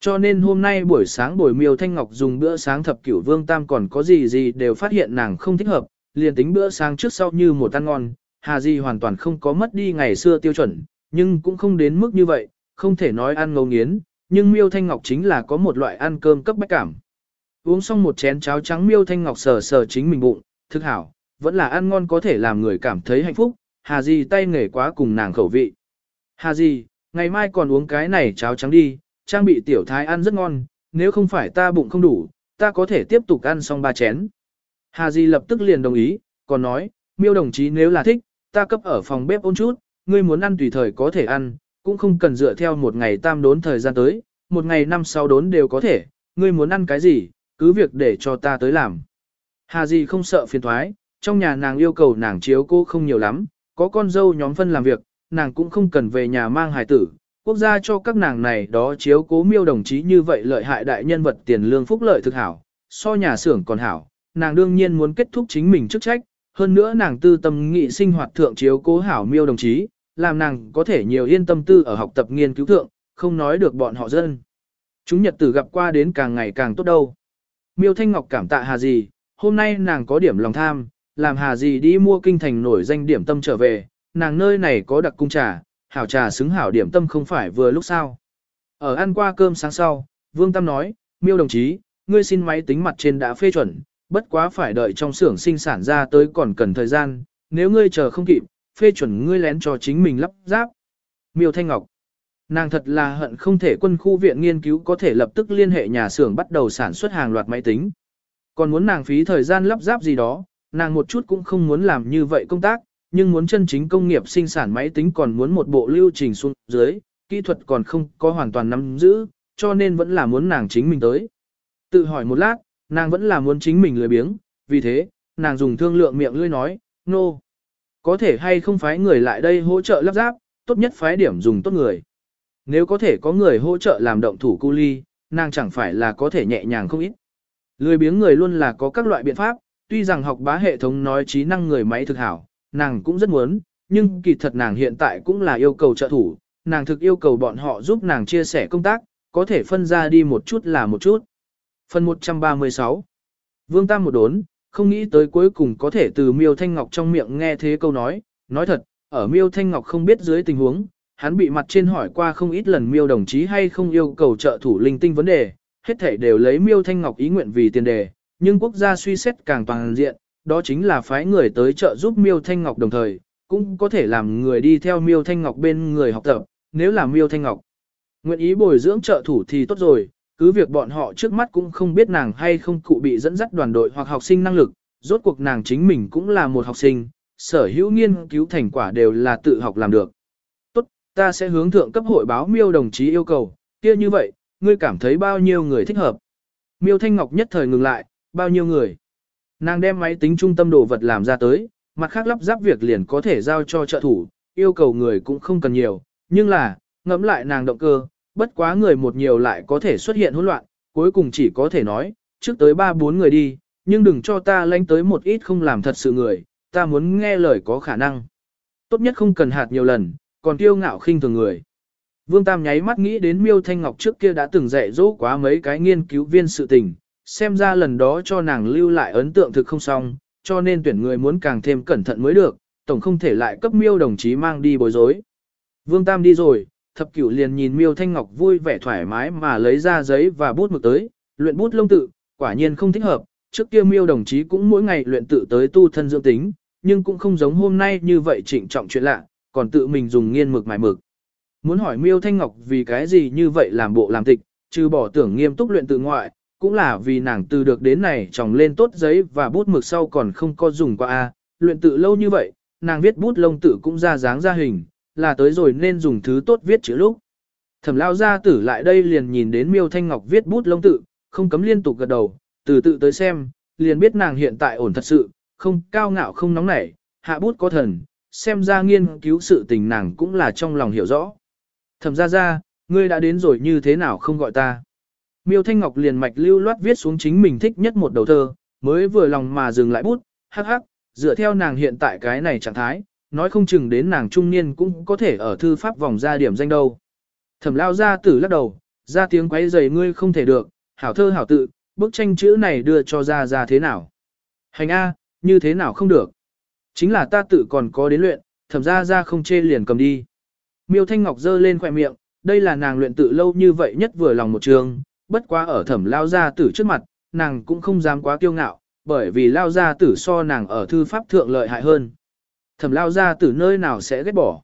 [SPEAKER 1] Cho nên hôm nay buổi sáng buổi miêu thanh ngọc dùng bữa sáng thập cửu vương tam còn có gì gì đều phát hiện nàng không thích hợp, liền tính bữa sáng trước sau như một ăn ngon, hà gì hoàn toàn không có mất đi ngày xưa tiêu chuẩn, nhưng cũng không đến mức như vậy, không thể nói ăn ngấu nghiến, nhưng miêu thanh ngọc chính là có một loại ăn cơm cấp bách cảm. Uống xong một chén cháo trắng miêu thanh ngọc sờ sờ chính mình bụng, thức hảo, vẫn là ăn ngon có thể làm người cảm thấy hạnh phúc, hà gì tay nghề quá cùng nàng khẩu vị. Hà gì, ngày mai còn uống cái này cháo trắng đi, trang bị tiểu thái ăn rất ngon, nếu không phải ta bụng không đủ, ta có thể tiếp tục ăn xong ba chén. Hà Di lập tức liền đồng ý, còn nói, miêu đồng chí nếu là thích, ta cấp ở phòng bếp ôn chút, ngươi muốn ăn tùy thời có thể ăn, cũng không cần dựa theo một ngày tam đốn thời gian tới, một ngày năm sáu đốn đều có thể, ngươi muốn ăn cái gì, cứ việc để cho ta tới làm. Hà Di không sợ phiền thoái, trong nhà nàng yêu cầu nàng chiếu cô không nhiều lắm, có con dâu nhóm phân làm việc, nàng cũng không cần về nhà mang hài tử, quốc gia cho các nàng này đó chiếu cố miêu đồng chí như vậy lợi hại đại nhân vật tiền lương phúc lợi thực hảo, so nhà xưởng còn hảo, nàng đương nhiên muốn kết thúc chính mình chức trách, hơn nữa nàng tư tâm nghị sinh hoạt thượng chiếu cố hảo miêu đồng chí, làm nàng có thể nhiều yên tâm tư ở học tập nghiên cứu thượng, không nói được bọn họ dân. Chúng nhật tử gặp qua đến càng ngày càng tốt đâu. Miêu Thanh Ngọc cảm tạ Hà gì hôm nay nàng có điểm lòng tham, làm Hà gì đi mua kinh thành nổi danh điểm tâm trở về, nàng nơi này có đặc cung trà, hảo trà xứng hảo điểm tâm không phải vừa lúc sao. Ở ăn qua cơm sáng sau, Vương Tâm nói, miêu đồng chí, ngươi xin máy tính mặt trên đã phê chuẩn, bất quá phải đợi trong xưởng sinh sản ra tới còn cần thời gian, nếu ngươi chờ không kịp, phê chuẩn ngươi lén cho chính mình lắp ráp. Miêu Thanh Ngọc Nàng thật là hận không thể quân khu viện nghiên cứu có thể lập tức liên hệ nhà xưởng bắt đầu sản xuất hàng loạt máy tính. Còn muốn nàng phí thời gian lắp ráp gì đó, nàng một chút cũng không muốn làm như vậy công tác, nhưng muốn chân chính công nghiệp sinh sản máy tính còn muốn một bộ lưu trình xuống dưới, kỹ thuật còn không có hoàn toàn nắm giữ, cho nên vẫn là muốn nàng chính mình tới. Tự hỏi một lát, nàng vẫn là muốn chính mình lười biếng, vì thế, nàng dùng thương lượng miệng lưỡi nói, nô. No. Có thể hay không phái người lại đây hỗ trợ lắp ráp, tốt nhất phái điểm dùng tốt người. Nếu có thể có người hỗ trợ làm động thủ cu ly, nàng chẳng phải là có thể nhẹ nhàng không ít. Lười biếng người luôn là có các loại biện pháp, tuy rằng học bá hệ thống nói trí năng người máy thực hảo, nàng cũng rất muốn, nhưng kỳ thật nàng hiện tại cũng là yêu cầu trợ thủ, nàng thực yêu cầu bọn họ giúp nàng chia sẻ công tác, có thể phân ra đi một chút là một chút. Phần 136 Vương Tam một đốn, không nghĩ tới cuối cùng có thể từ Miêu Thanh Ngọc trong miệng nghe thế câu nói, nói thật, ở Miêu Thanh Ngọc không biết dưới tình huống, hắn bị mặt trên hỏi qua không ít lần Miêu đồng chí hay không yêu cầu trợ thủ linh tinh vấn đề, hết thảy đều lấy Miêu Thanh Ngọc ý nguyện vì tiền đề, nhưng quốc gia suy xét càng toàn diện, đó chính là phái người tới trợ giúp Miêu Thanh Ngọc đồng thời, cũng có thể làm người đi theo Miêu Thanh Ngọc bên người học tập, nếu là Miêu Thanh Ngọc. Nguyện ý bồi dưỡng trợ thủ thì tốt rồi, cứ việc bọn họ trước mắt cũng không biết nàng hay không cụ bị dẫn dắt đoàn đội hoặc học sinh năng lực, rốt cuộc nàng chính mình cũng là một học sinh, sở hữu nghiên cứu thành quả đều là tự học làm được. Tốt, ta sẽ hướng thượng cấp hội báo Miêu đồng chí yêu cầu, kia như vậy, ngươi cảm thấy bao nhiêu người thích hợp. Miêu Thanh Ngọc nhất thời ngừng lại, bao nhiêu người. Nàng đem máy tính trung tâm đồ vật làm ra tới, mặt khác lắp ráp việc liền có thể giao cho trợ thủ, yêu cầu người cũng không cần nhiều, nhưng là, ngẫm lại nàng động cơ, bất quá người một nhiều lại có thể xuất hiện hỗn loạn, cuối cùng chỉ có thể nói, trước tới ba bốn người đi, nhưng đừng cho ta lánh tới một ít không làm thật sự người, ta muốn nghe lời có khả năng. Tốt nhất không cần hạt nhiều lần, còn tiêu ngạo khinh thường người. Vương Tam nháy mắt nghĩ đến Miêu Thanh Ngọc trước kia đã từng dạy dỗ quá mấy cái nghiên cứu viên sự tình, xem ra lần đó cho nàng lưu lại ấn tượng thực không xong, cho nên tuyển người muốn càng thêm cẩn thận mới được, tổng không thể lại cấp miêu đồng chí mang đi bối rối. Vương Tam đi rồi, thập cửu liền nhìn miêu thanh ngọc vui vẻ thoải mái mà lấy ra giấy và bút mực tới, luyện bút lông tự, quả nhiên không thích hợp, trước kia miêu đồng chí cũng mỗi ngày luyện tự tới tu thân dưỡng tính, nhưng cũng không giống hôm nay như vậy trịnh trọng chuyện lạ, còn tự mình dùng nghiên mực mài mực. Muốn hỏi Miêu Thanh Ngọc vì cái gì như vậy làm bộ làm tịch, trừ bỏ tưởng nghiêm túc luyện tự ngoại, cũng là vì nàng từ được đến này tròng lên tốt giấy và bút mực sau còn không có dùng qua a luyện tự lâu như vậy, nàng viết bút lông tự cũng ra dáng ra hình, là tới rồi nên dùng thứ tốt viết chữ lúc. Thẩm lao gia tử lại đây liền nhìn đến Miêu Thanh Ngọc viết bút lông tự, không cấm liên tục gật đầu, từ tự tới xem, liền biết nàng hiện tại ổn thật sự, không cao ngạo không nóng nảy, hạ bút có thần, xem ra nghiên cứu sự tình nàng cũng là trong lòng hiểu rõ. Thẩm ra ra, ngươi đã đến rồi như thế nào không gọi ta. Miêu Thanh Ngọc liền mạch lưu loát viết xuống chính mình thích nhất một đầu thơ, mới vừa lòng mà dừng lại bút, hắc hắc, dựa theo nàng hiện tại cái này trạng thái, nói không chừng đến nàng trung niên cũng có thể ở thư pháp vòng ra điểm danh đâu. Thẩm lao ra tử lắc đầu, ra tiếng quấy giày ngươi không thể được, hảo thơ hảo tự, bức tranh chữ này đưa cho ra ra thế nào. Hành A, như thế nào không được. Chính là ta tự còn có đến luyện, thẩm ra ra không chê liền cầm đi. Miêu Thanh Ngọc giơ lên khỏe miệng, đây là nàng luyện tự lâu như vậy nhất vừa lòng một trường, bất quá ở thẩm lao gia tử trước mặt, nàng cũng không dám quá kiêu ngạo, bởi vì lao gia tử so nàng ở thư pháp thượng lợi hại hơn. Thẩm lao gia tử nơi nào sẽ ghét bỏ.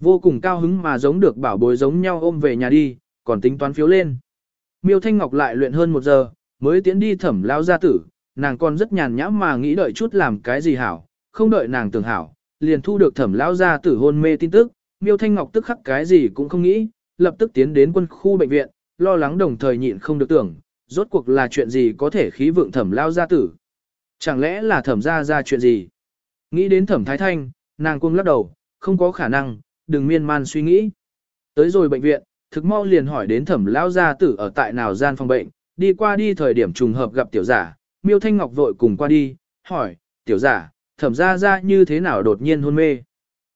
[SPEAKER 1] Vô cùng cao hứng mà giống được bảo bối giống nhau ôm về nhà đi, còn tính toán phiếu lên. Miêu Thanh Ngọc lại luyện hơn một giờ, mới tiến đi thẩm lao gia tử, nàng còn rất nhàn nhã mà nghĩ đợi chút làm cái gì hảo, không đợi nàng tưởng hảo, liền thu được thẩm lao gia tử hôn mê tin tức, Miêu Thanh Ngọc tức khắc cái gì cũng không nghĩ, lập tức tiến đến quân khu bệnh viện, lo lắng đồng thời nhịn không được tưởng, rốt cuộc là chuyện gì có thể khí vượng thẩm lao gia tử. Chẳng lẽ là thẩm ra ra chuyện gì? Nghĩ đến thẩm thái thanh, nàng cung lắc đầu, không có khả năng, đừng miên man suy nghĩ. Tới rồi bệnh viện, thực mau liền hỏi đến thẩm lao gia tử ở tại nào gian phòng bệnh, đi qua đi thời điểm trùng hợp gặp tiểu giả, miêu thanh ngọc vội cùng qua đi, hỏi, tiểu giả, thẩm ra ra như thế nào đột nhiên hôn mê.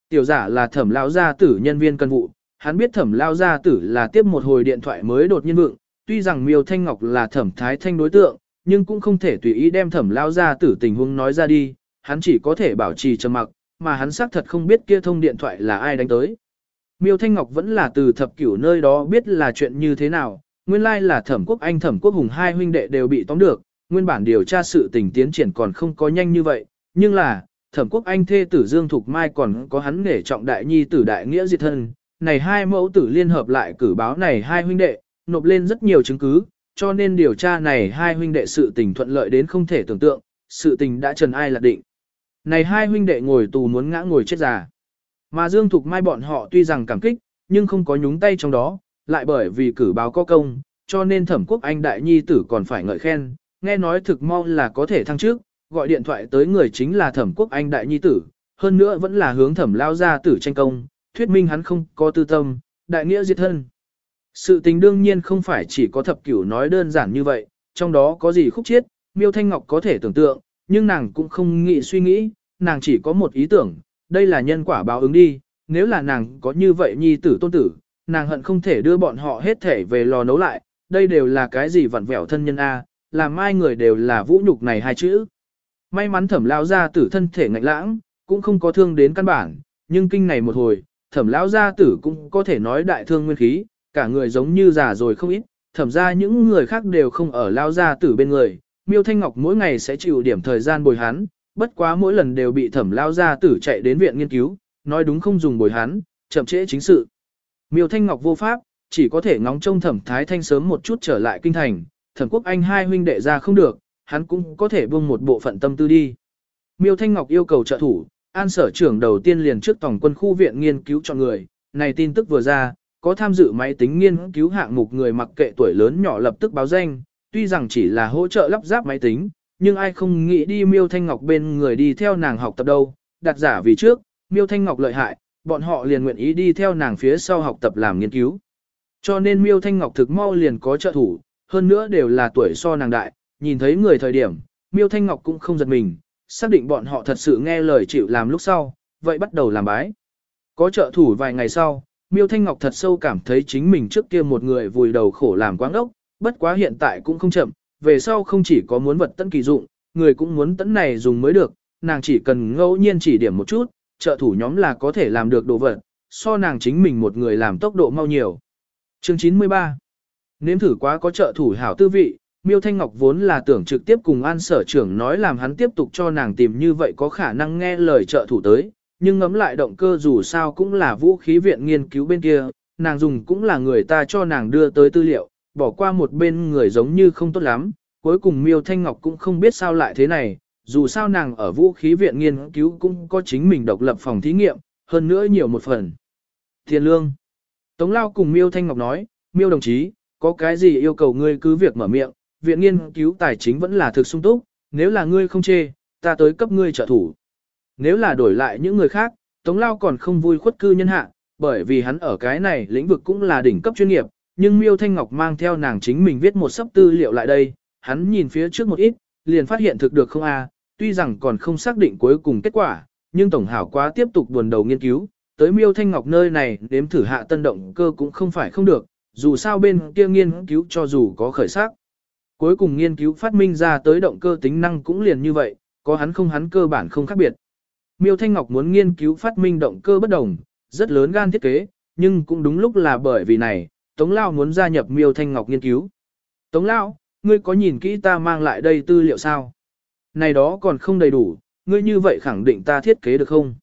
[SPEAKER 1] Tiểu giả là thẩm lao gia tử nhân viên cân vụ, hắn biết thẩm lao gia tử là tiếp một hồi điện thoại mới đột nhiên vượng, tuy rằng miêu thanh ngọc là thẩm thái thanh đối tượng, nhưng cũng không thể tùy ý đem thẩm lao gia tử tình huống nói ra đi, hắn chỉ có thể bảo trì trầm mặc, mà hắn xác thật không biết kia thông điện thoại là ai đánh tới. Miêu Thanh Ngọc vẫn là từ thập cửu nơi đó biết là chuyện như thế nào, nguyên lai là thẩm quốc anh thẩm quốc hùng hai huynh đệ đều bị tóm được, nguyên bản điều tra sự tình tiến triển còn không có nhanh như vậy, nhưng là, thẩm quốc anh thê tử Dương Thục Mai còn có hắn nghề trọng đại nhi tử đại nghĩa diệt thân, này hai mẫu tử liên hợp lại cử báo này hai huynh đệ, nộp lên rất nhiều chứng cứ, cho nên điều tra này hai huynh đệ sự tình thuận lợi đến không thể tưởng tượng, sự tình đã trần ai lạc định. Này hai huynh đệ ngồi tù muốn ngã ngồi chết già. Mà Dương Thục Mai bọn họ tuy rằng cảm kích, nhưng không có nhúng tay trong đó, lại bởi vì cử báo có công, cho nên thẩm quốc anh đại nhi tử còn phải ngợi khen, nghe nói thực mau là có thể thăng trước, gọi điện thoại tới người chính là thẩm quốc anh đại nhi tử, hơn nữa vẫn là hướng thẩm lao ra tử tranh công, thuyết minh hắn không có tư tâm, đại nghĩa diệt thân. Sự tình đương nhiên không phải chỉ có thập cửu nói đơn giản như vậy, trong đó có gì khúc chiết, miêu thanh ngọc có thể tưởng tượng, nhưng nàng cũng không nghĩ suy nghĩ, nàng chỉ có một ý tưởng, đây là nhân quả báo ứng đi, nếu là nàng có như vậy nhi tử tôn tử, nàng hận không thể đưa bọn họ hết thể về lò nấu lại, đây đều là cái gì vặn vẹo thân nhân A, làm ai người đều là vũ nhục này hai chữ. May mắn thẩm lao ra tử thân thể ngạnh lãng, cũng không có thương đến căn bản, nhưng kinh này một hồi, thẩm lão gia tử cũng có thể nói đại thương nguyên khí, cả người giống như già rồi không ít, thẩm ra những người khác đều không ở Lão gia tử bên người, miêu thanh ngọc mỗi ngày sẽ chịu điểm thời gian bồi hắn, bất quá mỗi lần đều bị thẩm Lão gia tử chạy đến viện nghiên cứu, nói đúng không dùng bồi hắn, chậm trễ chính sự. Miêu thanh ngọc vô pháp, chỉ có thể ngóng trông thẩm thái thanh sớm một chút trở lại kinh thành, thẩm quốc anh hai huynh đệ ra không được, hắn cũng có thể buông một bộ phận tâm tư đi. Miêu Thanh Ngọc yêu cầu trợ thủ, an sở trưởng đầu tiên liền trước tổng quân khu viện nghiên cứu chọn người, này tin tức vừa ra, có tham dự máy tính nghiên cứu hạng mục người mặc kệ tuổi lớn nhỏ lập tức báo danh, tuy rằng chỉ là hỗ trợ lắp ráp máy tính, nhưng ai không nghĩ đi Miêu Thanh Ngọc bên người đi theo nàng học tập đâu, đặt giả vì trước, Miêu Thanh Ngọc lợi hại, bọn họ liền nguyện ý đi theo nàng phía sau học tập làm nghiên cứu. Cho nên Miêu Thanh Ngọc thực mau liền có trợ thủ, hơn nữa đều là tuổi so nàng đại, nhìn thấy người thời điểm, Miêu Thanh Ngọc cũng không giật mình, xác định bọn họ thật sự nghe lời chịu làm lúc sau, vậy bắt đầu làm bái. Có trợ thủ vài ngày sau, Miêu Thanh Ngọc thật sâu cảm thấy chính mình trước kia một người vùi đầu khổ làm quáng ốc, bất quá hiện tại cũng không chậm, về sau không chỉ có muốn vật tận kỳ dụng, người cũng muốn tấn này dùng mới được, nàng chỉ cần ngẫu nhiên chỉ điểm một chút, trợ thủ nhóm là có thể làm được đồ vật, so nàng chính mình một người làm tốc độ mau nhiều. Chương 93 Nếm thử quá có trợ thủ hảo tư vị, Miêu Thanh Ngọc vốn là tưởng trực tiếp cùng an sở trưởng nói làm hắn tiếp tục cho nàng tìm như vậy có khả năng nghe lời trợ thủ tới, nhưng ngấm lại động cơ dù sao cũng là vũ khí viện nghiên cứu bên kia, nàng dùng cũng là người ta cho nàng đưa tới tư liệu, bỏ qua một bên người giống như không tốt lắm, cuối cùng Miêu Thanh Ngọc cũng không biết sao lại thế này, dù sao nàng ở vũ khí viện nghiên cứu cũng có chính mình độc lập phòng thí nghiệm, hơn nữa nhiều một phần. Tiền lương. Tống Lao cùng Miêu Thanh Ngọc nói, Miêu đồng chí, có cái gì yêu cầu ngươi cứ việc mở miệng, viện nghiên cứu tài chính vẫn là thực sung túc, nếu là ngươi không chê, ta tới cấp ngươi trợ thủ. Nếu là đổi lại những người khác, Tống Lao còn không vui khuất cư nhân hạ, bởi vì hắn ở cái này lĩnh vực cũng là đỉnh cấp chuyên nghiệp, nhưng Miêu Thanh Ngọc mang theo nàng chính mình viết một sấp tư liệu lại đây, hắn nhìn phía trước một ít, liền phát hiện thực được không a, tuy rằng còn không xác định cuối cùng kết quả, nhưng tổng hảo quá tiếp tục buồn đầu nghiên cứu, tới Miêu Thanh Ngọc nơi này đếm thử hạ tân động cơ cũng không phải không được, dù sao bên kia nghiên cứu cho dù có khởi sắc. Cuối cùng nghiên cứu phát minh ra tới động cơ tính năng cũng liền như vậy, có hắn không hắn cơ bản không khác biệt. Miêu Thanh Ngọc muốn nghiên cứu phát minh động cơ bất đồng, rất lớn gan thiết kế, nhưng cũng đúng lúc là bởi vì này, Tống Lao muốn gia nhập Miêu Thanh Ngọc nghiên cứu. Tống Lao, ngươi có nhìn kỹ ta mang lại đây tư liệu sao? Này đó còn không đầy đủ, ngươi như vậy khẳng định ta thiết kế được không?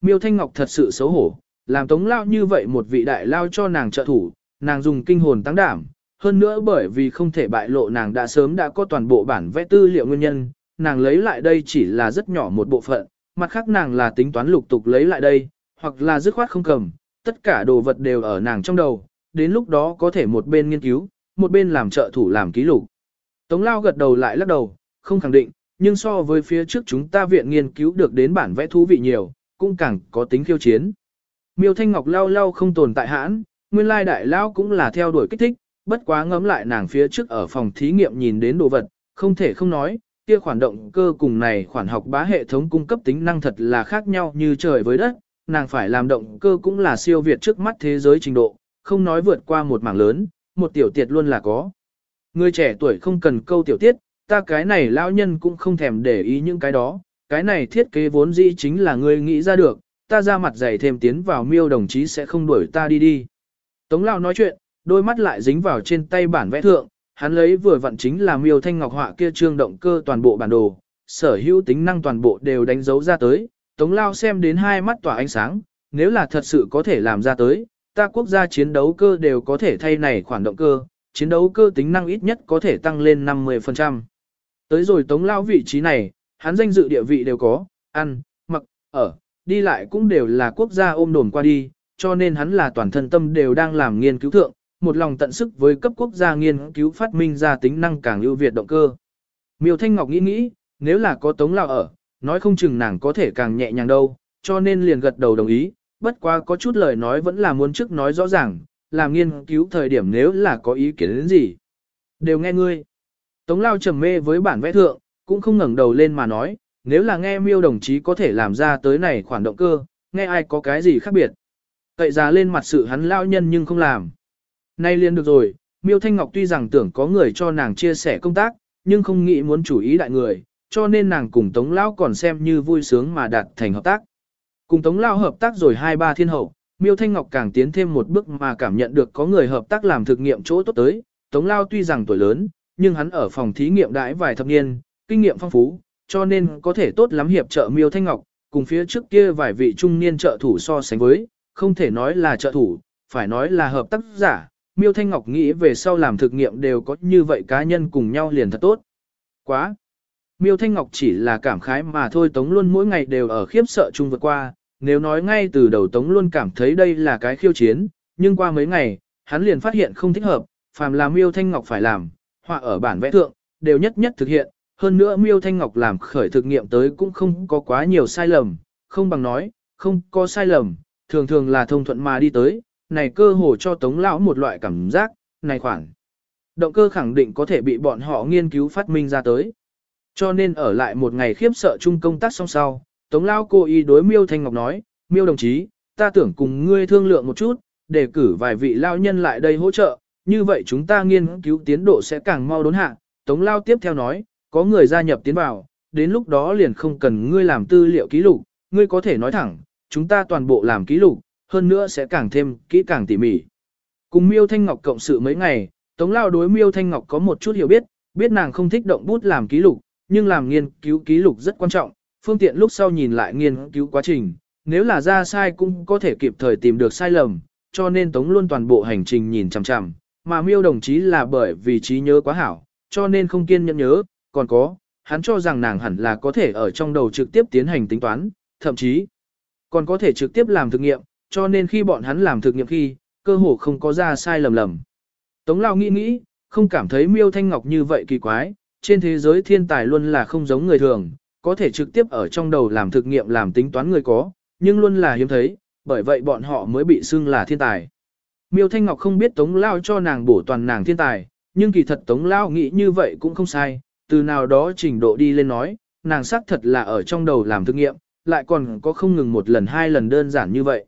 [SPEAKER 1] Miêu Thanh Ngọc thật sự xấu hổ, làm Tống Lao như vậy một vị đại lao cho nàng trợ thủ, nàng dùng kinh hồn tăng đảm, hơn nữa bởi vì không thể bại lộ nàng đã sớm đã có toàn bộ bản vẽ tư liệu nguyên nhân, nàng lấy lại đây chỉ là rất nhỏ một bộ phận, mặt khác nàng là tính toán lục tục lấy lại đây, hoặc là dứt khoát không cầm, tất cả đồ vật đều ở nàng trong đầu, đến lúc đó có thể một bên nghiên cứu, một bên làm trợ thủ làm ký lục. Tống Lao gật đầu lại lắc đầu, không khẳng định, nhưng so với phía trước chúng ta viện nghiên cứu được đến bản vẽ thú vị nhiều, cũng càng có tính khiêu chiến. Miêu Thanh Ngọc lao lao không tồn tại hãn, nguyên lai đại lao cũng là theo đuổi kích thích, bất quá ngẫm lại nàng phía trước ở phòng thí nghiệm nhìn đến đồ vật, không thể không nói, kia khoản động cơ cùng này khoản học bá hệ thống cung cấp tính năng thật là khác nhau như trời với đất, nàng phải làm động cơ cũng là siêu việt trước mắt thế giới trình độ, không nói vượt qua một mảng lớn, một tiểu tiệt luôn là có. Người trẻ tuổi không cần câu tiểu tiết, ta cái này lão nhân cũng không thèm để ý những cái đó, cái này thiết kế vốn dĩ chính là ngươi nghĩ ra được, ta ra mặt dày thêm tiến vào miêu đồng chí sẽ không đuổi ta đi đi. Tống lão nói chuyện, đôi mắt lại dính vào trên tay bản vẽ thượng, hắn lấy vừa vặn chính là miêu thanh ngọc họa kia trương động cơ toàn bộ bản đồ, sở hữu tính năng toàn bộ đều đánh dấu ra tới, tống lao xem đến hai mắt tỏa ánh sáng, nếu là thật sự có thể làm ra tới, ta quốc gia chiến đấu cơ đều có thể thay này khoản động cơ, chiến đấu cơ tính năng ít nhất có thể tăng lên 50%. Tới rồi tống lao vị trí này, hắn danh dự địa vị đều có, ăn, mặc, ở, đi lại cũng đều là quốc gia ôm đồn qua đi, cho nên hắn là toàn thân tâm đều đang làm nghiên cứu thượng, một lòng tận sức với cấp quốc gia nghiên cứu phát minh ra tính năng càng ưu việt động cơ. Miêu Thanh Ngọc nghĩ nghĩ, nếu là có Tống Lao ở, nói không chừng nàng có thể càng nhẹ nhàng đâu, cho nên liền gật đầu đồng ý, bất quá có chút lời nói vẫn là muốn trước nói rõ ràng, làm nghiên cứu thời điểm nếu là có ý kiến đến gì. Đều nghe ngươi. Tống Lao trầm mê với bản vẽ thượng, cũng không ngẩng đầu lên mà nói, nếu là nghe miêu đồng chí có thể làm ra tới này khoản động cơ, nghe ai có cái gì khác biệt. Cậy ra lên mặt sự hắn lao nhân nhưng không làm. Nay liền được rồi, miêu Thanh Ngọc tuy rằng tưởng có người cho nàng chia sẻ công tác, nhưng không nghĩ muốn chủ ý đại người, cho nên nàng cùng Tống Lao còn xem như vui sướng mà đạt thành hợp tác. Cùng Tống Lao hợp tác rồi hai ba thiên hậu, miêu Thanh Ngọc càng tiến thêm một bước mà cảm nhận được có người hợp tác làm thực nghiệm chỗ tốt tới. Tống Lao tuy rằng tuổi lớn, nhưng hắn ở phòng thí nghiệm đãi vài thập niên, kinh nghiệm phong phú, cho nên có thể tốt lắm hiệp trợ Miêu Thanh Ngọc, cùng phía trước kia vài vị trung niên trợ thủ so sánh với, không thể nói là trợ thủ, phải nói là hợp tác giả. Miêu Thanh Ngọc nghĩ về sau làm thực nghiệm đều có như vậy cá nhân cùng nhau liền thật tốt. Quá! Miêu Thanh Ngọc chỉ là cảm khái mà thôi Tống luôn mỗi ngày đều ở khiếp sợ chung vượt qua, nếu nói ngay từ đầu Tống luôn cảm thấy đây là cái khiêu chiến, nhưng qua mấy ngày, hắn liền phát hiện không thích hợp, phàm là Miêu Thanh Ngọc phải làm, họa ở bản vẽ thượng, đều nhất nhất thực hiện, hơn nữa Miêu Thanh Ngọc làm khởi thực nghiệm tới cũng không có quá nhiều sai lầm, không bằng nói, không có sai lầm, thường thường là thông thuận mà đi tới, này cơ hồ cho Tống lão một loại cảm giác, này khoảng. Động cơ khẳng định có thể bị bọn họ nghiên cứu phát minh ra tới. Cho nên ở lại một ngày khiếp sợ chung công tác song sau, Tống lão cô ý đối Miêu Thanh Ngọc nói, Miêu đồng chí, ta tưởng cùng ngươi thương lượng một chút, để cử vài vị lao nhân lại đây hỗ trợ, như vậy chúng ta nghiên cứu tiến độ sẽ càng mau đốn hạ. Tống lao tiếp theo nói, có người gia nhập tiến vào, đến lúc đó liền không cần ngươi làm tư liệu ký lục, ngươi có thể nói thẳng, chúng ta toàn bộ làm ký lục, hơn nữa sẽ càng thêm kỹ càng tỉ mỉ. Cùng Miêu Thanh Ngọc cộng sự mấy ngày, Tống Lao đối Miêu Thanh Ngọc có một chút hiểu biết, biết nàng không thích động bút làm ký lục, nhưng làm nghiên cứu ký lục rất quan trọng, phương tiện lúc sau nhìn lại nghiên cứu quá trình, nếu là ra sai cũng có thể kịp thời tìm được sai lầm, cho nên Tống luôn toàn bộ hành trình nhìn chằm chằm, mà miêu đồng chí là bởi vì trí nhớ quá hảo, cho nên không kiên nhẫn nhớ, còn có, hắn cho rằng nàng hẳn là có thể ở trong đầu trực tiếp tiến hành tính toán, thậm chí còn có thể trực tiếp làm thực nghiệm, cho nên khi bọn hắn làm thực nghiệm khi, cơ hồ không có ra sai lầm lầm. Tống Lao nghĩ nghĩ, không cảm thấy miêu thanh ngọc như vậy kỳ quái, trên thế giới thiên tài luôn là không giống người thường, có thể trực tiếp ở trong đầu làm thực nghiệm làm tính toán người có, nhưng luôn là hiếm thấy, bởi vậy bọn họ mới bị xưng là thiên tài. Miêu Thanh Ngọc không biết Tống Lao cho nàng bổ toàn nàng thiên tài, nhưng kỳ thật Tống Lao nghĩ như vậy cũng không sai, từ nào đó trình độ đi lên nói, nàng xác thật là ở trong đầu làm thực nghiệm, lại còn có không ngừng một lần hai lần đơn giản như vậy.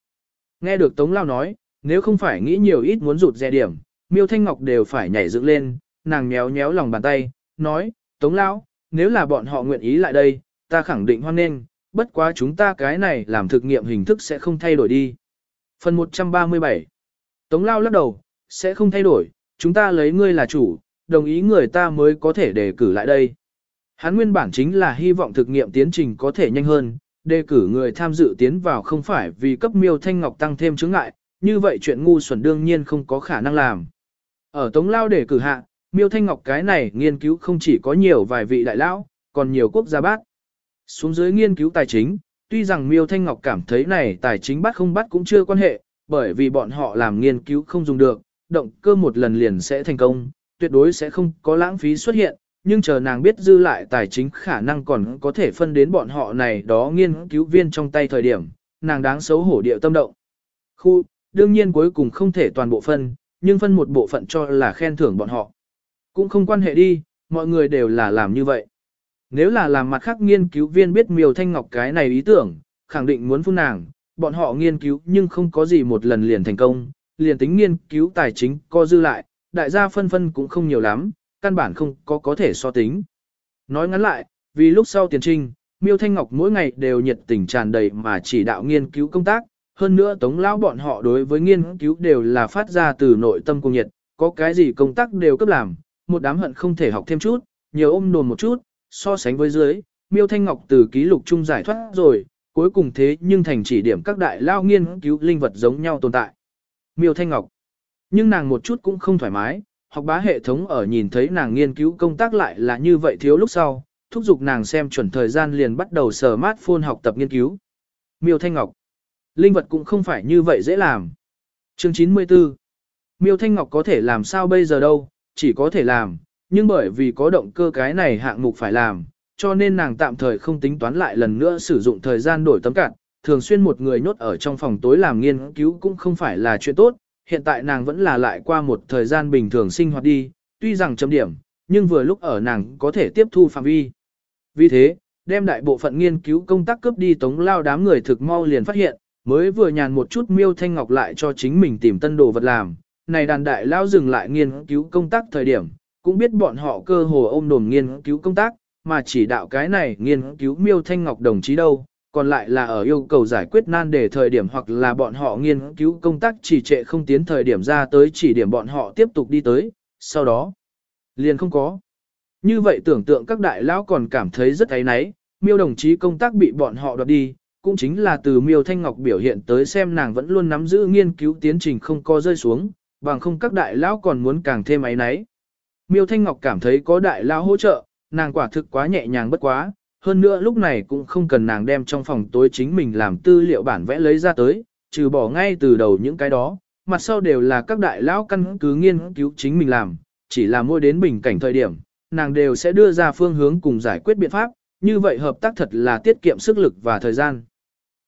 [SPEAKER 1] Nghe được Tống Lao nói, nếu không phải nghĩ nhiều ít muốn rụt rè điểm, Miêu Thanh Ngọc đều phải nhảy dựng lên, nàng nhéo nhéo lòng bàn tay, nói, Tống Lao, nếu là bọn họ nguyện ý lại đây, ta khẳng định hoan nghênh, bất quá chúng ta cái này làm thực nghiệm hình thức sẽ không thay đổi đi. Phần 137 Tống Lao lắc đầu, sẽ không thay đổi, chúng ta lấy ngươi là chủ, đồng ý người ta mới có thể đề cử lại đây. Hắn nguyên bản chính là hy vọng thực nghiệm tiến trình có thể nhanh hơn, đề cử người tham dự tiến vào không phải vì cấp miêu thanh ngọc tăng thêm chứng ngại, như vậy chuyện ngu xuẩn đương nhiên không có khả năng làm. Ở Tống Lao đề cử hạ, miêu thanh ngọc cái này nghiên cứu không chỉ có nhiều vài vị đại lão, còn nhiều quốc gia bát. Xuống dưới nghiên cứu tài chính, tuy rằng miêu thanh ngọc cảm thấy này tài chính bắt không bắt cũng chưa quan hệ, bởi vì bọn họ làm nghiên cứu không dùng được, động cơ một lần liền sẽ thành công, tuyệt đối sẽ không có lãng phí xuất hiện, nhưng chờ nàng biết dư lại tài chính khả năng còn có thể phân đến bọn họ này đó nghiên cứu viên trong tay thời điểm, nàng đáng xấu hổ điệu tâm động. Khu, đương nhiên cuối cùng không thể toàn bộ phân, nhưng phân một bộ phận cho là khen thưởng bọn họ. Cũng không quan hệ đi, mọi người đều là làm như vậy. Nếu là làm mặt khác nghiên cứu viên biết miều thanh ngọc cái này ý tưởng, khẳng định muốn phun nàng, bọn họ nghiên cứu nhưng không có gì một lần liền thành công, liền tính nghiên cứu tài chính co dư lại, đại gia phân phân cũng không nhiều lắm, căn bản không có có thể so tính. Nói ngắn lại, vì lúc sau tiền trinh, Miêu Thanh Ngọc mỗi ngày đều nhiệt tình tràn đầy mà chỉ đạo nghiên cứu công tác, hơn nữa tống lão bọn họ đối với nghiên cứu đều là phát ra từ nội tâm cùng nhiệt, có cái gì công tác đều cấp làm, một đám hận không thể học thêm chút, nhiều ôm đồn một chút, so sánh với dưới, Miêu Thanh Ngọc từ ký lục chung giải thoát rồi, cuối cùng thế nhưng thành chỉ điểm các đại lao nghiên cứu linh vật giống nhau tồn tại. Miêu Thanh Ngọc. Nhưng nàng một chút cũng không thoải mái, học bá hệ thống ở nhìn thấy nàng nghiên cứu công tác lại là như vậy thiếu lúc sau, thúc giục nàng xem chuẩn thời gian liền bắt đầu sờ mát phôn học tập nghiên cứu. Miêu Thanh Ngọc. Linh vật cũng không phải như vậy dễ làm. Chương 94. Miêu Thanh Ngọc có thể làm sao bây giờ đâu, chỉ có thể làm, nhưng bởi vì có động cơ cái này hạng mục phải làm, cho nên nàng tạm thời không tính toán lại lần nữa sử dụng thời gian đổi tấm cạn, thường xuyên một người nhốt ở trong phòng tối làm nghiên cứu cũng không phải là chuyện tốt, hiện tại nàng vẫn là lại qua một thời gian bình thường sinh hoạt đi, tuy rằng chấm điểm, nhưng vừa lúc ở nàng có thể tiếp thu phạm vi. Vì thế, đem đại bộ phận nghiên cứu công tác cướp đi tống lao đám người thực mau liền phát hiện, mới vừa nhàn một chút miêu thanh ngọc lại cho chính mình tìm tân đồ vật làm, này đàn đại lao dừng lại nghiên cứu công tác thời điểm, cũng biết bọn họ cơ hồ ôm đồm nghiên cứu công tác, mà chỉ đạo cái này nghiên cứu miêu thanh ngọc đồng chí đâu, còn lại là ở yêu cầu giải quyết nan đề thời điểm hoặc là bọn họ nghiên cứu công tác chỉ trệ không tiến thời điểm ra tới chỉ điểm bọn họ tiếp tục đi tới, sau đó liền không có. Như vậy tưởng tượng các đại lão còn cảm thấy rất ấy náy, miêu đồng chí công tác bị bọn họ đoạt đi, cũng chính là từ miêu thanh ngọc biểu hiện tới xem nàng vẫn luôn nắm giữ nghiên cứu tiến trình không có rơi xuống, bằng không các đại lão còn muốn càng thêm ấy náy. Miêu thanh ngọc cảm thấy có đại lão hỗ trợ, nàng quả thực quá nhẹ nhàng bất quá, hơn nữa lúc này cũng không cần nàng đem trong phòng tối chính mình làm tư liệu bản vẽ lấy ra tới, trừ bỏ ngay từ đầu những cái đó, mặt sau đều là các đại lão căn cứ nghiên cứu chính mình làm, chỉ là mua đến bình cảnh thời điểm, nàng đều sẽ đưa ra phương hướng cùng giải quyết biện pháp, như vậy hợp tác thật là tiết kiệm sức lực và thời gian.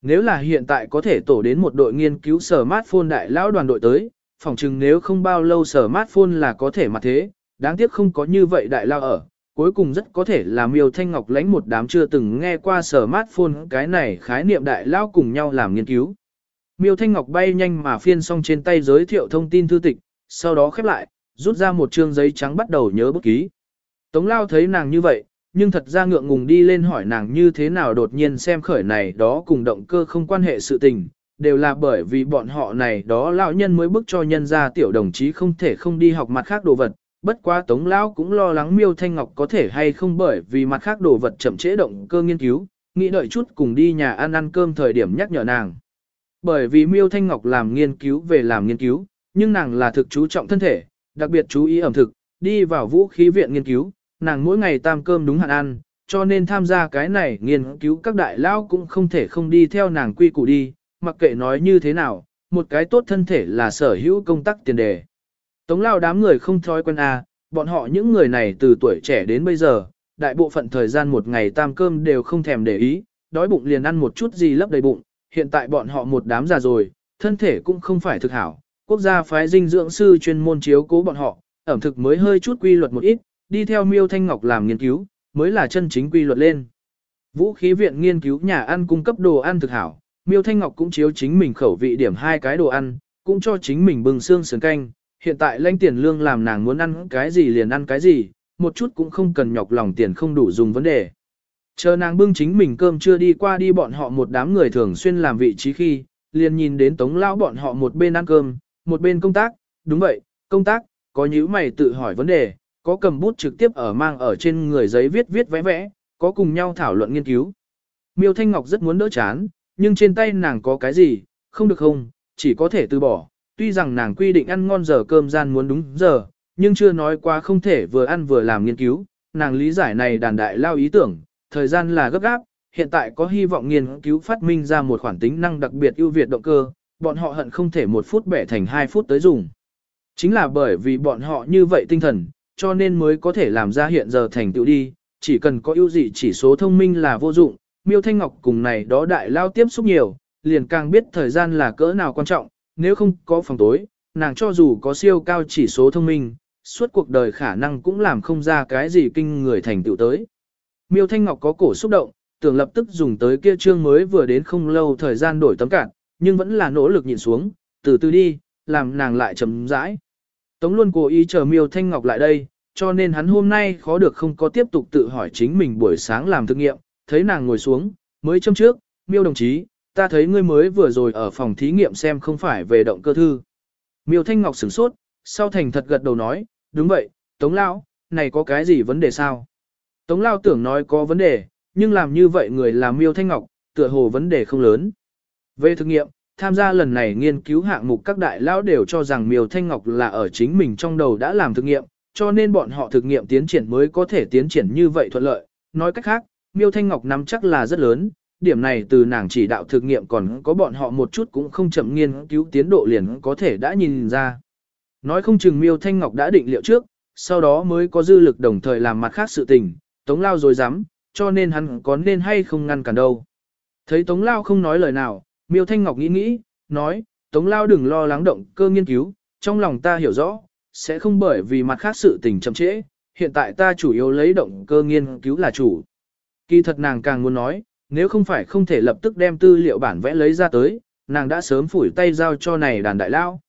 [SPEAKER 1] Nếu là hiện tại có thể tổ đến một đội nghiên cứu sở smartphone đại lão đoàn đội tới, phỏng chừng nếu không bao lâu sở smartphone là có thể mà thế, đáng tiếc không có như vậy đại lao ở, cuối cùng rất có thể là miêu thanh ngọc lãnh một đám chưa từng nghe qua sở smartphone cái này khái niệm đại lao cùng nhau làm nghiên cứu. Miêu thanh ngọc bay nhanh mà phiên xong trên tay giới thiệu thông tin thư tịch, sau đó khép lại, rút ra một trương giấy trắng bắt đầu nhớ bút ký. Tống lao thấy nàng như vậy, nhưng thật ra ngượng ngùng đi lên hỏi nàng như thế nào đột nhiên xem khởi này đó cùng động cơ không quan hệ sự tình, đều là bởi vì bọn họ này đó lão nhân mới bức cho nhân ra tiểu đồng chí không thể không đi học mặt khác đồ vật, bất quá Tống Lão cũng lo lắng Miêu Thanh Ngọc có thể hay không bởi vì mặt khác đồ vật chậm trễ động cơ nghiên cứu, nghĩ đợi chút cùng đi nhà ăn ăn cơm thời điểm nhắc nhở nàng. Bởi vì Miêu Thanh Ngọc làm nghiên cứu về làm nghiên cứu, nhưng nàng là thực chú trọng thân thể, đặc biệt chú ý ẩm thực, đi vào vũ khí viện nghiên cứu, nàng mỗi ngày tam cơm đúng hạn ăn, cho nên tham gia cái này nghiên cứu các đại lao cũng không thể không đi theo nàng quy củ đi, mặc kệ nói như thế nào, một cái tốt thân thể là sở hữu công tác tiền đề. Tống lao đám người không thói quen à, bọn họ những người này từ tuổi trẻ đến bây giờ, đại bộ phận thời gian một ngày tam cơm đều không thèm để ý, đói bụng liền ăn một chút gì lấp đầy bụng, hiện tại bọn họ một đám già rồi, thân thể cũng không phải thực hảo, quốc gia phái dinh dưỡng sư chuyên môn chiếu cố bọn họ, ẩm thực mới hơi chút quy luật một ít, đi theo Miêu Thanh Ngọc làm nghiên cứu, mới là chân chính quy luật lên. Vũ khí viện nghiên cứu nhà ăn cung cấp đồ ăn thực hảo, Miêu Thanh Ngọc cũng chiếu chính mình khẩu vị điểm hai cái đồ ăn, cũng cho chính mình bừng xương sườn canh, hiện tại lãnh tiền lương làm nàng muốn ăn cái gì liền ăn cái gì, một chút cũng không cần nhọc lòng tiền không đủ dùng vấn đề. Chờ nàng bưng chính mình cơm chưa đi qua đi bọn họ một đám người thường xuyên làm vị trí khi, liền nhìn đến tống lão bọn họ một bên ăn cơm, một bên công tác, đúng vậy, công tác, có nhữ mày tự hỏi vấn đề, có cầm bút trực tiếp ở mang ở trên người giấy viết viết vẽ vẽ, có cùng nhau thảo luận nghiên cứu. Miêu Thanh Ngọc rất muốn đỡ chán, nhưng trên tay nàng có cái gì, không được không, chỉ có thể từ bỏ. Tuy rằng nàng quy định ăn ngon giờ cơm gian muốn đúng giờ, nhưng chưa nói qua không thể vừa ăn vừa làm nghiên cứu. Nàng lý giải này đàn đại lao ý tưởng, thời gian là gấp gáp, hiện tại có hy vọng nghiên cứu phát minh ra một khoản tính năng đặc biệt ưu việt động cơ, bọn họ hận không thể một phút bẻ thành hai phút tới dùng. Chính là bởi vì bọn họ như vậy tinh thần, cho nên mới có thể làm ra hiện giờ thành tựu đi, chỉ cần có ưu dị chỉ số thông minh là vô dụng, miêu thanh ngọc cùng này đó đại lao tiếp xúc nhiều, liền càng biết thời gian là cỡ nào quan trọng, nếu không có phòng tối, nàng cho dù có siêu cao chỉ số thông minh, suốt cuộc đời khả năng cũng làm không ra cái gì kinh người thành tựu tới. Miêu Thanh Ngọc có cổ xúc động, tưởng lập tức dùng tới kia chương mới vừa đến không lâu thời gian đổi tấm cạn, nhưng vẫn là nỗ lực nhìn xuống, từ từ đi, làm nàng lại chấm rãi. Tống luôn cố ý chờ Miêu Thanh Ngọc lại đây, cho nên hắn hôm nay khó được không có tiếp tục tự hỏi chính mình buổi sáng làm thực nghiệm, thấy nàng ngồi xuống, mới châm trước, Miêu đồng chí, ta thấy ngươi mới vừa rồi ở phòng thí nghiệm xem không phải về động cơ thư. Miêu Thanh Ngọc sửng sốt, sau thành thật gật đầu nói, đúng vậy, Tống Lão, này có cái gì vấn đề sao? Tống Lao tưởng nói có vấn đề, nhưng làm như vậy người làm Miêu Thanh Ngọc, tựa hồ vấn đề không lớn. Về thực nghiệm, tham gia lần này nghiên cứu hạng mục các đại lão đều cho rằng Miêu Thanh Ngọc là ở chính mình trong đầu đã làm thực nghiệm, cho nên bọn họ thực nghiệm tiến triển mới có thể tiến triển như vậy thuận lợi. Nói cách khác, Miêu Thanh Ngọc nắm chắc là rất lớn, điểm này từ nàng chỉ đạo thực nghiệm còn có bọn họ một chút cũng không chậm nghiên cứu tiến độ liền có thể đã nhìn ra. Nói không chừng Miêu Thanh Ngọc đã định liệu trước, sau đó mới có dư lực đồng thời làm mặt khác sự tình, Tống Lao rồi dám, cho nên hắn có nên hay không ngăn cản đâu. Thấy Tống Lao không nói lời nào, Miêu Thanh Ngọc nghĩ nghĩ, nói, Tống Lao đừng lo lắng động cơ nghiên cứu, trong lòng ta hiểu rõ, sẽ không bởi vì mặt khác sự tình chậm trễ, hiện tại ta chủ yếu lấy động cơ nghiên cứu là chủ. Kỳ thật nàng càng muốn nói, nếu không phải không thể lập tức đem tư liệu bản vẽ lấy ra tới, nàng đã sớm phủi tay giao cho này đàn đại lao.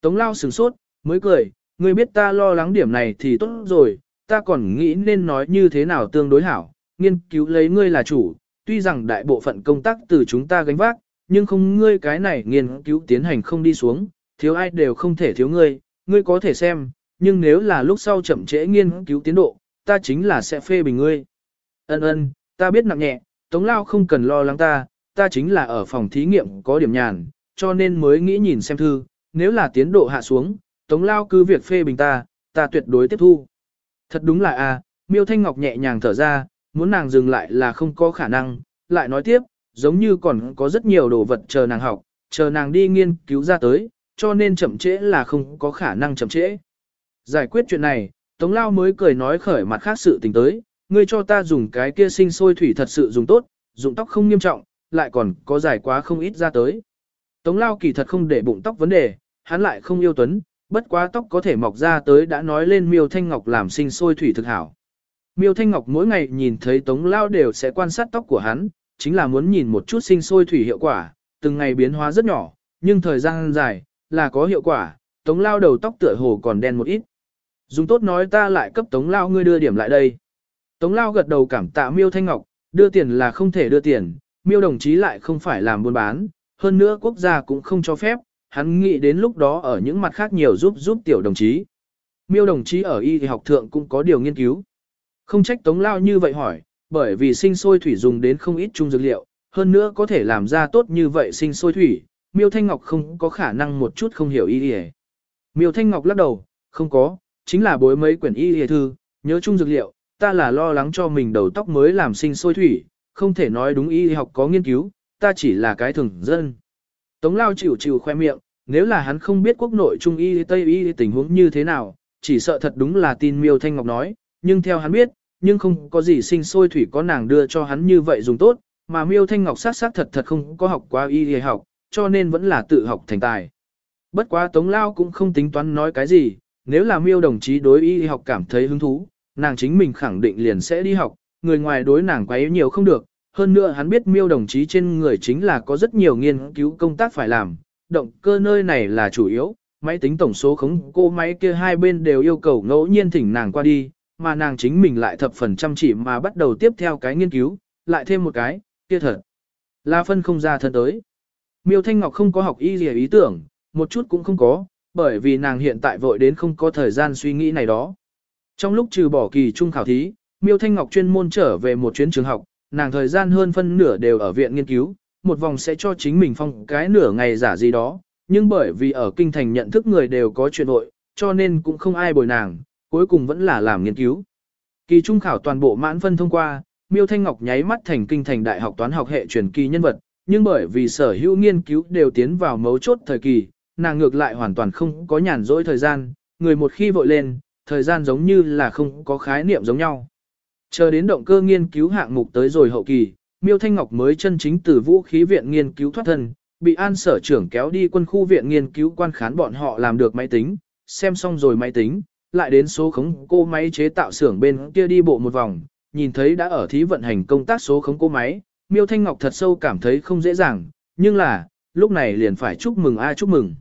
[SPEAKER 1] Tống Lao sửng sốt, mới cười, ngươi biết ta lo lắng điểm này thì tốt rồi, ta còn nghĩ nên nói như thế nào tương đối hảo, nghiên cứu lấy ngươi là chủ, tuy rằng đại bộ phận công tác từ chúng ta gánh vác, nhưng không ngươi cái này nghiên cứu tiến hành không đi xuống, thiếu ai đều không thể thiếu ngươi, ngươi có thể xem, nhưng nếu là lúc sau chậm trễ nghiên cứu tiến độ, ta chính là sẽ phê bình ngươi. Ân ân, ta biết nặng nhẹ, Tống Lao không cần lo lắng ta, ta chính là ở phòng thí nghiệm có điểm nhàn, cho nên mới nghĩ nhìn xem thư, nếu là tiến độ hạ xuống, Tống Lao cứ việc phê bình ta, ta tuyệt đối tiếp thu. Thật đúng là a, Miêu Thanh Ngọc nhẹ nhàng thở ra, muốn nàng dừng lại là không có khả năng, lại nói tiếp, giống như còn có rất nhiều đồ vật chờ nàng học, chờ nàng đi nghiên cứu ra tới, cho nên chậm trễ là không có khả năng chậm trễ. Giải quyết chuyện này, Tống Lao mới cười nói khởi mặt khác sự tình tới, ngươi cho ta dùng cái kia sinh sôi thủy thật sự dùng tốt, dụng tóc không nghiêm trọng, lại còn có giải quá không ít ra tới. Tống Lao kỳ thật không để bụng tóc vấn đề, hắn lại không yêu tuấn, bất quá tóc có thể mọc ra tới đã nói lên miêu thanh ngọc làm sinh sôi thủy thực hảo. Miêu thanh ngọc mỗi ngày nhìn thấy tống lao đều sẽ quan sát tóc của hắn, chính là muốn nhìn một chút sinh sôi thủy hiệu quả, từng ngày biến hóa rất nhỏ, nhưng thời gian dài, là có hiệu quả, tống lao đầu tóc tựa hồ còn đen một ít. Dùng tốt nói ta lại cấp tống lao ngươi đưa điểm lại đây. Tống lao gật đầu cảm tạ miêu thanh ngọc, đưa tiền là không thể đưa tiền, miêu đồng chí lại không phải làm buôn bán, hơn nữa quốc gia cũng không cho phép, hắn nghĩ đến lúc đó ở những mặt khác nhiều giúp giúp tiểu đồng chí. Miêu đồng chí ở y học thượng cũng có điều nghiên cứu. Không trách tống lao như vậy hỏi, bởi vì sinh sôi thủy dùng đến không ít trung dược liệu, hơn nữa có thể làm ra tốt như vậy sinh sôi thủy, Miêu Thanh Ngọc không có khả năng một chút không hiểu y y. Miêu Thanh Ngọc lắc đầu, không có, chính là bối mấy quyển y y thư, nhớ chung dược liệu, ta là lo lắng cho mình đầu tóc mới làm sinh sôi thủy, không thể nói đúng y học có nghiên cứu, ta chỉ là cái thường dân. Tống lao chịu chịu khoe miệng, nếu là hắn không biết quốc nội trung y tây y tình huống như thế nào, chỉ sợ thật đúng là tin miêu thanh ngọc nói, nhưng theo hắn biết, nhưng không có gì sinh sôi thủy có nàng đưa cho hắn như vậy dùng tốt, mà miêu thanh ngọc sát sát thật thật không có học qua y học, cho nên vẫn là tự học thành tài. Bất quá tống lao cũng không tính toán nói cái gì, nếu là miêu đồng chí đối y học cảm thấy hứng thú, nàng chính mình khẳng định liền sẽ đi học, người ngoài đối nàng quấy nhiều không được, hơn nữa hắn biết miêu đồng chí trên người chính là có rất nhiều nghiên cứu công tác phải làm, động cơ nơi này là chủ yếu, máy tính tổng số khống cô máy kia hai bên đều yêu cầu ngẫu nhiên thỉnh nàng qua đi, mà nàng chính mình lại thập phần chăm chỉ mà bắt đầu tiếp theo cái nghiên cứu, lại thêm một cái, kia thật. Là phân không ra thân tới. Miêu Thanh Ngọc không có học y gì ý tưởng, một chút cũng không có, bởi vì nàng hiện tại vội đến không có thời gian suy nghĩ này đó. Trong lúc trừ bỏ kỳ trung khảo thí, Miêu Thanh Ngọc chuyên môn trở về một chuyến trường học, nàng thời gian hơn phân nửa đều ở viện nghiên cứu, một vòng sẽ cho chính mình phong cái nửa ngày giả gì đó, nhưng bởi vì ở kinh thành nhận thức người đều có chuyện hội, cho nên cũng không ai bồi nàng, cuối cùng vẫn là làm nghiên cứu. Kỳ trung khảo toàn bộ mãn phân thông qua, Miêu Thanh Ngọc nháy mắt thành kinh thành đại học toán học hệ truyền kỳ nhân vật, nhưng bởi vì sở hữu nghiên cứu đều tiến vào mấu chốt thời kỳ, nàng ngược lại hoàn toàn không có nhàn rỗi thời gian, người một khi vội lên, thời gian giống như là không có khái niệm giống nhau. Chờ đến động cơ nghiên cứu hạng mục tới rồi hậu kỳ, Miêu Thanh Ngọc mới chân chính từ vũ khí viện nghiên cứu thoát thân, bị an sở trưởng kéo đi quân khu viện nghiên cứu quan khán bọn họ làm được máy tính, xem xong rồi máy tính, lại đến số khống cô máy chế tạo xưởng bên kia đi bộ một vòng, nhìn thấy đã ở thí vận hành công tác số khống cô máy, Miêu Thanh Ngọc thật sâu cảm thấy không dễ dàng, nhưng là, lúc này liền phải chúc mừng a chúc mừng.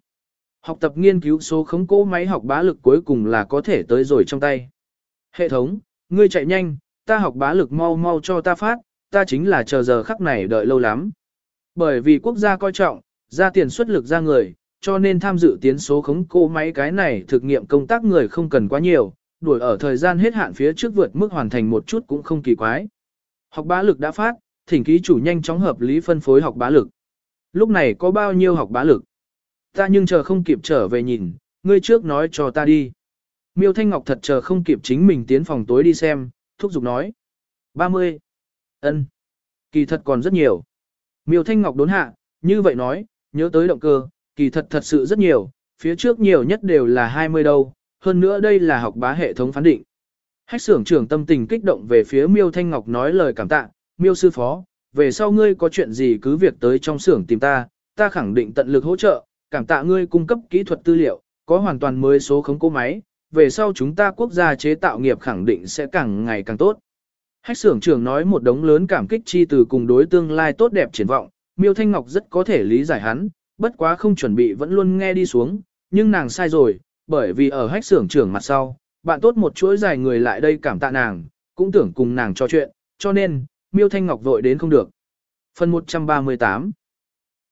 [SPEAKER 1] Học tập nghiên cứu số khống cố máy học bá lực cuối cùng là có thể tới rồi trong tay. Hệ thống, ngươi chạy nhanh, ta học bá lực mau mau cho ta phát, ta chính là chờ giờ khắc này đợi lâu lắm. Bởi vì quốc gia coi trọng, ra tiền xuất lực ra người, cho nên tham dự tiến số khống cố máy cái này thực nghiệm công tác người không cần quá nhiều, đuổi ở thời gian hết hạn phía trước vượt mức hoàn thành một chút cũng không kỳ quái. Học bá lực đã phát, thỉnh ký chủ nhanh chóng hợp lý phân phối học bá lực. Lúc này có bao nhiêu học bá lực? Ta nhưng chờ không kịp trở về nhìn, ngươi trước nói cho ta đi. Miêu Thanh Ngọc thật chờ không kịp chính mình tiến phòng tối đi xem, thúc giục nói. 30. ân Kỳ thật còn rất nhiều. Miêu Thanh Ngọc đốn hạ, như vậy nói, nhớ tới động cơ, kỳ thật thật sự rất nhiều, phía trước nhiều nhất đều là 20 đâu, hơn nữa đây là học bá hệ thống phán định. Hách xưởng trưởng tâm tình kích động về phía Miêu Thanh Ngọc nói lời cảm tạ, Miêu sư phó, về sau ngươi có chuyện gì cứ việc tới trong xưởng tìm ta, ta khẳng định tận lực hỗ trợ, cảm tạ ngươi cung cấp kỹ thuật tư liệu, có hoàn toàn mới số khống cố máy, về sau chúng ta quốc gia chế tạo nghiệp khẳng định sẽ càng ngày càng tốt. Hách xưởng trưởng nói một đống lớn cảm kích chi từ cùng đối tương lai tốt đẹp triển vọng, Miêu Thanh Ngọc rất có thể lý giải hắn, bất quá không chuẩn bị vẫn luôn nghe đi xuống, nhưng nàng sai rồi, bởi vì ở hách xưởng trưởng mặt sau, bạn tốt một chuỗi dài người lại đây cảm tạ nàng, cũng tưởng cùng nàng trò chuyện, cho nên, Miêu Thanh Ngọc vội đến không được. Phần 138